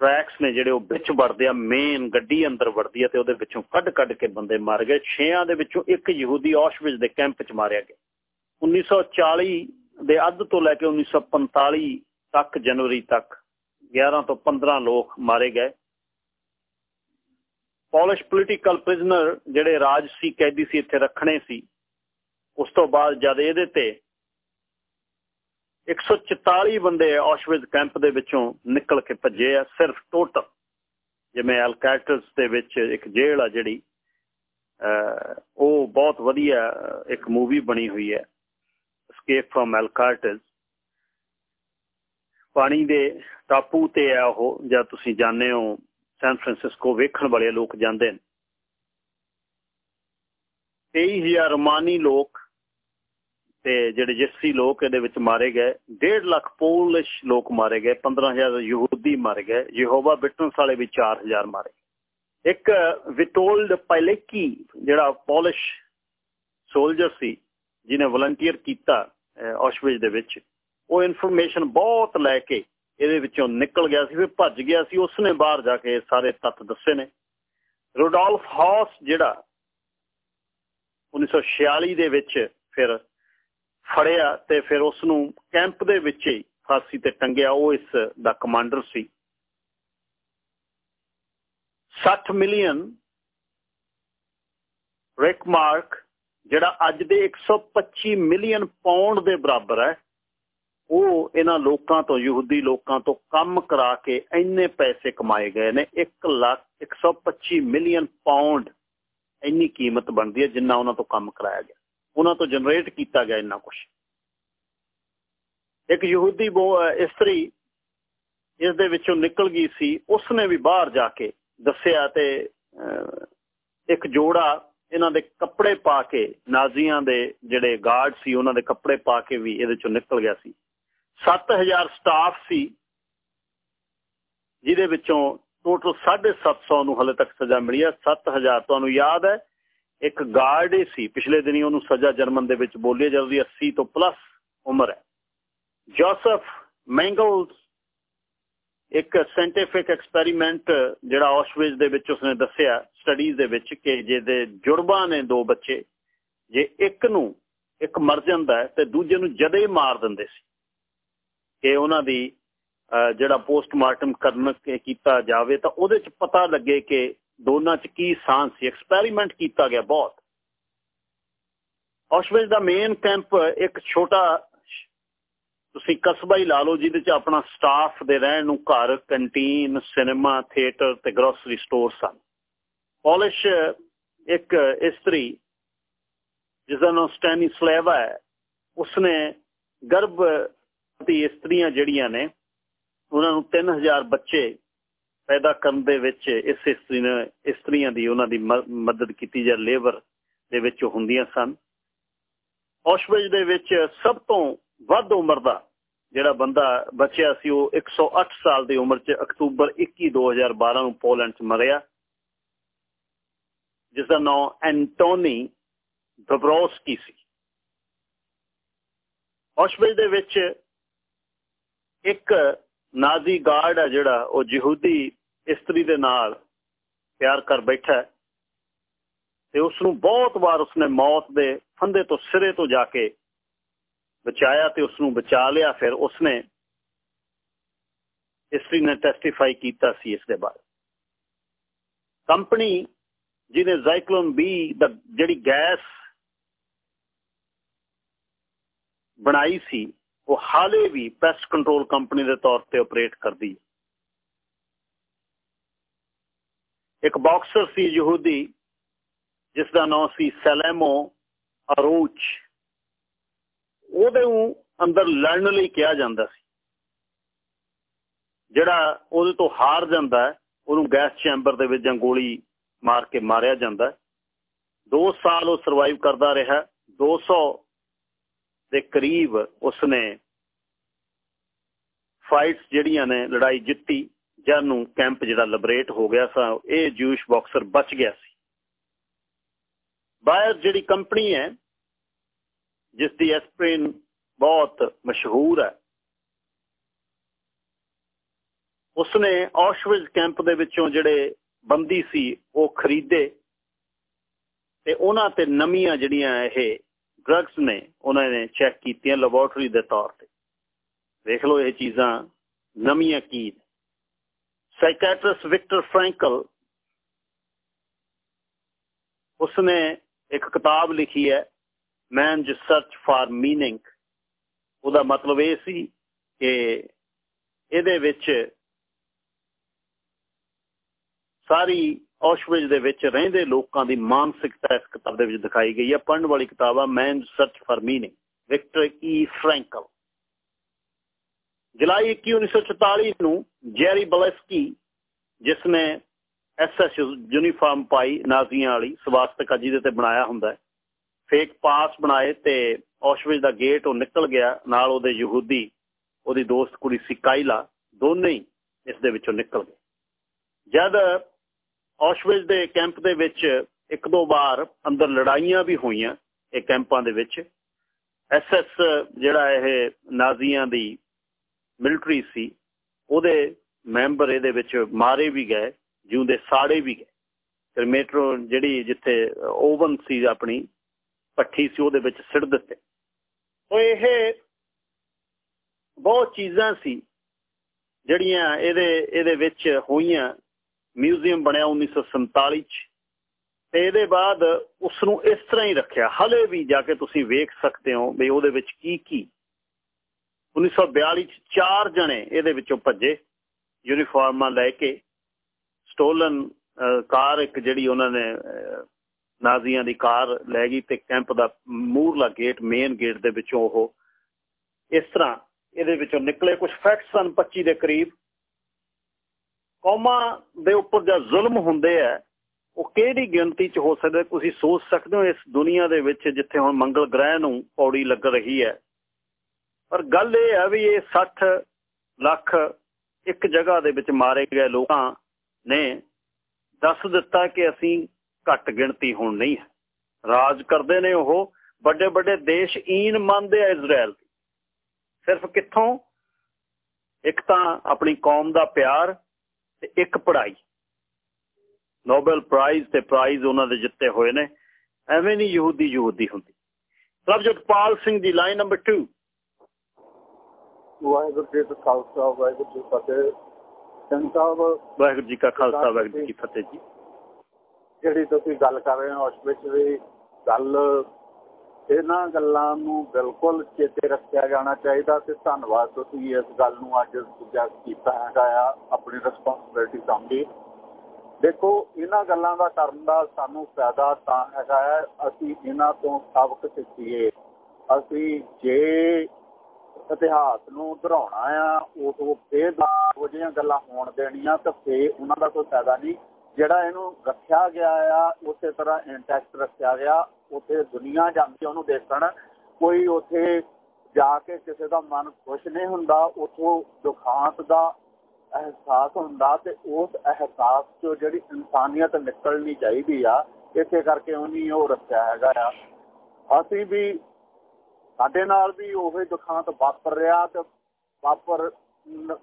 ਟਰੈਕਸ ਨੇ ਜਿਹੜੇ ਉਹ ਵਿੱਚ ਵੜਦੇ ਆ ਮੇਨ ਗੱਡੀ ਅੰਦਰ ਵੜਦੀ ਆ ਤੇ ਉਹਦੇ ਵਿੱਚੋਂ ਕੱਢ ਕੱਢ ਕੇ ਬੰਦੇ ਮਾਰ ਗਏ। ਛੇਆਂ ਦੇ ਵਿੱਚੋਂ ਇੱਕ ਯਹੂਦੀ ਔਸ਼ਵਿਜ ਦੇ ਕੈਂਪ 'ਚ ਮਾਰਿਆ ਗਿਆ। 1940 ਦੇ ਅੱਧ ਤੋਂ ਲੈ ਕੇ 1945 ਤੱਕ, ਜਨਵਰੀ ਤੱਕ 11 ਤੋਂ 15 ਲੋਕ ਮਾਰੇ ਗਏ। ਪੋਲਿਸ਼ ਪੋਲੀਟੀਕਲ ਪ੍ਰਿਜ਼ਨਰ ਜਿਹੜੇ ਰਾਜਸੀ ਕੈਦੀ ਸੀ, ਇੱਥੇ ਰੱਖਣੇ ਸੀ, ਉਸ ਤੋਂ ਬਾਅਦ ਜਦ ਇਹਦੇ ਤੇ 144 ਬੰਦੇ ਔਸ਼ਵਿਜ਼ ਕੈਂਪ ਦੇ ਵਿੱਚੋਂ ਨਿਕਲ ਕੇ ਭੱਜੇ ਆ, ਸਿਰਫ ਟੋਟਲ ਜਿਵੇਂ ਅਲਕੈਟਸ ਦੇ ਵਿੱਚ ਇੱਕ ਜੇਲ੍ਹ ਆ ਜਿਹੜੀ ਉਹ ਬਹੁਤ ਵਧੀਆ ਇੱਕ ਮੂਵੀ ਬਣੀ ਹੋਈ ਹੈ। Escape from Alcatraz ਪਾਣੀ ਦੇ ਟਾਪੂ ਤੇ ਆ ਉਹ, ਜਾਂ ਤੁਸੀਂ ਜਾਣਦੇ ਹੋ ਸੈਨ ਫਰਾਂਸਿਸਕੋ ਵੇਖਣ ਵਾਲੇ ਲੋਕ ਜਾਂਦੇ ਨੇ। 23000 ਰੋਮਾਨੀ ਲੋਕ ਤੇ ਜਿਹੜੇ ਜਿਸੀ ਲੋਕ ਇਹਦੇ ਵਿੱਚ ਮਾਰੇ ਗਏ। 1.5 ਲੱਖ ਪੋਲਿਸ਼ ਲੋਕ ਮਾਰੇ ਗਏ। 15000 ਯਹੂਦੀ ਮਾਰੇ ਗਏ। ਯਹੋਵਾ ਬਿਟਨਸ ਵਾਲੇ ਵੀ 4000 ਮਾਰੇ ਇੱਕ ਵਿਟੋਲਡ ਪਾਇਲੇਕੀ, ਜਿਹੜਾ ਪੋਲਿਸ਼ ਸੋਲਜਰ ਸੀ, ਜਿਹਨੇ ਵਲੰਟੀਅਰ ਕੀਤਾ ਔਸ਼ਵਿਜ ਦੇ ਵਿੱਚ। ਉਹ ਇਨਫੋਰਮੇਸ਼ਨ ਬਹੁਤ ਲੈ ਕੇ ਇਹਦੇ ਵਿੱਚੋਂ ਨਿਕਲ ਗਿਆ ਸੀ, ਫਿਰ ਭੱਜ ਗਿਆ ਸੀ। ਉਸਨੇ ਬਾਹਰ ਜਾ ਕੇ ਸਾਰੇ ਤੱਤ ਦੱਸੇ ਨੇ। ਰੋਡੋਲਫ ਹਾਊਸ ਜਿਹੜਾ 1946 ਦੇ ਵਿੱਚ ਫਿਰ ਫੜਿਆ ਤੇ ਫਿਰ ਉਸ ਨੂੰ ਕੈਂਪ ਦੇ ਵਿੱਚ ਹੀ ਫਾਂਸੀ ਤੇ ਟੰਗਿਆ। ਉਹ ਇਸ ਦਾ ਕਮਾਂਡਰ ਸੀ। 60 ਮਿਲੀਅਨ ਰਿਕ ਮਾਰਕ ਜਿਹੜਾ ਅੱਜ ਦੇ 125 ਮਿਲੀਅਨ ਪਾਉਂਡ ਦੇ ਬਰਾਬਰ ਹੈ, ਉਹ ਇਹਨਾਂ ਲੋਕਾਂ ਤੋਂ, ਯਹੂਦੀ ਲੋਕਾਂ ਤੋਂ ਕੰਮ ਕਰਾ ਕੇ ਇੰਨੇ ਪੈਸੇ ਕਮਾਏ ਗਏ ਨੇ। 1 ਲੱਖ 125 ਮਿਲੀਅਨ ਪਾਉਂਡ ਇੰਨੀ ਕੀਮਤ ਬਣਦੀ ਹੈ ਜਿੰਨਾ ਉਹਨਾਂ ਤੋਂ ਕੰਮ ਕਰਾਇਆ ਗਿਆ। ਉਹਨਾਂ ਤੋਂ ਜਨਰੇਟ ਕੀਤਾ ਗਿਆ ਇੰਨਾ ਕੁਝ ਇੱਕ ਯਹੂਦੀ ਇਸਤਰੀ ਇਸ ਦੇ ਵਿੱਚੋਂ ਨਿਕਲ ਗਈ ਸੀ। ਉਸਨੇ ਵੀ ਬਾਹਰ ਜਾ ਕੇ ਦੱਸਿਆ ਤੇ ਇੱਕ ਜੋੜਾ ਇਹਨਾਂ ਦੇ ਕੱਪੜੇ ਪਾ ਕੇ, ਨਾਜ਼ੀਆਂ ਦੇ ਜਿਹੜੇ ਗਾਰਡ ਸੀ, ਉਹਨਾਂ ਦੇ ਕੱਪੜੇ ਪਾ ਕੇ ਵੀ ਇਹਦੇ ਚੋਂ ਨਿਕਲ ਗਿਆ ਸੀ। 7000 ਸਟਾਫ ਸੀ, ਜਿਹਦੇ ਵਿੱਚੋਂ ਟੋਟਲ 750 ਨੂੰ ਹਲੇ ਤੱਕ ਸਜ਼ਾ ਮਿਲੀ ਹੈ। 7000 ਤੁਹਾਨੂੰ ਯਾਦ ਹੈ, ਇੱਕ ਗਾਰਡ ਹੀ ਸੀ। ਪਿਛਲੇ ਦਿਨੀ ਉਹਨੂੰ ਸਜ਼ਾ ਜਰਮਨ ਦੇ ਵਿੱਚ ਬੋਲੀ ਜਲਦੀ 80 ਤੋਂ ਪਲੱਸ ਉਮਰ ਹੈ। ਜੋਸਫ ਮੈਂਗਲਸ ਇੱਕ ਸਾਇੰਟੀਫਿਕ ਐਕਸਪੈਰੀਮੈਂਟ ਜਿਹੜਾ ਆਸ਼ਵਿਜ਼ ਦੇ ਵਿੱਚ ਉਸਨੇ ਦੱਸਿਆ ਸਟੱਡੀਜ਼ ਦੇ ਵਿੱਚ ਕਿ ਜਿਹਦੇ ਜੁੜਬਾਂ ਨੇ ਦੋ ਬੱਚੇ, ਜੇ ਇੱਕ ਨੂੰ ਇੱਕ ਮਰ ਜਾਂਦਾ ਤੇ ਦੂਜੇ ਨੂੰ ਜਦੇ ਮਾਰ ਦਿੰਦੇ ਸੀ। ਕਿ ਉਹਨਾਂ ਦੀ ਜਿਹੜਾ ਪੋਸਟਮਾਰਟਮ ਕਰਨ ਕੀਤਾ ਜਾਵੇ ਤਾਂ ਉਹਦੇ ਚ ਪਤਾ ਲੱਗੇ ਕਿ ਦੋਨਾਂ ਚ ਕੀ ਸਾਂਸ ਸੀ। ਐਕਸਪੈਰੀਮੈਂਟ ਕੀਤਾ ਗਿਆ ਬਹੁਤ। ਆਸ਼ਵਿਜ਼ ਦਾ ਮੇਨ ਕੈਂਪ ਇੱਕ ਛੋਟਾ ਤੁਸੀਂ ਕਸਬਾ ਹੀ ਲਾ ਲਓ, ਜਿਹਦੇ ਚ ਆਪਣਾ ਸਟਾਫ ਦੇ ਰਹਿਣ ਨੂੰ ਘਰ ਕੰਟੀਨ ਸਿਨੇਮਾ ਥੀਏਟਰ ਤੇ ਗਰੋਸਰੀ ਸਟੋਰ ਸਨ। ਪੋਲਿਸ਼ ਇੱਕ ਇਸਤਰੀ ਜਿਸ ਦਾ ਨਾਮ ਸਟੈਨੀ ਸਲੇਵਾ ਹੈ, ਉਸਨੇ ਗਰਭ ਇਸਤਰੀਆਂ ਜਿਹੜੀਆਂ ਨੇ, ਉਹਨਾਂ ਨੂੰ 3000 ਬੱਚੇ ਪੈਦਾ ਕਰਨ ਦੇ ਵਿੱਚ ਇਸ ਇਸਤਰੀ ਨੇ, ਇਸਤਰੀਆਂ ਦੀ ਉਹਨਾਂ ਦੀ ਮਦਦ ਕੀਤੀ ਜਾਂ ਲੇਬਰ ਦੇ ਵਿੱਚ ਹੁੰਦੀਆਂ ਸਨ। ਔਸ਼ਵਿਜ ਦੇ ਵਿੱਚ ਸਭ ਤੋਂ ਵੱਧ ਉਮਰ ਦਾ ਜਿਹੜਾ ਬੰਦਾ ਬਚਿਆ ਸੀ ਉਹ 108 ਸਾਲ ਦੀ ਉਮਰ 'ਚ ਅਕਤੂਬਰ 21 2012 ਨੂੰ ਪੋਲੈਂਡ 'ਚ ਮਰਿਆ। ਜਿਸ ਦਾ ਨਾਮ ਐਂਟੋਨੀ ਦਬਰੋਸਕੀ ਸੀ। ਔਸ਼ਵਿਜ ਦੇ ਵਿੱਚ ਇੱਕ ਨਾਜ਼ੀ ਗਾਰਡ ਹੈ ਜਿਹੜਾ, ਉਹ ਯਹੂਦੀ ਇਸਤਰੀ ਦੇ ਨਾਲ ਪਿਆਰ ਕਰ ਬੈਠਾ ਤੇ ਉਸ ਨੂੰ ਬਹੁਤ ਵਾਰ ਉਸਨੇ ਮੌਤ ਦੇ ਫੰਦੇ ਤੋਂ ਸਿਰੇ ਤੋਂ ਜਾ ਕੇ ਬਚਾਇਆ ਤੇ ਉਸ ਨੂੰ ਬਚਾ ਲਿਆ, ਫਿਰ ਉਸਨੇ ਇਸਤਰੀ ਨੇ ਟੈਸਟੀਫਾਈ ਕੀਤਾ ਸੀ ਇਸ ਦੇ ਬਾਰੇ। ਕੰਪਨੀ ਜਿਹਨੇ ਜ਼ਾਈਕਲੋਨ ਬੀ ਦਾ ਜਿਹੜੀ ਗੈਸ ਬਣਾਈ ਸੀ, ਉਹ ਹਾਲੇ ਵੀ ਪੈਸਟ ਕੰਟਰੋਲ ਕੰਪਨੀ ਦੇ ਤੌਰ ਤੇ ਆਪਰੇਟ ਕਰਦੀ ਇੱਕ ਬਾਕਸਰ ਸੀ ਯਹੂਦੀ ਜਿਸ ਦਾ ਨਾਮ ਸੀ ਸੈਲੇਮੋ ਅਰੂਚ ਉਹਦੇ ਨੂੰ ਅੰਦਰ ਲੜਨ ਲਈ ਕਿਹਾ ਜਾਂਦਾ ਸੀ। ਜਿਹੜਾ ਉਹਦੇ ਤੋਂ ਹਾਰ ਜਾਂਦਾ ਉਹਨੂੰ ਗੈਸ ਚੈਂਬਰ ਦੇ ਵਿੱਚ ਜਾਂ ਗੋਲੀ ਮਾਰ ਕੇ ਮਾਰਿਆ ਜਾਂਦਾ 2 ਸਾਲ ਉਹ ਸਰਵਾਈਵ ਕਰਦਾ ਰਿਹਾ। 200 ਦੇ ਕਰੀਬ ਉਸਨੇ ਫਾਈਟਸ ਜਿਹੜੀਆਂ ਨੇ, ਲੜਾਈ ਜਿੱਤੀ ਜਦ ਨੂੰ ਕੈਂਪ ਜਿਹੜਾ ਲਿਬਰੇਟ ਹੋ ਗਿਆ ਸਾ, ਇਹ ਜੂਸ਼ ਬਾਕਸਰ ਬਚ ਗਿਆ ਸੀ। ਬਾਇਰ ਜਿਹੜੀ ਕੰਪਨੀ ਹੈ ਜਿਸ ਦੀ ਐਸਪ੍ਰਿਨ ਬਹੁਤ ਮਸ਼ਹੂਰ ਹੈ। ਉਸਨੇ ਔਸ਼ਵਿਜ਼ ਕੈਂਪ ਦੇ ਵਿੱਚੋਂ ਜਿਹੜੇ ਬੰਦੀ ਸੀ, ਉਹ ਖਰੀਦੇ ਤੇ ਉਹਨਾਂ ਤੇ ਨਵੀਆਂ ਜਿਹੜੀਆਂ ਇਹ ਡਰੱਗਸ ਨੇ, ਉਹਨਾਂ ਨੇ ਚੈੱਕ ਕੀਤੀਆਂ ਲੈਬੋਰਟਰੀ ਦੇ ਤੌਰ ਤੇ। ਦੇਖ ਲਓ ਇਹ ਚੀਜ਼ਾਂ ਨਵੀਆਂ ਕੀ ਸਾਈਕੈਟ੍ਰਿਸਟ ਵਿਕਟਰ ਫ੍ਰੈਂਕਲ ਉਸਨੇ ਇੱਕ ਕਿਤਾਬ ਲਿਖੀ ਹੈ ਮੈਨ ਜ ਸਰਚ ਫਾਰ ਮੀਨਿੰਗ ਉਹਦਾ ਮਤਲਬ ਇਹ ਸੀ ਕਿ ਇਹਦੇ ਵਿੱਚ ਸਾਰੀ ਔਸ਼ਵਿਜ ਦੇ ਵਿੱਚ ਰਹਿੰਦੇ ਲੋਕਾਂ ਦੀ ਮਾਨਸਿਕਤਾ ਇਸ ਕਿਤਾਬ ਦੇ ਵਿੱਚ ਦਿਖਾਈ ਗਈ ਹੈ। ਪੜਨ ਵਾਲੀ ਕਿਤਾਬ ਆ man search for meaning Viktor E Frankl ਜੁਲਾਈ 21 1944 ਨੂੰ ਜੈਰੀ ਬਲਸਕੀ ਜਿਸ ਐਸਐਸ ਯੂਨੀਫਾਰਮ ਪਾਈ ਨਾਜ਼ੀਆਂ ਵਾਲੀ, ਸਵਾਸਤਕ ਅਜੀ ਦੇ ਤੇ ਬਣਾਇਆ ਹੁੰਦਾ ਫੇਕ ਪਾਸ ਬਣਾਏ ਤੇ ਔਸ਼ਵਿਜ ਦਾ ਗੇਟ ਉਹ ਨਿਕਲ ਗਿਆ, ਨਾਲ ਉਹਦੇ ਯਹੂਦੀ, ਉਹਦੀ ਦੋਸਤ ਕੁੜੀ ਸੀ ਦੋਨੇ ਹੀ ਇਸ ਦੇ ਵਿੱਚੋਂ ਨਿਕਲ ਗਏ। ਜਦ ਔਸ਼ਵਿਜ ਦੇ ਕੈਂਪ ਦੇ ਵਿੱਚ ਇੱਕ ਦੋ ਵਾਰ ਅੰਦਰ ਲੜਾਈਆਂ ਵੀ ਹੋਈਆਂ ਇਹ ਕੈਂਪਾਂ ਦੇ ਵਿੱਚ ਐਸਐਸ ਜਿਹੜਾ ਇਹ ਨਾਜ਼ੀਆਂ ਦੀ ਮਿਲਟਰੀ ਸੀ, ਉਹਦੇ ਮੈਂਬਰ ਇਹਦੇ ਵਿੱਚ ਮਾਰੇ ਵੀ ਗਏ, ਜਿਉਂਦੇ ਸਾੜੇ ਵੀ ਗਏ। ਫਿਰ ਮੈਟਰੋ ਜਿਹੜੀ ਜਿੱਥੇ ਓਵਨ ਸੀ ਆਪਣੀ ਪੱਠੀ ਸੀ, ਉਹਦੇ ਵਿੱਚ ਸਿੜ ਦਿੱਤੇ। ਉਹ ਇਹ ਬਹੁਤ ਚੀਜ਼ਾਂ ਸੀ, ਜਿਹੜੀਆਂ ਇਹਦੇ ਇਹਦੇ ਵਿੱਚ ਹੋਈਆਂ। ਮਿਊਜ਼ੀਅਮ ਬਣਿਆ 1947 ਚ। ਤੇ ਇਹਦੇ ਬਾਅਦ ਉਸ ਨੂੰ ਇਸ ਤਰ੍ਹਾਂ ਹੀ ਰੱਖਿਆ। ਹਲੇ ਵੀ ਜਾ ਕੇ ਤੁਸੀਂ ਵੇਖ ਸਕਦੇ ਹੋ ਵੀ ਉਹਦੇ ਵਿੱਚ ਕੀ ਕੀ। 1942 ਚ ਚਾਰ ਜਣੇ ਇਹਦੇ ਵਿੱਚੋਂ ਭੱਜੇ, ਯੂਨੀਫਾਰਮਾਂ ਲੈ ਕੇ। ਸਟੋਲਨ ਕਾਰ ਇੱਕ ਜਿਹੜੀ ਉਹਨਾਂ ਨੇ ਨਾਜ਼ੀਆਂ ਦੀ ਕਾਰ ਲੈ ਗਈ ਤੇ ਕੈਂਪ ਦਾ ਮੂਰਲਾ ਗੇਟ ਮੇਨ ਗੇਟ ਦੇ ਵਿੱਚੋਂ ਉਹ ਇਸ ਤਰ੍ਹਾਂ ਇਹਦੇ ਵਿੱਚੋਂ ਨਿਕਲੇ। ਕੁਝ ਫੈਕਟਸ ਸਨ 25 ਦੇ ਕਰੀਬ। ਕੌਮਾਂ ਦੇ ਉੱਪਰ ਜਦ ਜ਼ੁਲਮ ਹੁੰਦੇ ਆ, ਉਹ ਕਿਹੜੀ ਗਿਣਤੀ 'ਚ ਹੋ ਸਕਦਾ? ਤੁਸੀਂ ਸੋਚ ਸਕਦੇ ਹੋ ਇਸ ਦੁਨੀਆ ਦੇ ਵਿੱਚ ਜਿੱਥੇ ਹੁਣ ਮੰਗਲ ਗ੍ਰਹਿ ਨੂੰ ਪੌੜੀ ਲੱਗ ਰਹੀ ਹੈ। ਪਰ ਗੱਲ ਇਹ ਹੈ ਵੀ ਇਹ 60 ਲੱਖ ਇੱਕ ਜਗ੍ਹਾ ਦੇ ਵਿੱਚ ਮਾਰੇ ਗਏ ਲੋਕਾਂ ਨੇ ਦੱਸ ਦਿੱਤਾ ਕਿ ਅਸੀਂ ਘੱਟ ਗਿਣਤੀ ਹੁਣ ਨਹੀਂ ਹੈ। ਰਾਜ ਕਰਦੇ ਨੇ ਉਹ ਵੱਡੇ ਵੱਡੇ ਦੇਸ਼ ਈਨ ਮੰਨਦੇ ਆ ਇਜ਼ਰਾਈਲ ਸਿਰਫ ਕਿੱਥੋਂ? ਇੱਕ ਤਾਂ ਆਪਣੀ ਕੌਮ ਦਾ ਪਿਆਰ ਤੇ ਇੱਕ ਪੜ੍ਹਾਈ। ਨੋਬਲ ਪ੍ਰਾਈਜ਼ ਤੇ ਪ੍ਰਾਈਜ਼ ਉਹਨਾਂ ਦੇ ਜਿੱਤੇ ਹੋਏ ਨੇ। ਐਵੇਂ ਨਹੀਂ ਯਹੂਦੀ ਯਹੂਦੀ ਹੁੰਦੀ। ਪ੍ਰਭਜੋਤਪਾਲ ਸਿੰਘ ਦੀ ਲਾਈਨ ਨੰਬਰ 2 ਵਾਹਿਗੁਰੂ ਜੀ ਕਾ ਖਾਲਸਾ ਵਾਹਿਗੁਰੂ ਜੀ ਫਤਿਹ। ਸਾਹਿਬ ਵਾਹਿਗੁਰੂ ਜੀ ਕਾ ਖਾਲਸਾ ਵਾਹਿਗੁਰੂ ਜੀ ਕੀ ਫਤਿਹ ਜੀ। ਜਿਹੜੀ ਤੁਸੀਂ ਗੱਲ ਕਰ ਰਹੇ ਹੋ ਉਸ ਵਿੱਚ ਵੀ ਗੱਲ, ਇਹਨਾਂ ਗੱਲਾਂ ਨੂੰ ਬਿਲਕੁਲ ਚੇਤੇ ਰੱਖਿਆ ਜਾਣਾ ਚਾਹੀਦਾ ਤੇ ਧੰਨਵਾਦ ਤੁਸੀਂ ਇਸ ਗੱਲ ਨੂੰ ਅੱਜ ਸੁਜੈਸਟ ਕੀਤਾ ਹੈਗਾ ਆ ਆਪਣੀ ਰਿਸਪੌਂਸਿਬਿਲਟੀ ਸਮਝੀ ਦੇਖੋ, ਇਹਨਾਂ ਗੱਲਾਂ ਦਾ ਕਰਨ ਦਾ ਸਾਨੂੰ ਫਾਇਦਾ ਤਾਂ ਹੈਗਾ ਹੈ, ਅਸੀਂ ਇਹਨਾਂ ਤੋਂ ਸਬਕ ਸਿੱਖੀਏ। ਅਸੀਂ ਜੇ ਇਤਿਹਾਸ ਨੂੰ ਦੁਹਰਾਉਣਾ ਆ ਉਹ ਫੇਰ ਉਹ ਜਿਹੀਆਂ ਗੱਲਾਂ ਹੋਣ ਦੇਣੀਆਂ ਤਾਂ ਫੇਰ ਉਹਨਾਂ ਦਾ ਕੋਈ ਫਾਇਦਾ ਨਹੀਂ। ਜਿਹੜਾ ਇਹਨੂੰ ਰੱਖਿਆ ਗਿਆ ਆ, ਉਸੇ ਤਰ੍ਹਾਂ ਇੰਟੈਕਟ ਰੱਖਿਆ ਗਿਆ, ਉੱਥੇ ਦੁਨੀਆ ਜਾਂਦੀ ਉਹਨੂੰ ਦੇਖਣ, ਕੋਈ ਉੱਥੇ ਜਾ ਕੇ ਕਿਸੇ ਦਾ ਮਨ ਖੁਸ਼ ਨਹੀਂ ਹੁੰਦਾ, ਉਥੋਂ ਦੁਖਾਂਤ ਦਾ ਅਹਿਸਾਸ ਹੁੰਦਾ ਤੇ ਉਸ ਅਹਿਸਾਸ ਚੋਂ ਜਿਹੜੀ ਇਨਸਾਨੀਅਤ ਨਿਕਲਣੀ ਚਾਹੀਦੀ ਆ, ਇਸੇ ਕਰਕੇ ਉਹਨੀ ਉਹ ਰੱਖਿਆ ਹੈਗਾ ਆ। ਅਸੀਂ ਵੀ ਸਾਡੇ ਨਾਲ ਵੀ ਉਹੇ ਦੁਖਾਂਤ ਵਾਪਰ ਰਿਹਾ ਤੇ ਵਾਪਰ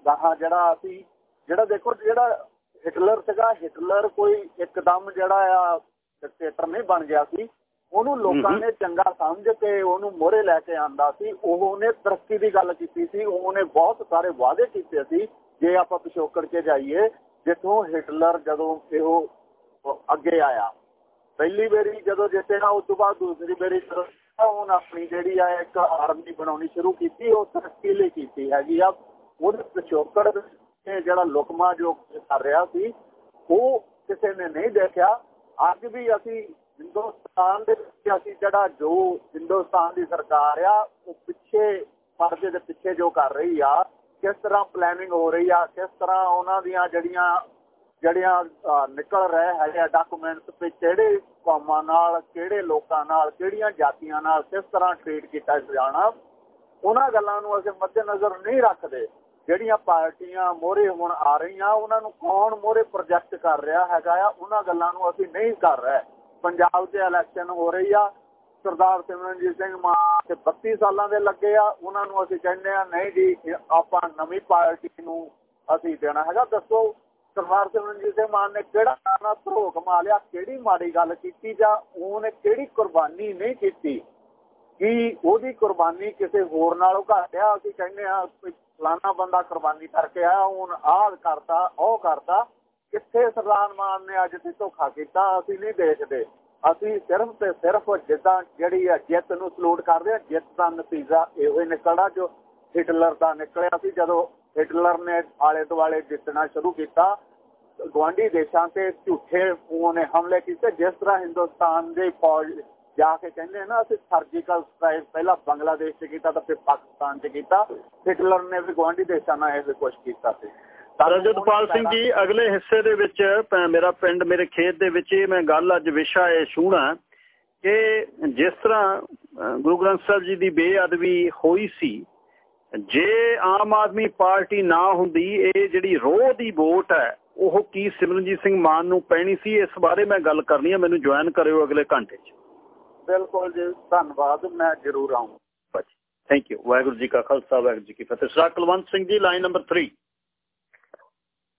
ਗਾਹਾਂ ਜਿਹੜਾ ਅਸੀਂ, ਜਿਹੜਾ ਦੇਖੋ ਜਿਹੜਾ ਹਿਟਲਰ ਸੀਗਾ। ਹਿਟਲਰ ਕੋਈ ਇੱਕਦਮ ਜਿਹੜਾ ਆ ਡਿਕਟੇਟਰ ਨਹੀਂ ਬਣ ਗਿਆ ਸੀ। ਉਹਨੂੰ ਲੋਕਾਂ ਨੇ ਚੰਗਾ ਸਮਝ ਕੇ ਉਹਨੂੰ ਮੋਹਰੇ ਲੈ ਕੇ ਆਂਦਾ ਸੀ। ਉਹ ਉਹਨੇ ਤਰੱਕੀ ਦੀ ਗੱਲ ਕੀਤੀ ਸੀ। ਉਹਨੇ ਬਹੁਤ ਸਾਰੇ ਵਾਅਦੇ ਕੀਤੇ ਸੀ ਜੇ ਆਪਾਂ ਪਿਛੋਕੜ ਕੇ ਜਾਈਏ ਜਿੱਥੋਂ ਹਿਟਲਰ ਜਦੋਂ ਇਹੋ ਅੱਗੇ ਆਇਆ। ਪਹਿਲੀ ਵਾਰੀ ਜਦੋਂ ਜਿੱਤਿਆ ਉਸ ਤੋਂ ਬਾਅਦ ਦੂਸਰੀ ਵਾਰੀ ਉਹਨ ਆਪਣੀ ਜਿਹੜੀ ਆ ਇੱਕ ਆਰਮੀ ਬਣਾਉਣੀ ਸ਼ੁਰੂ ਕੀਤੀ ਉਹ ਤਰੱਕੀ ਲਈ ਕੀਤੀ ਹੈਗੀ ਆ। ਉਹਦੇ ਪਿਛੋਕੜ ਜਿਹੜਾ ਲੁਕਮਾ ਜੋ ਕਰ ਰਿਹਾ ਸੀ, ਉਹ ਕਿਸੇ ਨੇ ਨਹੀਂ ਦੇਖਿਆ। ਅੱਜ ਵੀ ਅਸੀਂ ਹਿੰਦੁਸਤਾਨ ਦੇ ਵਿੱਚ ਅਸੀਂ ਜਿਹੜਾ ਜੋ ਹਿੰਦੁਸਤਾਨ ਦੀ ਸਰਕਾਰ ਆ, ਉਹ ਪਿੱਛੇ ਪਰਦੇ ਦੇ ਪਿੱਛੇ ਜੋ ਕਰ ਰਹੀ ਆ, ਕਿਸ ਤਰ੍ਹਾਂ ਪਲੈਨਿੰਗ ਹੋ ਰਹੀ ਆ, ਕਿਸ ਤਰ੍ਹਾਂ ਉਹਨਾਂ ਦੀਆਂ ਜਿਹੜੀਆਂ ਜਿਹੜੀਆਂ ਨਿਕਲ ਰਹੇ ਹੈਗੇ ਡਾਕੂਮੈਂਟਸ ਤੇ ਕਿਹੜੇ ਕੌਮਾਂ ਨਾਲ, ਕਿਹੜੇ ਲੋਕਾਂ ਨਾਲ, ਕਿਹੜੀਆਂ ਜਾਤੀਆਂ ਨਾਲ ਕਿਸ ਤਰ੍ਹਾਂ ਟ੍ਰੀਟ ਕੀਤਾ ਜਾਣਾ, ਉਹਨਾਂ ਗੱਲਾਂ ਨੂੰ ਅਸੀਂ ਮੱਦੇਨਜ਼ਰ ਨਹੀਂ ਰੱਖਦੇ। ਜਿਹੜੀਆਂ ਪਾਰਟੀਆਂ ਮੋਹਰੇ ਹੁਣ ਆ ਰਹੀਆਂ, ਉਹਨਾਂ ਨੂੰ ਕੌਣ ਮੋਹਰੇ ਪ੍ਰੋਜੈਕਟ ਕਰ ਰਿਹਾ ਹੈਗਾ ਆ? ਉਹਨਾਂ ਗੱਲਾਂ ਨੂੰ ਅਸੀਂ ਨਹੀਂ ਕਰ ਰਹੇ। ਪੰਜਾਬ 'ਚ ਇਲੈਕਸ਼ਨ ਹੋ ਰਹੀ ਆ। ਸਰਦਾਰ ਸਿਮਰਨਜੀਤ ਸਿੰਘ ਮਾਨ ਤੇ 32 ਸਾਲਾਂ ਦੇ ਲੱਗੇ ਆ। ਉਹਨਾਂ ਨੂੰ ਅਸੀਂ ਕਹਿੰਦੇ ਆ, ਨਹੀਂ ਜੀ, ਆਪਾਂ ਨਵੀਂ ਪਾਰਟੀ ਨੂੰ ਅਸੀਂ ਦੇਣਾ ਹੈਗਾ। ਦੱਸੋ, ਸਰਦਾਰ ਸਿਮਰਨਜੀਤ ਸਿੰਘ ਮਾਨ ਨੇ ਕਿਹੜਾ ਨਾ ਧਰੋ ਕਮਾ ਲਿਆ ਕਿਹੜੀ ਮਾੜੀ ਗੱਲ ਕੀਤੀ ਜਾਂ ਉਹਨੇ ਕਿਹੜੀ ਕੁਰਬਾਨੀ ਨਹੀਂ ਕੀਤੀ? ਕਿ ਉਹਦੀ ਕੁਰਬਾਨੀ ਕਿਸੇ ਹੋਰ ਨਾਲੋਂ ਘੱਟ ਆ? ਅਸੀਂ ਕਹਿੰਦੇ ਆ ਫਲਾਣਾ ਬੰਦਾ ਕੁਰਬਾਨੀ ਕਰਕੇ ਆਇਆ, ਹੁਣ ਆਹ ਕਰਦਾ ਉਹ ਕਰਦਾ ਕਿੱਥੇ ਸਰਦਾਰ ਮਾਨ ਨੇ ਅੱਜ ਤੇ ਧੋਖਾ ਕੀਤਾ, ਅਸੀਂ ਨਹੀਂ ਦੇਖਦੇ ਅਸੀਂ ਸਿਰਫ ਤੇ ਸਿਰਫ ਜਿੱਦਾਂ ਜਿਹੜੀ ਹੈ ਜਿੱਤ ਨੂੰ ਸਲੂਟ ਕਰਦੇ ਆ, ਜਿੱਤ ਦਾ ਨਤੀਜਾ ਇਹੋ ਹੀ ਨਿਕਲਦਾ ਜੋ ਹਿਟਲਰ ਦਾ ਨਿਕਲਿਆ ਸੀ। ਜਦੋਂ ਹਿਟਲਰ ਨੇ ਆਲੇ ਦੁਆਲੇ ਜਿੱਤਣਾ ਸ਼ੁਰੂ ਕੀਤਾ ਗਵਾਂਢੀ ਦੇਸ਼ਾਂ ਤੇ ਝੂਠੇ ਉਹਨੇ ਹਮਲੇ ਕੀਤੇ, ਜਿਸ ਤਰ੍ਹਾਂ ਹਿੰਦੁਸਤਾਨ ਦੇ ਫੌਜ ਜਾ ਕੇ ਕਹਿੰਦੇ ਨਾ ਅਸੀਂ ਸਰਜੀਕਲ ਸਟ੍ਰਾਈਕ ਪਹਿਲਾਂ ਬੰਗਲਾਦੇਸ਼ 'ਚ ਕੀਤਾ ਤਾਂ ਫਿਰ ਪਾਕਿਸਤਾਨ 'ਚ ਕੀਤਾ। ਹਿਟਲਰ ਨੇ ਵੀ ਗਵਾਂਢੀ ਦੇਸ਼ਾਂ ਨਾਲ ਇਹ ਕੁਝ ਕੀਤਾ ਸੀ। ਰਜਤਪਾਲ ਸਿੰਘ ਜੀ ਅਗਲੇ ਹਿੱਸੇ ਦੇ ਵਿੱਚ ਮੇਰਾ ਪਿੰਡ ਮੇਰੇ ਖੇਤ ਦੇ ਵਿੱਚ ਇਹ ਮੈਂ ਗੱਲ ਅੱਜ ਵਿਸ਼ਾ ਇਹ ਛੂਣਾ ਕਿ ਜਿਸ ਤਰ੍ਹਾਂ ਗੁਰੂ ਗ੍ਰੰਥ ਸਾਹਿਬ ਜੀ ਦੀ ਬੇਅਦਬੀ ਹੋਈ ਸੀ ਜੇ ਆਮ ਆਦਮੀ ਪਾਰਟੀ ਨਾ ਹੁੰਦੀ ਇਹ ਜਿਹੜੀ ਰੋਹ ਦੀ ਵੋਟ ਹੈ ਉਹ ਕੀ ਸਿਮਰਨਜੀਤ ਸਿੰਘ ਮਾਨ ਨੂੰ ਪੈਣੀ ਸੀ? ਇਸ ਬਾਰੇ ਮੈਂ ਗੱਲ ਕਰਨੀ ਹੈ ਮੈਨੂੰ ਜੁਆਇਨ ਕਰਿਓ ਅਗਲੇ ਘੰਟੇ 'ਚ। ਬਿਲਕੁਲ ਜੀ ਧੰਨਵਾਦ ਮੈਂ ਜ਼ਰੂਰ ਆਉਂਗਾ ਥੈਂਕ ਯੂ ਵਾਹਿਗੁਰੂ ਜੀ ਕਾ ਖਾਲਸਾ ਵਾਹਿਗੁਰੂ ਜੀ ਕੀ ਫਤਿਹ। ਸਰਾ ਕੁਲਵੰਤ ਸਿੰਘ ਜੀ ਲਾਈਨ ਨੰਬਰ 3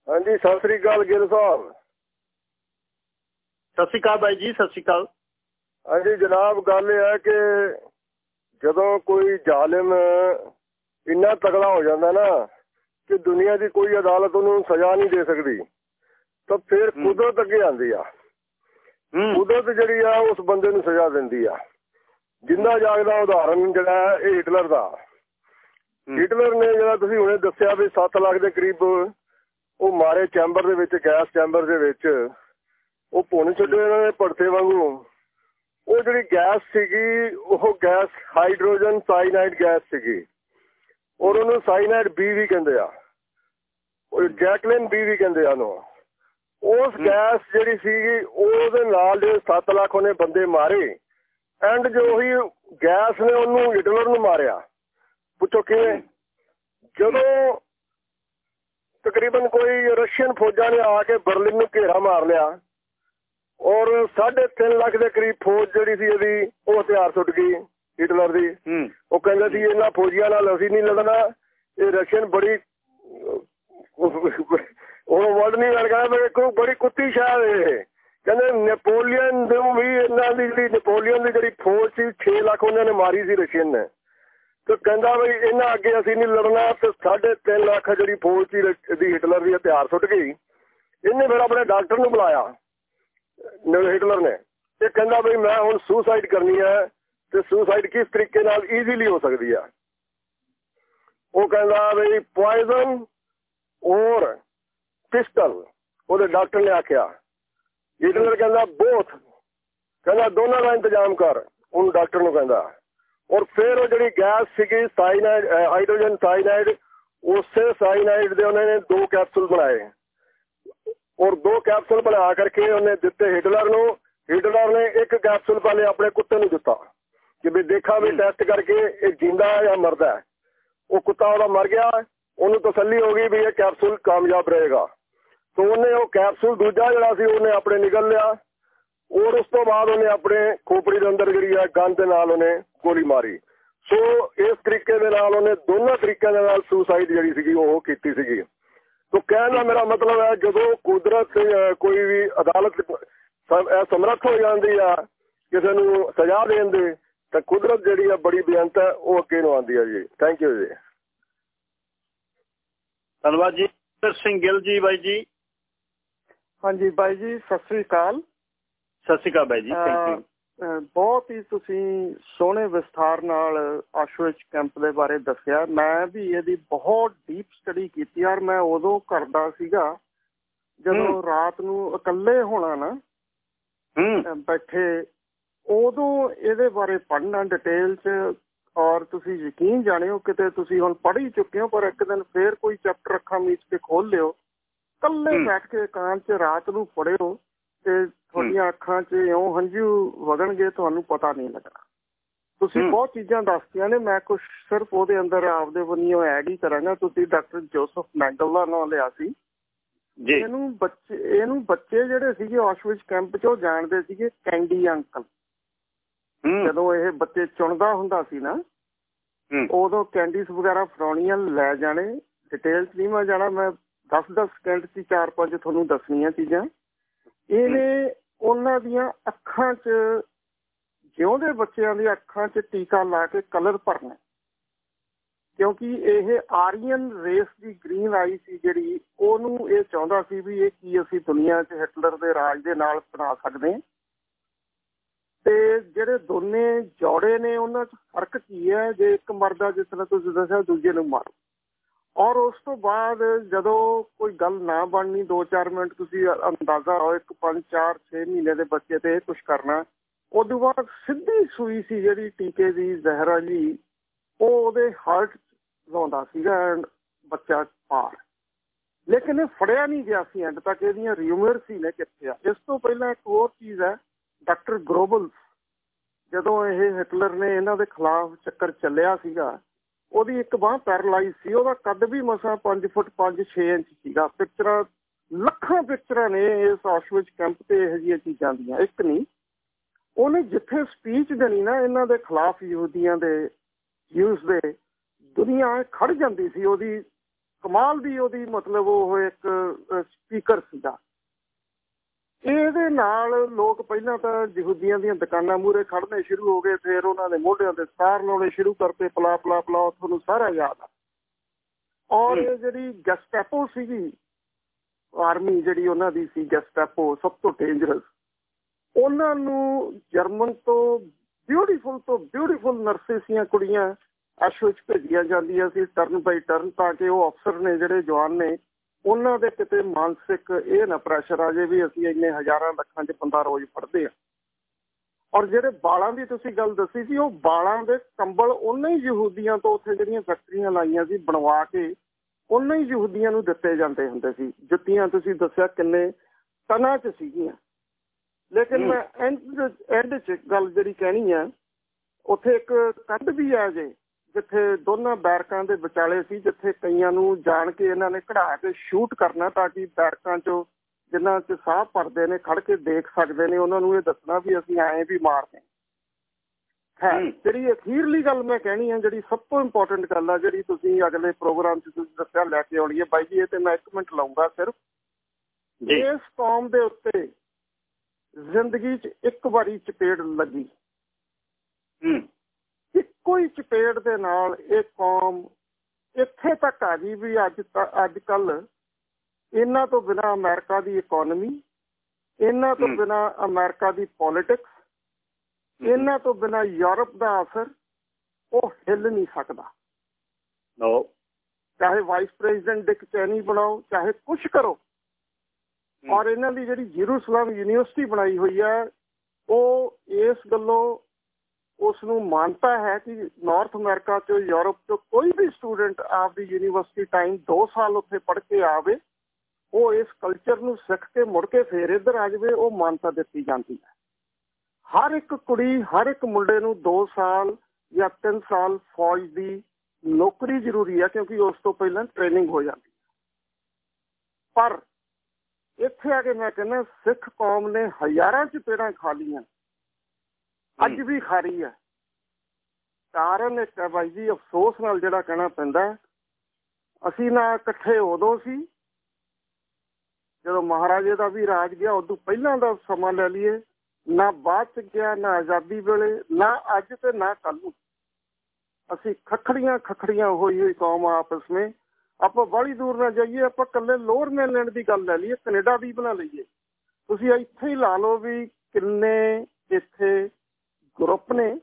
ਹਾਂਜੀ ਸਤਿ ਸ੍ਰੀ ਅਕਾਲ ਗਿਲ ਸਾਹਿਬ। ਸਤਿ ਸ੍ਰੀ ਅਕਾਲ ਬਾਈ ਜੀ ਸਤਿ ਸ੍ਰੀ ਅਕਾਲ। ਹਾਂਜੀ ਜਨਾਬ ਗੱਲ ਇਹ ਹੈ ਕਿ ਜਦੋਂ ਕੋਈ ਜ਼ਾਲਿਮ ਇੰਨਾ ਤਗੜਾ ਹੋ ਜਾਂਦਾ ਨਾ ਕਿ ਦੁਨੀਆ ਦੀ ਕੋਈ ਅਦਾਲਤ ਉਹਨੂੰ ਸਜ਼ਾ ਨਹੀਂ ਦੇ ਸਕਦੀ ਤਾਂ ਫਿਰ ਕੁਦਰਤ ਅੱਗੇ ਆਂਦੀ ਆ। ਕੁਦਰਤ ਜਿਹੜੀ ਆ ਉਸ ਬੰਦੇ ਨੂੰ ਸਜ਼ਾ ਦਿੰਦੀ ਆ। ਜਿੰਦਾ ਜਾਗਦਾ ਉਦਾਹਰਨ ਜਿਹੜਾ ਇਹ ਹਿਟਲਰ ਦਾ। ਹਿਟਲਰ ਨੇ ਜਿਹੜਾ ਤੁਸੀਂ ਹੁਣੇ ਦੱਸਿਆ ਵੀ 7 ਲੱਖ ਦੇ ਕਰੀਬ ਉਹ ਮਾਰੇ ਚੈਂਬਰ ਦੇ ਵਿੱਚ ਗੈਸ ਚੈਂਬਰ ਦੇ ਵਿੱਚ। ਉਹ ਪੁੰਨ ਛੱਡੇ ਇਹਨਾਂ ਨੇ ਪੜਤੇ ਵਾਂਗੂ। ਉਹ ਜਿਹੜੀ ਗੈਸ ਸੀਗੀ ਉਹ ਗੈਸ ਹਾਈਡਰੋਜਨ ਸਾਈਨਾਈਡ ਗੈਸ ਸੀਗੀ। ਔਰ ਉਹਨੂੰ ਸਾਈਨਾਈਡ ਬੀ ਵੀ ਕਹਿੰਦੇ ਆ। ਉਹ ਜੈਕਲਿਨ ਬੀ ਵੀ ਕਹਿੰਦੇ ਆ ਉਹਨੂੰ। ਉਸ ਗੈਸ ਜਿਹੜੀ ਸੀਗੀ ਉਹਦੇ ਨਾਲ ਦੇ 7 ਲੱਖ ਉਹਨੇ ਬੰਦੇ ਮਾਰੇ। ਐਂਡ ਜੋ ਹੀ ਗੈਸ ਨੇ ਉਹਨੂੰ ਹਿਟਲਰ ਨੂੰ ਮਾਰਿਆ। ਪੁੱਛੋ ਕਿਵੇਂ? ਜਦੋਂ ਤਕਰੀਬਨ ਕੋਈ ਰਸ਼ੀਅਨ ਫੌਜਾਂ ਨੇ ਆ ਕੇ ਬਰਲਿਨ ਨੂੰ ਘੇਰਾ ਮਾਰ ਲਿਆ ਔਰ 3.5 ਲੱਖ ਦੇ ਕਰੀਬ ਫੌਜ ਜਿਹੜੀ ਸੀ ਇਹਦੀ ਉਹ ਹਥਿਆਰ ਸੁੱਟ ਗਈ ਹਿਟਲਰ ਦੀ। ਉਹ ਕਹਿੰਦਾ ਸੀ ਇਹਨਾਂ ਫੌਜੀਆਂ ਨਾਲ ਅਸੀਂ ਨਹੀਂ ਲੜਨਾ। ਇਹ ਰਸ਼ੀਅਨ ਬੜੀ ਉਹ ਵਰਡ ਨਹੀਂ ਗੱਲ ਕਰਦਾ ਮੈਂ ਕੋਈ ਬੜੀ ਕੁੱਤੀ ਸ਼ਾਹ ਇਹ ਕਹਿੰਦੇ ਨੈਪੋਲੀਅਨ ਨੂੰ ਵੀ ਇਹਨਾਂ ਦੀ ਜਿਹੜੀ ਨੈਪੋਲੀਅਨ ਦੀ ਜਿਹੜੀ ਫੌਜ ਸੀ 6 ਲੱਖ ਉਹਨਾਂ ਨੇ ਮਾਰੀ ਸੀ ਰਸ਼ੀਅਨ ਨੇ। ਤੇ ਕਹਿੰਦਾ ਬਈ ਇਹਨਾਂ ਅੱਗੇ ਅਸੀਂ ਨਹੀਂ ਲੜਨਾ, ਤੇ 3.5 ਲੱਖ ਜਿਹੜੀ ਫੌਜ ਸੀ ਦੀ ਹਿਟਲਰ ਦੀ ਹਥਿਆਰ ਸੁੱਟ ਗਈ ਇਹਨੇ ਫਿਰ ਆਪਣੇ ਡਾਕਟਰ ਨੂੰ ਬੁਲਾਇਆ ਹਿਟਲਰ ਨੇ। ਤੇ ਕਹਿੰਦਾ ਬਈ ਮੈਂ ਹੁਣ ਸੁਸਾਈਡ ਕਰਨੀ ਹੈ ਤੇ ਸੁਸਾਈਡ ਕਿਸ ਤਰੀਕੇ ਨਾਲ ਈਜ਼ੀਲੀ ਹੋ ਸਕਦੀ ਆ? ਉਹ ਕਹਿੰਦਾ ਬਈ ਪੋਇਜ਼ਨ ਔਰ ਪਿਸਟਲ ਉਹਦੇ ਡਾਕਟਰ ਨੇ ਆਖਿਆ। ਹਿਟਲਰ ਕਹਿੰਦਾ ਬੋਥ। ਕਹਿੰਦਾ ਦੋਨਾਂ ਦਾ ਇੰਤਜ਼ਾਮ ਕਰ। ਉਹਨੂੰ ਡਾਕਟਰ ਨੂੰ ਕਹਿੰਦਾ। ਔਰ ਫਿਰ ਉਹ ਜਿਹੜੀ ਗੈਸ ਸੀਗੀ ਸਾਈਨਾਈਡ ਹਾਈਡਰੋਜਨ ਸਾਈਨਾਈਡ ਉਸੇ ਸਾਈਨਾਈਡ ਦੇ ਉਹਨਾਂ ਨੇ ਦੋ ਕੈਪਸੂਲ ਬਣਾਏ। ਔਰ ਦੋ ਕੈਪਸੂਲ ਬਣਾ ਕਰਕੇ ਉਹਨੇ ਦਿੱਤੇ ਹਿਟਲਰ ਨੂੰ। ਹਿਟਲਰ ਨੇ ਇੱਕ ਕੈਪਸੂਲ ਪਹਿਲੇ ਆਪਣੇ ਕੁੱਤੇ ਨੂੰ ਦਿੱਤਾ ਕਿ ਵੀ ਦੇਖਾ ਵੀ ਟੈਸਟ ਕਰਕੇ ਇਹ ਜਿੰਦਾ ਹੈ ਜਾਂ ਮਰਦਾ ਹੈ। ਉਹ ਕੁੱਤਾ ਉਹਦਾ ਮਰ ਗਿਆ। ਉਹਨੂੰ ਤਸੱਲੀ ਹੋ ਗਈ ਵੀ ਇਹ ਕੈਪਸੂਲ ਕਾਮਯਾਬ ਰਹੇਗਾ। ਤੋਂ ਉਹਨੇ ਉਹ ਕੈਪਸੂਲ ਦੂਜਾ ਜਿਹੜਾ ਸੀ, ਉਹਨੇ ਆਪਣੇ ਨਿਗਲ ਲਿਆ। ਔਰ ਉਸ ਤੋਂ ਬਾਅਦ ਉਹਨੇ ਆਪਣੇ ਖੋਪੜੀ ਦੇ ਅੰਦਰ ਜਿਹੜੀ ਆ ਗਨ ਦੇ ਨਾਲ ਉਹਨੇ ਗੋਲੀ ਮਾਰੀ। ਸੋ ਇਸ ਤਰੀਕੇ ਦੇ ਨਾਲ ਉਹਨੇ ਦੋਨਾਂ ਤਰੀਕਿਆਂ ਦੇ ਨਾਲ ਸੁਸਾਈਡ ਜਿਹੜੀ ਸੀਗੀ, ਉਹ ਕੀਤੀ ਸੀਗੀ। ਤੋ ਕਹਿਣ ਦਾ ਮੇਰਾ ਮਤਲਬ ਹੈ, ਜਦੋਂ ਕੁਦਰਤ ਕੋਈ ਵੀ ਅਦਾਲਤ, ਸਮ- ਸਮਰੱਥ ਹੋ ਜਾਂਦੀ ਆ, ਕਿਸੇ ਨੂੰ ਸਜ਼ਾ ਦੇਣ ਦੇ, ਤਾਂ ਕੁਦਰਤ ਜਿਹੜੀ ਆ, ਬੜੀ ਬੇਅੰਤ ਹੈ, ਉਹ ਅੱਗੇ ਨੂੰ ਆਉਂਦੀ ਆ ਜੀ। ਥੈਂਕ ਯੂ ਜੀ। ਧੰਨਵਾਦ ਜੀ। ਸਿੰਘ ਗਿੱਲ ਜੀ ਬਾਈ ਜੀ। ਹਾਂਜੀ ਬਾਈ ਜੀ ਸਤਿ ਸ੍ਰੀ ਅਕਾਲ। ਸਤਿ ਸ਼੍ਰੀ ਅਕਾਲ ਬਾਈ ਜੀ ਥੈਂਕ ਯੂ ਅਹ, ਬਹੁਤ ਹੀ ਤੁਸੀਂ ਸੋਹਣੇ ਵਿਸਥਾਰ ਨਾਲ ਆਸ਼ਵਿਚ ਕੈਂਪ ਦੇ ਬਾਰੇ ਦੱਸਿਆ। ਮੈਂ ਵੀ ਇਹਦੀ ਬਹੁਤ ਡੀਪ ਸਟੱਡੀ ਕੀਤੀ ਯਾਰ ਮੈਂ ਉਦੋਂ ਕਰਦਾ ਸੀਗਾ ਜਦੋਂ। ਰਾਤ ਨੂੰ ਇਕੱਲੇ ਹੋਣਾ ਨਾ ਬੈਠੇ ਉਦੋਂ ਇਹਦੇ ਬਾਰੇ ਪੜ੍ਹਨਾ ਡਿਟੇਲ ਚ ਔਰ ਤੁਸੀਂ ਯਕੀਨ ਜਾਣਿਓ ਕਿਤੇ ਤੁਸੀਂ ਹੁਣ ਪੜ੍ਹ ਹੀ ਚੁੱਕੇ ਹੋ ਪਰ ਇੱਕ ਦਿਨ ਫੇਰ ਕੋਈ ਚੈਪਟਰ ਅੱਖਾਂ ਮੀਚ ਕੇ ਖੋਲ ਲਿਓ। ਇਕੱਲੇ ਹੂੰ। ਬੈਠ ਕੇ ਇਕਾਂਤ ਚ ਰਾਤ ਨੂੰ ਪੜ੍ਹਿਓ ਤੇ ਤੁਹਾਡੀਆਂ ਅੱਖਾਂ 'ਚ ਇਉਂ ਹੰਝੂ ਵਗਣਗੇ ਤੁਹਾਨੂੰ ਪਤਾ ਨਹੀਂ ਲੱਗਣਾ। ਤੁਸੀਂ। ਬਹੁਤ ਚੀਜ਼ਾਂ ਦੱਸਤੀਆਂ ਨੇ ਮੈਂ ਕੁਝ ਸਿਰਫ ਉਹਦੇ ਅੰਦਰ ਆਪਦੇ ਵੱਲੋਂ ਐਡ ਹੀ ਕਰਾਂਗਾ। ਤੁਸੀਂ ਡਾਕਟਰ ਜੋਸਫ ਮੈਂਡਲ ਦਾ ਨਾਮ ਲਿਆ ਸੀ। ਜੀ। ਇਹਨੂੰ ਬੱਚੇ ਇਹਨੂੰ ਬੱਚੇ ਜਿਹੜੇ ਸੀਗੇ ਆਸ਼ਵਿਚ ਕੈਂਪ 'ਚ ਜਾਣਦੇ ਸੀਗੇ ਕੈਂਡੀ ਅੰਕਲ। ਜਦੋਂ ਇਹ ਬੱਚੇ ਚੁਣਦਾ ਹੁੰਦਾ ਸੀ ਨਾ ਉਦੋਂ ਕੈਂਡੀਸ ਵਗੈਰਾ ਫੜਾਉਣੀਆਂ ਲੈ ਜਾਣੇ ਡਿਟੇਲ 'ਚ ਨਹੀਂ ਮੈਂ ਜਾਣਾ ਮੈਂ 10-10 ਸਕਿੰਟ 'ਚ 4-5 ਤੁਹਾਨੂੰ ਦੱਸਣੀਆਂ ਚੀਜ਼ਾਂ। ਇਹਨੇ ਉਹਨਾਂ ਦੀਆਂ ਅੱਖਾਂ 'ਚ, ਜਿਉਂਦੇ ਬੱਚਿਆਂ ਦੀਆਂ ਅੱਖਾਂ 'ਚ ਟੀਕਾ ਲਾ ਕੇ ਕਲਰ ਭਰਨਾ ਕਿਉਂਕਿ ਇਹ ਆਰੀਅਨ ਰੇਸ ਦੀ ਗ੍ਰੀਨ ਆਈ ਸੀ ਜਿਹੜੀ, ਉਹਨੂੰ ਇਹ ਚਾਹੁੰਦਾ ਸੀ ਵੀ ਇਹ ਕੀ ਅਸੀਂ ਦੁਨੀਆ 'ਚ ਹਿਟਲਰ ਦੇ ਰਾਜ ਦੇ ਨਾਲ ਬਣਾ ਸਕਦੇ ਹਾਂ। ਤੇ ਜਿਹੜੇ ਦੋਨੇ ਜੋੜੇ ਨੇ, ਉਹਨਾਂ 'ਚ ਫ਼ਰਕ ਕੀ ਹੈ? ਜੇ ਇੱਕ ਮਰਦਾ, ਜਿਸ ਤਰ੍ਹਾਂ ਤੁਸੀਂ ਦੱਸਿਆ, ਦੂਜੇ ਨੂੰ ਮਾਰੋ। ਔਰ ਉਸ ਤੋਂ ਬਾਅਦ ਜਦੋਂ ਕੋਈ ਗੱਲ ਨਾ ਬਣਨੀ 2-4 ਮਿੰਟ ਤੁਸੀਂ ਅੰਦਾਜ਼ਾ ਹੋ ਇੱਕ 5 4 6 ਮਹੀਨੇ ਦੇ ਬੱਚੇ ਤੇ ਇਹ ਕੁਝ ਕਰਨਾ ਉਦੋਂ ਬਾਅਦ ਸਿੱਧੀ ਸੂਈ ਸੀ ਜਿਹੜੀ ਟੀਕੇ ਦੀ ਜ਼ਹਿਰ ਵਾਲੀ ਉਹ ਉਹਦੇ ਹਾਰਟ ਲਾਉਂਦਾ ਸੀਗਾ ਬੱਚਾ ਪਾਰ। ਲੇਕਿਨ ਇਹ ਫੜਿਆ ਨਹੀਂ ਗਿਆ ਸੀ ਐਂਡ ਤੱਕ, ਇਹਦੀਆਂ ਰਿਊਮਰ ਸੀ ਨੇ ਕਿੱਥੇ ਆ। ਇਸ ਤੋਂ ਪਹਿਲਾਂ ਇੱਕ ਹੋਰ ਚੀਜ਼ ਹੈ ਡਾਕਟਰ ਗਰੋਬਲ ਜਦੋਂ ਇਹ ਹਿਟਲਰ ਨੇ ਇਹਨਾਂ ਦੇ ਖਿਲਾਫ ਚੱਕਰ ਚੱਲਿਆ ਸੀਗਾ ਉਹਦੀ ਇੱਕ ਬਾਹ ਪੈਰਲਾਈਜ਼ ਸੀ, ਉਹਦਾ ਕੱਦ ਵੀ ਮਸਾਂ 5 ਫੁੱਟ 5 6 ਇੰਚ ਸੀਗਾ। ਪਿਕਚਰਾਂ, ਲੱਖਾਂ ਪਿਕਚਰਾਂ ਨੇ ਇਸ ਆਸ਼ਵਿਚ ਕੈਂਪ ਤੇ ਇਹੋ ਜਿਹੀਆਂ ਚੀਜ਼ਾਂ ਦੀਆਂ। ਇੱਕ ਨਹੀਂ ਉਹਨੇ ਜਿੱਥੇ ਸਪੀਚ ਦੇਣੀ ਨਾ, ਇਹਨਾਂ ਦੇ ਖਿਲਾਫ ਯਹੂਦੀਆਂ ਦੇ ਯੂਸ ਦੇ, ਦੁਨੀਆ ਖੜ ਜਾਂਦੀ ਸੀ। ਉਹਦੀ ਕਮਾਲ ਦੀ ਉਹਦੀ ਮਤਲਬ ਉਹ ਇੱਕ ਸਪੀਕਰ ਸੀਗਾ। ਇਹਦੇ ਨਾਲ ਲੋਕ ਪਹਿਲਾਂ ਤਾਂ ਯਹੂਦੀਆਂ ਦੀਆਂ ਦੁਕਾਨਾਂ ਮੂਹਰੇ ਖੜਨੇ ਸ਼ੁਰੂ ਹੋ ਗਏ ਫਿਰ ਉਹਨਾਂ ਦੇ ਮੋਢਿਆਂ ਤੇ ਸਟਾਰ ਲਾਉਣੇ ਸ਼ੁਰੂ ਕਰਤੇ ਪਲਾ ਪਲਾ ਪਲਾ ਤੁਹਾਨੂੰ ਸਾਰਾ ਯਾਦ ਆ। ਔਰ ਇਹ ਜਿਹੜੀ ਗੈਸਟੈਪੋ ਸੀਗੀ ਆਰਮੀ ਜਿਹੜੀ ਉਹਨਾਂ ਦੀ ਸੀ ਗੈਸਟੈਪੋ ਸਭ ਤੋਂ ਡੇਂਜਰਸ ਉਹਨਾਂ ਨੂੰ ਜਰਮਨ ਤੋਂ ਬਿਊਟੀਫੁਲ ਤੋਂ ਬਿਊਟੀਫੁਲ ਨਰਸਿਸ ਦੀਆਂ ਕੁੜੀਆਂ ਅਸ਼ ਵਿੱਚ ਭੇਜੀਆਂ ਜਾਂਦੀਆਂ ਸੀ ਟਰਨ ਬਾਈ ਟਰਨ ਤਾਂ ਕਿ ਉਹ ਅਫਸਰ ਨੇ ਜਿਹੜੇ ਜਵਾਨ ਨੇ ਉਹਨਾਂ ਦੇ ਕਿਤੇ ਮਾਨਸਿਕ ਇਹ ਨਾ ਪ੍ਰੈਸ਼ਰ ਆ ਜੇ ਵੀ ਅਸੀਂ ਇੰਨੇ ਹਜ਼ਾਰਾਂ ਲੱਖਾਂ ਚ ਬੰਦਾ ਰੋਜ਼ ਪੜਦੇ ਆ। ਔਰ ਜਿਹੜੇ ਬਾਲਾਂ ਦੀ ਤੁਸੀਂ ਗੱਲ ਦੱਸੀ ਸੀ ਉਹ ਬਾਲਾਂ ਦੇ ਕੰਬਲ ਉਹਨਾਂ ਹੀ ਯਹੂਦੀਆਂ ਤੋਂ ਉੱਥੇ ਜਿਹੜੀਆਂ ਫੈਕਟਰੀਆਂ ਲਾਈਆਂ ਸੀ ਬਣਵਾ ਕੇ ਉਹਨਾਂ ਹੀ ਯਹੂਦੀਆਂ ਨੂੰ ਦਿੱਤੇ ਜਾਂਦੇ ਹੁੰਦੇ ਸੀ। ਜੁੱਤੀਆਂ ਤੁਸੀਂ ਦੱਸਿਆ ਕਿੰਨੇ ਤਨਾਂ ਚ ਸੀਗੀਆਂ। ਲੇਕਿਨ ਮੈਂ ਐਂਡ ਐਂਡ ਚ ਗੱਲ ਜਿਹੜੀ ਕਹਿਣੀ ਆ ਉੱਥੇ ਇੱਕ ਕੰਧ ਵੀ ਆ ਜੇ ਜਿੱਥੇ ਦੋਨਾਂ ਬੈਰਕਾਂ ਦੇ ਵਿਚਾਲੇ ਸੀ ਜਿੱਥੇ ਕਈਆਂ ਨੂੰ ਜਾਣ ਕੇ ਇਹਨਾਂ ਨੇ ਕਢਾ ਕੇ ਸ਼ੂਟ ਕਰਨਾ ਤਾਂ ਕਿ ਬੈਰਕਾਂ ਚੋਂ ਜਿਨ੍ਹਾਂ ਚ ਸਾਹ ਭਰਦੇ ਨੇ ਖੜ ਕੇ ਦੇਖ ਸਕਦੇ ਨੇ ਉਹਨਾਂ ਨੂੰ ਇਹ ਦੱਸਣਾ ਵੀ ਅਸੀਂ ਐਂ ਵੀ ਮਾਰਦੇ ਹੈ। ਜਿਹੜੀ ਅਖੀਰਲੀ ਗੱਲ ਮੈਂ ਕਹਿਣੀ ਹੈ ਜਿਹੜੀ ਸਭ ਤੋਂ ਇੰਪੋਰਟੈਂਟ ਗੱਲ ਆ ਜਿਹੜੀ ਤੁਸੀਂ ਅਗਲੇ ਪ੍ਰੋਗਰਾਮ 'ਚ ਤੁਸੀਂ ਦੱਸਿਆ ਲੈ ਕੇ ਆਉਣੀ ਹੈ ਬਾਈ ਜੀ ਇਹ ਤੇ ਮੈਂ ਇੱਕ ਮਿੰਟ ਲਾਉਂਗਾ ਸਿਰਫ। ਇਸ ਕੌਮ ਦੇ ਉੱਤੇ ਜ਼ਿੰਦਗੀ 'ਚ ਇੱਕ ਵਾਰੀ ਚਪੇੜ ਲੱਗੀ। ਇੱਕੋ ਹੀ ਚਪੇੜ ਦੇ ਨਾਲ ਇਹ ਕੌਮ ਇੱਥੇ ਤੱਕ ਆ ਗਈ ਵੀ ਅੱਜ ਅੱਜ ਕੱਲ ਇਹਨਾਂ ਤੋਂ ਬਿਨਾ ਅਮਰੀਕਾ ਦੀ ਇਕਨੋਮੀ ਇਹਨਾਂ ਤੋਂ ਬਿਨਾ ਅਮਰੀਕਾ ਦੀ ਪੋਲਿਟਿਕਸ ਇਹਨਾਂ ਤੋਂ ਬਿਨਾ ਯੂਰਪ ਦਾ ਅਸਰ ਉਹ ਹਿੱਲ ਨਹੀਂ ਸਕਦਾ। ਨੋ। ਚਾਹੇ ਵਾਈਸ ਪ੍ਰੈਜ਼ੀਡੈਂਟ ਡਿਕ ਚੈਨੀ ਬਣਾਓ ਚਾਹੇ ਕੁਝ ਕਰੋ। ਔਰ ਇਹਨਾਂ ਦੀ ਜਿਹੜੀ ਜੀਰੂਸਲਮ ਯੂਨੀਵਰਸਿਟੀ ਬਣਾਈ ਹੋਈ ਹੈ ਉਹ ਇਸ ਗੱਲੋਂ ਉਸ ਨੂੰ ਮਾਨਤਾ ਹੈ ਕਿ ਨਾਰਥ ਅਮਰੀਕਾ ਚੋਂ ਯੂਰਪ ਚੋਂ ਕੋਈ ਵੀ ਸਟੂਡੈਂਟ ਆਪਦੀ ਯੂਨੀਵਰਸਿਟੀ ਟਾਈਮ 2 ਸਾਲ ਉੱਥੇ ਪੜ੍ਹ ਕੇ ਆਵੇ, ਉਹ ਇਸ ਕਲਚਰ ਨੂੰ ਸਿੱਖ ਕੇ ਮੁੜ ਕੇ ਫੇਰ ਇੱਧਰ ਆ ਜਾਵੇ, ਉਹ ਮਾਨਤਾ ਦਿੱਤੀ ਜਾਂਦੀ ਹੈ। ਹਰ ਇੱਕ ਕੁੜੀ, ਹਰ ਇੱਕ ਮੁੰਡੇ ਨੂੰ 2 ਸਾਲ ਜਾਂ 3 ਸਾਲ ਫੌਜ ਦੀ ਨੌਕਰੀ ਜ਼ਰੂਰੀ ਹੈ, ਕਿਉਂਕਿ ਉਸ ਤੋਂ ਪਹਿਲਾਂ ਟ੍ਰੇਨਿੰਗ ਹੋ ਜਾਂਦੀ ਹੈ। ਪਰ ਇੱਥੇ ਆ ਕੇ ਮੈਂ ਕਹਿੰਦਾ, ਸਿੱਖ ਕੌਮ ਨੇ ਹਜ਼ਾਰਾਂ ਚ ਪੇੜਾਂ ਖਾ ਲੀਆਂ ਅੱਜ ਵੀ ਖਾਰੀ ਰਹੀ ਕਾਰਨ ਇੱਕ ਹੈ ਬਾਈ ਜੀ ਅਫਸੋਸ ਨਾਲ ਜਿਹੜਾ ਕਹਿਣਾ ਪੈਂਦਾ ਅਸੀਂ ਨਾ ਇਕੱਠੇ ਉਦੋਂ ਸੀ, ਜਦੋਂ ਮਹਾਰਾਜੇ ਦਾ ਵੀ ਰਾਜ ਗਿਆ, ਉਦੋਂ ਪਹਿਲਾਂ ਦਾ ਸਮਾਂ ਲੈ ਲਈਏ, ਨਾ ਬਾਅਦ ਚ ਗਿਆ, ਨਾ ਆਜ਼ਾਦੀ ਵੇਲੇ, ਨਾ ਅੱਜ ਤੇ ਨਾ ਕੱਲ ਨੂੰ। ਅਸੀਂ ਖਖੜੀਆਂ ਖਖੜੀਆਂ ਹੋਈ ਹੋਈ ਕੌਮ ਆਪਸ ਵਿੱਚ। ਆਪਾਂ ਬੜੀ ਦੂਰ ਨਾ ਜਾਈਏ, ਆਪਾਂ ਕੱਲੇ ਲੋਅਰ ਮੈਨਲੈਂਡ ਦੀ ਗੱਲ ਲੈ ਲਈਏ, ਕੈਨੇਡਾ ਦੀ ਬਣਾ ਲਈਏ। ਤੁਸੀਂ ਇੱਥੇ ਹੀ ਲਾ ਲਓ ਵੀ ਕਿੰਨੇ ਇੱਥੇ ਗਰੁੱਪ ਨੇ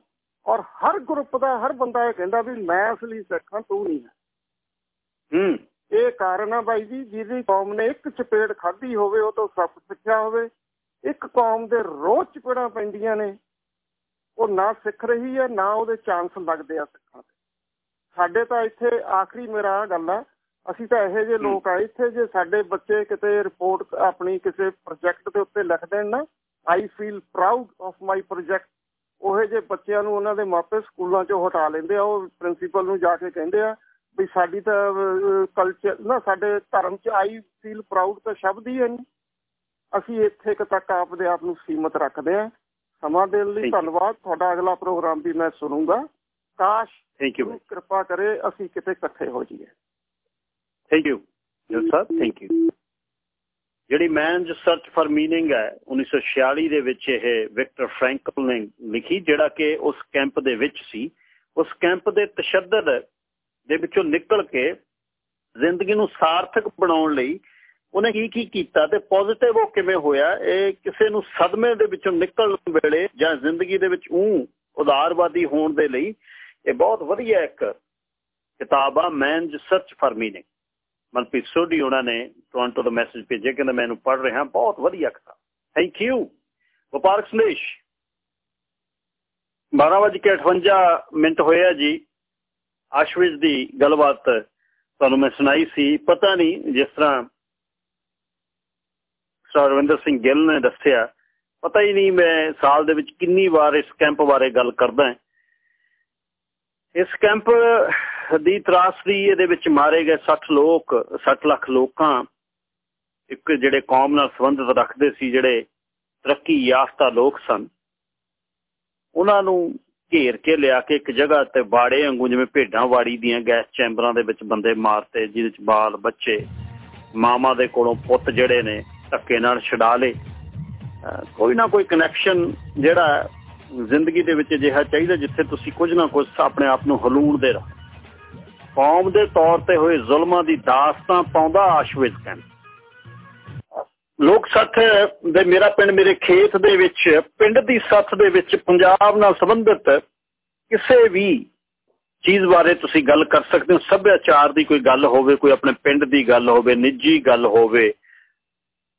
ਔਰ ਹਰ ਗਰੁੱਪ ਦਾ ਹਰ ਬੰਦਾ ਇਹ ਕਹਿੰਦਾ ਵੀ ਮੈਂ ਅਸਲੀ ਸਿੱਖ ਹਾਂ ਤੂੰ ਨਹੀਂ ਹੈ। ਹੂੰ। ਇਹ ਕਾਰਨ ਆ ਬਾਈ ਜੀ ਜਿਹਦੀ ਕੌਮ ਨੇ ਇੱਕ ਚਪੇੜ ਖਾਧੀ ਹੋਵੇ ਉਹ ਤੋਂ ਸੱਪ ਸਿੱਖਿਆ ਹੋਵੇ। ਇੱਕ ਕੌਮ ਦੇ ਰੋਜ਼ ਚਪੇੜਾਂ ਪੈਂਦੀਆਂ ਨੇ ਉਹ ਨਾ ਸਿੱਖ ਰਹੀ ਹੈ ਨਾ ਉਹਦੇ ਚਾਂਸ ਲੱਗਦੇ ਆ ਸਿੱਖਣ ਦੇ। ਸਾਡੇ ਤਾਂ ਇੱਥੇ ਆਖਰੀ ਮੇਰਾ ਗੱਲ ਆ ਅਸੀਂ ਤਾਂ ਇਹੋ ਜਿਹੇ ਲੋਕ ਆ ਇੱਥੇ ਜੇ ਸਾਡੇ ਬੱਚੇ ਕਿਤੇ ਰਿਪੋਰਟ ਆਪਣੀ ਕਿਸੇ ਪ੍ਰੋਜੈਕਟ ਦੇ ਉੱਤੇ ਲਿਖ ਦੇਣ ਨਾ I feel proud of my project ਉਹੇ ਜੇ ਬੱਚਿਆਂ ਨੂੰ ਉਹਨਾਂ ਦੇ ਮਾਪੇ ਸਕੂਲਾਂ ਚੋਂ ਹਟਾ ਲੈਂਦੇ ਆ ਉਹ ਪ੍ਰਿੰਸੀਪਲ ਨੂੰ ਜਾ ਕੇ ਕਹਿੰਦੇ ਆ ਵੀ ਸਾਡੀ ਤਾਂ ਕਲਚਰ ਨਾ ਸਾਡੇ ਧਰਮ 'ਚ ਆਈ ਫੀਲ ਪ੍ਰਾਊਡ ਤਾਂ ਸ਼ਬਦ ਹੀ ਹੈ ਨਹੀਂ। ਅਸੀਂ ਇੱਥੇ ਤੱਕ ਆਪਦੇ ਆਪ ਨੂੰ ਸੀਮਤ ਰੱਖਦੇ ਆ। ਸਮਾਂ ਦੇਣ ਲਈ ਧੰਨਵਾਦ। ਤੁਹਾਡਾ ਅਗਲਾ ਪ੍ਰੋਗਰਾਮ ਵੀ ਮੈਂ ਸੁਣੂੰਗਾ। ਕਾਸ਼ ਥੈਂਕ ਯੂ ਕਿਰਪਾ ਕਰੇ ਅਸੀਂ ਕਿਤੇ ਇਕੱਠੇ ਹੋ ਜਾਈਏ। Thank you Jas sir thank you ਜਿਹੜੀ ਮੈਨਜ ਸਰਚ ਫਾਰ मीनिंग ਹੈ 1946 ਦੇ ਵਿੱਚ ਇਹ ਵਿਕਟਰ ਫ੍ਰੈਂਕਲ ਨੇ ਲਿਖੀ ਜਿਹੜਾ ਕਿ ਉਸ ਕੈਂਪ ਦੇ ਵਿੱਚ ਸੀ ਉਸ ਕੈਂਪ ਦੇ ਤਸ਼ੱਦਦ ਦੇ ਵਿੱਚੋਂ ਨਿਕਲ ਕੇ ਜ਼ਿੰਦਗੀ ਨੂੰ ਸਾਰਥਕ ਬਣਾਉਣ ਲਈ ਉਹਨੇ ਕੀ ਕੀ ਕੀਤਾ ਤੇ ਪੋਜ਼ਿਟਿਵ ਉਹ ਕਿਵੇਂ ਹੋਇਆ ਇਹ ਕਿਸੇ ਨੂੰ ਸਦਮੇ ਦੇ ਵਿੱਚੋਂ ਨਿਕਲਣ ਵੇਲੇ ਜਾਂ ਜ਼ਿੰਦਗੀ ਦੇ ਵਿੱਚ ਉਹ ਉਦਾਰਵਾਦੀ ਹੋਣ ਦੇ ਲਈ ਇਹ ਬਹੁਤ ਵਧੀਆ ਇੱਕ ਕਿਤਾਬ ਆ man's search for meaning Manpreet Sodhi ਉਹਨਾਂ ਨੇ ਟੋਰਾਂਟੋ ਦਾ ਮੈਸੇਜ ਭੇਜਿਆ, ਕਹਿੰਦਾ ਮੈਨੂੰ ਪੜ੍ਹ ਰਿਹਾ, ਬਹੁਤ ਵਧੀਆ ਕਿਤਾਬ। ਥੈਂਕ ਯੂ ਵਪਾਰਕ ਸੰਦੇਸ਼। 12:58 ਮਿੰਟ ਹੋਇਆ ਜੀ। ਆਸ਼ਵਿਜ ਦੀ ਗੱਲਬਾਤ ਤੁਹਾਨੂੰ ਮੈਂ ਸੁਣਾਈ ਸੀ। ਪਤਾ ਨਹੀਂ ਜਿਸ ਤਰ੍ਹਾਂ ਸਰਵਿੰਦਰ ਸਿੰਘ ਗਿੱਲ ਨੇ ਦੱਸਿਆ, ਪਤਾ ਹੀ ਨਹੀਂ ਮੈਂ ਸਾਲ ਦੇ ਵਿੱਚ ਕਿੰਨੀ ਵਾਰ ਇਸ ਕੈਂਪ ਬਾਰੇ ਗੱਲ ਕਰਦਾ। ਇਸ ਕੈਂਪ ਦੀ ਤਰਾਸਦੀ ਇਹਦੇ ਵਿੱਚ ਮਾਰੇ ਗਏ 60 ਲੋਕ 60 ਲੱਖ ਲੋਕਾਂ। ਇੱਕ ਜਿਹੜੇ ਕੌਮ ਨਾਲ ਸੰਬੰਧਿਤ ਰੱਖਦੇ ਸੀ, ਜਿਹੜੇ ਤਰੱਕੀ ਯਾਫਤਾ ਲੋਕ ਸਨ। ਉਹਨਾਂ ਨੂੰ ਘੇਰ ਕੇ ਲਿਆ ਕੇ ਇੱਕ ਜਗ੍ਹਾ ਤੇ ਬਾੜੇ ਵਾਂਗੂ, ਜਿਵੇਂ ਭੇਡਾਂ ਵਾੜੀ ਦੀਆਂ ਗੈਸ ਚੈਂਬਰਾਂ ਦੇ ਵਿੱਚ ਬੰਦੇ ਮਾਰਤੇ, ਜਿਹਦੇ ਵਿੱਚ ਬਾਲ, ਬੱਚੇ ਮਾਮਾ ਦੇ ਕੋਲੋਂ ਪੁੱਤ ਜਿਹੜੇ ਨੇ, ਧੱਕੇ ਨਾਲ ਛਡਾ ਲੇ ਕੋਈ ਨਾ ਕੋਈ ਕਨੈਕਸ਼ਨ ਜਿਹੜਾ ਜ਼ਿੰਦਗੀ ਦੇ ਵਿੱਚ ਅਜਿਹਾ ਚਾਹੀਦਾ, ਜਿੱਥੇ ਤੁਸੀਂ ਕੁਝ ਨਾ ਕੁਝ ਆਪਣੇ ਆਪ ਨੂੰ ਹਲੂਣ ਦੇ ਰਹੋ। ਕੌਮ ਦੇ ਤੌਰ ਤੇ ਹੋਏ ਜ਼ੁਲਮਾਂ ਦੀ ਦਾਸਤਾਂ ਪਾਉਂਦਾ ਆਸ਼ਵਿਜ਼ ਕਹਿੰਦਾ ਲੋਕ ਸੱਥ ਦੇ ਮੇਰਾ ਪਿੰਡ ਮੇਰੇ ਖੇਤ ਦੇ ਵਿੱਚ, ਪਿੰਡ ਦੀ ਸੱਥ ਦੇ ਵਿੱਚ ਪੰਜਾਬ ਨਾਲ ਸੰਬੰਧਿਤ ਕਿਸੇ ਵੀ ਚੀਜ਼ ਬਾਰੇ ਤੁਸੀਂ ਗੱਲ ਕਰ ਸਕਦੇ ਹੋ। ਸੱਭਿਆਚਾਰ ਦੀ ਕੋਈ ਗੱਲ ਹੋਵੇ, ਕੋਈ ਆਪਣੇ ਪਿੰਡ ਦੀ ਗੱਲ ਹੋਵੇ, ਨਿੱਜੀ ਗੱਲ ਹੋਵੇ,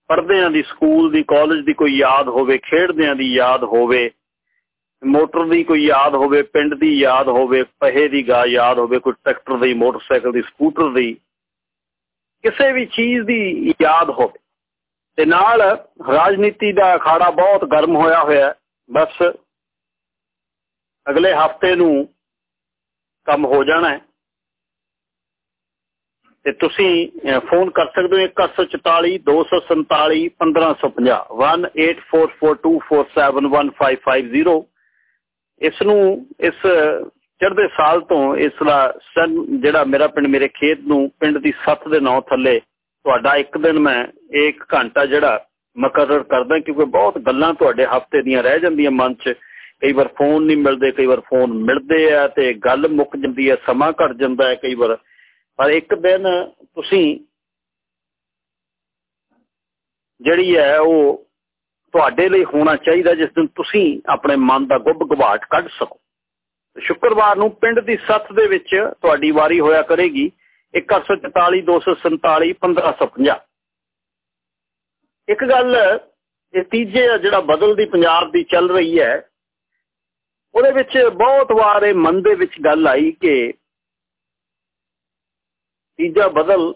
ਪੜ੍ਹਦਿਆਂ ਦੀ, ਸਕੂਲ ਦੀ, ਕਾਲਜ ਦੀ ਕੋਈ ਯਾਦ ਹੋਵੇ, ਖੇਡਦਿਆਂ ਦੀ ਯਾਦ ਹੋਵੇ ਮੋਟਰ ਦੀ ਕੋਈ ਯਾਦ ਹੋਵੇ, ਪਿੰਡ ਦੀ ਯਾਦ ਹੋਵੇ, ਪਹੇ ਦੀ ਗਾ ਯਾਦ ਹੋਵੇ, ਕੋਈ ਟਰੈਕਟਰ ਦੀ, ਮੋਟਰਸਾਈਕਲ ਦੀ, ਸਕੂਟਰ ਦੀ, ਕਿਸੇ ਵੀ ਚੀਜ਼ ਦੀ ਯਾਦ ਹੋਵੇ। ਤੇ ਨਾਲ ਰਾਜਨੀਤੀ ਦਾ ਅਖਾੜਾ ਬਹੁਤ ਗਰਮ ਹੋਇਆ ਹੋਇਆ ਬਸ ਅਗਲੇ ਹਫ਼ਤੇ ਨੂੰ ਕੰਮ ਹੋ ਜਾਣਾ ਹੈ। ਤੇ ਤੁਸੀਂ ਫੋਨ ਕਰ ਸਕਦੇ ਹੋ 144 247 1550 184424715550 ਇਸ ਨੂੰ ਇਸ ਚੜ੍ਹਦੇ ਸਾਲ ਤੋਂ ਇਸ ਦਾ ਜਿਹੜਾ ਮੇਰਾ ਪਿੰਡ, ਮੇਰੇ ਖੇਤ ਨੂੰ ਪਿੰਡ ਦੀ ਸੱਤ ਦੇ ਨਾਂ ਥੱਲੇ ਤੁਹਾਡਾ ਇੱਕ ਦਿਨ ਮੈਂ ਇੱਕ ਘੰਟਾ ਜਿਹੜਾ ਮੁਕਰਰ ਕਰਦਾ ਕਿਉਂਕਿ ਬਹੁਤ ਗੱਲਾਂ ਤੁਹਾਡੇ ਹਫ਼ਤੇ ਦੀਆਂ ਰਹਿ ਜਾਂਦੀਆਂ ਮਨ 'ਚ। ਕਈ ਵਾਰ ਫੋਨ ਨਹੀਂ ਮਿਲਦੇ, ਕਈ ਵਾਰ ਫੋਨ ਮਿਲਦੇ ਆ ਤੇ ਗੱਲ ਮੁੱਕ ਜਾਂਦੀ ਹੈ ਸਮਾਂ ਘਟ ਜਾਂਦਾ ਹੈ ਕਈ ਵਾਰ। ਪਰ ਇੱਕ ਦਿਨ ਤੁਸੀਂ ਜਿਹੜੀ ਹੈ ਉਹ ਤੁਹਾਡੇ ਲਈ ਹੋਣਾ ਚਾਹੀਦਾ ਜਿਸ ਦਿਨ ਤੁਸੀਂ ਆਪਣੇ ਮਨ ਦਾ ਗੁੱਬ ਗਵਾਟ ਕੱਢ ਸਕੋ। ਸ਼ੁੱਕਰਵਾਰ ਨੂੰ ਪਿੰਡ ਦੀ ਸੱਥ ਦੇ ਵਿੱਚ ਤੁਹਾਡੀ ਵਾਰੀ ਹੋਇਆ ਕਰੇਗੀ। 1844 247 1550 ਇੱਕ ਗੱਲ, ਇਹ ਤੀਜੇ ਜਿਹੜਾ ਬਦਲ ਦੀ ਪੰਜਾਬ ਦੀ ਚੱਲ ਰਹੀ ਹੈ, ਉਹਦੇ ਵਿੱਚ ਬਹੁਤ ਵਾਰ ਇਹ ਮਨ ਦੇ ਵਿੱਚ ਗੱਲ ਆਈ ਕਿ ਤੀਜਾ ਬਦਲ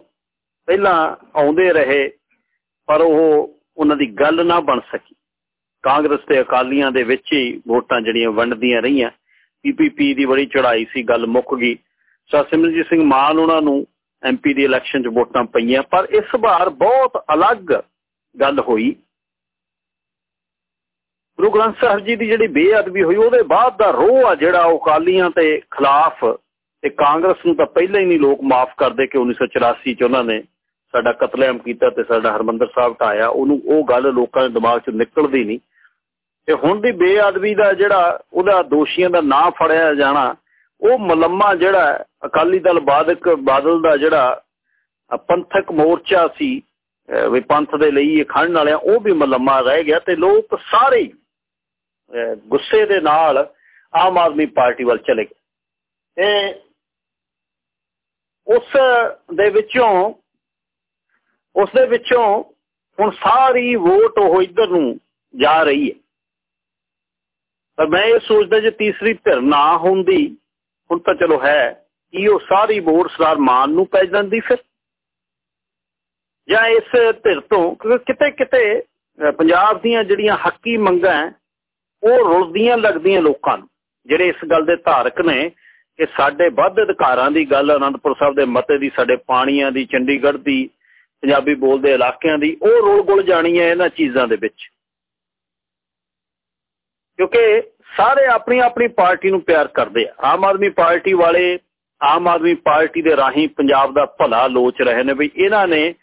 ਪਹਿਲਾਂ ਆਉਂਦੇ ਰਹੇ, ਪਰ ਉਹ ਉਹਨਾਂ ਦੀ ਗੱਲ ਨਾ ਬਣ ਸਕੀ। ਕਾਂਗਰਸ ਤੇ ਅਕਾਲੀਆਂ ਦੇ ਵਿੱਚ ਹੀ ਵੋਟਾਂ ਜਿਹੜੀਆਂ ਵੰਡਦੀਆਂ ਰਹੀਆਂ ਪੀਪੀਪੀ ਦੀ ਬੜੀ ਚੜਾਈ ਸੀ, ਗੱਲ ਮੁੱਕ ਗਈ। ਸਰ ਸਿਮਰਜੀਤ ਸਿੰਘ ਮਾਨ ਉਹਨਾਂ ਨੂੰ ਐਮਪੀ ਦੀ ਇਲੈਕਸ਼ਨ 'ਚ ਵੋਟਾਂ ਪਈਆਂ, ਪਰ ਇਸ ਵਾਰ ਬਹੁਤ ਅਲੱਗ ਗੱਲ ਹੋਈ। ਗੁਰੂ ਗ੍ਰੰਥ ਸਾਹਿਬ ਜੀ ਦੀ ਜਿਹੜੀ ਬੇਅਦਬੀ ਹੋਈ, ਉਹਦੇ ਬਾਅਦ ਦਾ ਰੋਹ ਆ ਜਿਹੜਾ ਉਹ ਅਕਾਲੀਆਂ ਤੇ ਖਿਲਾਫ ਤੇ ਕਾਂਗਰਸ ਨੂੰ ਤਾਂ ਪਹਿਲਾਂ ਹੀ ਨਹੀਂ ਲੋਕ ਮਾਫ ਕਰਦੇ ਕਿ 1984 ਚ ਉਹਨਾਂ ਨੇ ਸਾਡਾ ਕਤਲੇਆਮ ਕੀਤਾ ਤੇ ਸਾਡਾ ਹਰਮੰਦਰ ਸਾਹਿਬ ਢਾਇਆ, ਉਹਨੂੰ ਉਹ ਗੱਲ ਲੋਕਾਂ ਦੇ ਦਿਮਾਗ 'ਚ ਨਿਕਲਦੀ ਨਹੀਂ। ਤੇ ਹੁਣ ਦੀ ਬੇਅਦਬੀ ਦਾ ਜਿਹੜਾ ਉਹਦਾ ਦੋਸ਼ੀਆਂ ਦਾ ਨਾਂ ਫੜਿਆ ਜਾਣਾ, ਉਹ ਮਲੰਮਾ ਜਿਹੜਾ ਅਕਾਲੀ ਦਲ ਬਾਦਕ, ਬਾਦਲ ਦਾ ਜਿਹੜਾ ਪੰਥਕ ਮੋਰਚਾ ਸੀ ਵੀ ਪੰਥ ਦੇ ਲਈ ਖੰਡ ਵਾਲਿਆਂ, ਉਹ ਵੀ ਮਲੰਮਾ ਰਹਿ ਗਿਆ ਤੇ ਲੋਕ ਸਾਰੇ ਗੁੱਸੇ ਦੇ ਨਾਲ ਆਮ ਆਦਮੀ ਪਾਰਟੀ ਵੱਲ ਚਲੇ ਗਏ। ਤੇ ਉਸ ਦੇ ਵਿੱਚੋਂ ਉਸ ਦੇ ਵਿੱਚੋਂ ਹੁਣ ਸਾਰੀ ਵੋਟ ਉਹ ਇੱਧਰ ਨੂੰ ਜਾ ਰਹੀ ਹੈ। ਪਰ ਮੈਂ ਇਹ ਸੋਚਦਾ ਜੇ ਤੀਸਰੀ ਧਿਰ ਨਾ ਹੁੰਦੀ, ਹੁਣ ਤਾਂ ਚਲੋ ਹੈ, ਕਿ ਉਹ ਸਾਰੀ ਵੋਟ ਸਰਦਾਰ ਮਾਨ ਨੂੰ ਪੈ ਜਾਂਦੀ ਫਿਰ? ਜਾਂ ਇਸ ਧਿਰ ਤੋਂ ਕਿਤੇ ਕਿਤੇ ਪੰਜਾਬ ਦੀਆਂ ਜਿਹੜੀਆਂ ਹੱਕੀ ਮੰਗਾਂ ਉਹ ਰੁਲਦੀਆਂ ਲੱਗਦੀਆਂ ਲੋਕਾਂ ਨੂੰ। ਜਿਹੜੇ ਇਸ ਗੱਲ ਦੇ ਧਾਰਕ ਨੇ ਕਿ ਸਾਡੇ ਵੱਧ ਅਧਿਕਾਰਾਂ ਦੀ ਗੱਲ, ਅਨੰਦਪੁਰ ਸਾਹਿਬ ਦੇ ਮਤੇ ਦੀ, ਸਾਡੇ ਪਾਣੀਆਂ ਦੀ, ਚੰਡੀਗੜ੍ਹ ਦੀ ਪੰਜਾਬੀ ਬੋਲਦੇ ਇਲਾਕਿਆਂ ਦੀ, ਉਹ ਰੋਲ ਗੁਲ ਜਾਣੀ ਹੈ ਇਹਨਾਂ ਚੀਜ਼ਾਂ ਦੇ ਵਿੱਚ। ਕਿਉਂਕਿ ਸਾਰੇ ਆਪਣੀ ਆਪਣੀ ਪਾਰਟੀ ਨੂੰ ਪਿਆਰ ਕਰਦੇ ਆ। ਆਮ ਆਦਮੀ ਪਾਰਟੀ ਵਾਲੇ ਆਮ ਆਦਮੀ ਪਾਰਟੀ ਦੇ ਰਾਹੀਂ ਪੰਜਾਬ ਦਾ ਭਲਾ ਲੋਚ ਰਹੇ ਨੇ ਵੀ ਇਹਨਾਂ ਨੇ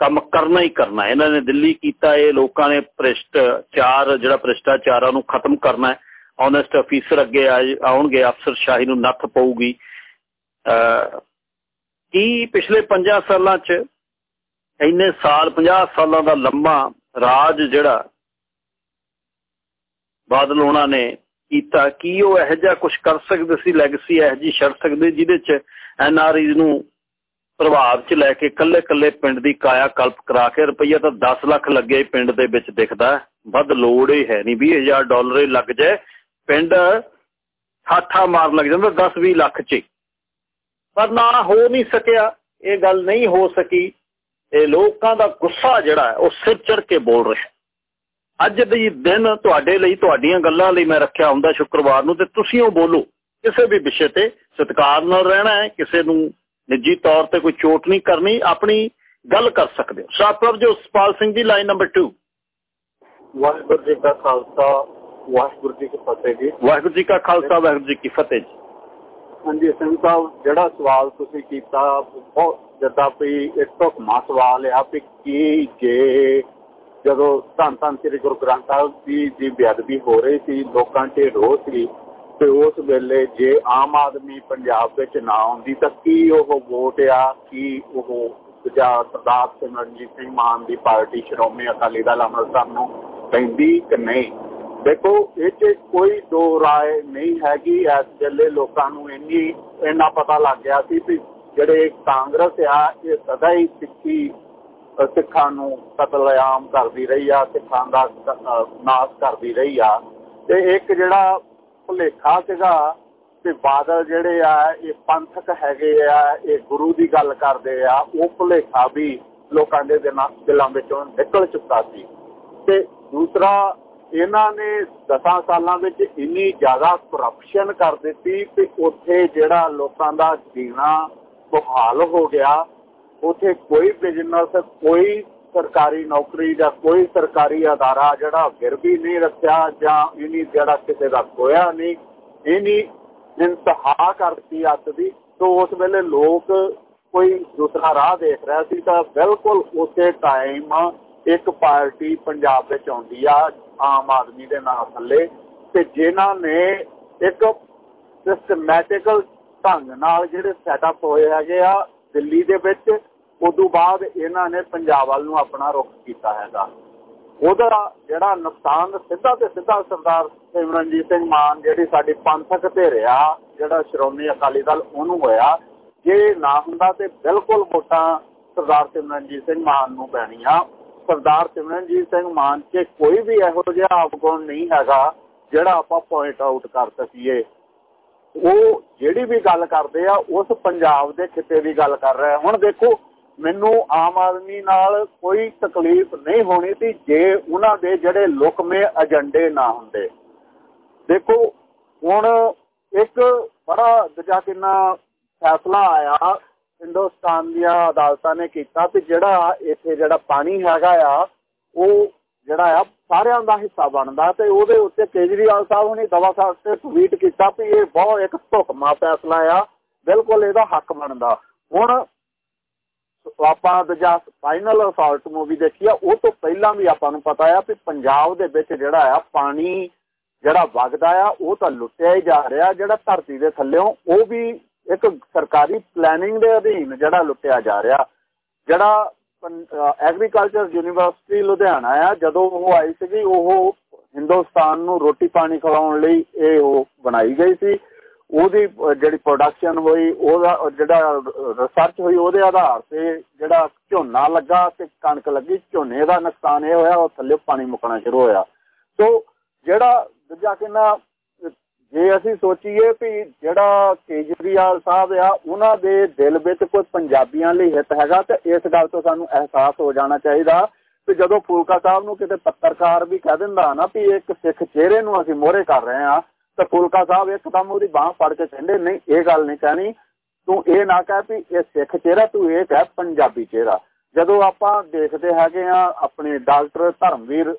ਕੰਮ ਕਰਨਾ ਹੀ ਕਰਨਾ ਇਹਨਾਂ ਨੇ ਦਿੱਲੀ ਕੀਤਾ, ਇਹ ਲੋਕਾਂ ਨੇ ਭ੍ਰਿਸ਼ਟਾਚਾਰ, ਜਿਹੜਾ ਭ੍ਰਿਸ਼ਟਾਚਾਰਾਂ ਨੂੰ ਖਤਮ ਕਰਨਾ ਹੈ। ਓਨੈਸਟ ਅਫੀਸਰ ਅੱਗੇ ਆਉਣਗੇ, ਅਫਸਰ ਸ਼ਾਹੀ ਨੂੰ ਨੱਥ ਪਊਗੀ। ਕੀ ਪਿਛਲੇ 5 ਸਾਲਾਂ 'ਚ ਇੰਨੇ ਸਾਲ 50 ਸਾਲਾਂ ਦਾ ਲੰਮਾ ਰਾਜ ਜਿਹੜਾ ਬਾਦਲ ਉਹਨਾਂ ਨੇ ਕੀਤਾ, ਕੀ ਉਹ ਇਹੋ ਜਿਹਾ ਕੁਝ ਕਰ ਸਕਦੇ ਸੀ ਲੈਗੇਸੀ ਇਹੋ ਜੀ ਛੱਡ ਸਕਦੇ, ਜਿਹਦੇ 'ਚ ਐਨਆਰਆਈ ਨੂੰ ਪ੍ਰਭਾਵ 'ਚ ਲੈ ਕੇ ਕੱਲੇ ਕੱਲੇ ਪਿੰਡ ਦੀ ਕਾਇਆ ਕਲਪ ਕਰਾ ਕੇ ਰੁਪਈਆ ਤਾਂ 10 ਲੱਖ ਲੱਗੇ ਪਿੰਡ ਦੇ ਵਿੱਚ ਦਿਖਦਾ। ਵੱਧ ਲੋੜ ਹੀ ਹੈ ਨਹੀਂ 20000 ਡਾਲਰ ਹੀ ਲੱਗ ਜਾਏ। ਪਿੰਡ ਠਾਠਾ ਮਾਰ ਲੱਗ ਜਾਂਦਾ 10 20 ਲੱਖ 'ਚ ਪਰ ਨਾ ਹੋ ਨਹੀਂ ਸਕਿਆ, ਇਹ ਗੱਲ ਨਹੀਂ ਹੋ ਸਕੀ। ਇਹ ਲੋਕਾਂ ਦਾ ਗੁੱਸਾ ਜਿਹੜਾ ਉਹ ਸਿਰ ਚੜ ਕੇ ਬੋਲ ਰਿਹਾ ਅੱਜ ਦੀ ਦਿਨ ਤੁਹਾਡੇ ਲਈ ਤੁਹਾਡੀਆਂ ਗੱਲਾਂ ਲਈ ਮੈਂ ਰੱਖਿਆ ਹੁੰਦਾ ਸ਼ੁੱਕਰਵਾਰ ਨੂੰ ਤੇ ਤੁਸੀਂ ਉਹ ਬੋਲੋ। ਕਿਸੇ ਵੀ ਵਿਸ਼ੇ ਤੇ ਸਤਿਕਾਰ ਨਾਲ ਰਹਿਣਾ ਹੈ ਕਿਸੇ ਨੂੰ ਨਿੱਜੀ ਤੌਰ ਤੇ ਕੋਈ ਚੋਟ ਨਹੀਂ ਕਰਨੀ ਆਪਣੀ ਗੱਲ ਕਰ ਸਕਦੇ ਹੋ। ਸਾਪਰਵ ਜੋ ਸਪਾਲ ਸਿੰਘ ਦੀ ਲਾਈਨ ਨੰਬਰ 2 ਵਾਹਿਗੁਰੂ ਜੀ ਦਾ ਖਾਲਸਾ ਵਾਹਿਗੁਰੂ ਜੀ ਕੀ ਫਤਿਹ ਜੀ। ਵਾਹਿਗੁਰੂ ਜੀ ਕਾ ਖਾਲਸਾ ਵਾਹਿਗੁਰੂ ਜੀ ਕੀ ਫਤਿਹ ਜੀ। ਹਾਂਜੀ ਸਿੰਘ ਸਾਹਿਬ ਜਿਹੜਾ ਸਵਾਲ ਤੁਸੀਂ ਕੀਤਾ ਬਹੁਤ ਜਿੱਦਾਂ ਵੀ ਇੱਕ ਢੁਕਮਾ ਸਵਾਲ ਆ ਵੀ ਕੀ ਜੇ ਜਦੋਂ ਧੰਨ ਧੰਨ ਸ੍ਰੀ ਗੁਰੂ ਗ੍ਰੰਥ ਸਾਹਿਬ ਜੀ ਦੀ ਬੇਅਦਬੀ ਹੋ ਰਹੀ ਸੀ, ਲੋਕਾਂ 'ਚ ਰੋਹ ਸੀ, ਤੇ ਉਸ ਵੇਲੇ ਜੇ ਆਮ ਆਦਮੀ ਪੰਜਾਬ ਵਿੱਚ ਨਾ ਆਉਂਦੀ ਤਾਂ ਕੀ ਉਹ ਵੋਟ ਆ, ਕੀ ਉਹ ਜਾਂ ਸਰਦਾਰ ਸਿਮਰਨਜੀਤ ਸਿੰਘ ਮਾਨ ਦੀ ਪਾਰਟੀ ਸ਼੍ਰੋਮਣੀ ਅਕਾਲੀ ਦਲ ਅੰਮ੍ਰਿਤਸਰ ਨੂੰ ਪੈਂਦੀ ਕਿ ਨਹੀਂ? ਦੇਖੋ, ਇਹ 'ਚ ਕੋਈ ਦੋ ਰਾਏ ਨਹੀਂ ਹੈਗੀ, ਇਸ ਵੇਲੇ ਲੋਕਾਂ ਨੂੰ ਇੰਨੀ, ਇੰਨਾ ਪਤਾ ਲੱਗ ਗਿਆ ਸੀ ਕਿ ਜਿਹੜੇ ਕਾਂਗਰਸ ਆ, ਇਹ ਸਦਾ ਹੀ ਸਿੱਖੀ ਸਿੱਖਾਂ ਨੂੰ ਕਤਲੇਆਮ ਕਰਦੀ ਰਹੀ ਆ, ਸਿੱਖਾਂ ਦਾ ਨਾਸ਼ ਕਰਦੀ ਰਹੀ ਆ। ਤੇ ਇੱਕ ਜਿਹੜਾ ਭੁਲੇਖਾ ਸੀਗਾ ਤੇ ਬਾਦਲ ਜਿਹੜੇ ਆ, ਇਹ ਪੰਥਕ ਹੈਗੇ ਆ, ਇਹ ਗੁਰੂ ਦੀ ਗੱਲ ਕਰਦੇ ਆ, ਉਹ ਭੁਲੇਖਾ ਵੀ ਲੋਕਾਂ ਦੇ ਦਿਲਾਂ ਵਿੱਚੋਂ ਨਿਕਲ ਚੁੱਕਾ ਸੀ। ਤੇ ਦੂਸਰਾ, ਇਹਨਾਂ ਨੇ 10 ਸਾਲਾਂ ਵਿੱਚ ਇੰਨੀ ਜ਼ਿਆਦਾ ਕਰਪਸ਼ਨ ਕਰ ਦਿੱਤੀ ਤੇ ਉੱਥੇ ਜਿਹੜਾ ਲੋਕਾਂ ਦਾ ਜੀਣਾ ਬਹਾਲ ਹੋ ਗਿਆ, ਉੱਥੇ ਕੋਈ ਬਿਜ਼ਨਸ ਕੋਈ ਸਰਕਾਰੀ ਨੌਕਰੀ ਜਾਂ ਕੋਈ ਸਰਕਾਰੀ ਅਦਾਰਾ ਜਿਹੜਾ ਗਿਰਵੀ ਨਹੀਂ ਰੱਖਿਆ ਜਾਂ ਇਹਨੀ ਜਿਹੜਾ ਕਿਸੇ ਦਾ ਕੋਇਆ ਨਹੀਂ, ਇਹਨੀ ਇੰਤਹਾ ਕਰਤੀ ਅੱਤ ਦੀ, ਤੋਂ ਉਸ ਵੇਲੇ ਲੋਕ ਕੋਈ ਦੂਸਰਾ ਰਾਹ ਦੇਖ ਰਿਹਾ ਸੀ ਤਾਂ ਬਿਲਕੁਲ ਉਸੇ ਟਾਈਮ ਇੱਕ ਪਾਰਟੀ ਪੰਜਾਬ ਵਿੱਚ ਆਉਂਦੀ ਆ, ਆਮ ਆਦਮੀ ਦੇ ਨਾਂ ਥੱਲੇ, ਤੇ ਜਿਨ੍ਹਾਂ ਨੇ ਇੱਕ ਸਿਸਟਮੈਟਿਕਲ ਢੰਗ ਨਾਲ ਜਿਹੜੇ ਸੈਟਅਪ ਹੋਏ ਹੈਗੇ ਆ ਦਿੱਲੀ ਦੇ ਵਿੱਚ, ਉਦੋਂ ਬਾਅਦ ਇਹਨਾਂ ਨੇ ਪੰਜਾਬ ਵੱਲ ਨੂੰ ਆਪਣਾ ਰੁਖ ਕੀਤਾ ਹੈਗਾ। ਉਹਦਾ ਜਿਹੜਾ ਨੁਕਸਾਨ ਸਿੱਧਾ ਤੇ ਸਿੱਧਾ ਸਰਦਾਰ ਸਿਮਰਨਜੀਤ ਸਿੰਘ ਮਾਨ ਜਿਹੜੀ ਸਾਡੀ ਪੰਥਕ ਤੇ ਰਿਹਾ ਜਿਹੜਾ ਸ਼੍ਰੋਮਣੀ ਅਕਾਲੀ ਦਲ ਉਹਨੂੰ ਹੋਇਆ, ਜੇ ਨਾ ਹੁੰਦਾ ਤੇ ਬਿਲਕੁਲ ਵੋਟਾਂ ਸਰਦਾਰ ਸਿਮਰਨਜੀਤ ਸਿੰਘ ਮਾਨ ਨੂੰ ਪੈਣੀਆਂ। ਸਰਦਾਰ ਸਿਮਰਨਜੀਤ ਸਿੰਘ ਮਾਨ 'ਚ ਕੋਈ ਵੀ ਇਹੋ ਜਿਹਾ ਅਵਗੁਣ ਨਹੀਂ ਹੈਗਾ, ਜਿਹੜਾ ਆਪਾਂ ਪੁਆਇੰਟ ਆਊਟ ਕਰ ਸਕੀਏ। ਉਹ ਜਿਹੜੀ ਵੀ ਗੱਲ ਕਰਦੇ ਆ, ਉਸ ਪੰਜਾਬ ਦੇ ਖਿੱਤੇ ਦੀ ਗੱਲ ਕਰ ਰਿਹਾ। ਹੁਣ ਦੇਖੋ, ਮੈਨੂੰ ਆਮ ਆਦਮੀ ਨਾਲ ਕੋਈ ਤਕਲੀਫ ਨਹੀਂ ਹੋਣੀ ਸੀ ਜੇ ਉਹਨਾਂ ਦੇ ਜਿਹੜੇ ਲੁਕਮੇ ਏਜੰਡੇ ਨਾ ਹੁੰਦੇ। ਦੇਖੋ, ਹੁਣ ਇੱਕ ਬੜਾ ਦਜਾ ਕਿੰਨਾ ਫੈਸਲਾ ਆਇਆ, ਹਿੰਦੁਸਤਾਨ ਦੀਆਂ ਅਦਾਲਤਾਂ ਨੇ ਕੀਤਾ ਕਿ ਜਿਹੜਾ ਇੱਥੇ ਜਿਹੜਾ ਪਾਣੀ ਹੈਗਾ ਆ, ਉਹ ਜਿਹੜਾ ਆ, ਸਾਰਿਆਂ ਦਾ ਹਿੱਸਾ ਬਣਦਾ ਤੇ ਉਹਦੇ ਉੱਤੇ ਕੇਜਰੀਵਾਲ ਸਾਹਿਬ ਨੇ ਦਵਾ ਸਾਹਿਬ ਤੇ ਟਵੀਟ ਕੀਤਾ ਕਿ ਇਹ ਬਹੁਤ ਇੱਕ ਧੁਕਮਾ ਫੈਸਲਾ ਆ, ਬਿਲਕੁਲ ਇਹਦਾ ਹੱਕ ਬਣਦਾ। ਹੁਣ ਆਪਾਂ ਦਜਾ ਫਾਈਨਲ ਅਸਾਲਟ ਮੂਵੀ ਦੇਖੀ ਆ, ਉਹ ਤੋਂ ਪਹਿਲਾਂ ਵੀ ਆਪਾਂ ਨੂੰ ਪਤਾ ਆ ਕਿ ਪੰਜਾਬ ਦੇ ਵਿੱਚ ਜਿਹੜਾ ਆ, ਪਾਣੀ ਜਿਹੜਾ ਵਗਦਾ ਆ, ਉਹ ਤਾਂ ਲੁੱਟਿਆ ਹੀ ਜਾ ਰਿਹਾ, ਜਿਹੜਾ ਧਰਤੀ ਦੇ ਥੱਲੇੋਂ ਉਹ ਵੀ ਇੱਕ ਸਰਕਾਰੀ ਪਲੈਨਿੰਗ ਦੇ ਅਧੀਨ ਜਿਹੜਾ ਲੁੱਟਿਆ ਜਾ ਰਿਹਾ। ਜਿਹੜਾ ਐਗਰੀਕਲਚਰ ਯੂਨੀਵਰਸਿਟੀ ਲੁਧਿਆਣਾ ਆ, ਜਦੋਂ ਉਹ ਆਈ ਸੀਗੀ, ਉਹ ਹਿੰਦੁਸਤਾਨ ਨੂੰ ਰੋਟੀ ਪਾਣੀ ਖਿਲਾਉਣ ਲਈ ਇਹ ਉਹ ਬਣਾਈ ਗਈ ਸੀ। ਉਹਦੀ ਜਿਹੜੀ ਪ੍ਰੋਡਕਸ਼ਨ ਹੋਈ, ਉਹਦਾ, ਜਿਹੜਾ ਰਿਸਰਚ ਹੋਈ, ਉਹਦੇ ਆਧਾਰ ਤੇ ਜਿਹੜਾ ਝੋਨਾ ਲੱਗਾ ਤੇ ਕਣਕ ਲੱਗੀ, ਝੋਨੇ ਦਾ ਨੁਕਸਾਨ ਇਹ ਹੋਇਆ, ਉਹ ਥੱਲੇ ਪਾਣੀ ਮੁੱਕਣਾ ਸ਼ੁਰੂ ਹੋਇਆ। ਸੋ ਜਿਹੜਾ ਦੂਜਾ ਕਿੰਨਾ ਜੇ ਅਸੀਂ ਸੋਚੀਏ ਵੀ ਜਿਹੜਾ ਕੇਜਰੀਵਾਲ ਸਾਹਿਬ ਆ, ਉਹਨਾਂ ਦੇ ਦਿਲ ਵਿੱਚ ਕੋਈ ਪੰਜਾਬੀਆਂ ਲਈ ਹਿੱਤ ਹੈਗਾ ਤੇ ਇਸ ਗੱਲ ਤੋਂ ਸਾਨੂੰ ਅਹਿਸਾਸ ਹੋ ਜਾਣਾ ਚਾਹੀਦਾ ਕਿ ਜਦੋਂ ਫੂਲਕਾ ਸਾਹਿਬ ਨੂੰ ਕਿਤੇ ਪੱਤਰਕਾਰ ਵੀ ਕਹਿ ਦਿੰਦਾ ਨਾ ਵੀ ਇੱਕ ਸਿੱਖ ਚਿਹਰੇ ਨੂੰ ਅਸੀਂ ਮੋਹਰੇ ਕਰ ਰਹੇ ਆ ਤਾਂ ਫੂਲਕਾ ਸਾਹਿਬ ਇੱਕਦਮ ਉਹਦੀ ਬਾਹ ਫੜ ਕੇ ਕਹਿੰਦੇ, ਨਹੀਂ, ਇਹ ਗੱਲ ਨਹੀਂ ਕਹਿਣੀ। ਤੂੰ ਇਹ ਨਾ ਕਹਿ ਵੀ ਇਹ ਸਿੱਖ ਚਿਹਰਾ, ਤੂੰ ਇਹ ਕਹਿ ਪੰਜਾਬੀ ਚਿਹਰਾ। ਜਦੋਂ ਆਪਾਂ ਦੇਖਦੇ ਹੈਗੇ ਆ ਆਪਣੇ ਡਾਕਟਰ ਧਰਮਵੀਰ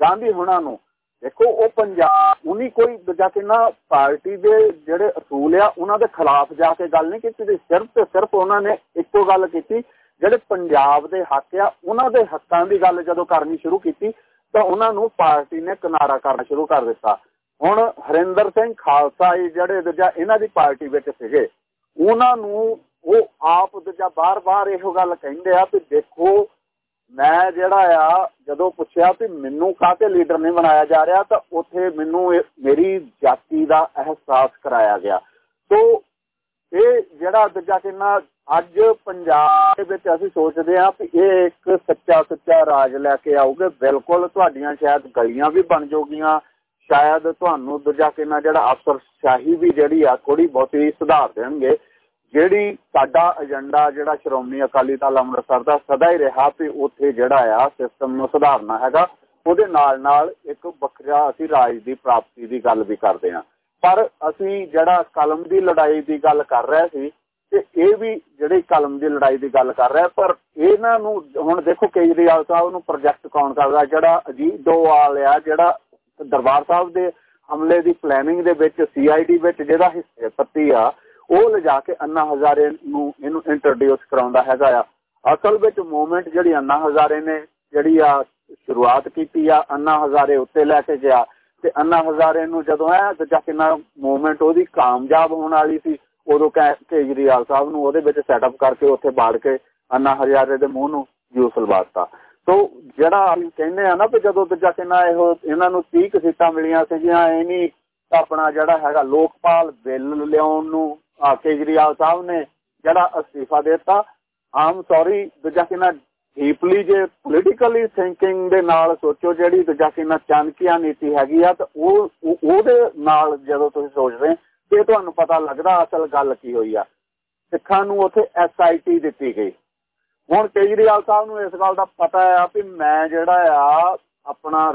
ਗਾਂਧੀ ਹੁਣਾਂ ਨੂੰ ਦੇਖੋ, ਉਹ ਪੰਜਾਬ ਉਨੀ ਕੋਈ ਦੂਜਾ ਕਿੰਨਾ ਪਾਰਟੀ ਦੇ ਜਿਹੜੇ ਅਸੂਲ ਆ, ਉਹਨਾਂ ਦੇ ਖਿਲਾਫ ਜਾ ਕੇ ਗੱਲ ਨਹੀਂ ਕੀਤੀ ਸਿਰਫ ਤੇ ਸਿਰਫ ਉਹਨਾਂ ਨੇ ਇੱਕੋ ਗੱਲ ਕੀਤੀ, ਜਿਹੜੇ ਪੰਜਾਬ ਦੇ ਹੱਕ ਆ, ਉਹਨਾਂ ਦੇ ਹੱਕਾਂ ਦੀ ਗੱਲ ਜਦੋਂ ਕਰਨੀ ਸ਼ੁਰੂ ਕੀਤੀ, ਤਾਂ ਉਹਨਾਂ ਨੂੰ ਪਾਰਟੀ ਨੇ ਕਿਨਾਰਾ ਕਰਨਾ ਸ਼ੁਰੂ ਕਰ ਦਿੱਤਾ। ਹੁਣ ਹਰਿੰਦਰ ਸਿੰਘ ਖਾਲਸਾ ਜਿਹੜੇ ਦੂਜਾ ਇਹਨਾਂ ਦੀ ਪਾਰਟੀ ਵਿੱਚ ਸੀਗੇ, ਉਹਨਾਂ ਨੂੰ ਉਹ ਆਪ ਦੂਜਾ ਬਾਰ-ਬਾਰ ਇਹੋ ਗੱਲ ਕਹਿੰਦੇ ਆ ਕਿ ਦੇਖੋ ਮੈਂ ਜਿਹੜਾ ਆ, ਜਦੋਂ ਪੁੱਛਿਆ ਕਿ ਮੈਨੂੰ ਕਾਹਤੇ ਲੀਡਰ ਨਹੀਂ ਬਣਾਇਆ ਜਾ ਰਿਹਾ, ਤਾਂ ਉੱਥੇ ਮੈਨੂੰ ਮੇਰੀ ਜਾਤੀ ਦਾ ਅਹਿਸਾਸ ਕਰਾਇਆ ਗਿਆ। ਸੋ ਇਹ ਜਿਹੜਾ ਦੂਜਾ ਕਿੰਨਾ, ਅੱਜ ਪੰਜਾਬ ਦੇ ਵਿੱਚ ਅਸੀਂ ਸੋਚਦੇ ਹਾਂ ਕਿ ਇਹ ਇੱਕ ਸੱਚਾ ਸੱਚਾ ਰਾਜ ਲੈ ਕੇ ਆਊਗੇ। ਬਿਲਕੁਲ ਤੁਹਾਡੀਆਂ ਸ਼ਾਇਦ ਗਲੀਆਂ ਵੀ ਬਣ ਜਾਊਗੀਆਂ। ਸ਼ਾਇਦ ਤੁਹਾਨੂੰ ਦੂਜਾ ਕਿੰਨਾ ਜਿਹੜਾ ਅਫਸਰਸ਼ਾਹੀ ਵੀ ਜਿਹੜੀ ਆ ਥੋੜੀ ਬਹੁਤੀ ਸੁਧਾਰ ਦੇਣਗੇ। ਜਿਹੜੀ ਸਾਡਾ ਏਜੰਡਾ ਜਿਹੜਾ ਸ਼੍ਰੋਮਣੀ ਅਕਾਲੀ ਦਲ ਅੰਮ੍ਰਿਤਸਰ ਦਾ ਸਦਾ ਹੀ ਰਿਹਾ ਵੀ ਉੱਥੇ ਜਿਹੜਾ ਆ ਸਿਸਟਮ ਨੂੰ ਸੁਧਾਰਨਾ ਹੈਗਾ, ਉਹਦੇ ਨਾਲ ਨਾਲ ਇੱਕ ਵੱਖਰਾ ਅਸੀਂ ਰਾਜ ਦੀ ਪ੍ਰਾਪਤੀ ਦੀ ਗੱਲ ਵੀ ਕਰਦੇ ਹਾਂ। ਪਰ ਅਸੀਂ ਜਿਹੜਾ ਕਲਮ ਦੀ ਲੜਾਈ ਦੀ ਗੱਲ ਕਰ ਰਹੇ ਸੀ ਤੇ ਇਹ ਵੀ ਜਿਹੜੀ ਕਲਮ ਦੀ ਲੜਾਈ ਦੀ ਗੱਲ ਕਰ ਰਿਹਾ, ਪਰ ਇਹਨਾਂ ਨੂੰ ਹੁਣ ਦੇਖੋ ਕੇਜਰੀਵਾਲ ਸਾਹਿਬ ਨੂੰ ਪ੍ਰੋਜੈਕਟ ਕੌਣ ਕਰਦਾ, ਜਿਹੜਾ ਅਜੀਤ ਡੋਵਾਲ ਆ, ਜਿਹੜਾ ਦਰਬਾਰ ਸਾਹਿਬ ਦੇ ਹਮਲੇ ਦੀ ਪਲੈਨਿੰਗ ਦੇ ਵਿੱਚ ਸੀਆਈਡੀ ਵਿੱਚ ਜਿਹੜਾ ਹਿੱਸੇ ਪੱਤੀ ਆ ਉਹ ਲਿਜਾ ਕੇ ਅੰਨਾ ਹਜ਼ਾਰੇ ਨੂੰ ਇਹਨੂੰ ਇੰਟਰੋਡਿਊਸ ਕਰਾਉਂਦਾ ਹੈਗਾ ਆ। ਅਸਲ ਵਿੱਚ ਮੂਵਮੈਂਟ ਜਿਹੜੀ ਅੰਨਾ ਹਜ਼ਾਰੇ ਨੇ ਜਿਹੜੀ ਆ ਸ਼ੁਰੂਆਤ ਕੀਤੀ ਆ, ਅੰਨਾ ਹਜ਼ਾਰੇ ਉੱਤੇ ਲੈ ਕੇ ਗਿਆ। ਤੇ ਅੰਨਾ ਹਜ਼ਾਰੇ ਨੂੰ ਜਦੋਂ ਆ ਦੂਜਾ ਕਿੰਨਾ ਮੂਵਮੈਂਟ ਉਹਦੀ ਕਾਮਯਾਬ ਹੋਣ ਵਾਲੀ ਸੀ, ਉਦੋਂ ਕੇਜਰੀਵਾਲ ਸਾਹਿਬ ਨੂੰ ਉਹਦੇ ਵਿੱਚ ਸੈਟਅਪ ਕਰਕੇ ਉੱਥੇ ਬਾੜ ਕੇ ਅੰਨਾ ਹਜ਼ਾਰੇ ਦੇ ਮੂੰਹ ਨੂੰ ਜੂਸ ਲਵਾਤਾ ਸੋ ਜਿਹੜਾ ਅਸੀਂ ਕਹਿੰਦੇ ਆ ਨਾ ਵੀ ਜਦੋਂ ਦੂਜਾ ਕਿੰਨਾ ਇਹੋ ਇਹਨਾਂ ਨੂੰ 30 ਸੀਟਾਂ ਮਿਲੀਆਂ ਸੀਗੀਆਂ, ਇਹ ਨਹੀਂ ਆਪਣਾ ਜਿਹੜਾ ਹੈਗਾ ਲੋਕਪਾਲ ਬਿੱਲ ਲਿਆਉਣ ਨੂੰ ਆ ਕੇਜਰੀਵਾਲ ਸਾਹਿਬ ਨੇ, ਜਿਹੜਾ ਅਸਤੀਫਾ ਦਿੱਤਾ। ਆਮ ਸੌਰੀ ਦੂਜਾ ਕਿੰਨਾ ਡੀਪਲੀ ਜੇ ਪੋਲੀਟੀਕਲੀ ਥਿੰਕਿੰਗ ਦੇ ਨਾਲ ਸੋਚੋ, ਜਿਹੜੀ ਦੂਜਾ ਕਿੰਨਾ ਚਾਣਕਿਆ ਨੀਤੀ ਹੈਗੀ ਆ, ਤਾਂ ਉਹ ਉਹਦੇ ਨਾਲ ਜਦੋਂ ਤੁਸੀਂ ਸੋਚਦੇ ਤੇ ਤੁਹਾਨੂੰ ਪਤਾ ਲੱਗਦਾ ਅਸਲ ਗੱਲ ਕੀ ਹੋਈ ਆ। ਸਿੱਖਾਂ ਨੂੰ ਉੱਥੇ ਐਸਆਈਟੀ ਦਿੱਤੀ ਗਈ। ਹੁਣ ਕੇਜਰੀਵਾਲ ਸਾਹਿਬ ਨੂੰ ਇਸ ਗੱਲ ਦਾ ਪਤਾ ਆ ਵੀ ਮੈਂ ਜਿਹੜਾ ਆ, ਆਪਣਾ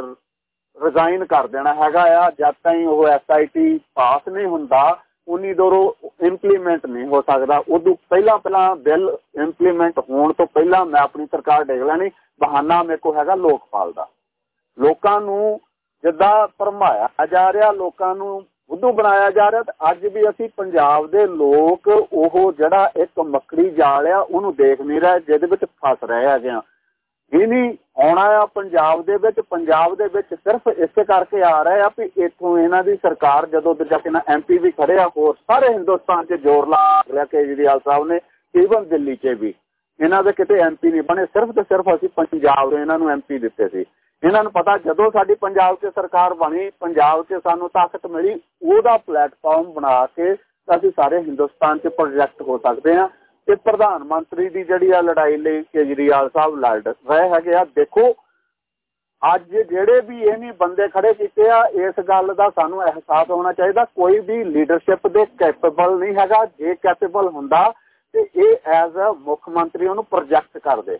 ਰਿਜ਼ਾਈਨ ਕਰ ਦੇਣਾ ਹੈਗਾ ਆ, ਜਦ ਤਾਈਂ ਉਹ ਐਸਆਈਟੀ ਪਾਸ ਨਹੀਂ ਹੁੰਦਾ। ਉਨੀ ਦੂਰੋਂ ਇੰਪਲੀਮੈਂਟ ਨਹੀਂ ਹੋ ਸਕਦਾ। ਉਦੋਂ ਪਹਿਲਾਂ ਪਹਿਲਾਂ ਬਿੱਲ ਇੰਪਲੀਮੈਂਟ ਹੋਣ ਤੋਂ ਪਹਿਲਾਂ ਮੈਂ ਆਪਣੀ ਸਰਕਾਰ ਡੇਗ ਲੈਣੀ। ਬਹਾਨਾ ਮੇਰੇ ਕੋਲ ਹੈਗਾ ਲੋਕਪਾਲ ਦਾ। ਲੋਕਾਂ ਨੂੰ ਜਿੱਦਾਂ ਭਰਮਾਇਆ ਜਾ ਰਿਹਾ, ਲੋਕਾਂ ਨੂੰ ਬੁੱਧੂ ਬਣਾਇਆ ਜਾ ਰਿਹਾ ਤੇ ਅੱਜ ਵੀ ਅਸੀਂ ਪੰਜਾਬ ਦੇ ਲੋਕ ਉਹ ਜਿਹੜਾ ਇੱਕ ਮੱਕੜੀ ਜਾਲ ਆ, ਉਹਨੂੰ ਦੇਖ ਨਹੀਂ ਰਹੇ, ਜਿਹਦੇ ਵਿੱਚ ਫਸ ਰਹੇ ਹੈਗੇ ਆ। ਇਹ ਨਹੀਂ, ਆਉਣਾ ਆ ਪੰਜਾਬ ਦੇ ਵਿੱਚ, ਪੰਜਾਬ ਦੇ ਵਿੱਚ ਸਿਰਫ ਇਸੇ ਕਰਕੇ ਆ ਰਿਹਾ ਆ ਵੀ ਇੱਥੋਂ ਇਹਨਾਂ ਦੀ ਸਰਕਾਰ ਜਦੋਂ ਦੂਜਾ ਕਿਨਾ ਐਮਪੀ ਵੀ ਖੜੇ ਆ, ਹੋਰ ਸਾਰੇ ਹਿੰਦੁਸਤਾਨ 'ਚ ਜ਼ੋਰ ਲਾ ਲਿਆ ਕੇਜਰੀਵਾਲ ਸਾਹਿਬ ਨੇ ਈਵਨ ਦਿੱਲੀ 'ਚ ਵੀ। ਇਹਨਾਂ ਦੇ ਕਿਤੇ ਐਮਪੀ ਨਹੀਂ ਬਣੇ, ਸਿਰਫ ਤੇ ਸਿਰਫ ਅਸੀਂ ਪੰਜਾਬ ਦੇ ਇਹਨਾਂ ਨੂੰ ਐਮਪੀ ਦਿੱਤੇ ਸੀ। ਇਹਨਾਂ ਨੂੰ ਪਤਾ, ਜਦੋਂ ਸਾਡੀ ਪੰਜਾਬ 'ਚ ਸਰਕਾਰ ਬਣੀ, ਪੰਜਾਬ 'ਚ ਸਾਨੂੰ ਤਾਕਤ ਮਿਲੀ, ਉਹਦਾ ਪਲੇਟਫਾਰਮ ਬਣਾ ਕੇ ਅਸੀਂ ਸਾਰੇ ਹਿੰਦੁਸਤਾਨ 'ਚ ਪ੍ਰੋਜੈਕਟ ਹੋ ਸਕਦੇ ਆ। ਤੇ ਪ੍ਰਧਾਨ ਮੰਤਰੀ ਦੀ ਜਿਹੜੀ ਆ ਲੜਾਈ ਲਈ ਕੇਜਰੀਵਾਲ ਸਾਹਿਬ ਲੜ ਰਹੇ ਹੈਗੇ ਆ। ਦੇਖੋ, ਅੱਜ ਜਿਹੜੇ ਵੀ ਇਹ ਨਹੀਂ ਬੰਦੇ ਖੜੇ ਕੀਤੇ ਆ, ਇਸ ਗੱਲ ਦਾ ਸਾਨੂੰ ਅਹਿਸਾਸ ਹੋਣਾ ਚਾਹੀਦਾ। ਕੋਈ ਵੀ ਲੀਡਰਸ਼ਿਪ ਦੇ ਕੈਪੇਬਲ ਨਹੀਂ ਹੈਗਾ। ਜੇ ਕੈਪੇਬਲ ਹੁੰਦਾ, ਤੇ ਇਹ ਐਜ਼ ਅ ਮੁੱਖ ਮੰਤਰੀ ਉਹਨੂੰ ਪ੍ਰੋਜੈਕਟ ਕਰਦੇ।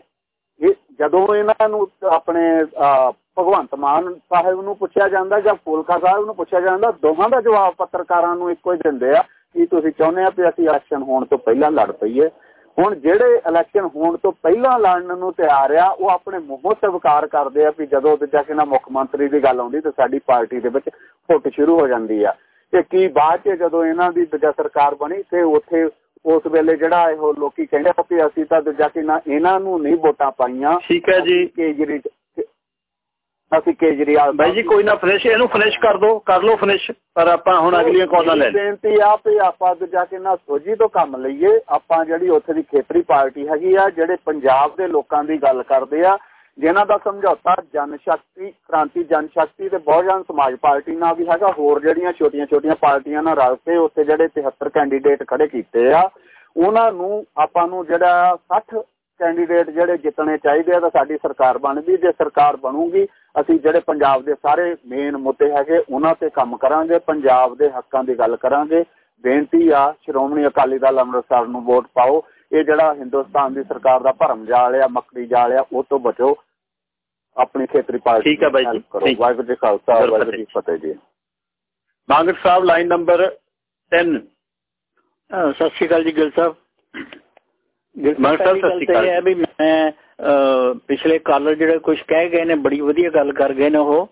ਇਹ ਜਦੋਂ ਇਹਨਾਂ ਨੂੰ ਆਪਣੇ ਭਗਵੰਤ ਮਾਨ ਸਾਹਿਬ ਨੂੰ ਪੁੱਛਿਆ ਜਾਂਦਾ ਜਾਂ ਫੂਲਕਾ ਸਾਹਿਬ ਨੂੰ ਪੁੱਛਿਆ ਜਾਂਦਾ ਦੋਹਾਂ ਦਾ ਜਵਾਬ ਪੱਤਰਕਾਰਾਂ ਨੂੰ ਇੱਕੋ ਹੀ ਦਿੰਦੇ ਆ। ਕੀ ਤੁਸੀਂ ਚਾਹੁੰਦੇ ਆ ਵੀ ਅਸੀਂ ਇਲੈਕਸ਼ਨ ਹੋਣ ਤੋਂ ਪਹਿਲਾਂ ਲੜ ਪਈਏ? ਹੁਣ ਜਿਹੜੇ ਇਲੈਕਸ਼ਨ ਹੋਣ ਤੋਂ ਪਹਿਲਾਂ ਲੜਨ ਨੂੰ ਤਿਆਰ ਆ ਉਹ ਆਪਣੇ ਮੂੰਹੋਂ ਸਵੀਕਾਰ ਕਰਦੇ ਆ ਵੀ ਜਦੋਂ ਦੂਜਾ ਕਿ ਨਾ ਮੁੱਖ ਮੰਤਰੀ ਦੀ ਗੱਲ ਆਉਂਦੀ ਤਾਂ ਸਾਡੀ ਪਾਰਟੀ ਦੇ ਵਿੱਚ ਫੁੱਟ ਸ਼ੁਰੂ ਹੋ ਜਾਂਦੀ ਆ। ਤੇ ਕੀ ਬਾਅਦ 'ਚ ਜਦੋਂ ਇਹਨਾਂ ਦੀ ਦੂਜਾ ਸਰਕਾਰ ਬਣੀ ਤੇ ਉੱਥੇ ਉਸ ਵੇਲੇ ਜਿਹੜਾ ਇਹੋ ਲੋਕੀ ਕਹਿੰਦੇ ਆ ਵੀ ਅਸੀਂ ਤਾਂ ਦੂਜਾ ਕਿ ਨਾ ਇਹਨਾਂ ਨੂੰ ਨਹੀਂ ਵੋਟਾਂ ਪਾਈਆਂ ਠੀਕ ਹੈ ਜੀ। ਕੇਜਰੀ ਅਸੀਂ ਕੇਜਰੀਵਾਲ ਬਾਈ ਜੀ ਕੋਈ ਨਾ ਫਿਨਿਸ਼ ਇਹਨੂੰ ਫਿਨਿਸ਼ ਕਰ ਦਿਓ ਕਰ ਲਓ ਫਿਨਿਸ਼ ਪਰ ਆਪਾਂ ਹੁਣ ਅਗਲੀਆਂ ਕਾਲਾਂ ਲੈ ਲਈਏ ਬੇਨਤੀ ਆ ਵੀ ਆਪਾਂ ਜਾ ਕੇ ਨਾ ਸੋਝੀ ਤੋਂ ਕੰਮ ਲਈਏ ਆਪਾਂ ਜਿਹੜੀ ਉੱਥੇ ਦੀ ਖੇਤਰੀ ਪਾਰਟੀ ਹੈਗੀ ਆ ਜਿਹੜੇ ਪੰਜਾਬ ਦੇ ਲੋਕਾਂ ਦੀ ਗੱਲ ਕਰਦੇ ਆ ਜਿਨ੍ਹਾਂ ਦਾ ਸਮਝੌਤਾ ਜਨ ਸ਼ਕਤੀ ਕ੍ਰਾਂਤੀ ਜਨ ਸ਼ਕਤੀ ਤੇ ਬਹੁਜਨ ਸਮਾਜ ਪਾਰਟੀ ਨਾਲ ਵੀ ਹੈਗਾ ਹੋਰ ਜਿਹੜੀਆਂ ਛੋਟੀਆਂ-ਛੋਟੀਆਂ ਪਾਰਟੀਆਂ ਨਾਲ ਰਲ ਕੇ ਉੱਥੇ ਜਿਹੜੇ 73 ਕੈਂਡੀਡੇਟ ਖੜੇ ਕੀਤੇ ਆ ਉਹਨਾਂ ਨੂੰ ਆਪਾਂ ਨੂੰ ਜਿਹੜਾ 60 ਕੈਂਡੀਡੇਟ ਜਿਹੜੇ ਜਿੱਤਣੇ ਚਾਹੀਦੇ ਆ ਤਾਂ ਸਾਡੀ ਸਰਕਾਰ ਬਣਦੀ। ਜੇ ਸਰਕਾਰ ਬਣੂਗੀ ਅਸੀਂ ਜਿਹੜੇ ਪੰਜਾਬ ਦੇ ਸਾਰੇ ਮੇਨ ਮੁੱਦੇ ਹੈਗੇ ਉਹਨਾਂ ਤੇ ਕੰਮ ਕਰਾਂਗੇ ਪੰਜਾਬ ਦੇ ਹੱਕਾਂ ਦੀ ਗੱਲ ਕਰਾਂਗੇ। ਬੇਨਤੀ ਆ ਸ਼੍ਰੋਮਣੀ ਅਕਾਲੀ ਦਲ ਅੰਮ੍ਰਿਤਸਰ ਨੂੰ ਵੋਟ ਪਾਓ। ਇਹ ਜਿਹੜਾ ਹਿੰਦੁਸਤਾਨ ਦੀ ਸਰਕਾਰ ਦਾ ਭਰਮ ਜਾਲ ਆ ਮੱਕੜੀ ਜਾਲ ਆ ਉਹ ਤੋਂ ਬਚੋ। ਆਪਣੀ ਖੇਤਰੀ ਪਾਰਟੀ ਠੀਕ ਹੈ ਬਾਈ ਜੀ। ਵਾਹਿਗੁਰੂ ਜੀ ਖਾਲਸਾ ਵਾਹਿਗੁਰੂ ਜੀ ਫਤਿਹ ਜੀ। ਸਾਹਿਬ ਲਾਈਨ ਨੰਬਰ 10 ਅਹ ਸਤਿ ਸ਼੍ਰੀ ਅਕਾਲ ਜੀ ਗਿਲ ਸਾਹਿਬ। ਮਾਨ ਸਾਹਿਬ, ਪਹਿਲੀ ਗੱਲ ਸਤਿ ਸ਼੍ਰੀ ਤਾਂ ਇਹ ਅਕਾਲ। ਹੈ ਵੀ ਮੈਂ ਅਹ, ਪਿਛਲੇ ਕਾਲਰ ਜਿਹੜੇ ਕੁਝ ਕਹਿ ਗਏ ਨੇ ਬੜੀ ਵਧੀਆ ਗੱਲ ਕਰ ਗਏ ਨੇ ਉਹ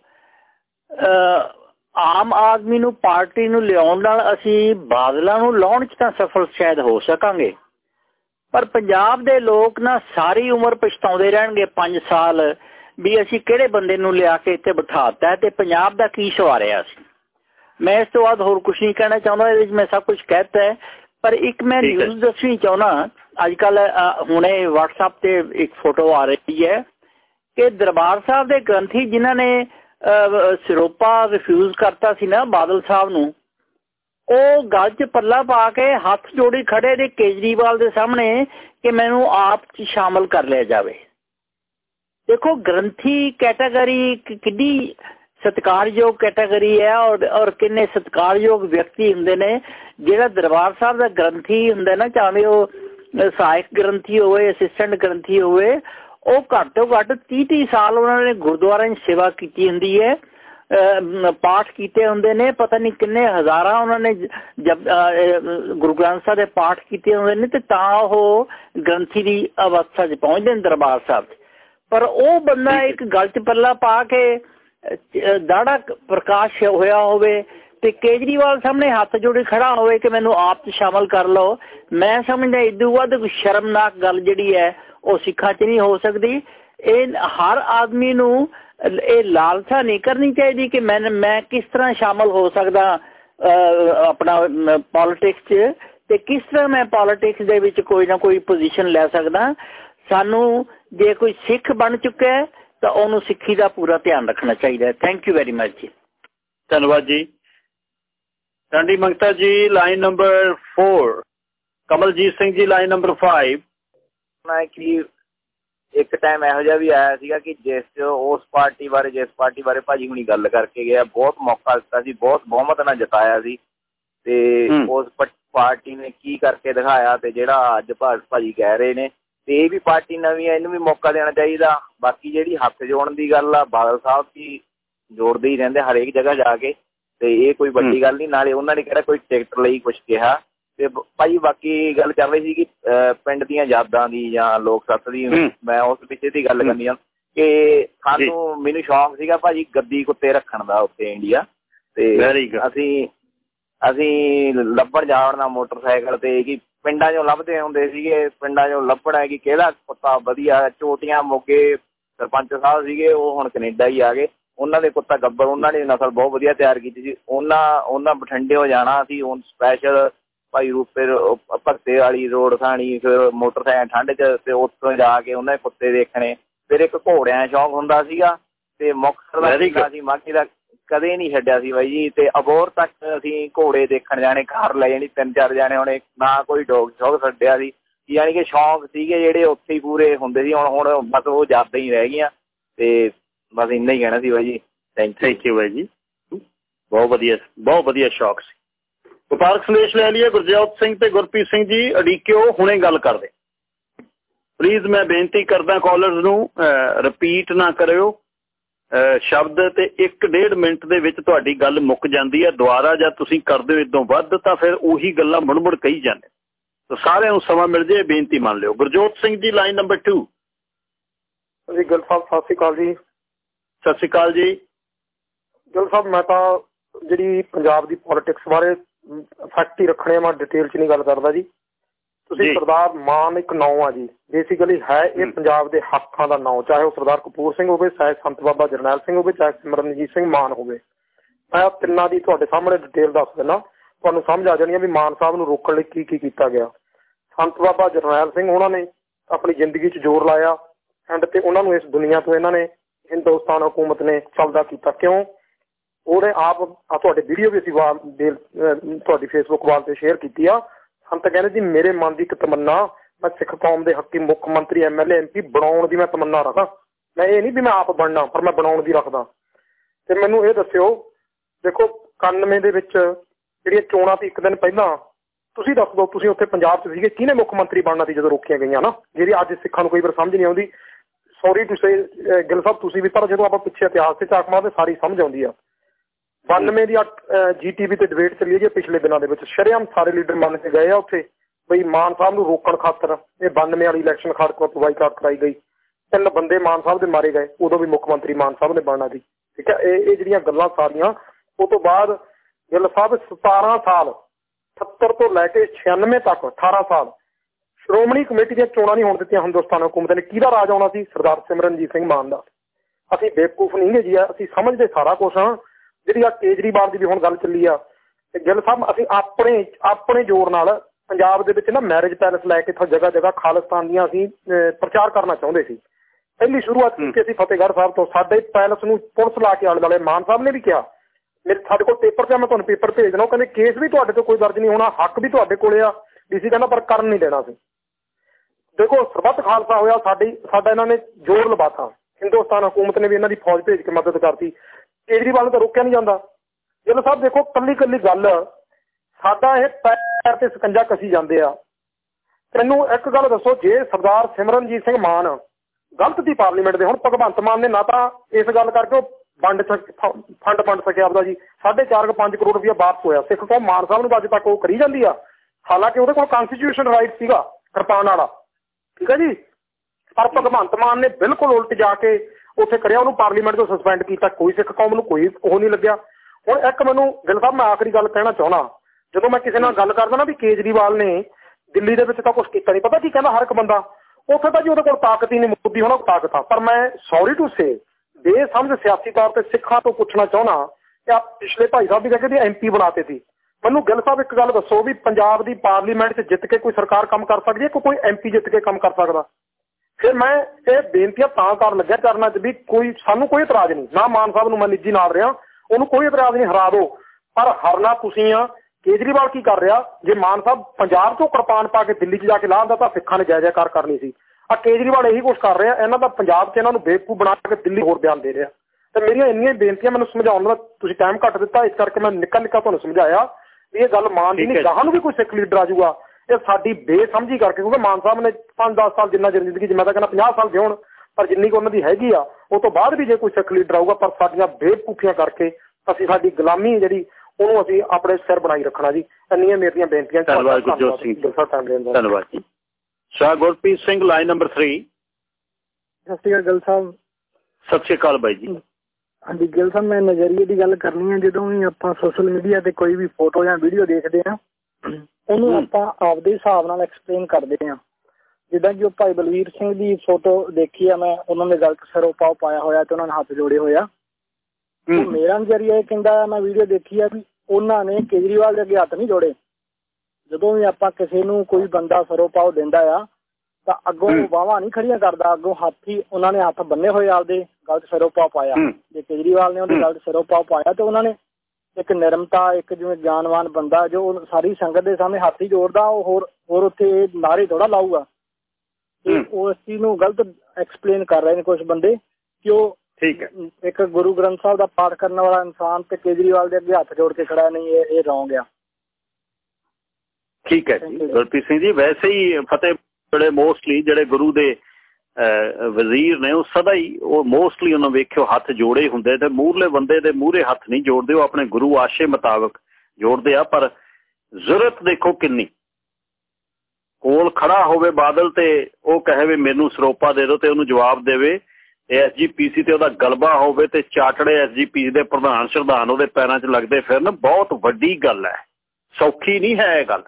ਆਮ ਆਦਮੀ ਨੂੰ ਪਾਰਟੀ ਨੂੰ ਲਿਆਉਣ ਨਾਲ ਅਸੀਂ ਬਾਦਲਾਂ ਨੂੰ ਲਾਉਣ 'ਚ ਤਾਂ ਸਫਲ ਸ਼ਾਇਦ ਹੋ ਸਕਾਂਗੇ ਪਰ ਪੰਜਾਬ ਦੇ ਲੋਕ ਨਾ ਸਾਰੀ ਉਮਰ ਪਛਤਾਉਂਦੇ ਰਹਿਣਗੇ 5 ਸਾਲ ਵੀ ਅਸੀਂ ਕਿਹੜੇ ਬੰਦੇ ਨੂੰ ਲਿਆ ਕੇ ਇੱਥੇ ਬਿਠਾਤਾ ਤੇ ਪੰਜਾਬ ਦਾ ਕੀ ਸਵਾਰਿਆ ਸੀ ਮੈਂ ਇਸ ਤੋਂ ਬਾਅਦ ਹੋਰ ਕੁਝ ਨਹੀਂ ਕਹਿਣਾ ਚਾਹੁੰਦਾ ਇਹਦੇ ਵਿੱਚ ਮੈਂ ਸਭ ਕੁਝ ਕਹਿਤਾ ਪਰ ਇੱਕ ਮੈਂ। ਨਿਊਜ਼ ਦੱਸਣੀ ਚਾਹੁੰਦਾ ਅੱਜ ਕੱਲ ਹੁਣੇ WhatsApp ਤੇ ਇੱਕ ਫੋਟੋ ਆ ਰਹੀ ਹੈ ਕਿ ਦਰਬਾਰ ਸਾਹਿਬ ਦੇ ਗ੍ਰੰਥੀ ਜਿਨ੍ਹਾਂ ਨੇ ਸਿਰੋਪਾ ਰਿਫਿਊਜ਼ ਕਰਤਾ ਸੀ ਨਾ ਬਾਦਲ ਸਾਹਿਬ ਨੂੰ, ਉਹ ਗੱਲ 'ਚ ਪੱਲਾ ਪਾ ਕੇ ਹੱਥ ਜੋੜੀ ਖੜੇ ਨੇ ਕੇਜਰੀਵਾਲ ਦੇ ਸਾਹਮਣੇ ਕਿ ਮੈਨੂੰ ਆਪ 'ਚ ਸ਼ਾਮਲ ਕਰ ਲਿਆ ਜਾਵੇ। ਦੇਖੋ, ਗ੍ਰੰਥੀ ਕੈਟਾਗਰੀ ਕਿੱਡੀ ਸਤਿਕਾਰਯੋਗ ਕੈਟਾਗਰੀ ਹੈ ਔਰ ਔਰ ਕਿੰਨੇ ਸਤਿਕਾਰਯੋਗ ਵਿਅਕਤੀ ਹੁੰਦੇ ਨੇ, ਜਿਹੜਾ ਦਰਬਾਰ ਸਾਹਿਬ ਦਾ ਗ੍ਰੰਥੀ ਹੁੰਦਾ ਨਾ, ਚਾਹੇ ਉਹ ਸਹਾਇਕ ਗ੍ਰੰਥੀ ਹੋਵੇ ਅਸਿਸਟੈਂਟ ਗ੍ਰੰਥੀ ਹੋਵੇ ਉਹ ਘੱਟ ਤੋਂ ਘੱਟ 30 30 ਸਾਲ ਉਹਨਾਂ ਨੇ ਗੁਰਦੁਆਰਿਆਂ 'ਚ ਸੇਵਾ ਕੀਤੀ ਹੁੰਦੀ ਹੈ। ਪਾਠ ਕੀਤੇ ਹੁੰਦੇ ਨੇ ਪਤਾ ਨਹੀਂ ਕਿੰਨੇ ਹਜ਼ਾਰਾਂ ਉਹਨਾਂ ਨੇ ਗੁਰੂ ਗ੍ਰੰਥ ਸਾਹਿਬ ਦੇ ਪਾਠ ਕੀਤੇ ਹੁੰਦੇ ਨੇ ਤੇ ਤਾਂ ਉਹ ਗ੍ਰੰਥੀ ਦੀ ਅਵਸਥਾ 'ਚ ਪਹੁੰਚਦੇ ਨੇ ਦਰਬਾਰ ਸਾਹਿਬ ਪਰ ਉਹ ਬੰਦਾ ਇੱਕ ਗੱਲ 'ਚ ਪੱਲਾ ਪਾ ਕੇ ਦਾੜਾ ਪ੍ਰਕਾਸ਼ ਹੋਇਆ ਹੋਵੇ ਤੇ ਕੇਜਰੀਵਾਲ ਸਾਹਮਣੇ ਹੱਥ ਜੋੜੇ ਖੜਾ ਹੋਵੇ ਕਿ ਮੈਨੂੰ ਆਪ 'ਚ ਸ਼ਾਮਲ ਕਰ ਲਓ। ਮੈਂ ਸਮਝਦਾ ਇਦੋਂ ਵੱਧ ਕੋਈ ਸ਼ਰਮਨਾਕ ਗੱਲ ਜਿਹੜੀ ਹੈ, ਉਹ ਸਿੱਖਾਂ 'ਚ ਨਹੀਂ ਹੋ ਸਕਦੀ। ਇਹ ਹਰ ਆਦਮੀ ਨੂੰ ਇਹ ਲਾਲਸਾ ਨਹੀਂ ਕਰਨੀ ਚਾਹੀਦੀ ਕਿ ਮੈਂ ਮੈਂ ਕਿਸ ਤਰ੍ਹਾਂ ਸ਼ਾਮਲ ਹੋ ਸਕਦਾ ਆਪਣਾ ਪੋਲਿਟਿਕਸ 'ਚ ਤੇ ਕਿਸ ਤਰ੍ਹਾਂ ਮੈਂ ਪੋਲਿਟਿਕਸ ਦੇ ਵਿੱਚ ਕੋਈ ਨਾ ਕੋਈ ਪੋਜੀਸ਼ਨ ਲੈ ਸਕਦਾ। ਸਾਨੂੰ ਜੇ ਕੋਈ ਸਿੱਖ ਬਣ ਚੁੱਕਾ ਹੈ, ਤਾਂ ਉਹਨੂੰ ਸਿੱਖੀ ਦਾ ਪੂਰਾ ਧਿਆਨ ਰੱਖਣਾ ਚਾਹੀਦਾ ਹੈ। ਥੈਂਕ ਯੂ ਵੈਰੀ ਮਚ ਜੀ। ਧੰਨਵਾਦ ਜੀ। ਟੰਡੀ ਮੰਗਤਾ ਜੀ line number 4 Kamaljit Singh ji line number 5 ਮੈਂ ਕਿ ਇੱਕ ਟਾਈਮ ਇਹੋ ਜਿਹਾ ਵੀ ਆਇਆ ਸੀਗਾ ਕਿ ਜਿਸ ਉਸ ਪਾਰਟੀ ਬਾਰੇ ਜਿਸ ਪਾਰਟੀ ਬਾਰੇ ਭਾਜੀ ਹੁਣੀ ਗੱਲ ਕਰਕੇ ਗਿਆ ਬਹੁਤ ਮੌਕਾ ਦਿੱਤਾ ਸੀ ਬਹੁਤ ਬਹੁਮਤ ਨਾਲ ਜਿਤਾਇਆ ਸੀ। ਤੇ ਉਸ ਪਾਰਟੀ ਨੇ ਕੀ ਕਰਕੇ ਦਿਖਾਇਆ ਤੇ ਜਿਹੜਾ ਅੱਜ ਭਾਜੀ ਕਹਿ ਰਹੇ ਨੇ ਤੇ ਇਹ ਵੀ ਪਾਰਟੀ ਨਵੀਂ ਹੈ ਇਹਨੂੰ ਵੀ ਮੌਕਾ ਦੇਣਾ ਚਾਹੀਦਾ। ਬਾਕੀ ਜਿਹੜੀ ਹੱਥ ਜੋੜਨ ਦੀ ਗੱਲ ਆ ਬਾਦਲ ਸਾਹਿਬ ਕੀ ਜੋੜਦੇ ਹੀ ਰਹਿੰਦੇ ਹਰੇਕ ਜਗ੍ਹਾ ਜਾ ਕੇ। ਤੇ ਇਹ ਕੋਈ ਵੱਡੀ ਗੱਲ ਨਹੀਂ ਨਾਲੇ ਉਹਨਾਂ ਨੇ ਕਿਹੜਾ ਕੋਈ ਟਿਕਟ ਲਈ ਕੁਝ ਕਿਹਾ। ਤੇ ਭਾਈ ਬਾਕੀ ਗੱਲ ਕਰ ਰਹੀ ਸੀ ਕਿ ਪਿੰਡ ਦੀਆਂ ਯਾਦਾਂ ਦੀ ਜਾਂ ਲੋਕ ਸੱਤ ਦੀ ਮੈਂ ਉਸ ਪਿੱਛੇ ਦੀ ਗੱਲ ਕਰਨੀ ਆ ਕਿ ਸਾਨੂੰ ਮੈਨੂੰ ਸ਼ੌਂਕ ਸੀਗਾ ਭਾਜੀ ਗੱਦੀ ਕੁੱਤੇ ਰੱਖਣ ਦਾ ਉੱਤੇ ਇੰਡੀਆ। ਤੇ ਅਸੀਂ ਅਸੀਂ ਲੱਭਣ ਜਾਵੜਨਾ ਮੋਟਰਸਾਈਕਲ ਤੇ ਕਿ ਪਿੰਡਾਂ 'ਚੋਂ ਲੱਭਦੇ ਹੁੰਦੇ ਸੀਗੇ ਪਿੰਡਾਂ 'ਚੋਂ ਲੱਭਣਾ ਕਿ ਕਿਹੜਾ ਕੁੱਤਾ ਵਧੀਆ। ਚੋਟੀਆਂ ਮੋਗੇ ਸਰਪੰਚ ਸਾਹਿਬ ਸੀਗੇ ਉਹ ਹੁਣ ਕੈਨੇਡਾ ਹੀ ਆ ਗਏ। ਉਹਨਾਂ ਦੇ ਕੁੱਤਾ ਗੱਬਰ ਉਹਨਾਂ ਨੇ ਨਸਲ ਬਹੁਤ ਵਧੀਆ ਤਿਆਰ ਕੀਤੀ ਸੀ। ਉਹਨਾਂ ਉਹਨਾਂ ਬਠੰਡੇ ਹੋ ਜਾਣਾ ਸੀ ਉਹ ਸਪੈਸ਼ਲ ਭਾਈ ਰੂਪੇ ਭੱਤੇ ਵਾਲੀ ਰੋਡ ਖਾਣੀ ਫਿਰ ਮੋਟਰਸਾਈਕਲ ਠੰਡ 'ਚ ਤੇ ਉੱਥੋਂ ਜਾ ਕੇ ਉਹਨਾਂ ਦੇ ਕੁੱਤੇ ਦੇਖਣੇ। ਫਿਰ ਇੱਕ ਘੋੜਿਆਂ ਸ਼ੌਂਕ ਹੁੰਦਾ ਸੀਗਾ ਤੇ ਮੁਕਤਸਰ ਦਾ ਸੀ ਮਾਝੇ ਦਾ ਕਦੇ ਨਹੀਂ ਛੱਡਿਆ ਸੀ ਬਾਈ ਜੀ। ਤੇ ਅਬੋਰ ਤੱਕ ਅਸੀਂ ਘੋੜੇ ਦੇਖਣ ਜਾਣੇ ਘਰ ਲੈ ਜਾਣੀ ਤਿੰਨ ਚਾਰ ਜਾਣੇ ਹੁਣੇ ਨਾ ਕੋਈ ਡੋਗ ਸ਼ੌਕ ਛੱਡਿਆ ਸੀ। ਯਾਨੀ ਕਿ ਸ਼ੌਂਕ ਸੀਗੇ ਜਿਹੜੇ ਉੱਥੇ ਹੀ ਪੂਰੇ ਹੁੰਦੇ ਸੀ ਹੁਣ ਹੁਣ ਬਸ ਉਹ ਜ਼ਿਆਦਾ ਹੀ ਰਹਿ ਗਈਆਂ। ਤੇ ਬਸ ਇੰਨਾ ਹੀ ਕਹਿਣਾ ਸੀ ਬਾਈ ਜੀ। ਥੈਂਕ ਥੈਂਕ ਯੂ ਬਾਈ ਜੀ। ਬਹੁਤ ਵਧੀਆ ਬਹੁਤ ਵਧੀਆ ਸ਼ੌਕ ਸੀ। ਵਪਾਰਕ ਸੰਦੇਸ਼ ਲੈ ਲਈਏ ਗੁਰਜੋਤ ਸਿੰਘ ਤੇ ਗੁਰਪ੍ਰੀਤ ਸਿੰਘ ਜੀ ਅਡੀਕਿਓ ਹੁਣੇ ਗੱਲ ਕਰਦੇ। ਪਲੀਜ਼ ਮੈਂ ਬੇਨਤੀ ਕਰਦਾ ਕਾਲਰਸ ਨੂੰ ਰਿਪੀਟ ਨਾ ਕਰਿਓ। ਸ਼ਬਦ ਤੇ 1.5 ਮਿੰਟ ਦੇ ਵਿੱਚ ਤੁਹਾਡੀ ਗੱਲ ਮੁੱਕ ਜਾਂਦੀ ਹੈ। ਦੁਬਾਰਾ ਜਾਂ ਤੁਸੀਂ ਕਰਦੇ ਹੋ ਇਦੋਂ ਵੱਧ ਤਾਂ ਫਿਰ ਉਹੀ ਗੱਲਾਂ ਮੁੜ-ਮੁੜ ਕਹੀ ਜਾਂਦੇ। ਤਾਂ ਸਾਰਿਆਂ ਨੂੰ ਸਮਾਂ ਮਿਲ ਜੇ ਬੇਨਤੀ ਮੰਨ ਲਿਓ। ਗੁਰਜੋਤ ਸਿੰਘ ਜੀ ਲਾਈਨ ਨੰਬਰ 2 ਜੀ ਗੱਲ ਸਾਹਿਬ ਸਤਿ ਸ਼੍ਰੀ ਅਕਾਲ ਜੀ। ਸਤਿ ਸ਼੍ਰੀ ਅਕਾਲ ਜੀ। ਗੱਲ ਸਾਹਿਬ ਮੈਂ ਤਾਂ ਜਿਹੜੀ ਪੰਜਾਬ ਦੀ ਪੋਲਿਟਿਕਸ ਬਾਰੇ ਫੈਕਟ ਹੀ ਰੱਖਣੇ ਮੈਂ ਡਿਟੇਲ 'ਚ ਨਹੀਂ ਗੱਲ ਕਰਦਾ ਜੀ। ਤੁਸੀਂ ਸਰਦਾਰ ਮਾਨ ਇੱਕ ਨਾਮ ਆ ਜੀ। ਬੇਸਿਕਲੀ ਹੈ ਇਹ ਪੰਜਾਬ ਦੇ ਹੱਕਾਂ ਦਾ ਨਾਮ ਚਾਹੇ ਉਹ ਸਰਦਾਰ ਕਪੂਰ ਸਿੰਘ ਹੋਵੇ ਚਾਹੇ ਸੰਤ ਬਾਬਾ ਜਰਨੈਲ ਸਿੰਘ ਹੋਵੇ ਚਾਹੇ ਸਿਮਰਨਜੀਤ ਸਿੰਘ ਮਾਨ ਹੋਵੇ। ਮੈਂ ਤਿੰਨਾਂ ਦੀ ਤੁਹਾਡੇ ਸਾਹਮਣੇ ਡਿਟੇਲ ਦੱਸ ਦਿੰਦਾ। ਤੁਹਾਨੂੰ ਸਮਝ ਆ ਜਾਣੀ ਵੀ ਮਾਨ ਸਾਹਿਬ ਨੂੰ ਰੋਕਣ ਲਈ ਕੀ ਕੀ ਕੀਤਾ ਗਿਆ। ਸੰਤ ਬਾਬਾ ਜਰਨੈਲ ਸਿੰਘ ਉਹਨਾਂ ਨੇ ਆਪਣੀ ਜ਼ਿੰਦਗੀ 'ਚ ਜ਼ੋਰ ਲਾਇਆ ਐਂਡ ਤੇ ਉਹਨਾਂ ਨੂੰ ਇਸ ਦੁਨੀਆ ਤੋਂ ਇਹਨਾਂ ਨੇ ਹਿੰਦੁਸਤਾਨ ਹਕੂਮਤ ਨੇ ਚੱਲਦਾ ਕੀਤਾ ਕਿਉਂ? ਉਹਨੇ ਆਪ ਆ ਤੁਹਾਡੇ ਵੀਡੀਓ ਵੀ ਅਸੀਂ ਵਾਲ ਤੁਹਾਡੀ ਫੇਸਬੁੱਕ ਵਾਲ ਤੇ ਸ਼ੇਅਰ ਕੀਤੀ ਆ। ਸੰਤ ਕਹਿੰਦੇ ਜੀ, ਮੇਰੇ ਮਨ ਦੀ ਇੱਕ ਤਮੰਨਾ, ਮੈਂ ਸਿੱਖ ਕੌਮ ਦੇ ਹੱਕੀ ਮੁੱਖ ਮੰਤਰੀ ਐਮਐਲਏ ਐਮਪੀ ਬਣਾਉਣ ਦੀ ਮੈਂ ਤਮੰਨਾ ਰੱਖਾਂ ਮੈਂ ਇਹ ਨਹੀਂ ਵੀ ਮੈਂ ਆਪ ਬਣਨਾ, ਪਰ ਮੈਂ ਬਣਾਉਣ ਦੀ ਰੱਖਦਾ। ਤੇ ਮੈਨੂੰ ਇਹ ਦੱਸਿਓ, ਦੇਖੋ 91 ਦੇ ਵਿੱਚ ਜਿਹੜੀਆਂ ਚੋਣਾਂ ਸੀ ਇੱਕ ਦਿਨ ਪਹਿਲਾਂ, ਤੁਸੀਂ ਦੱਸ ਦਿਓ, ਤੁਸੀਂ ਉੱਥੇ ਪੰਜਾਬ 'ਚ ਸੀਗੇ, ਕਿਹਨੇ ਮੁੱਖ ਮੰਤਰੀ ਬਣਨਾ ਸੀ ਜਦੋਂ ਰੋਕੀਆਂ ਗਈਆਂ ਨਾ? ਜਿਹੜੀ ਅੱਜ ਸਿੱਖਾਂ ਨੂੰ ਕੋਈ ਵਾਰ ਸਮਝ ਨਹੀਂ ਆਉਂਦੀ sorry to say Gill Sahib, ਤੁਸੀਂ ਵੀ ਪਰ ਜਦੋਂ ਆਪਾਂ ਪਿੱਛੇ ਇਤਿਹਾਸ ਤੇ ਝਾਕ ਮਾਰਦੇ ਸਾਰੀ ਸਮਝ ਆਉਂਦੀ ਆ। 92 ਦੀ ਜੀਟੀਵੀ ਤੇ ਡਿਬੇਟ ਚੱਲੀ ਹੈ ਪਿਛਲੇ ਦਿਨਾਂ ਦੇ ਵਿੱਚ। ਸ਼ਰਿਆਮ ਸਾਰੇ ਲੀਡਰ ਮੰਨ ਕੇ ਗਏ ਆ ਉੱਥੇ ਬਈ ਮਾਨ ਸਾਹਿਬ ਨੂੰ ਰੋਕਣ ਖਾਤਰ ਇਹ 92 ਵਾਲੀ ਇਲੈਕਸ਼ਨ ਖਾਤਰ ਬਾਈਕਾਟ ਕਰਾਈ ਗਈ। ਤਿੰਨ ਬੰਦੇ ਮਾਨ ਸਾਹਿਬ ਦੇ ਮਾਰੇ ਗਏ, ਉਦੋਂ ਵੀ ਮੁੱਖ ਮੰਤਰੀ ਮਾਨ ਸਾਹਿਬ ਨੇ ਬਣਨਾ ਸੀ। ਠੀਕ ਹੈ ਇਹ ਇਹ ਜਿਹੜੀਆਂ ਗੱਲਾਂ ਸਾਰੀਆਂ, ਉਹ ਤੋਂ ਬਾਅਦ ਗਿੱਲ ਸਾਹਿਬ 17 ਸਾਲ 70 ਤੋਂ ਲੈ ਕੇ 96 ਤੱਕ 18 ਸਾਲ ਸ਼੍ਰੋਮਣੀ ਕਮੇਟੀ ਦੀਆਂ ਚੋਣਾਂ ਨਹੀਂ ਹੋਣ ਦਿੱਤੀਆਂ ਹਿੰਦੁਸਤਾਨ ਹਕੂਮਤ ਨੇ। ਕਿਹਦਾ ਰਾਜ ਆਉਣਾ ਸੀ? ਸਰਦਾਰ ਸਿਮਰਨਜੀਤ ਸਿੰਘ ਮਾਨ ਦਾ। ਅਸੀਂ ਬੇਵਕੂਫ ਨਹੀਂ ਜੀ ਅਸੀਂ ਸਮਝਦੇ ਸਾਰਾ ਕੁਝ ਹਾਂ। ਜਿਹੜੀ ਆ ਕੇਜਰੀਵਾਲ ਦੀ ਵੀ ਹੁਣ ਗੱਲ ਚੱਲੀ ਆ। ਤੇ ਗਿੱਲ ਸਾਹਿਬ, ਅਸੀਂ ਆਪਣੇ ਆਪਣੇ ਜ਼ੋਰ ਨਾਲ ਪੰਜਾਬ ਦੇ ਵਿੱਚ ਨਾ ਮੈਰਿਜ ਪੈਲਸ ਲੈ ਕੇ ਇੱਥੋਂ ਜਗ੍ਹਾ ਜਗ੍ਹਾ ਖਾਲਿਸਤਾਨ ਦੀਆਂ ਅਸੀਂ ਪ੍ਰਚਾਰ ਕਰਨਾ ਚਾਹੁੰਦੇ ਸੀ। ਪਹਿਲੀ ਸ਼ੁਰੂਆਤ ਕੀਤੀ ਅਸੀਂ ਫਤਿਹਗੜ੍ਹ ਸਾਹਿਬ ਤੋਂ। ਸਾਡੇ ਪੈਲਸ ਨੂੰ ਪੁਲਿਸ ਲਾ ਕੇ ਆਲੇ ਵਾਲੇ ਮਾਨ ਸਾਹਿਬ ਨੇ ਵੀ ਕਿਹਾ। ਮੇਰੇ ਸਾਡੇ ਕੋਲ ਪੇਪਰ ਤੇ ਮੈਂ ਤੁਹਾਨੂੰ ਪੇਪਰ ਭੇਜ ਦੇਣਾ ਉਹ ਕਹਿੰਦੇ, ਕੇਸ ਵੀ ਤੁਹਾਡੇ ਤੋਂ ਕੋਈ ਦਰਜ ਨਹੀਂ ਹੋਣਾ, ਹੱਕ ਵੀ ਤੁਹਾਡੇ ਕੋਲੇ ਆ। ਡੀਸੀ ਕਹਿੰਦਾ, ਪਰ ਕਰਨ ਨਹੀਂ ਦੇਣਾ ਸੀ ਦੇਖੋ, ਸਰਬੱਤ ਖਾਲਸਾ ਹੋਇਆ, ਸਾਡੀ, ਸਾਡਾ ਇਹਨਾਂ ਨੇ ਜ਼ੋਰ ਲਵਾਤਾ। ਹਿੰਦੁਸਤਾਨ ਹਕੂਮਤ ਨੇ ਵੀ ਇਹਨਾਂ ਦੀ ਫੌਜ ਭੇਜ ਕੇ ਮਦਦ ਕਰਤੀ। ਕੇਜਰੀਵਾਲ ਤਾਂ ਰੋਕਿਆ ਨਹੀਂ ਜਾਂਦਾ। ਜਦੋਂ ਸਾਹਿਬ, ਦੇਖੋ ਕੱਲੀ ਕੱਲੀ ਗੱਲ। ਸਾਡਾ ਇਹ ਪੈਰ ਤੇ ਸਕੰਜਾ ਕਸੀ ਜਾਂਦੇ ਆ। ਤੈਨੂੰ ਇੱਕ ਗੱਲ ਦੱਸੋ, ਜੇ ਸਰਦਾਰ ਸਿਮਰਨਜੀਤ ਸਿੰਘ ਮਾਨ ਗਲਤ ਦੀ ਪਾਰਲੀਮੈਂਟ ਦੇ, ਹੁਣ ਭਗਵੰਤ ਮਾਨ ਨੇ ਨਾ ਤਾਂ ਇਸ ਗੱਲ ਕਰਕੇ ਉਹ ਵੰਡ ਫੰਡ ਵੰਡ ਸਕਿਆ ਆਪਦਾ ਜੀ। 4.5 5 ਕਰੋੜ ਰੁਪਇਆ ਵਾਪਸ ਹੋਇਆ। ਸਿੱਖ ਕੌਮ ਮਾਨ ਸਾਹਿਬ ਨੂੰ ਅੱਜ ਤੱਕ ਉਹ ਕਰੀ ਜਾਂਦੀ ਆ। ਹਾਲਾਂਕਿ ਉਹਦੇ ਕੋਲ ਕਨਸਟੀਟਿਊਸ਼ਨ ਰਾਈਟ ਸੀਗਾ, ਕਿਰਪਾਨ ਵਾਲਾ। ਠੀਕ ਹੈ ਜੀ? ਪਰ ਭਗਵੰਤ ਮਾਨ ਨੇ ਬਿਲਕੁਲ ਉਲਟ ਜਾ ਕੇ ਉੱਥੇ ਕਰਿਆ ਉਹਨੂੰ ਪਾਰਲੀਮੈਂਟ ਤੋਂ ਸਸਪੈਂਡ ਕੀਤਾ ਕੋਈ ਸਿੱਖ ਕੌਮ ਨੂੰ ਕੋਈ ਉਹ ਨਹੀਂ ਲੱਗਿਆ। ਹੁਣ ਇੱਕ ਮੈਨੂੰ ਗਿਲ ਸਾਹਿਬ ਮੈਂ ਆਖਰੀ ਗੱਲ ਕਹਿਣਾ ਚਾਹਣਾ ਜਦੋਂ ਮੈਂ ਕਿਸੇ ਨਾਲ ਗੱਲ ਕਰਦਾ ਨਾ ਵੀ ਕੇਜਰੀਵਾਲ ਨੇ ਦਿੱਲੀ ਦੇ ਵਿੱਚ ਤਾਂ ਕੁਝ ਕੀਤਾ ਨਹੀਂ ਪਤਾ ਕੀ ਕਹਿੰਦਾ ਹਰ ਇੱਕ ਬੰਦਾ? ਉੱਥੇ ਤਾਂ ਜੀ ਉਹਦੇ ਕੋਲ ਤਾਕਤ ਹੀ ਨਹੀਂ ਮੋਦੀ ਹੋਣਾ ਤਾਕਤ ਆ। ਪਰ ਮੈਂ ਸੌਰੀ ਟੂ ਸੇ ਬੇਸਮਝ ਸਿਆਸੀ ਤੌਰ ਤੇ ਸਿੱਖਾਂ ਤੋਂ ਪੁੱਛਣਾ ਚਾਹਣਾ ਕਿ ਆ ਪਿਛਲੇ ਭਾਈ ਸਾਹਿਬ ਵੀ ਕਹਿੰਦੇ ਐਮਪੀ ਬਣਾਤੇ ਸੀ। ਮੈਨੂੰ ਗਿੱਲ ਸਾਹਿਬ ਇੱਕ ਗੱਲ ਦੱਸੋ ਵੀ ਪੰਜਾਬ ਦੀ ਪਾਰਲੀਮੈਂਟ 'ਚ ਜਿੱਤ ਕੇ ਕੋਈ ਸਰਕਾਰ ਕੰਮ ਕਰ ਸਕਦੀ ਹੈ ਕਿ ਕੋਈ ਐਮਪੀ ਜਿੱਤ ਕੇ ਕੰਮ ਕਰ ਸਕਦਾ? ਫਿਰ ਮੈਂ ਇਹ ਬੇਨਤੀਆਂ ਤਾਂ ਕਰਨ ਲੱਗਿਆ ਕਰਨਾ ਚ ਵੀ ਕੋਈ ਸਾਨੂੰ ਕੋਈ ਇਤਰਾਜ਼ ਨਹੀਂ। ਨਾ ਮਾਨ ਸਾਹਿਬ ਨੂੰ ਮੈਂ ਨਿੱਜੀ ਨਾਲ ਰਿਹਾ, ਉਹਨੂੰ ਕੋਈ ਇਤਰਾਜ਼ ਨਹੀਂ, ਹਰਾ ਦਿਓ। ਪਰ ਹਰਨਾ ਤੁਸੀਂ ਆ, ਕੇਜਰੀਵਾਲ ਕੀ ਕਰ ਰਿਹਾ? ਜੇ ਮਾਨ ਸਾਹਿਬ ਪੰਜਾਬ ਤੋਂ ਕਿਰਪਾਨ ਪਾ ਕੇ ਦਿੱਲੀ 'ਚ ਜਾ ਕੇ ਲਾਉਂਦਾ ਤਾਂ ਸਿੱਖਾਂ ਨੇ ਜੈ ਕਰਨੀ ਸੀ। ਆ ਕੇਜਰੀਵਾਲ ਇਹੀ ਕੁਝ ਕਰ ਰਿਹਾ, ਇਹਨਾਂ ਦਾ ਪੰਜਾਬ 'ਚ ਇਹਨਾਂ ਨੂੰ ਬੇਵਕੂਫ ਬਣਾ ਕੇ ਦਿੱਲੀ ਹੋਰ ਬਿਆਨ ਦੇ ਰਿਹਾ। ਤੇ ਮੇਰੀਆਂ ਇੰਨੀਆਂ ਬੇਨਤੀਆਂ, ਮੈਨੂੰ ਸਮਝਾਉਣ ਦਾ ਤੁਸੀਂ ਟਾਈਮ ਘੱਟ ਦਿੱਤਾ, ਇਸ ਕਰਕੇ ਮੈਂ ਨਿੱਕਾ ਨਿੱਕਾ ਤੁਹਾਨੂੰ ਸਮਝਾਇਆ। ਇਹ ਗੱਲ ਮਾਨ ਦੀ ਨਹੀਂ ਗਾਹਾਂ ਨੂੰ ਵੀ ਕੋਈ ਸਿੱਖ ਲੀਡਰ ਆ ਜਾਊਗਾ। ਇਹ ਸਾਡੀ ਬੇਸਮਝੀ ਕਰਕੇ ਕਿਉਂਕਿ ਮਾਨ ਸਾਹਿਬ ਨੇ 5-10 ਸਾਲ ਜਿੰਨਾ ਚਿਰ ਜ਼ਿੰਦਗੀ ਮੈਂ ਤਾਂ ਕਹਿੰਦਾ 50 ਸਾਲ ਜਿਉਣ ਪਰ ਜਿੰਨੀ ਕੁ ਉਹਨਾਂ ਦੀ ਹੈਗੀ ਆ ਉਹ ਤੋਂ ਬਾਅਦ ਵੀ ਜੇ ਕੋਈ ਸਿੱਖ ਲੀਡਰ ਆਊਗਾ ਪਰ ਸਾਡੀਆਂ ਬੇਵਕੂਫੀਆਂ ਕਰਕੇ ਅਸੀਂ ਸਾਡੀ ਗੁਲਾਮੀ ਜਿਹੜੀ ਉਹਨੂੰ ਅਸੀਂ ਆਪਣੇ ਸਿਰ ਬਣਾਈ ਰੱਖਣਾ ਜੀ। ਇੰਨੀਆਂ ਮੇਰੀਆਂ ਬੇਨਤੀਆਂ ਧੰਨਵਾਦ ਗੁਰਜੋਤ ਸਿੰਘ ਧੰਨਵਾਦ। ਜੀ। ਸ਼ਾਹ ਗੁਰਪ੍ਰੀਤ ਸਿੰਘ ਲਾਈਨ ਨੰਬਰ 3 ਸਤਿ ਸ਼੍ਰੀ ਅਕਾਲ ਗਿੱਲ ਸਾਹਿਬ। ਸਤਿ ਸ਼੍ਰੀ ਅਕਾਲ ਬਾਈ ਜੀ। ਹਾਂਜੀ ਗਿੱਲ ਸਾਹਿਬ ਮੈਂ ਨਜ਼ਰੀਏ ਦੀ ਗੱਲ ਕਰਨੀ ਹੈ ਜਦੋਂ ਵੀ ਆਪਾਂ ਸੋਸ਼ਲ ਮੀਡੀਆ ਤੇ ਕੋਈ ਵੀ ਫੋਟੋ ਜਾਂ ਵੀਡੀਓ ਦੇਖਦੇ ਆ ਉਹਨੂੰ ਆਪਾਂ ਆਪਦੇ ਹਿਸਾਬ ਨਾਲ ਐਕਸਪਲੇਨ ਕਰਦੇ ਆ। ਜਿੱਦਾਂ ਕਿ ਉਹ ਭਾਈ ਬਲਵੀਰ ਸਿੰਘ ਦੀ ਫੋਟੋ ਦੇਖੀ ਆ ਮੈਂ ਉਹਨਾਂ ਨੇ ਗਲਤ ਸਰੋਂ ਪਾਉ ਪਾਇਆ ਹੋਇਆ ਤੇ ਉਹਨਾਂ ਨੇ ਹੱਥ ਜੋੜੇ ਹੋਇਆ ਮੇਰਾ ਨਜ਼ਰੀਆ ਇਹ ਕਹਿੰਦਾ ਮੈਂ ਵੀਡੀਓ ਦੇਖੀ ਆ ਵੀ ਉਹਨਾਂ ਨੇ ਕੇਜਰੀਵਾਲ ਦੇ ਅੱਗੇ ਹੱਥ ਨਹੀਂ ਜੋੜੇ। ਜਦੋਂ ਵੀ ਆਪਾਂ ਕਿਸੇ ਨੂੰ ਕੋਈ ਬੰਦਾ ਸਰੋਂ ਪਾਉ ਦਿੰਦਾ ਆ ਤਾਂ ਅੱਗੋਂ ਵਾਵਾ ਨਹੀਂ ਖੜੀਆਂ ਕਰਦਾ ਅੱਗੋਂ ਹੱਥ ਉਹਨਾਂ ਨੇ ਹੱਥ ਬੰਨੇ ਹੋਏ ਆਪਦੇ ਗਲਤ ਸਰੋਂ ਪਾਉ ਪਾਇਆ। ਜੇ ਕੇਜਰੀਵਾਲ ਨੇ ਉਹਦੇ ਗਲਤ ਸਰੋਂ ਪਾਉ ਪਾਇਆ ਤੇ ਉਹਨਾਂ ਨੇ ਇੱਕ ਨਿਰਮਤਾ ਇੱਕ ਜਿਵੇਂ ਜਾਨਵਾਨ ਬੰਦਾ ਜੋ ਸਾਰੀ ਸੰਗਤ ਦੇ ਸਾਹਮਣੇ ਹੱਥ ਜੋੜਦਾ ਉਹ ਹੋਰ ਹੋਰ ਉੱਥੇ ਨਾਰੇ ਥੋੜਾ ਲਾਊਗਾ। ਤੇ ਉਹ ਇਸ ਚੀਜ਼ ਨੂੰ ਗਲਤ ਐਕਸਪਲੇਨ ਕਰ ਰਹੇ ਨੇ ਕੁਝ ਬੰਦੇ ਕਿ ਉਹ ਠੀਕ ਹੈ। ਇੱਕ ਗੁਰੂ ਗ੍ਰੰਥ ਸਾਹਿਬ ਦਾ ਪਾਠ ਕਰਨ ਵਾਲਾ ਇਨਸਾਨ ਤੇ ਕੇਜਰੀਵਾਲ ਦੇ ਅੱਗੇ ਹੱਥ ਜੋੜ ਕੇ ਖੜਾ ਨਹੀਂ ਇਹ ਇਹ ਰੌਂਗ ਆ। ਠੀਕ ਹੈ ਜੀ। ਗੁਰਪ੍ਰੀਤ ਸਿੰਘ ਜੀ ਵੈਸੇ ਹੀ ਫਤਿਹ ਜਿਹੜੇ ਮੋਸਟਲੀ ਜਿਹੜੇ ਗੁਰੂ ਦੇ ਵਜ਼ੀਰ ਨੇ, ਉਹ ਸਦਾ ਹੀ ਉਹ ਮੋਸਟਲੀ ਉਹਨਾਂ ਵੇਖਿਓ ਹੱਥ ਜੋੜੇ ਹੁੰਦੇ ਤੇ ਮੂਹਰਲੇ ਬੰਦੇ ਦੇ ਮੂਹਰੇ ਹੱਥ ਨਹੀਂ ਜੋੜਦੇ, ਉਹ ਆਪਣੇ ਗੁਰੂ ਆਸ਼ੇ ਮੁਤਾਬਕ ਜੋੜਦੇ ਆ, ਪਰ ਜ਼ਰੂਰਤ ਦੇਖੋ ਕਿੰਨੀ। ਕੋਲ ਖੜਾ ਹੋਵੇ ਬਾਦਲ ਤੇ ਉਹ ਕਹੇ ਵੀ ਮੈਨੂੰ ਸਰੋਪਾ ਦੇ ਦਿਓ ਤੇ ਉਹਨੂੰ ਜਵਾਬ ਦੇਵੇ ਐਸਜੀਪੀਸੀ ਤੇ ਉਹਦਾ ਗਲਬਾ ਹੋਵੇ ਤੇ ਚਾਟੜੇ ਐਸਜੀਪੀਸੀ ਦੇ ਪ੍ਰਧਾਨ ਸ਼ਰਧਾਨ ਉਹਦੇ ਪੈਰਾਂ 'ਚ ਲੱਗਦੇ ਫਿਰਨ, ਬਹੁਤ ਵੱਡੀ ਗੱਲ ਹੈ। ਸੌਖੀ ਨਹੀਂ ਹੈ ਇਹ ਗੱਲ।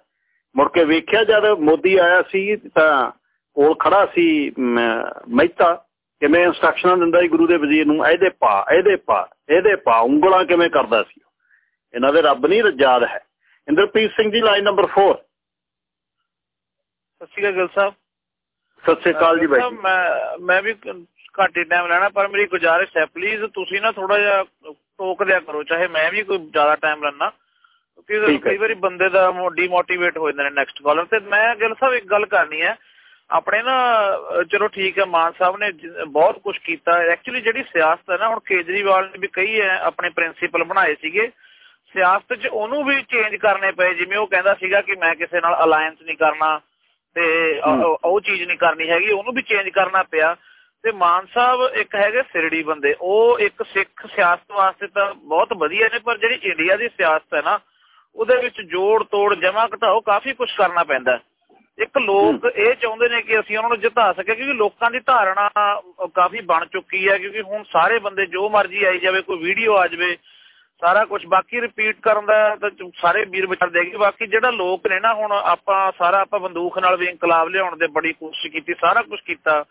ਮੁੜ ਕੇ ਵੇਖਿਆ ਜਦ ਮੋਦੀ ਆਇਆ ਸੀ ਤਾਂ ਕੋਲ ਖੜਾ ਸੀ ਮਹਿਤਾ ਕਿਵੇਂ ਇਨਸਟਰਕਸ਼ਨਾਂ ਦਿੰਦਾ ਸੀ ਗੁਰੂ ਦੇ ਵਜ਼ੀਰ ਨੂੰ ਇਹਦੇ ਪਾ ਇਹਦੇ ਪਾ ਇਹਦੇ ਪਾ ਉਂਗਲਾਂ ਕਿਵੇਂ ਕਰਦਾ ਸੀ ਇਹਨਾਂ ਦੇ ਰੱਬ ਨਹੀਂ ਰਜਾਦ ਹੈ। ਇੰਦਰਪ੍ਰੀਤ ਸਿੰਘ ਜੀ ਲਾਈਨ ਨੰਬਰ 4 ਸਤਿ ਸ਼੍ਰੀ ਅਕਾਲ ਸਾਹਿਬ। ਸਤਿ ਸ਼੍ਰੀ ਅਕਾਲ ਜੀ ਬਾਈ ਮੈਂ ਮੈਂ ਵੀ ਘੱਟ ਟਾਈਮ ਲੈਣਾ ਪਰ ਮੇਰੀ ਗੁਜ਼ਾਰਿਸ਼ ਹੈ। ਪਲੀਜ਼ ਤੁਸੀਂ ਨਾ ਥੋੜਾ ਜਿਹਾ ਟੋਕ ਦਿਆ ਕਰੋ ਚਾਹੇ ਮੈਂ ਵੀ ਕੋਈ ਜ਼ਿਆਦਾ ਟਾਈਮ ਲੈਣਾ ਕਿਉਂਕਿ ਕਈ ਵਾਰੀ ਬੰਦੇ ਦਾ ਡੀਮੋਟੀਵੇਟ ਹੋ ਜਾਂਦੇ ਨੇ ਨੈਕਸਟ ਕਾਲਰ ਤੇ ਮੈਂ ਗਿਲ ਸਾਹਿਬ ਇੱਕ ਗੱਲ ਕਰਨੀ ਹੈ। ਆਪਣੇ ਨਾ ਚਲੋ ਠੀਕ ਹੈ ਮਾਨ ਸਾਹਿਬ ਨੇ ਬਹੁਤ ਕੁਝ ਕੀਤਾ। ਐਕਚੁਅਲੀ ਜਿਹੜੀ ਸਿਆਸਤ ਹੈ ਨਾ ਹੁਣ ਕੇਜਰੀਵਾਲ ਨੇ ਵੀ ਕਈ ਹੈ ਆਪਣੇ ਪ੍ਰਿੰਸੀਪਲ ਬਣਾਏ ਸੀਗੇ। ਸਿਆਸਤ 'ਚ ਉਹਨੂੰ ਵੀ ਚੇਂਜ ਕਰਨੇ ਪਏ। ਜਿਵੇਂ ਉਹ ਕਹਿੰਦਾ ਸੀਗਾ ਕਿ ਮੈਂ ਕਿਸੇ ਨਾਲ ਅਲਾਈਅੰਸ ਨਹੀਂ ਕਰਨਾ ਤੇ ਉਹ ਚੀਜ਼ ਨਹੀਂ ਕਰਨੀ ਹੈਗੀ। ਉਹਨੂੰ ਵੀ ਚੇਂਜ ਕਰਨਾ ਪਿਆ। ਤੇ ਮਾਨ ਸਾਹਿਬ ਇੱਕ ਹੈਗੇ ਸਿਰੜੀ ਬੰਦੇ। ਉਹ ਇੱਕ ਸਿੱਖ ਸਿਆਸਤ ਵਾਸਤੇ ਤਾਂ ਬਹੁਤ ਵਧੀਆ ਨੇ ਪਰ ਜਿਹੜੀ ਇੰਡੀਆ ਦੀ ਸਿਆਸਤ ਹੈ ਨਾ ਉਹਦੇ ਵਿੱਚ ਜੋੜ ਤੋੜ ਜਮਾ ਘਟਾਓ ਕਾਫੀ ਕੁਝ ਕਰਨਾ ਪੈਂਦਾ ਇੱਕ ਲੋਕ ਇਹ ਚਾਹੁੰਦੇ ਨੇ ਕਿ ਅਸੀਂ ਉਹਨਾਂ ਨੂੰ ਜਿਤਾ ਸਕੇ ਕਿਉਂਕਿ ਲੋਕਾਂ ਦੀ ਧਾਰਨਾ ਕਾਫੀ ਬਣ ਚੁੱਕੀ ਹੈ ਕਿਉਂਕਿ ਹੁਣ ਸਾਰੇ ਬੰਦੇ ਜੋ ਮਰਜ਼ੀ ਆਈ ਜਾਵੇ ਕੋਈ ਵੀਡੀਓ ਆ ਜਾਵੇ ਸਾਰਾ ਕੁਝ ਬਾਕੀ ਰਿਪੀਟ ਕਰਨ ਦਾ ਤਾਂ ਸਾਰੇ ਵੀਰ ਵਿਚਾਰ ਦੇਗੇ ਬਾਕੀ ਜਿਹੜਾ ਲੋਕ ਨੇ ਨਾ ਹੁਣ ਆਪਾਂ ਸਾਰਾ ਆਪਾਂ ਬੰਦੂਕ ਨਾਲ ਵੀ ਇਨਕਲਾਬ ਲਿਆਉਣ ਦੇ ਬੜੀ ਕੋਸ਼ਿਸ਼ ਕੀਤੀ ਸਾਰਾ ਕੁਝ ਕੀਤਾ।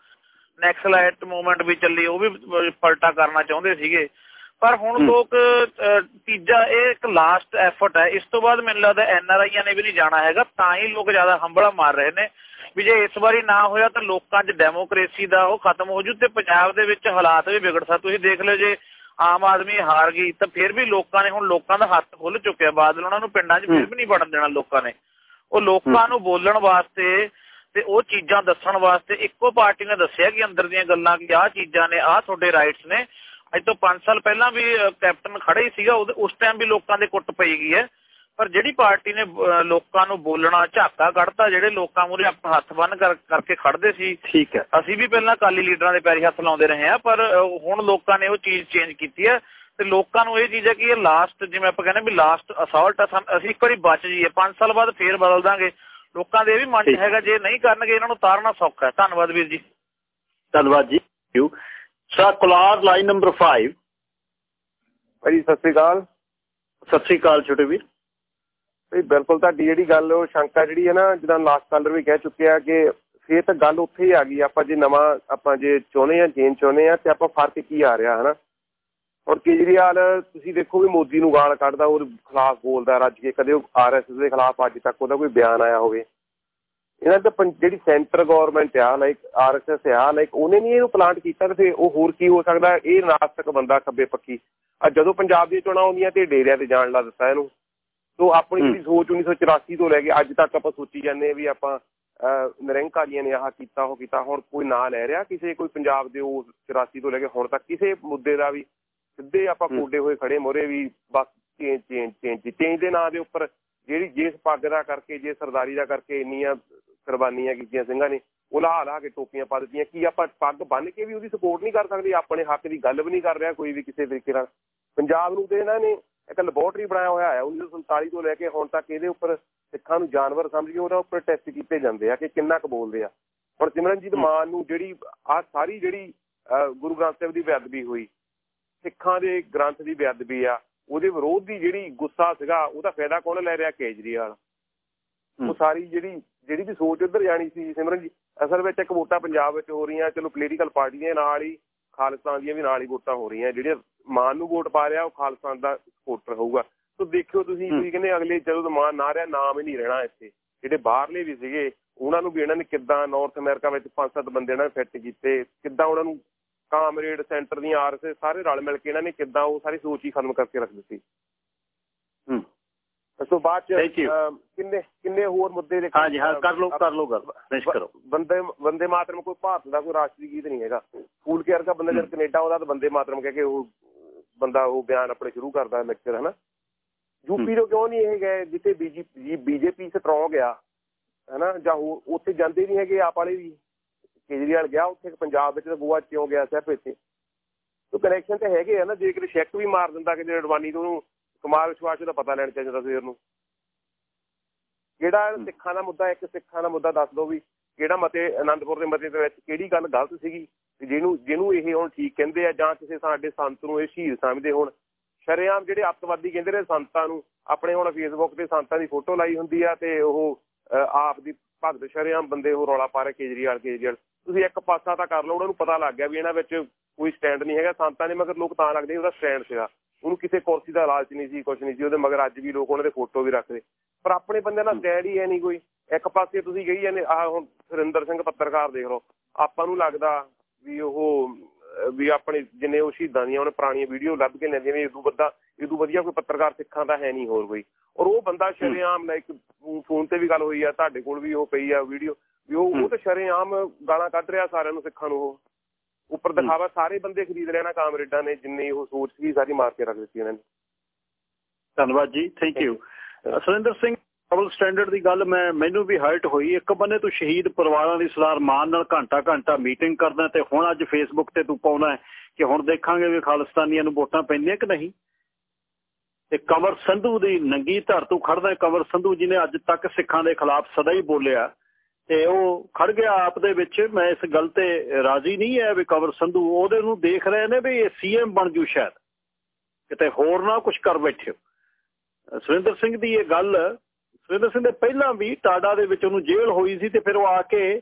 ਨੈਕਸਲਾਈਟ ਮੂਵਮੈਂਟ ਵੀ ਚੱਲੀ ਉਹ ਵੀ ਪਲਟਾ ਕਰਨਾ ਚਾਹੁੰਦੇ ਸੀਗੇ। ਪਰ ਹੁਣ ਲੋਕ ਤੀਜਾ ਇਹ ਇੱਕ ਲਾਸਟ ਐਫਰਟ ਹੈ। ਇਸ ਤੋਂ ਬਾਅਦ ਮੈਨੂੰ ਲੱਗਦਾ ਐਨ ਆਰ ਆਈਆਂ ਨੇ ਵੀ ਨਹੀਂ ਜਾਣਾ ਹੈਗਾ। ਤਾਂ ਹੀ ਲੋਕ ਜ਼ਿਆਦਾ ਹੰਬਲਾ ਮਾਰ ਰਹੇ ਨੇ ਵੀ ਜੇ ਇਸ ਵਾਰੀ ਨਾ ਹੋਇਆ ਤਾਂ ਲੋਕਾਂ 'ਚ ਡੈਮੋਕ੍ਰੇਸੀ ਦਾ ਉਹ ਖਤਮ ਹੋ ਜੂ ਤੇ ਪੰਜਾਬ ਦੇ ਵਿੱਚ ਹਾਲਾਤ ਵੀ ਵਿਗੜ ਸਕਦਾ ਤੁਸੀਂ ਦੇਖ ਲਓ ਜੇ ਆਮ ਆਦਮੀ ਹਾਰ ਗਈ ਤਾਂ ਫਿਰ ਵੀ ਲੋਕਾਂ ਨੇ ਹੁਣ ਲੋਕਾਂ ਦਾ ਹੱਥ ਖੁੱਲ ਚੁੱਕਿਆ। ਬਾਦਲ ਉਹਨਾਂ ਨੂੰ ਪਿੰਡਾਂ 'ਚ ਫਿਰ ਵੀ ਨਹੀਂ ਵੜਨ ਦੇਣਾ ਲੋਕਾਂ ਨੇ। ਉਹ ਲੋਕਾਂ ਨੂੰ ਬੋਲਣ ਵਾਸਤੇ ਤੇ ਉਹ ਚੀਜ਼ਾਂ ਦੱਸਣ ਵਾਸਤੇ ਇੱਕੋ ਪਾਰਟੀ ਨੇ ਦੱਸਿਆ ਕਿ ਅੰਦਰ ਦੀਆਂ ਗੱਲਾਂ ਕਿ ਆਹ ਚੀਜ਼ਾਂ ਨੇ ਆਹ ਤੁਹਾਡੇ ਰਾਈਟਸ ਨੇ। ਅੱਜ ਤੋਂ 5 ਸਾਲ ਪਹਿਲਾਂ ਵੀ ਕੈਪਟਨ ਖੜਾ ਹੀ ਸੀਗਾ ਉਸ ਟਾਈਮ ਵੀ ਲੋਕਾਂ ਦੇ ਕੁੱਟ ਪਈ ਗਈ ਹੈ। ਪਰ ਜਿਹੜੀ ਪਾਰਟੀ ਨੇ ਲੋਕਾਂ ਨੂੰ ਬੋਲਣਾ ਝਾਕਾ ਕੱਢਤਾ ਜਿਹੜੇ ਲੋਕਾਂ ਮੂਰੇ ਆਪਣਾ ਹੱਥ ਬੰਨ ਕਰਕੇ ਖੜਦੇ ਸੀ ਠੀਕ ਹੈ। ਅਸੀਂ ਵੀ ਪਹਿਲਾਂ ਕਾਲੀ ਲੀਡਰਾਂ ਦੇ ਪੈਰੀ ਹੱਥ ਲਾਉਂਦੇ ਰਹੇ ਆ ਪਰ ਹੁਣ ਲੋਕਾਂ ਨੇ ਉਹ ਚੀਜ਼ ਚੇਂਜ ਕੀਤੀ ਹੈ ਤੇ ਲੋਕਾਂ ਨੂੰ ਇਹ ਚੀਜ਼ ਹੈ ਕਿ ਇਹ ਲਾਸਟ ਜਿਵੇਂ ਆਪਾਂ ਕਹਿੰਦੇ ਵੀ ਲਾਸਟ ਅਸਾਲਟ ਆ ਅਸੀਂ ਇੱਕ ਵਾਰੀ ਬਚ ਜਾਈਏ 5 ਸਾਲ ਬਾਅਦ ਫੇਰ ਬਦਲ ਦਾਂਗੇ। ਲੋਕਾਂ ਦੇ ਇਹ ਵੀ ਮਨ ਹੈਗਾ ਜੇ ਨਹੀਂ ਕਰਨਗੇ ਇਹਨਾਂ ਨੂੰ ਤਾਰਨਾ ਸੌਖਾ ਹੈ। ਧੰਨਵਾਦ ਵੀਰ ਜੀ। ਧੰਨਵਾਦ ਜੀ। ਸਾ ਕੁਲਾਰ ਲਾਈਨ ਨੰਬਰ 5 ਭਾਈ ਸਤਿ ਸ੍ਰੀ ਅਕਾਲ। ਸਤਿ ਸ੍ਰੀ ਅਕਾਲ ਛੋਟੇ ਵੀਰ। ਭਾਈ ਬਿਲਕੁਲ ਤੁਹਾਡੀ ਜਿਹੜੀ ਗੱਲ ਉਹ ਸ਼ੰਕਾ ਜਿਹੜੀ ਹੈ ਨਾ ਜਿੱਦਾਂ ਲਾਸਟ ਕਾਲਰ ਵੀ ਕਹਿ ਚੁੱਕੇ ਆ ਕਿ ਫੇਰ ਤਾਂ ਗੱਲ ਉੱਥੇ ਹੀ ਆ ਗਈ ਆਪਾਂ ਜੇ ਨਵਾਂ ਆਪਾਂ ਜੇ ਚਾਹੁੰਦੇ ਆ ਚੇਂਜ ਚਾਹੁੰਦੇ ਆ ਤੇ ਆਪਾਂ ਫ਼ਰਕ ਕੀ ਆ ਰਿਹਾ ਹਨਾ? ਔਰ ਕੇਜਰੀਵਾਲ ਤੁਸੀਂ ਦੇਖੋ ਵੀ ਮੋਦੀ ਨੂੰ ਗਾਲ ਕੱਢਦਾ ਉਹਦੇ ਖਿਲਾਫ ਬੋਲਦਾ ਰੱਜ ਕੇ ਕਦੇ ਉਹ ਆਰਐਸਐਸ ਦੇ ਖਿਲਾਫ ਅੱਜ ਤੱਕ ਉਹਦਾ ਕੋਈ ਬਿਆਨ ਆਇਆ ਹੋਵੇ। ਇਹਨਾਂ ਦਾ ਜਿਹੜੀ ਸੈਂਟਰ ਗਵਰਨਮੈਂਟ ਆ ਲਾਈਕ ਆਰਐਸਐਸ ਆ ਲਾਈਕ ਉਹਨੇ ਨਹੀਂ ਇਹਨੂੰ ਪਲਾਂਟ ਕੀਤਾ ਤੇ ਫਿਰ ਉਹ ਹੋਰ ਕੀ ਹੋ ਸਕਦਾ? ਇਹ ਨਾਸਤਕ ਬੰਦਾ ਖੱਬੇ ਪੱਕੀ ਆ ਜਦੋਂ ਪੰਜਾਬ ਦੀਆਂ ਚੋਣਾਂ ਆਉਂਦੀਆਂ ਤੇ ਡੇਰਿਆਂ ਤੇ ਜਾਣ ਲਾ ਦਿੱਤਾ ਇਹਨੂੰ। ਤੋਂ ਆਪਣੀ ਜਿਹੜੀ ਸੋਚ 1984 ਤੋਂ ਲੈ ਕੇ ਅੱਜ ਤੱਕ ਆਪਾਂ ਸੋਚੀ ਜਾਂਦੇ ਆ ਵੀ ਆਪਾਂ ਨਿਰੰਕਾਰੀਆਂ ਨੇ ਆਹ ਕੀਤਾ ਉਹ ਕੀਤਾ। ਹੁਣ ਕੋਈ ਨਾਂ ਲੈ ਰਿਹਾ ਕਿਸੇ ਕੋਈ ਪੰਜਾਬ ਦੇ ਉਹ 84 ਤੋਂ ਲੈ ਕੇ ਹੁਣ ਤੱਕ ਕਿਸੇ ਮੁੱਦੇ ਦਾ ਵੀ। ਸਿੱਧੇ ਆਪਾਂ ਕੋਡੇ ਹੋਏ ਖੜੇ ਮੋਰੇ ਵੀ ਬਸ ਚੇਂਜ ਚੇਂਜ ਚੇਂਜ। ਚੇਂਜ ਦੇ ਨਾਂ ਦੇ ਉੱਪਰ ਜਿਹੜੀ ਜਿਸ ਪੱਗ ਦਾ ਕਰਕੇ ਜੇ ਸਰਦਾਰੀ ਦਾ ਕਰਕੇ ਇੰਨੀਆਂ ਕੁਰਬਾਨੀਆਂ ਕੀਤੀਆਂ ਸਿੰਘਾਂ ਨੇ ਉਹ ਲਾ ਲਾ ਕੇ ਟੋਪੀਆਂ ਪਾ ਦਿੱਤੀਆਂ। ਕੀ ਆਪਾਂ ਪੱਗ ਬੰਨ ਕੇ ਵੀ ਉਹਦੀ ਸਪੋਰਟ ਨਹੀਂ ਕਰ ਸਕਦੇ? ਆਪਣੇ ਹੱਕ ਦੀ ਗੱਲ ਵੀ ਨਹੀਂ ਕਰ ਰਿਹਾ ਕੋਈ ਵੀ ਕਿਸੇ ਤਰੀਕੇ ਨਾਲ। ਪੰਜਾਬ ਨੂੰ ਤੇ ਇਹਨਾਂ ਨੇ ਇੱਕ ਲੈਬੋਰਟਰੀ ਬਣਾਇਆ ਹੋਇਆ ਹੈ 1947 ਤੋਂ ਲੈ ਕੇ ਹੁਣ ਤੱਕ ਇਹਦੇ ਉੱਪਰ ਸਿੱਖਾਂ ਨੂੰ ਜਾਨਵਰ ਸਮਝ ਕੇ ਉਹਦਾ ਉੱਪਰ ਟੈਸਟ ਕੀਤੇ ਜਾਂਦੇ ਆ ਕਿ ਕਿੰਨਾ ਕੁ ਬੋਲਦੇ ਆ। ਹੁਣ ਸਿਮਰਨਜੀਤ ਮਾਨ ਨੂੰ ਜਿਹੜੀ ਆ ਸਾਰੀ ਜਿਹੜੀ ਗੁਰੂ ਗ੍ਰੰਥ ਸਾਹਿਬ ਦੀ ਬੇਅਦਬੀ ਹੋਈ ਸਿੱਖਾਂ ਦੇ ਗ੍ਰੰਥ ਦੀ ਬੇਅਦਬੀ ਆ ਉਹਦੇ ਵਿਰੋਧ ਦੀ ਜਿਹੜੀ ਗੁੱਸਾ ਸੀਗਾ ਉਹਦਾ ਫਾਇਦਾ ਕੌਣ ਲੈ ਰਿਹਾ? ਕੇਜਰੀਵਾਲ। ਉਹ ਸਾਰੀ ਜਿਹੜੀ ਜਿਹੜੀ ਵੀ ਸੋਚ ਉਧਰ ਜਾਣੀ ਸੀ ਸਿਮਰਨ ਜੀ ਅਸਲ ਵਿੱਚ ਇੱਕ ਵੋਟਾਂ ਪੰਜਾਬ ਵਿੱਚ ਹੋ ਰਹੀਆਂ ਚਲੋ ਪੋਲੀਟੀਕਲ ਪਾਰਟੀਆਂ ਨਾਲ ਹੀ ਖਾਲਿਸਤਾਨ ਦੀਆਂ ਵੀ ਨਾਲ ਹੀ ਵੋਟਾਂ ਹੋ ਰਹੀਆਂ ਜਿਹੜੇ ਮਾਨ ਨੂੰ ਵੋਟ ਪਾ ਰਿਹਾ ਉਹ ਖਾਲਿਸਤਾਨ ਦਾ ਸਪੋਰਟਰ ਹੋਊਗਾ। ਸੋ ਦੇਖਿਓ ਤੁਸੀਂ ਤੁਸੀਂ ਕਹਿੰਦੇ ਅਗਲੇ ਜਦੋਂ ਮਾਨ ਨਾ ਰਿਹਾ ਨਾਮ ਹੀ ਨਹੀਂ ਰਹਿਣਾ ਇੱਥੇ। ਜਿਹੜੇ ਬਾਹਰਲੇ ਵੀ ਸੀਗੇ ਉਹਨਾਂ ਨੂੰ ਵੀ ਇਹਨਾਂ ਨੇ ਕਿੱਦਾਂ ਨਾਰਥ ਅਮਰੀਕਾ ਵਿੱਚ ਪੰਜ ਸੱਤ ਬੰਦੇ ਇਹਨਾਂ ਨੇ ਫਿੱਟ ਕੀਤੇ ਕਿੱਦਾਂ ਉਹਨਾਂ ਨੂੰ ਕਾਮਰੇਡ ਸੈਂਟਰ ਦੀਆਂ ਆਰਐਸ ਸਾਰੇ ਰਲ ਮਿਲ ਕੇ ਇਹਨਾਂ ਨੇ ਕਿੱਦਾਂ ਉਹ ਸਾਰੀ ਸੋਚ ਹੀ ਖਤਮ ਕਰਕੇ ਰੱਖ ਦਿੱਤੀ। ਹੂੰ। ਉਸ ਤੋਂ ਬਾਅਦ ਚ ਕਿੰਨੇ ਕਿੰਨੇ ਹੋਰ ਮੁੱਦੇ ਦੇ ਹਾਂਜੀ ਹਾਂ ਕਰ ਲਓ ਕਰ ਲਓ ਗੱਲ ਫਿਨਿਸ਼ ਕਰੋ। ਬੰਦੇ ਬੰਦੇ ਮਾਤਰਮ ਕੋਈ ਭਾਰਤ ਦਾ ਕੋਈ ਰਾਸ਼ਟਰੀ ਗੀਤ ਨਹੀਂ ਹੈਗਾ। ਫੂਲ ਕੇਅਰ ਦਾ ਬੰਦਾ ਜਦ ਕੈਨੇਡਾ ਉਹਦਾ ਤਾਂ ਬੰਦੇ ਮਾਤਰਮ ਕਹਿ ਕੇ ਉਹ ਬੰਦਾ ਉਹ ਬਿਆਨ ਆਪਣੇ ਸ਼ੁਰੂ ਕਰਦਾ ਲੈਕਚਰ ਹਨਾ। ਯੂਪੀ ਤੋਂ ਕਿਉਂ ਨਹੀਂ ਇਹ ਗਏ ਜਿੱਥੇ ਬੀਜੇਪੀ ਬੀਜੇਪੀ ਸਟਰੋਂਗ ਆ ਹਨਾ ਜਾਂ ਉੱਥੇ ਜਾਂਦੇ ਨਹੀਂ ਹੈਗੇ ਆਪ ਵਾਲੇ ਵੀ। ਕੇਜਰੀਵਾਲ ਗਿਆ ਉੱਥੇ ਪੰਜਾਬ ਵਿੱਚ ਤਾਂ ਗੋਆ ਕਿਉਂ ਗਿਆ ਸਿਰਫ ਇੱਥੇ। ਤੋ ਕਨੈਕਸ਼ਨ ਤੇ ਹੈਗੇ ਆ ਨਾ ਜੇ ਕਿਤੇ ਸ਼ੈਕ ਵੀ ਮਾਰ ਦਿੰਦਾ ਕਿ ਅਡਵਾਨੀ ਤੋਂ ਉਹਨੂੰ ਕੁਮਾਰ ਵਿਸ਼ਵਾਸ ਦਾ ਪਤਾ ਲੈਣ ਚਾਹੀਦਾ ਸਵੇਰ ਨੂੰ। ਕਿਹੜਾ ਸਿੱਖਾਂ ਦਾ ਮੁੱਦਾ ਇੱਕ ਸਿੱਖਾਂ ਦਾ ਮੁੱਦਾ ਦੱਸ ਦਿਓ ਵੀ ਕਿਹੜਾ ਮਤੇ ਅਨੰਦਪੁਰ ਦੇ ਮਤੇ ਦੇ ਵਿੱਚ ਕਿਹੜੀ ਗੱਲ ਗਲਤ ਸੀਗੀ? ਜਿਹਨੂੰ ਜਿਹਨੂੰ ਇਹ ਹੁਣ ਠੀਕ ਕਹਿੰਦੇ ਆ ਜਾਂ ਕਿਸੇ ਸਾਡੇ ਸੰਤ ਨੂੰ ਇਹ ਸ਼ਹੀਦ ਸਮਝਦੇ ਹੁਣ। ਸ਼ਰਿਆਮ ਜਿਹੜੇ ਅੱਤਵਾਦੀ ਕਹਿੰਦੇ ਨੇ ਸੰਤਾਂ ਨੂੰ ਆਪਣੇ ਹੁਣ ਫੇਸਬੁੱਕ ਤੇ ਸੰਤਾਂ ਦੀ ਫੋਟੋ ਲਾਈ ਹੁੰਦੀ ਆ ਤੇ ਉਹ ਆਪ ਦੀ ਭਗਤ ਸ਼ਰਿਆਮ ਬੰਦੇ ਉਹ ਰੌਲਾ ਪਾ ਰਹੇ ਕੇਜਰੀਵਾਲ ਕੇਜਰੀਵਾਲ। ਤੁਸੀਂ ਇੱਕ ਪਾਸਾ ਤਾਂ ਕਰ ਲਓ ਉਹਨਾਂ ਨੂੰ ਪਤਾ ਲੱਗ ਗਿਆ ਵੀ ਇਹਨਾਂ ਵਿੱਚ ਕੋਈ ਸਟੈਂਡ ਨਹੀਂ ਹੈਗਾ। ਸੰਤਾਂ ਦੇ ਮਗਰ ਲੋਕ ਤਾਂ ਲੱਗਦੇ ਉਹਦਾ ਸਟੈਂਡ ਸੀਗਾ। ਉਹਨੂੰ ਕਿਸੇ ਕੁਰਸੀ ਦਾ ਲਾਲਚ ਨਹੀਂ ਸੀ ਕੁਝ ਨਹੀਂ ਸੀ ਉਹਦੇ ਮਗਰ ਅੱਜ ਵੀ ਲੋਕ ਉਹਨਾਂ ਦੇ ਫੋਟੋ ਵੀ ਰੱਖਦੇ। ਪਰ ਆਪਣੇ ਬੰਦੇ ਨਾਲ ਸਟੈਂਡ ਹੀ ਹੈ ਨਹੀਂ ਕੋਈ। ਇੱਕ ਪਾਸੇ ਤੁਸੀਂ ਗਈ ਜਾਂਦੇ ਆ ਹੁਣ ਸੁਰਿੰਦਰ ਸਿੰਘ ਪੱਤਰਕਾਰ ਦੇਖ ਲਓ। ਆਪਾਂ ਨੂੰ ਲੱਗਦਾ ਵੀ ਉਹ ਵੀ ਆਪਣੇ ਜਿੰਨੇ ਉਹ ਸ਼ਹੀਦਾਂ ਦੀਆਂ ਉਹਨੇ ਪੁਰਾਣੀਆਂ ਵੀਡੀਓ ਲੱਭ ਕੇ ਲੈਂਦੇ ਵੀ ਇਦੋਂ ਵੱਡਾ ਇਦੋਂ ਵਧੀਆ ਕੋਈ ਪੱਤਰਕਾਰ ਸਿੱਖਾਂ ਦਾ ਹੈ ਨਹੀਂ ਹੋਰ ਕੋਈ। ਔਰ ਉਹ ਬੰਦਾ ਸ਼ਰੇਆਮ ਲਾਈਕ ਫੋਨ ਤੇ ਵੀ ਗੱਲ ਹੋਈ ਆ ਤੁਹਾਡੇ ਕੋਲ ਵੀ ਉਹ ਪਈ ਆ ਵੀਡੀਓ ਵੀ ਉਹ ਉਹ ਤਾਂ ਸ਼ਰੇਆਮ ਗਾਲਾਂ ਕੱਢ ਰਿਹਾ ਸਾਰਿਆਂ ਨੂੰ ਸਿੱਖਾਂ ਨੂੰ ਉਹ। ਉੱਪਰ ਦਿਖਾਵਾ ਸਾਰੇ ਬੰਦੇ ਖਰੀਦ ਲੈਣਾ ਕਾਮਰੇਡਾਂ ਨੇ ਜਿੰਨੇ ਉਹ ਸੋਚ ਸੀ ਸਾਰੀ ਮਾਰ ਕੇ ਰੱਖ ਦਿੱਤੀ ਇਹਨਾਂ ਨੇ। ਧੰਨਵਾਦ ਜੀ thank you Surinder Singh double standard ਦੀ ਗੱਲ ਮੈਂ ਮੈਨੂੰ ਵੀ ਹਾਈਟ ਹੋਈ। ਇੱਕ ਬੰਨੇ ਤੂੰ ਸ਼ਹੀਦ ਪਰਿਵਾਰਾਂ ਦੀ ਸਰਦਾਰ ਮਾਨ ਨਾਲ ਘੰਟਾ ਘੰਟਾ ਮੀਟਿੰਗ ਕਰਦਾ ਤੇ ਹੁਣ ਅੱਜ ਫੇਸਬੁੱਕ ਤੇ ਤੂੰ ਪਾਉਣਾ ਕਿ ਹੁਣ ਦੇਖਾਂਗੇ ਵੀ ਖਾਲਿਸਤਾਨੀਆਂ ਨੂੰ ਵੋਟਾਂ ਪੈਂਦੀਆਂ ਕਿ ਨਹੀਂ। ਤੇ ਕਮਰ ਸੰਧੂ ਦੀ ਨੰਗੀ ਧਰ ਤੂੰ ਖੜਦਾ ਕਮਰ ਸੰਧੂ ਜਿਹਨੇ ਅੱਜ ਤੱਕ ਸਿੱਖਾਂ ਦੇ ਖਿਲਾਫ ਸਦਾ ਹੀ ਬੋਲਿਆ। ਤੇ ਉਹ ਖੜ ਗਿਆ ਆਪ ਦੇ ਵਿੱਚ, ਮੈਂ ਇਸ ਗੱਲ ਤੇ ਰਾਜ਼ੀ ਨਹੀਂ ਹੈ ਵੀ ਕਮਰ ਸੰਧੂ ਉਹਦੇ ਨੂੰ ਦੇਖ ਰਹੇ ਨੇ ਵੀ ਇਹ ਸੀਐਮ ਬਣ ਜੂ ਸ਼ਾਇਦ। ਕਿਤੇ ਹੋਰ ਨਾ ਕੁਝ ਕਰ ਬੈਠਿਓ ਸੁਰਿੰਦਰ ਸਿੰਘ ਦੀ ਇਹ ਗੱਲ, ਸੁਰਿੰਦਰ ਸਿੰਘ ਦੇ ਪਹਿਲਾਂ ਵੀ ਟਾਡਾ ਦੇ ਵਿੱਚ ਉਹਨੂੰ ਜੇਲ੍ਹ ਹੋਈ ਸੀ ਤੇ ਫਿਰ ਉਹ ਆ ਕੇ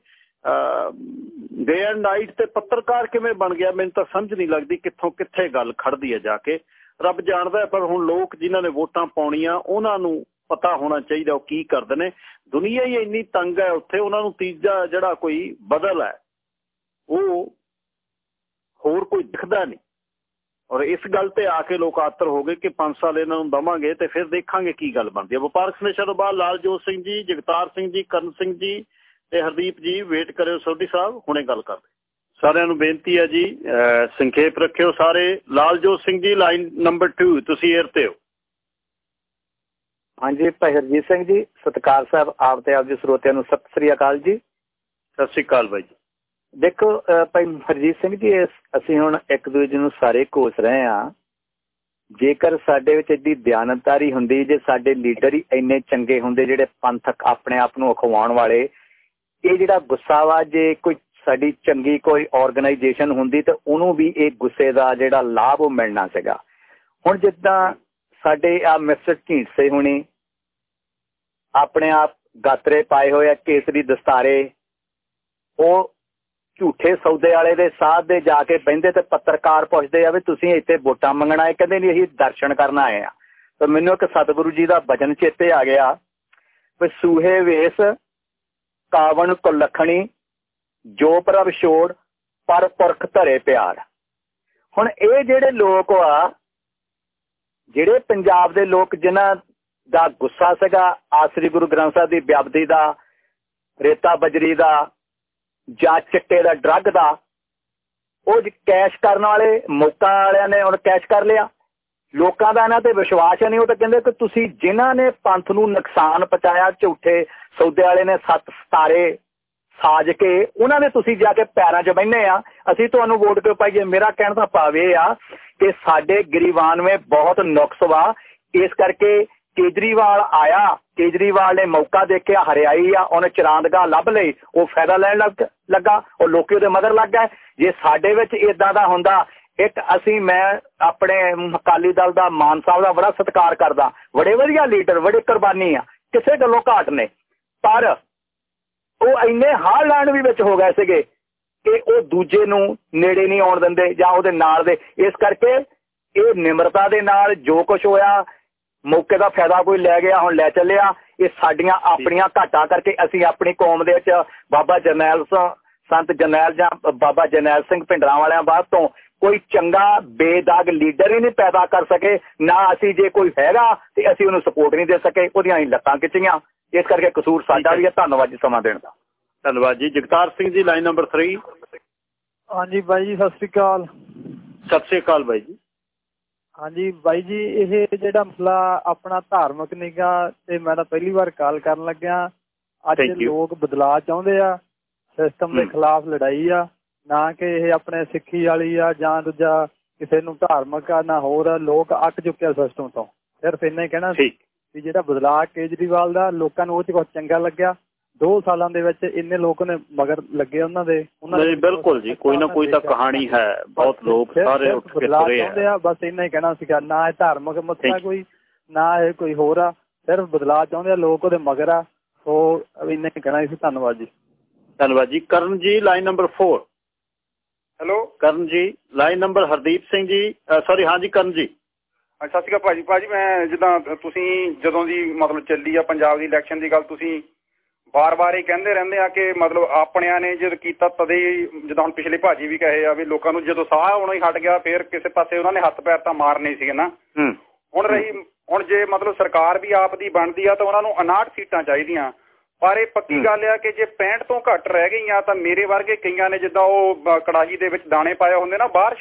ਡੇ ਐਂਡ ਨਾਈਟ ਤੇ ਪੱਤਰਕਾਰ ਕਿਵੇਂ ਬਣ ਗਿਆ, ਮੈਨੂੰ ਤਾਂ ਸਮਝ ਨਹੀਂ ਲੱਗਦੀ ਕਿੱਥੋਂ ਕਿੱਥੇ ਗੱਲ ਖੜਦੀ ਹੈ ਜਾ ਕੇ। ਰੱਬ ਜਾਣਦਾ ਪਰ ਹੁਣ ਲੋਕ ਜਿਨ੍ਹਾਂ ਨੇ ਵੋਟਾਂ ਪਾਉਣੀਆਂ, ਉਹਨਾਂ ਨੂੰ ਪਤਾ ਹੋਣਾ ਚਾਹੀਦਾ ਉਹ ਕੀ ਕਰਦੇ ਨੇ। ਦੁਨੀਆ ਹੀ ਇੰਨੀ ਤੰਗ ਹੈ, ਉੱਥੇ ਉਹਨਾਂ ਨੂੰ ਤੀਜਾ ਜਿਹੜਾ ਕੋਈ ਬਦਲ ਹੈ, ਉਹ ਹੋਰ ਕੋਈ ਦਿਖਦਾ ਨਹੀਂ। ਔਰ ਇਸ ਗੱਲ ਤੇ ਆ ਕੇ ਲੋਕ ਆਤਰ ਹੋ ਗਏ ਕਿ 5 ਸਾਲ ਇਹਨਾਂ ਨੂੰ ਦਵਾਂਗੇ ਤੇ ਫਿਰ ਦੇਖਾਂਗੇ ਕੀ ਗੱਲ ਬਣਦੀ ਹੈ। ਵਪਾਰਕ ਸਮੇਸ਼ਾ ਤੋਂ ਬਾਅਦ ਲਾਲਜੋਤ ਸਿੰਘ ਜੀ, ਜਗਤਾਰ ਸਿੰਘ ਜੀ, ਕਰਨ ਸਿੰਘ ਜੀ ਤੇ ਹਰਦੀਪ ਜੀ, ਵੇਟ ਕਰਿਓ ਸੋਢੀ ਸਾਹਿਬ, ਹੁਣੇ ਗੱਲ ਕਰਦੇ। ਸਾਰਿਆਂ ਨੂੰ ਬੇਨਤੀ ਹੈ ਜੀ ਸੰਖੇਪ ਰੱਖਿਓ ਸਾਰੇ। ਲਾਲਜੋਤ ਸਿੰਘ ਜੀ, ਲਾਈਨ ਨੰਬਰ 2 ਤੁਸੀਂ 에ਅਰ ਤੇ ਹੋ। ਹਾਂਜੀ ਭਾਈ ਹਰਜੀਤ ਸਿੰਘ ਜੀ ਸਤਕਾਰ ਸਾਹਿਬ ਆਪ ਤੇ ਆਪ ਦੇ ਸਰੋਤਿਆਂ ਨੂੰ ਸਤਿ ਸ੍ਰੀ ਅਕਾਲ ਜੀ। ਸਤਿ ਸ੍ਰੀ ਅਕਾਲ ਬਾਈ ਜੀ। ਦੇਖੋ ਭਾਈ ਹਰਜੀਤ ਸਿੰਘ ਜੀ ਅਸੀਂ ਹੁਣ ਇੱਕ ਦੂਜੇ ਨੂੰ ਸਾਰੇ ਕੋਸ ਰਹੇ ਆ ਜੇਕਰ ਸਾਡੇ ਵਿੱਚ ਏਡੀ ਦਿਆਨਤਦਾਰੀ ਹੁੰਦੀ ਜੇ ਸਾਡੇ ਲੀਡਰ ਹੀ ਇੰਨੇ ਚੰਗੇ ਹੁੰਦੇ ਜਿਹੜੇ ਪੰਥਕ ਆਪਣੇ ਆਪ ਨੂੰ ਅਖਵਾਉਣ ਵਾਲੇ ਇਹ ਜਿਹੜਾ ਗੁੱਸਾ ਵਾ ਜੇ ਕੋਈ ਸਾਡੀ ਚੰਗੀ ਕੋਈ ਆਰਗੇਨਾਈਜੇਸ਼ਨ ਹੁੰਦੀ ਤੇ ਉਹਨੂੰ ਵੀ ਇਹ ਗੁੱਸੇ ਦਾ ਜਿਹੜਾ ਲਾਭ ਉਹ ਮਿਲਣਾ ਸੀਗਾ। ਹੁਣ ਜਿੱਦਾਂ ਸਾਡੇ ਆ ਮਿਸਟਰ ਢੀਂਡਸੇ ਹੁਣੀ ਆਪਣੇ ਆਪ ਗਾਤਰੇ ਪਾਏ ਹੋਏ ਆ ਕੇਸਰੀ ਦਸਤਾਰੇ। ਉਹ ਝੂਠੇ ਸੌਦੇ ਵਾਲੇ ਦੇ ਸਾਥ ਦੇ ਜਾ ਕੇ ਬੈੰਦੇ ਤੇ ਪੱਤਰਕਾਰ ਪੁੱਛਦੇ ਆ ਵੀ ਤੁਸੀਂ ਇੱਥੇ ਵੋਟਾਂ ਮੰਗਣ ਆਏ, ਕਹਿੰਦੇ ਨਹੀਂ ਅਸੀਂ ਦਰਸ਼ਨ ਕਰਨ ਆਏ ਆ। ਤਾਂ ਮੈਨੂੰ ਇੱਕ ਸਤਿਗੁਰੂ ਜੀ ਦਾ ਬਚਨ ਚੇਤੇ ਆ ਗਿਆ ਵੀ ਸੂਹੇ ਵੇਸ, ਕਾਵਣ ਕੋ ਲਖਣੀ ਜੋ ਪ੍ਰਭ ਛੋੜ, ਪਰ ਪੁਰਖ ਧਰੇ ਪਿਆਰ। ਹੁਣ ਇਹ ਜਿਹੜੇ ਲੋਕ ਆ, ਜਿਹੜੇ ਪੰਜਾਬ ਦੇ ਲੋਕ ਜਿਨ੍ਹਾਂ ਦਾ ਗੁੱਸਾ ਸੀਗਾ। ਆਸਰੀ ਗੁਰੂ ਗ੍ਰੰਥ ਸਾਹਿਬ ਦੀ ਬਿਆਬਦੀ ਦਾ, ਰੇਤਾ ਬਜਰੀ ਦਾ ਜਾਂ ਚਿੱਟੇ ਦਾ, ਡਰੱਗ ਦਾ, ਉਹ ਕੈਸ਼ ਕਰਨ ਵਾਲੇ ਮੌਕਾ ਵਾਲਿਆਂ ਨੇ ਹੁਣ ਕੈਸ਼ ਕਰ ਲਿਆ। ਲੋਕਾਂ ਦਾ ਇਹਨਾਂ ਤੇ ਵਿਸ਼ਵਾਸ ਨਹੀਂ। ਉਹ ਤਾਂ ਕਹਿੰਦੇ ਕਿ ਤੁਸੀਂ ਜਿਨ੍ਹਾਂ ਨੇ ਪੰਥ ਨੂੰ ਨੁਕਸਾਨ ਪਹੁੰਚਾਇਆ, ਝੂਠੇ ਸੌਦੇ ਵਾਲੇ ਨੇ, ਸੱਤ ਸਤਾਰੇ ਸਾਜ ਕੇ, ਉਹਨਾਂ ਨੇ ਤੁਸੀਂ ਜਾ ਕੇ ਪੈਰਾਂ 'ਚ ਬੈਠੇ ਆ। ਅਸੀਂ ਤੁਹਾਨੂੰ ਵੋਟ ਕਿਉਂ ਪਾਈਏ? ਮੇਰਾ ਕਹਿਣ ਦਾ ਭਾਵ ਇਹ ਆ ਕਿ ਸਾਡੇ ਗਰੀਬਾਨ ਵਿੱਚ ਬਹੁਤ ਨੁਕਸ ਵਾ। ਇਸ ਕਰਕੇ ਕੇਜਰੀਵਾਲ ਆਇਆ, ਕੇਜਰੀਵਾਲ ਨੇ ਮੌਕਾ ਦੇਖਿਆ, ਹਰਿਆਈ ਆ, ਉਹਨੇ ਚਰਾਂਦਗਾ ਲੱਭ ਲਈ, ਉਹ ਫਾਇਦਾ ਲੈਣ ਲੱਗਾ ਉਹ ਲੋਕੀ ਉਹਦੇ ਮਗਰ ਲੱਗ ਗਏ। ਜੇ ਸਾਡੇ ਵਿੱਚ ਇਦਾਂ ਦਾ ਹੁੰਦਾ, ਇੱਕ ਅਸੀਂ, ਮੈਂ ਆਪਣੇ ਅਕਾਲੀ ਦਲ ਦਾ, ਮਾਨ ਸਾਹਿਬ ਦਾ ਬੜਾ ਸਤਿਕਾਰ ਕਰਦਾ। ਬੜੇ ਵਧੀਆ ਲੀਡਰ, ਬੜੇ ਕੁਰਬਾਨੀ ਆ, ਕਿਸੇ ਗੱਲੋਂ ਘਾਟ ਨੇ ਪਰ ਉਹ ਇੰਨੇ ਹਾਰ ਲੈਣ ਵੀ ਵਿੱਚ ਹੋ ਗਏ ਸੀਗੇ ਕਿ ਉਹ ਦੂਜੇ ਨੂੰ ਨੇੜੇ ਨਹੀਂ ਆਉਣ ਦਿੰਦੇ ਜਾਂ ਉਹਦੇ ਨਾਲ ਦੇ। ਇਸ ਕਰਕੇ ਇਹ ਨਿਮਰਤਾ ਦੇ ਨਾਲ ਜੋ ਕੁਝ ਹੋਇਆ ਮੌਕੇ ਦਾ ਫਾਇਦਾ ਕੋਈ ਲੈ ਗਿਆ ਹੁਣ ਲੈ ਚੱਲਿਆ। ਇਹ ਸਾਡੀਆਂ ਆਪਣੀਆਂ ਘਾਟਾਂ ਕਰਕੇ ਅਸੀਂ ਆਪਣੀ ਕੌਮ ਦੇ ਵਿੱਚ ਬਾਬਾ ਜਰਨੈਲ ਸੰਤ ਜਰਨੈਲ ਜਾਂ ਬਾਬਾ ਜਰਨੈਲ ਸਿੰਘ ਪਿੰਡਰਾਂ ਵਾਲਿਆਂ ਬਾਅਦ ਤੋਂ ਕੋਈ ਚੰਗਾ ਬੇਦਾਗ ਲੀਡਰ ਹੀ ਨਹੀਂ ਪੈਦਾ ਕਰ ਸਕੇ। ਨਾ ਅਸੀਂ ਜੇ ਕੋਈ ਹੈਗਾ ਤੇ ਅਸੀਂ ਉਹਨੂੰ ਸਪੋਰਟ ਨਹੀਂ ਦੇ ਸਕੇ। ਉਹਦੀਆਂ ਹੀ ਲੱਤਾਂ ਖਿੱਚੀਆਂ। ਇਸ ਕਰਕੇ ਕਸੂਰ ਸਾਡਾ ਵੀ ਹੈ। ਧੰਨਵਾਦ ਜੀ ਸਮਾਂ ਦੇਣ ਦਾ। ਧੰਨਵਾਦ ਜੀ। ਜਗਤਾਰ ਸਿੰਘ ਜੀ ਲਾਈਨ ਨੰਬਰ 3 ਹਾਂਜੀ ਬਾਈ ਜੀ ਸਤਿ ਸ੍ਰੀ ਅਕਾਲ। ਸਤਿ ਸ੍ਰੀ ਅਕਾਲ ਬਾਈ ਜੀ। ਹਾਂਜੀ ਬਾਈ ਜੀ ਇਹ ਜਿਹੜਾ ਮਸਲਾ ਆਪਣਾ ਧਾਰਮਿਕ ਨਿਗਾ ਤੇ ਮੈਂ ਤਾਂ ਪਹਿਲੀ ਵਾਰ ਕਾਲ ਕਰਨ ਲੱਗਿਆ। ਅੱਜ ਲੋਕ ਬਦਲਾਅ ਚਾਹੁੰਦੇ ਆ ਸਿਸਟਮ ਦੇ ਖਿਲਾਫ ਲੜਾਈ ਆ ਨਾ ਕਿ ਇਹ ਆਪਣੇ ਸਿੱਖੀ ਵਾਲੀ ਆ ਜਾਂ ਦੂਜਾ ਕਿਸੇ ਨੂੰ ਧਾਰਮਿਕ ਆ ਨਾ ਹੋਰ ਲੋਕ ਅੱਕ ਚੁੱਕਿਆ ਸਿਸਟਮ ਤੋਂ। ਸਿਰਫ ਇੰਨਾ ਹੀ ਕਹਿਣਾ ਸੀ ਵੀ ਜਿਹੜਾ ਬਦਲਾਅ ਕੇਜਰੀਵਾਲ ਦਾ ਲੋਕਾਂ ਨੂੰ ਉਹ ਚ ਕੁਝ ਚੰਗਾ ਲੱਗਿਆ। 2 ਸਾਲਾਂ ਦੇ ਵਿੱਚ ਇੰਨੇ ਲੋਕ ਨੇ ਮਗਰ ਲੱਗੇ ਉਹਨਾਂ ਦੇ। ਉਹਨਾਂ ਦੇ ਬਿਲਕੁਲ ਜੀ ਕੋਈ ਨਾ ਕੋਈ ਤਾਂ ਕਹਾਣੀ ਹੈ। ਬਹੁਤ ਲੋਕ ਸਾਰੇ ਉੱਠ ਕੇ ਤੁਰੇ ਆ। ਬਸ ਇੰਨਾ ਹੀ ਕਹਿਣਾ ਸੀਗਾ ਨਾ ਇਹ ਧਾਰਮਿਕ ਮਸਲਾ ਕੋਈ ਨਾ ਇਹ ਕੋਈ ਹੋਰ ਆ। ਸਿਰਫ ਬਦਲਾਅ ਚਾਹੁੰਦੇ ਆ ਲੋਕ ਉਹਦੇ ਮਗਰ ਆ। ਸੋ ਇੰਨਾ ਹੀ ਕਹਿਣਾ ਸੀ। ਧੰਨਵਾਦ ਜੀ। ਧੰਨਵਾਦ ਜੀ। ਕਰਨ ਜੀ ਲਾਈਨ ਨੰਬਰ 4 ਹੈਲੋ? ਕਰਨ ਜੀ line number Hardeep Singh ji. Sorry ਹਾਂਜੀ ਕਰਨ ਜੀ। ਸਤਿ ਸ਼੍ਰੀ ਅਕਾਲ ਭਾਜੀ। ਭਾਜੀ ਮੈਂ ਜਿੱਦਾਂ ਤੁਸੀਂ ਜਦੋਂ ਦੀ ਮਤਲਬ ਚੱਲੀ ਆ ਪੰਜਾਬ ਦੀ ਇਲੈਕਸ਼ਨ ਦੀ ਗੱਲ ਤੁਸੀਂ ਬਾਰ-ਬਾਰ ਇਹ ਕਹਿੰਦੇ ਰਹਿੰਦੇ ਆ ਕਿ ਮਤਲਬ ਆਪਣਿਆਂ ਨੇ ਜਦ ਕੀਤਾ ਤਦੇ ਜਦੋਂ ਹੁਣ ਪਿਛਲੇ ਭਾਜੀ ਵੀ ਕਹੇ ਆ ਵੀ ਲੋਕਾਂ ਨੂੰ ਜਦੋਂ ਸਾਹ ਆਉਣਾ ਹੀ ਹਟ ਗਿਆ ਫਿਰ ਕਿਸੇ ਪਾਸੇ ਉਹਨਾਂ ਨੇ ਹੱਥ ਪੈਰ ਤਾਂ ਮਾਰਨੇ ਸੀਗੇ ਨਾ। ਹੁਣ ਰਹੀ ਹੁਣ ਜੇ ਮਤਲਬ ਸਰਕਾਰ ਵੀ ਆਪ ਦੀ ਬਣਦੀ ਆ ਤਾਂ ਉਹਨਾਂ ਨੂੰ 59 ਸੀਟਾਂ ਚਾਹੀਦੀਆਂ। ਪਰ ਇਹ ਪੱਕੀ ਗੱਲ ਆ ਕਿ ਜੇ 65 ਤੋਂ ਘੱਟ ਰਹਿ ਗਈਆਂ ਤਾਂ ਮੇਰੇ ਵਰਗੇ ਕਈਆਂ ਨੇ ਜਿੱਦਾਂ ਉਹ ਕੜਾਹੀ ਦੇ ਵਿੱਚ ਦਾਣੇ ਪਾਏ ਹੁੰਦੇ ਨਾ ਬਾਹਰ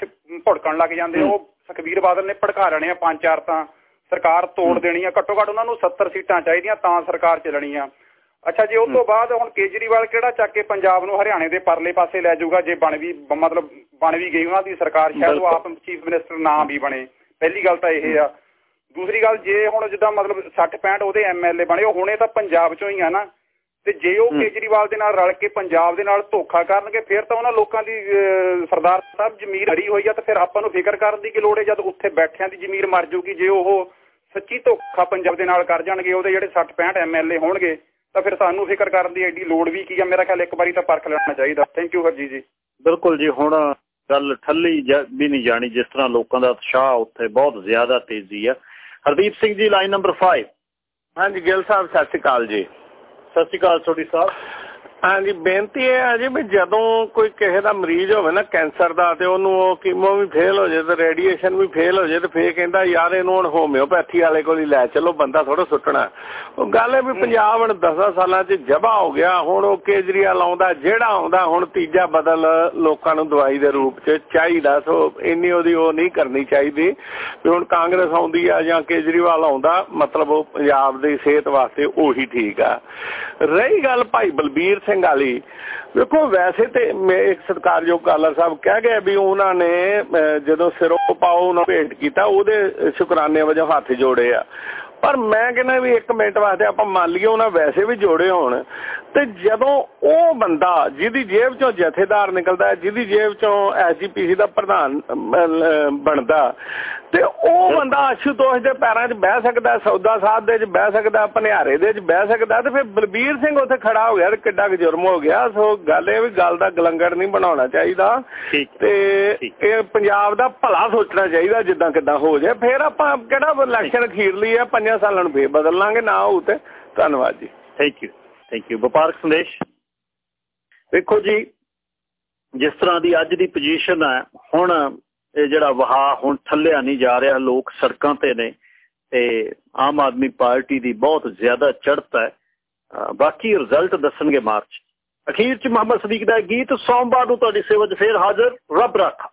ਭੁੜਕਣ ਲੱਗ ਜਾਂਦੇ ਉਹ ਸੁਖਬੀਰ ਬਾਦਲ ਨੇ ਭੜਕਾ ਲੈਣੇ ਆ ਪੰਜ ਚਾਰ ਤਾਂ। ਸਰਕਾਰ ਤੋੜ ਦੇਣੀ ਆ। ਘੱਟੋ ਘੱਟ ਉਹਨਾਂ ਨੂੰ 70 ਸੀਟਾਂ ਚਾਹੀਦੀਆਂ ਤਾਂ ਸਰਕਾਰ ਚੱਲਣੀ ਆ। ਅੱਛਾ ਜੀ ਉਸ ਤੋਂ ਬਾਅਦ ਹੁਣ ਕੇਜਰੀਵਾਲ ਕਿਹੜਾ ਚੱਕ ਕੇ ਪੰਜਾਬ ਨੂੰ ਹਰਿਆਣੇ ਦੇ ਪਰਲੇ ਪਾਸੇ ਲੈ ਜਾਊਗਾ ਜੇ ਬਣ ਵੀ ਮਤਲਬ ਬਣ ਵੀ ਗਈ ਉਹਨਾਂ ਦੀ ਸਰਕਾਰ ਸ਼ਾਇਦ ਉਹ ਆਪ ਚੀਫ ਮਿਨਿਸਟਰ ਨਾ ਵੀ ਬਣੇ। ਪਹਿਲੀ ਗੱਲ ਤਾਂ ਇਹ ਆ। ਦੂਸਰੀ ਗੱਲ ਜੇ ਹੁਣ ਜਿੱਦਾਂ ਮਤਲਬ 60 65 ਉਹਦੇ ਐਮਐਲਏ ਬਣੇ ਉਹ ਹੁਣੇ ਤਾਂ ਪੰਜਾਬ ਚੋਂ ਹੀ ਆ ਨਾ। ਤੇ ਜੇ ਉਹ ਕੇਜਰੀਵਾਲ ਦੇ ਨਾਲ ਰਲ ਕੇ ਪੰਜਾਬ ਦੇ ਨਾਲ ਧੋਖਾ ਕਰਨਗੇ ਫਿਰ ਤਾਂ ਉਹਨਾਂ ਲੋਕਾਂ ਦੀ ਸਰਦਾਰ ਸਾਹਿਬ ਜ਼ਮੀਰ ਹਰੀ ਹੋਈ ਆ ਤਾਂ ਫਿਰ ਆਪਾਂ ਨੂੰ ਫਿਕਰ ਕਰਨ ਦੀ ਕੀ ਲੋੜ ਹੈ ਜਦ ਉੱਥੇ ਬੈਠਿਆਂ ਦੀ ਜ਼ਮੀਰ ਮਰ ਜਾਊਗੀ ਜੇ ਉਹ ਸੱਚੀ ਧੋਖਾ ਪੰਜਾਬ ਦੇ ਨਾਲ ਕਰ ਜਾਣਗੇ ਉਹਦੇ ਜਿਹੜੇ 60 65 ਐਮਐਲਏ ਹੋਣਗੇ ਤਾਂ ਫਿਰ ਸਾਨੂੰ ਫਿਕਰ ਕਰਨ ਦੀ ਐਡੀ ਲੋੜ ਵੀ ਕੀ ਆ? ਮੇਰਾ ਖਿਆਲ ਇੱਕ ਵਾਰੀ ਤਾਂ ਪਰਖ ਲੈਣਾ ਚਾਹੀਦਾ। ਥੈਂਕ ਯੂ ਹਰਜੀ ਜੀ। ਬਿਲਕੁਲ ਜੀ ਹੁਣ ਗੱਲ ਠੱਲੀ ਵੀ ਨਹੀਂ ਜਾਣੀ ਜਿਸ ਤਰ੍ਹਾਂ ਲੋਕਾਂ ਦਾ ਉਤਸ਼ਾਹ ਉੱਥੇ ਬਹੁਤ ਜ਼ਿਆਦਾ ਤੇਜ਼ੀ ਆ। ਹਰਦੀਪ ਸਿੰਘ ਜੀ ਲਾਈਨ ਨੰਬਰ 5 ਹਾਂਜੀ ਗਿੱਲ ਸਾਹਿਬ ਸਤਿ ਸ਼੍ਰੀ ਅਕਾਲ ਜੀ। ਸਤਿ ਸ਼੍ਰੀ ਅਕਾਲ ਛੋਟੀ ਸਾਹਿਬ। ਹਾਂਜੀ, ਬੇਨਤੀ ਇਹ ਆ ਜੀ ਵੀ ਜਦੋਂ ਕੋਈ ਕਿਸੇ ਦਾ ਮਰੀਜ਼ ਹੋਵੇ ਨਾ ਕੈਂਸਰ ਦਾ ਤੇ ਉਹਨੂੰ ਉਹ ਕੀਮੋ ਵੀ ਫੇਲ ਹੋ ਜਾਏ ਤੇ ਰੇਡੀਏਸ਼ਨ ਵੀ ਫੇਲ ਹੋ ਜਾਏ ਤੇ ਫੇਰ ਕਹਿੰਦਾ ਯਾਰ ਇਹਨੂੰ ਹੁਣ ਹੋਮਿਓਪੈਥੀ ਵਾਲੇ ਕੋਲ ਹੀ ਲੈ ਚਲੋ, ਬੰਦਾ ਥੋੜਾ ਸੁੱਟਣਾ। ਉਹ ਗੱਲ ਹੈ ਵੀ ਪੰਜਾਬ ਹੁਣ 10 ਸਾਲਾਂ 'ਚ ਜਬਾ ਹੋ ਗਿਆ, ਹੁਣ ਉਹ ਕੇਜਰੀਵਾਲ ਆਉਂਦਾ, ਜਿਹੜਾ ਆਉਂਦਾ, ਹੁਣ ਤੀਜਾ ਬਦਲ ਲੋਕਾਂ ਨੂੰ ਦਵਾਈ ਦੇ ਰੂਪ 'ਚ ਚਾਹੀਦਾ, ਸੋ ਇੰਨੀ ਉਹਦੀ ਉਹ ਨਹੀਂ ਕਰਨੀ ਚਾਹੀਦੀ। ਵੀ ਹੁਣ ਕਾਂਗਰਸ ਆਉਂਦੀ ਆ ਜਾਂ ਕੇਜਰੀਵਾਲ ਆਉਂਦਾ, ਮਤਲਬ ਉਹ ਪੰਜਾਬ ਦੀ ਸਿਹਤ ਵਾਸਤੇ ਉਹੀ ਠੀਕ ਆ। ਰਹੀ ਗੱਲ ਭਾਈ ਬਲਬੀਰ ਸਿੰਘ ਵਾਲੀ ਵੇਖੋ, ਵੈਸੇ ਤੇ ਮੈਂ ਇੱਕ ਸਤਕਾਰਯੋਗ ਕਾਲਾ ਸਾਹਿਬ ਕਹਿ ਗਏ ਵੀ ਉਹਨਾਂ ਨੇ ਜਦੋਂ ਸਿਰੋਂ ਪਾਓ ਉਹਨਾਂ ਭੇਟ ਕੀਤਾ, ਉਹਦੇ ਸ਼ੁਕਰਾਨੇ ਵਜੋਂ ਹੱਥ ਜੋੜੇ ਆ। ਪਰ ਮੈਂ ਕਹਿੰਦਾ ਵੀ 1 ਮਿੰਟ ਵਾਸਤੇ ਆਪਾਂ ਮੰਨ ਲਈਏ ਉਹਨਾਂ ਵੈਸੇ ਵੀ ਜੋੜੇ ਹੋਣ ਤੇ ਜਦੋਂ ਉਹ ਬੰਦਾ ਜਿਹਦੀ ਜੇਬ ਚੋਂ ਜਥੇਦਾਰ ਨਿਕਲਦਾ ਜਿਹਦੀ ਜੇਬ ਚੋਂ ਐਸਜੀਪੀਸੀ ਦਾ ਪ੍ਰਧਾਨ ਬਣਦਾ ਤੇ ਉਹ ਬੰਦਾ ਅਸ਼ੂਤੋਸ਼ ਦੇ ਪੈਰਾਂ 'ਚ ਬਹਿ ਸਕਦਾ ਸੌਦਾ ਸਾਹਿਬ ਦੇ 'ਚ ਬਹਿ ਸਕਦਾ ਭਨਿਆਰੇ ਦੇ 'ਚ ਬਹਿ ਸਕਦਾ ਤੇ ਫਿਰ ਬਲਬੀਰ ਸਿੰਘ ਉੱਥੇ ਖੜਾ ਹੋ ਗਿਆ ਤੇ ਕਿੱਡਾ ਕੁ ਜੁਰਮ ਹੋ ਗਿਆ। ਸੋ ਗੱਲ ਇਹ ਵੀ ਗੱਲ ਦਾ ਗਲੰਗੜ ਨਹੀਂ ਬਣਾਉਣਾ ਚਾਹੀਦਾ। ਤੇ ਇਹ ਪੰਜਾਬ ਦਾ ਭਲਾ ਸੋਚਣਾ ਚਾਹੀਦਾ ਜਿੱਦਾਂ ਕਿੱਦਾਂ ਹੋ ਜਾਏ। ਫਿਰ ਆਪਾਂ ਕਿਹੜਾ ਇਲੈਕਸ਼ਨ ਅਖੀਰ ਲਈ ਆ ਪੰਜਾਂ ਸਾਲਾਂ ਨੂੰ ਫੇਰ ਬਦਲ ਲਾਂਗੇ ਨਾ ਹੋਊ ਤੇ ਧੰਨਵਾਦ ਜੀ। ਥੈਂਕ ਯੂ ਥੈਂਕ ਯੂ ਵਪਾਰਕ ਸੰਦੇਸ਼ ਵੇਖੋ ਜੀ, ਜਿਸ ਤਰ੍ਹਾਂ ਦੀ ਅੱਜ ਦੀ ਪੋਜੀਸ਼ਨ ਹੈ, ਹੁਣ ਇਹ ਜਿਹੜਾ ਵਹਾ ਹੁਣ ਥੱਲਿਆ ਨਹੀਂ ਜਾ ਰਿਹਾ, ਲੋਕ ਸੜਕਾਂ ਤੇ ਨੇ, ਤੇ ਆਮ ਆਦਮੀ ਪਾਰਟੀ ਦੀ ਬਹੁਤ ਜ਼ਿਆਦਾ ਚੜ੍ਹਤ ਹੈ। ਬਾਕੀ ਰਿਜ਼ਲਟ ਦੱਸਣਗੇ ਮਾਰਚ। ਅਖੀਰ ਚ ਮੁਹੰਮਦ ਸਦੀਕ ਦਾ ਗੀਤ, ਸੋਮਵਾਰ ਨੂੰ ਤੁਹਾਡੀ ਸੇਵਾ 'ਚ ਫੇਰ ਹਾਜ਼ਰ, ਰੱਬ ਰੱਖਾ।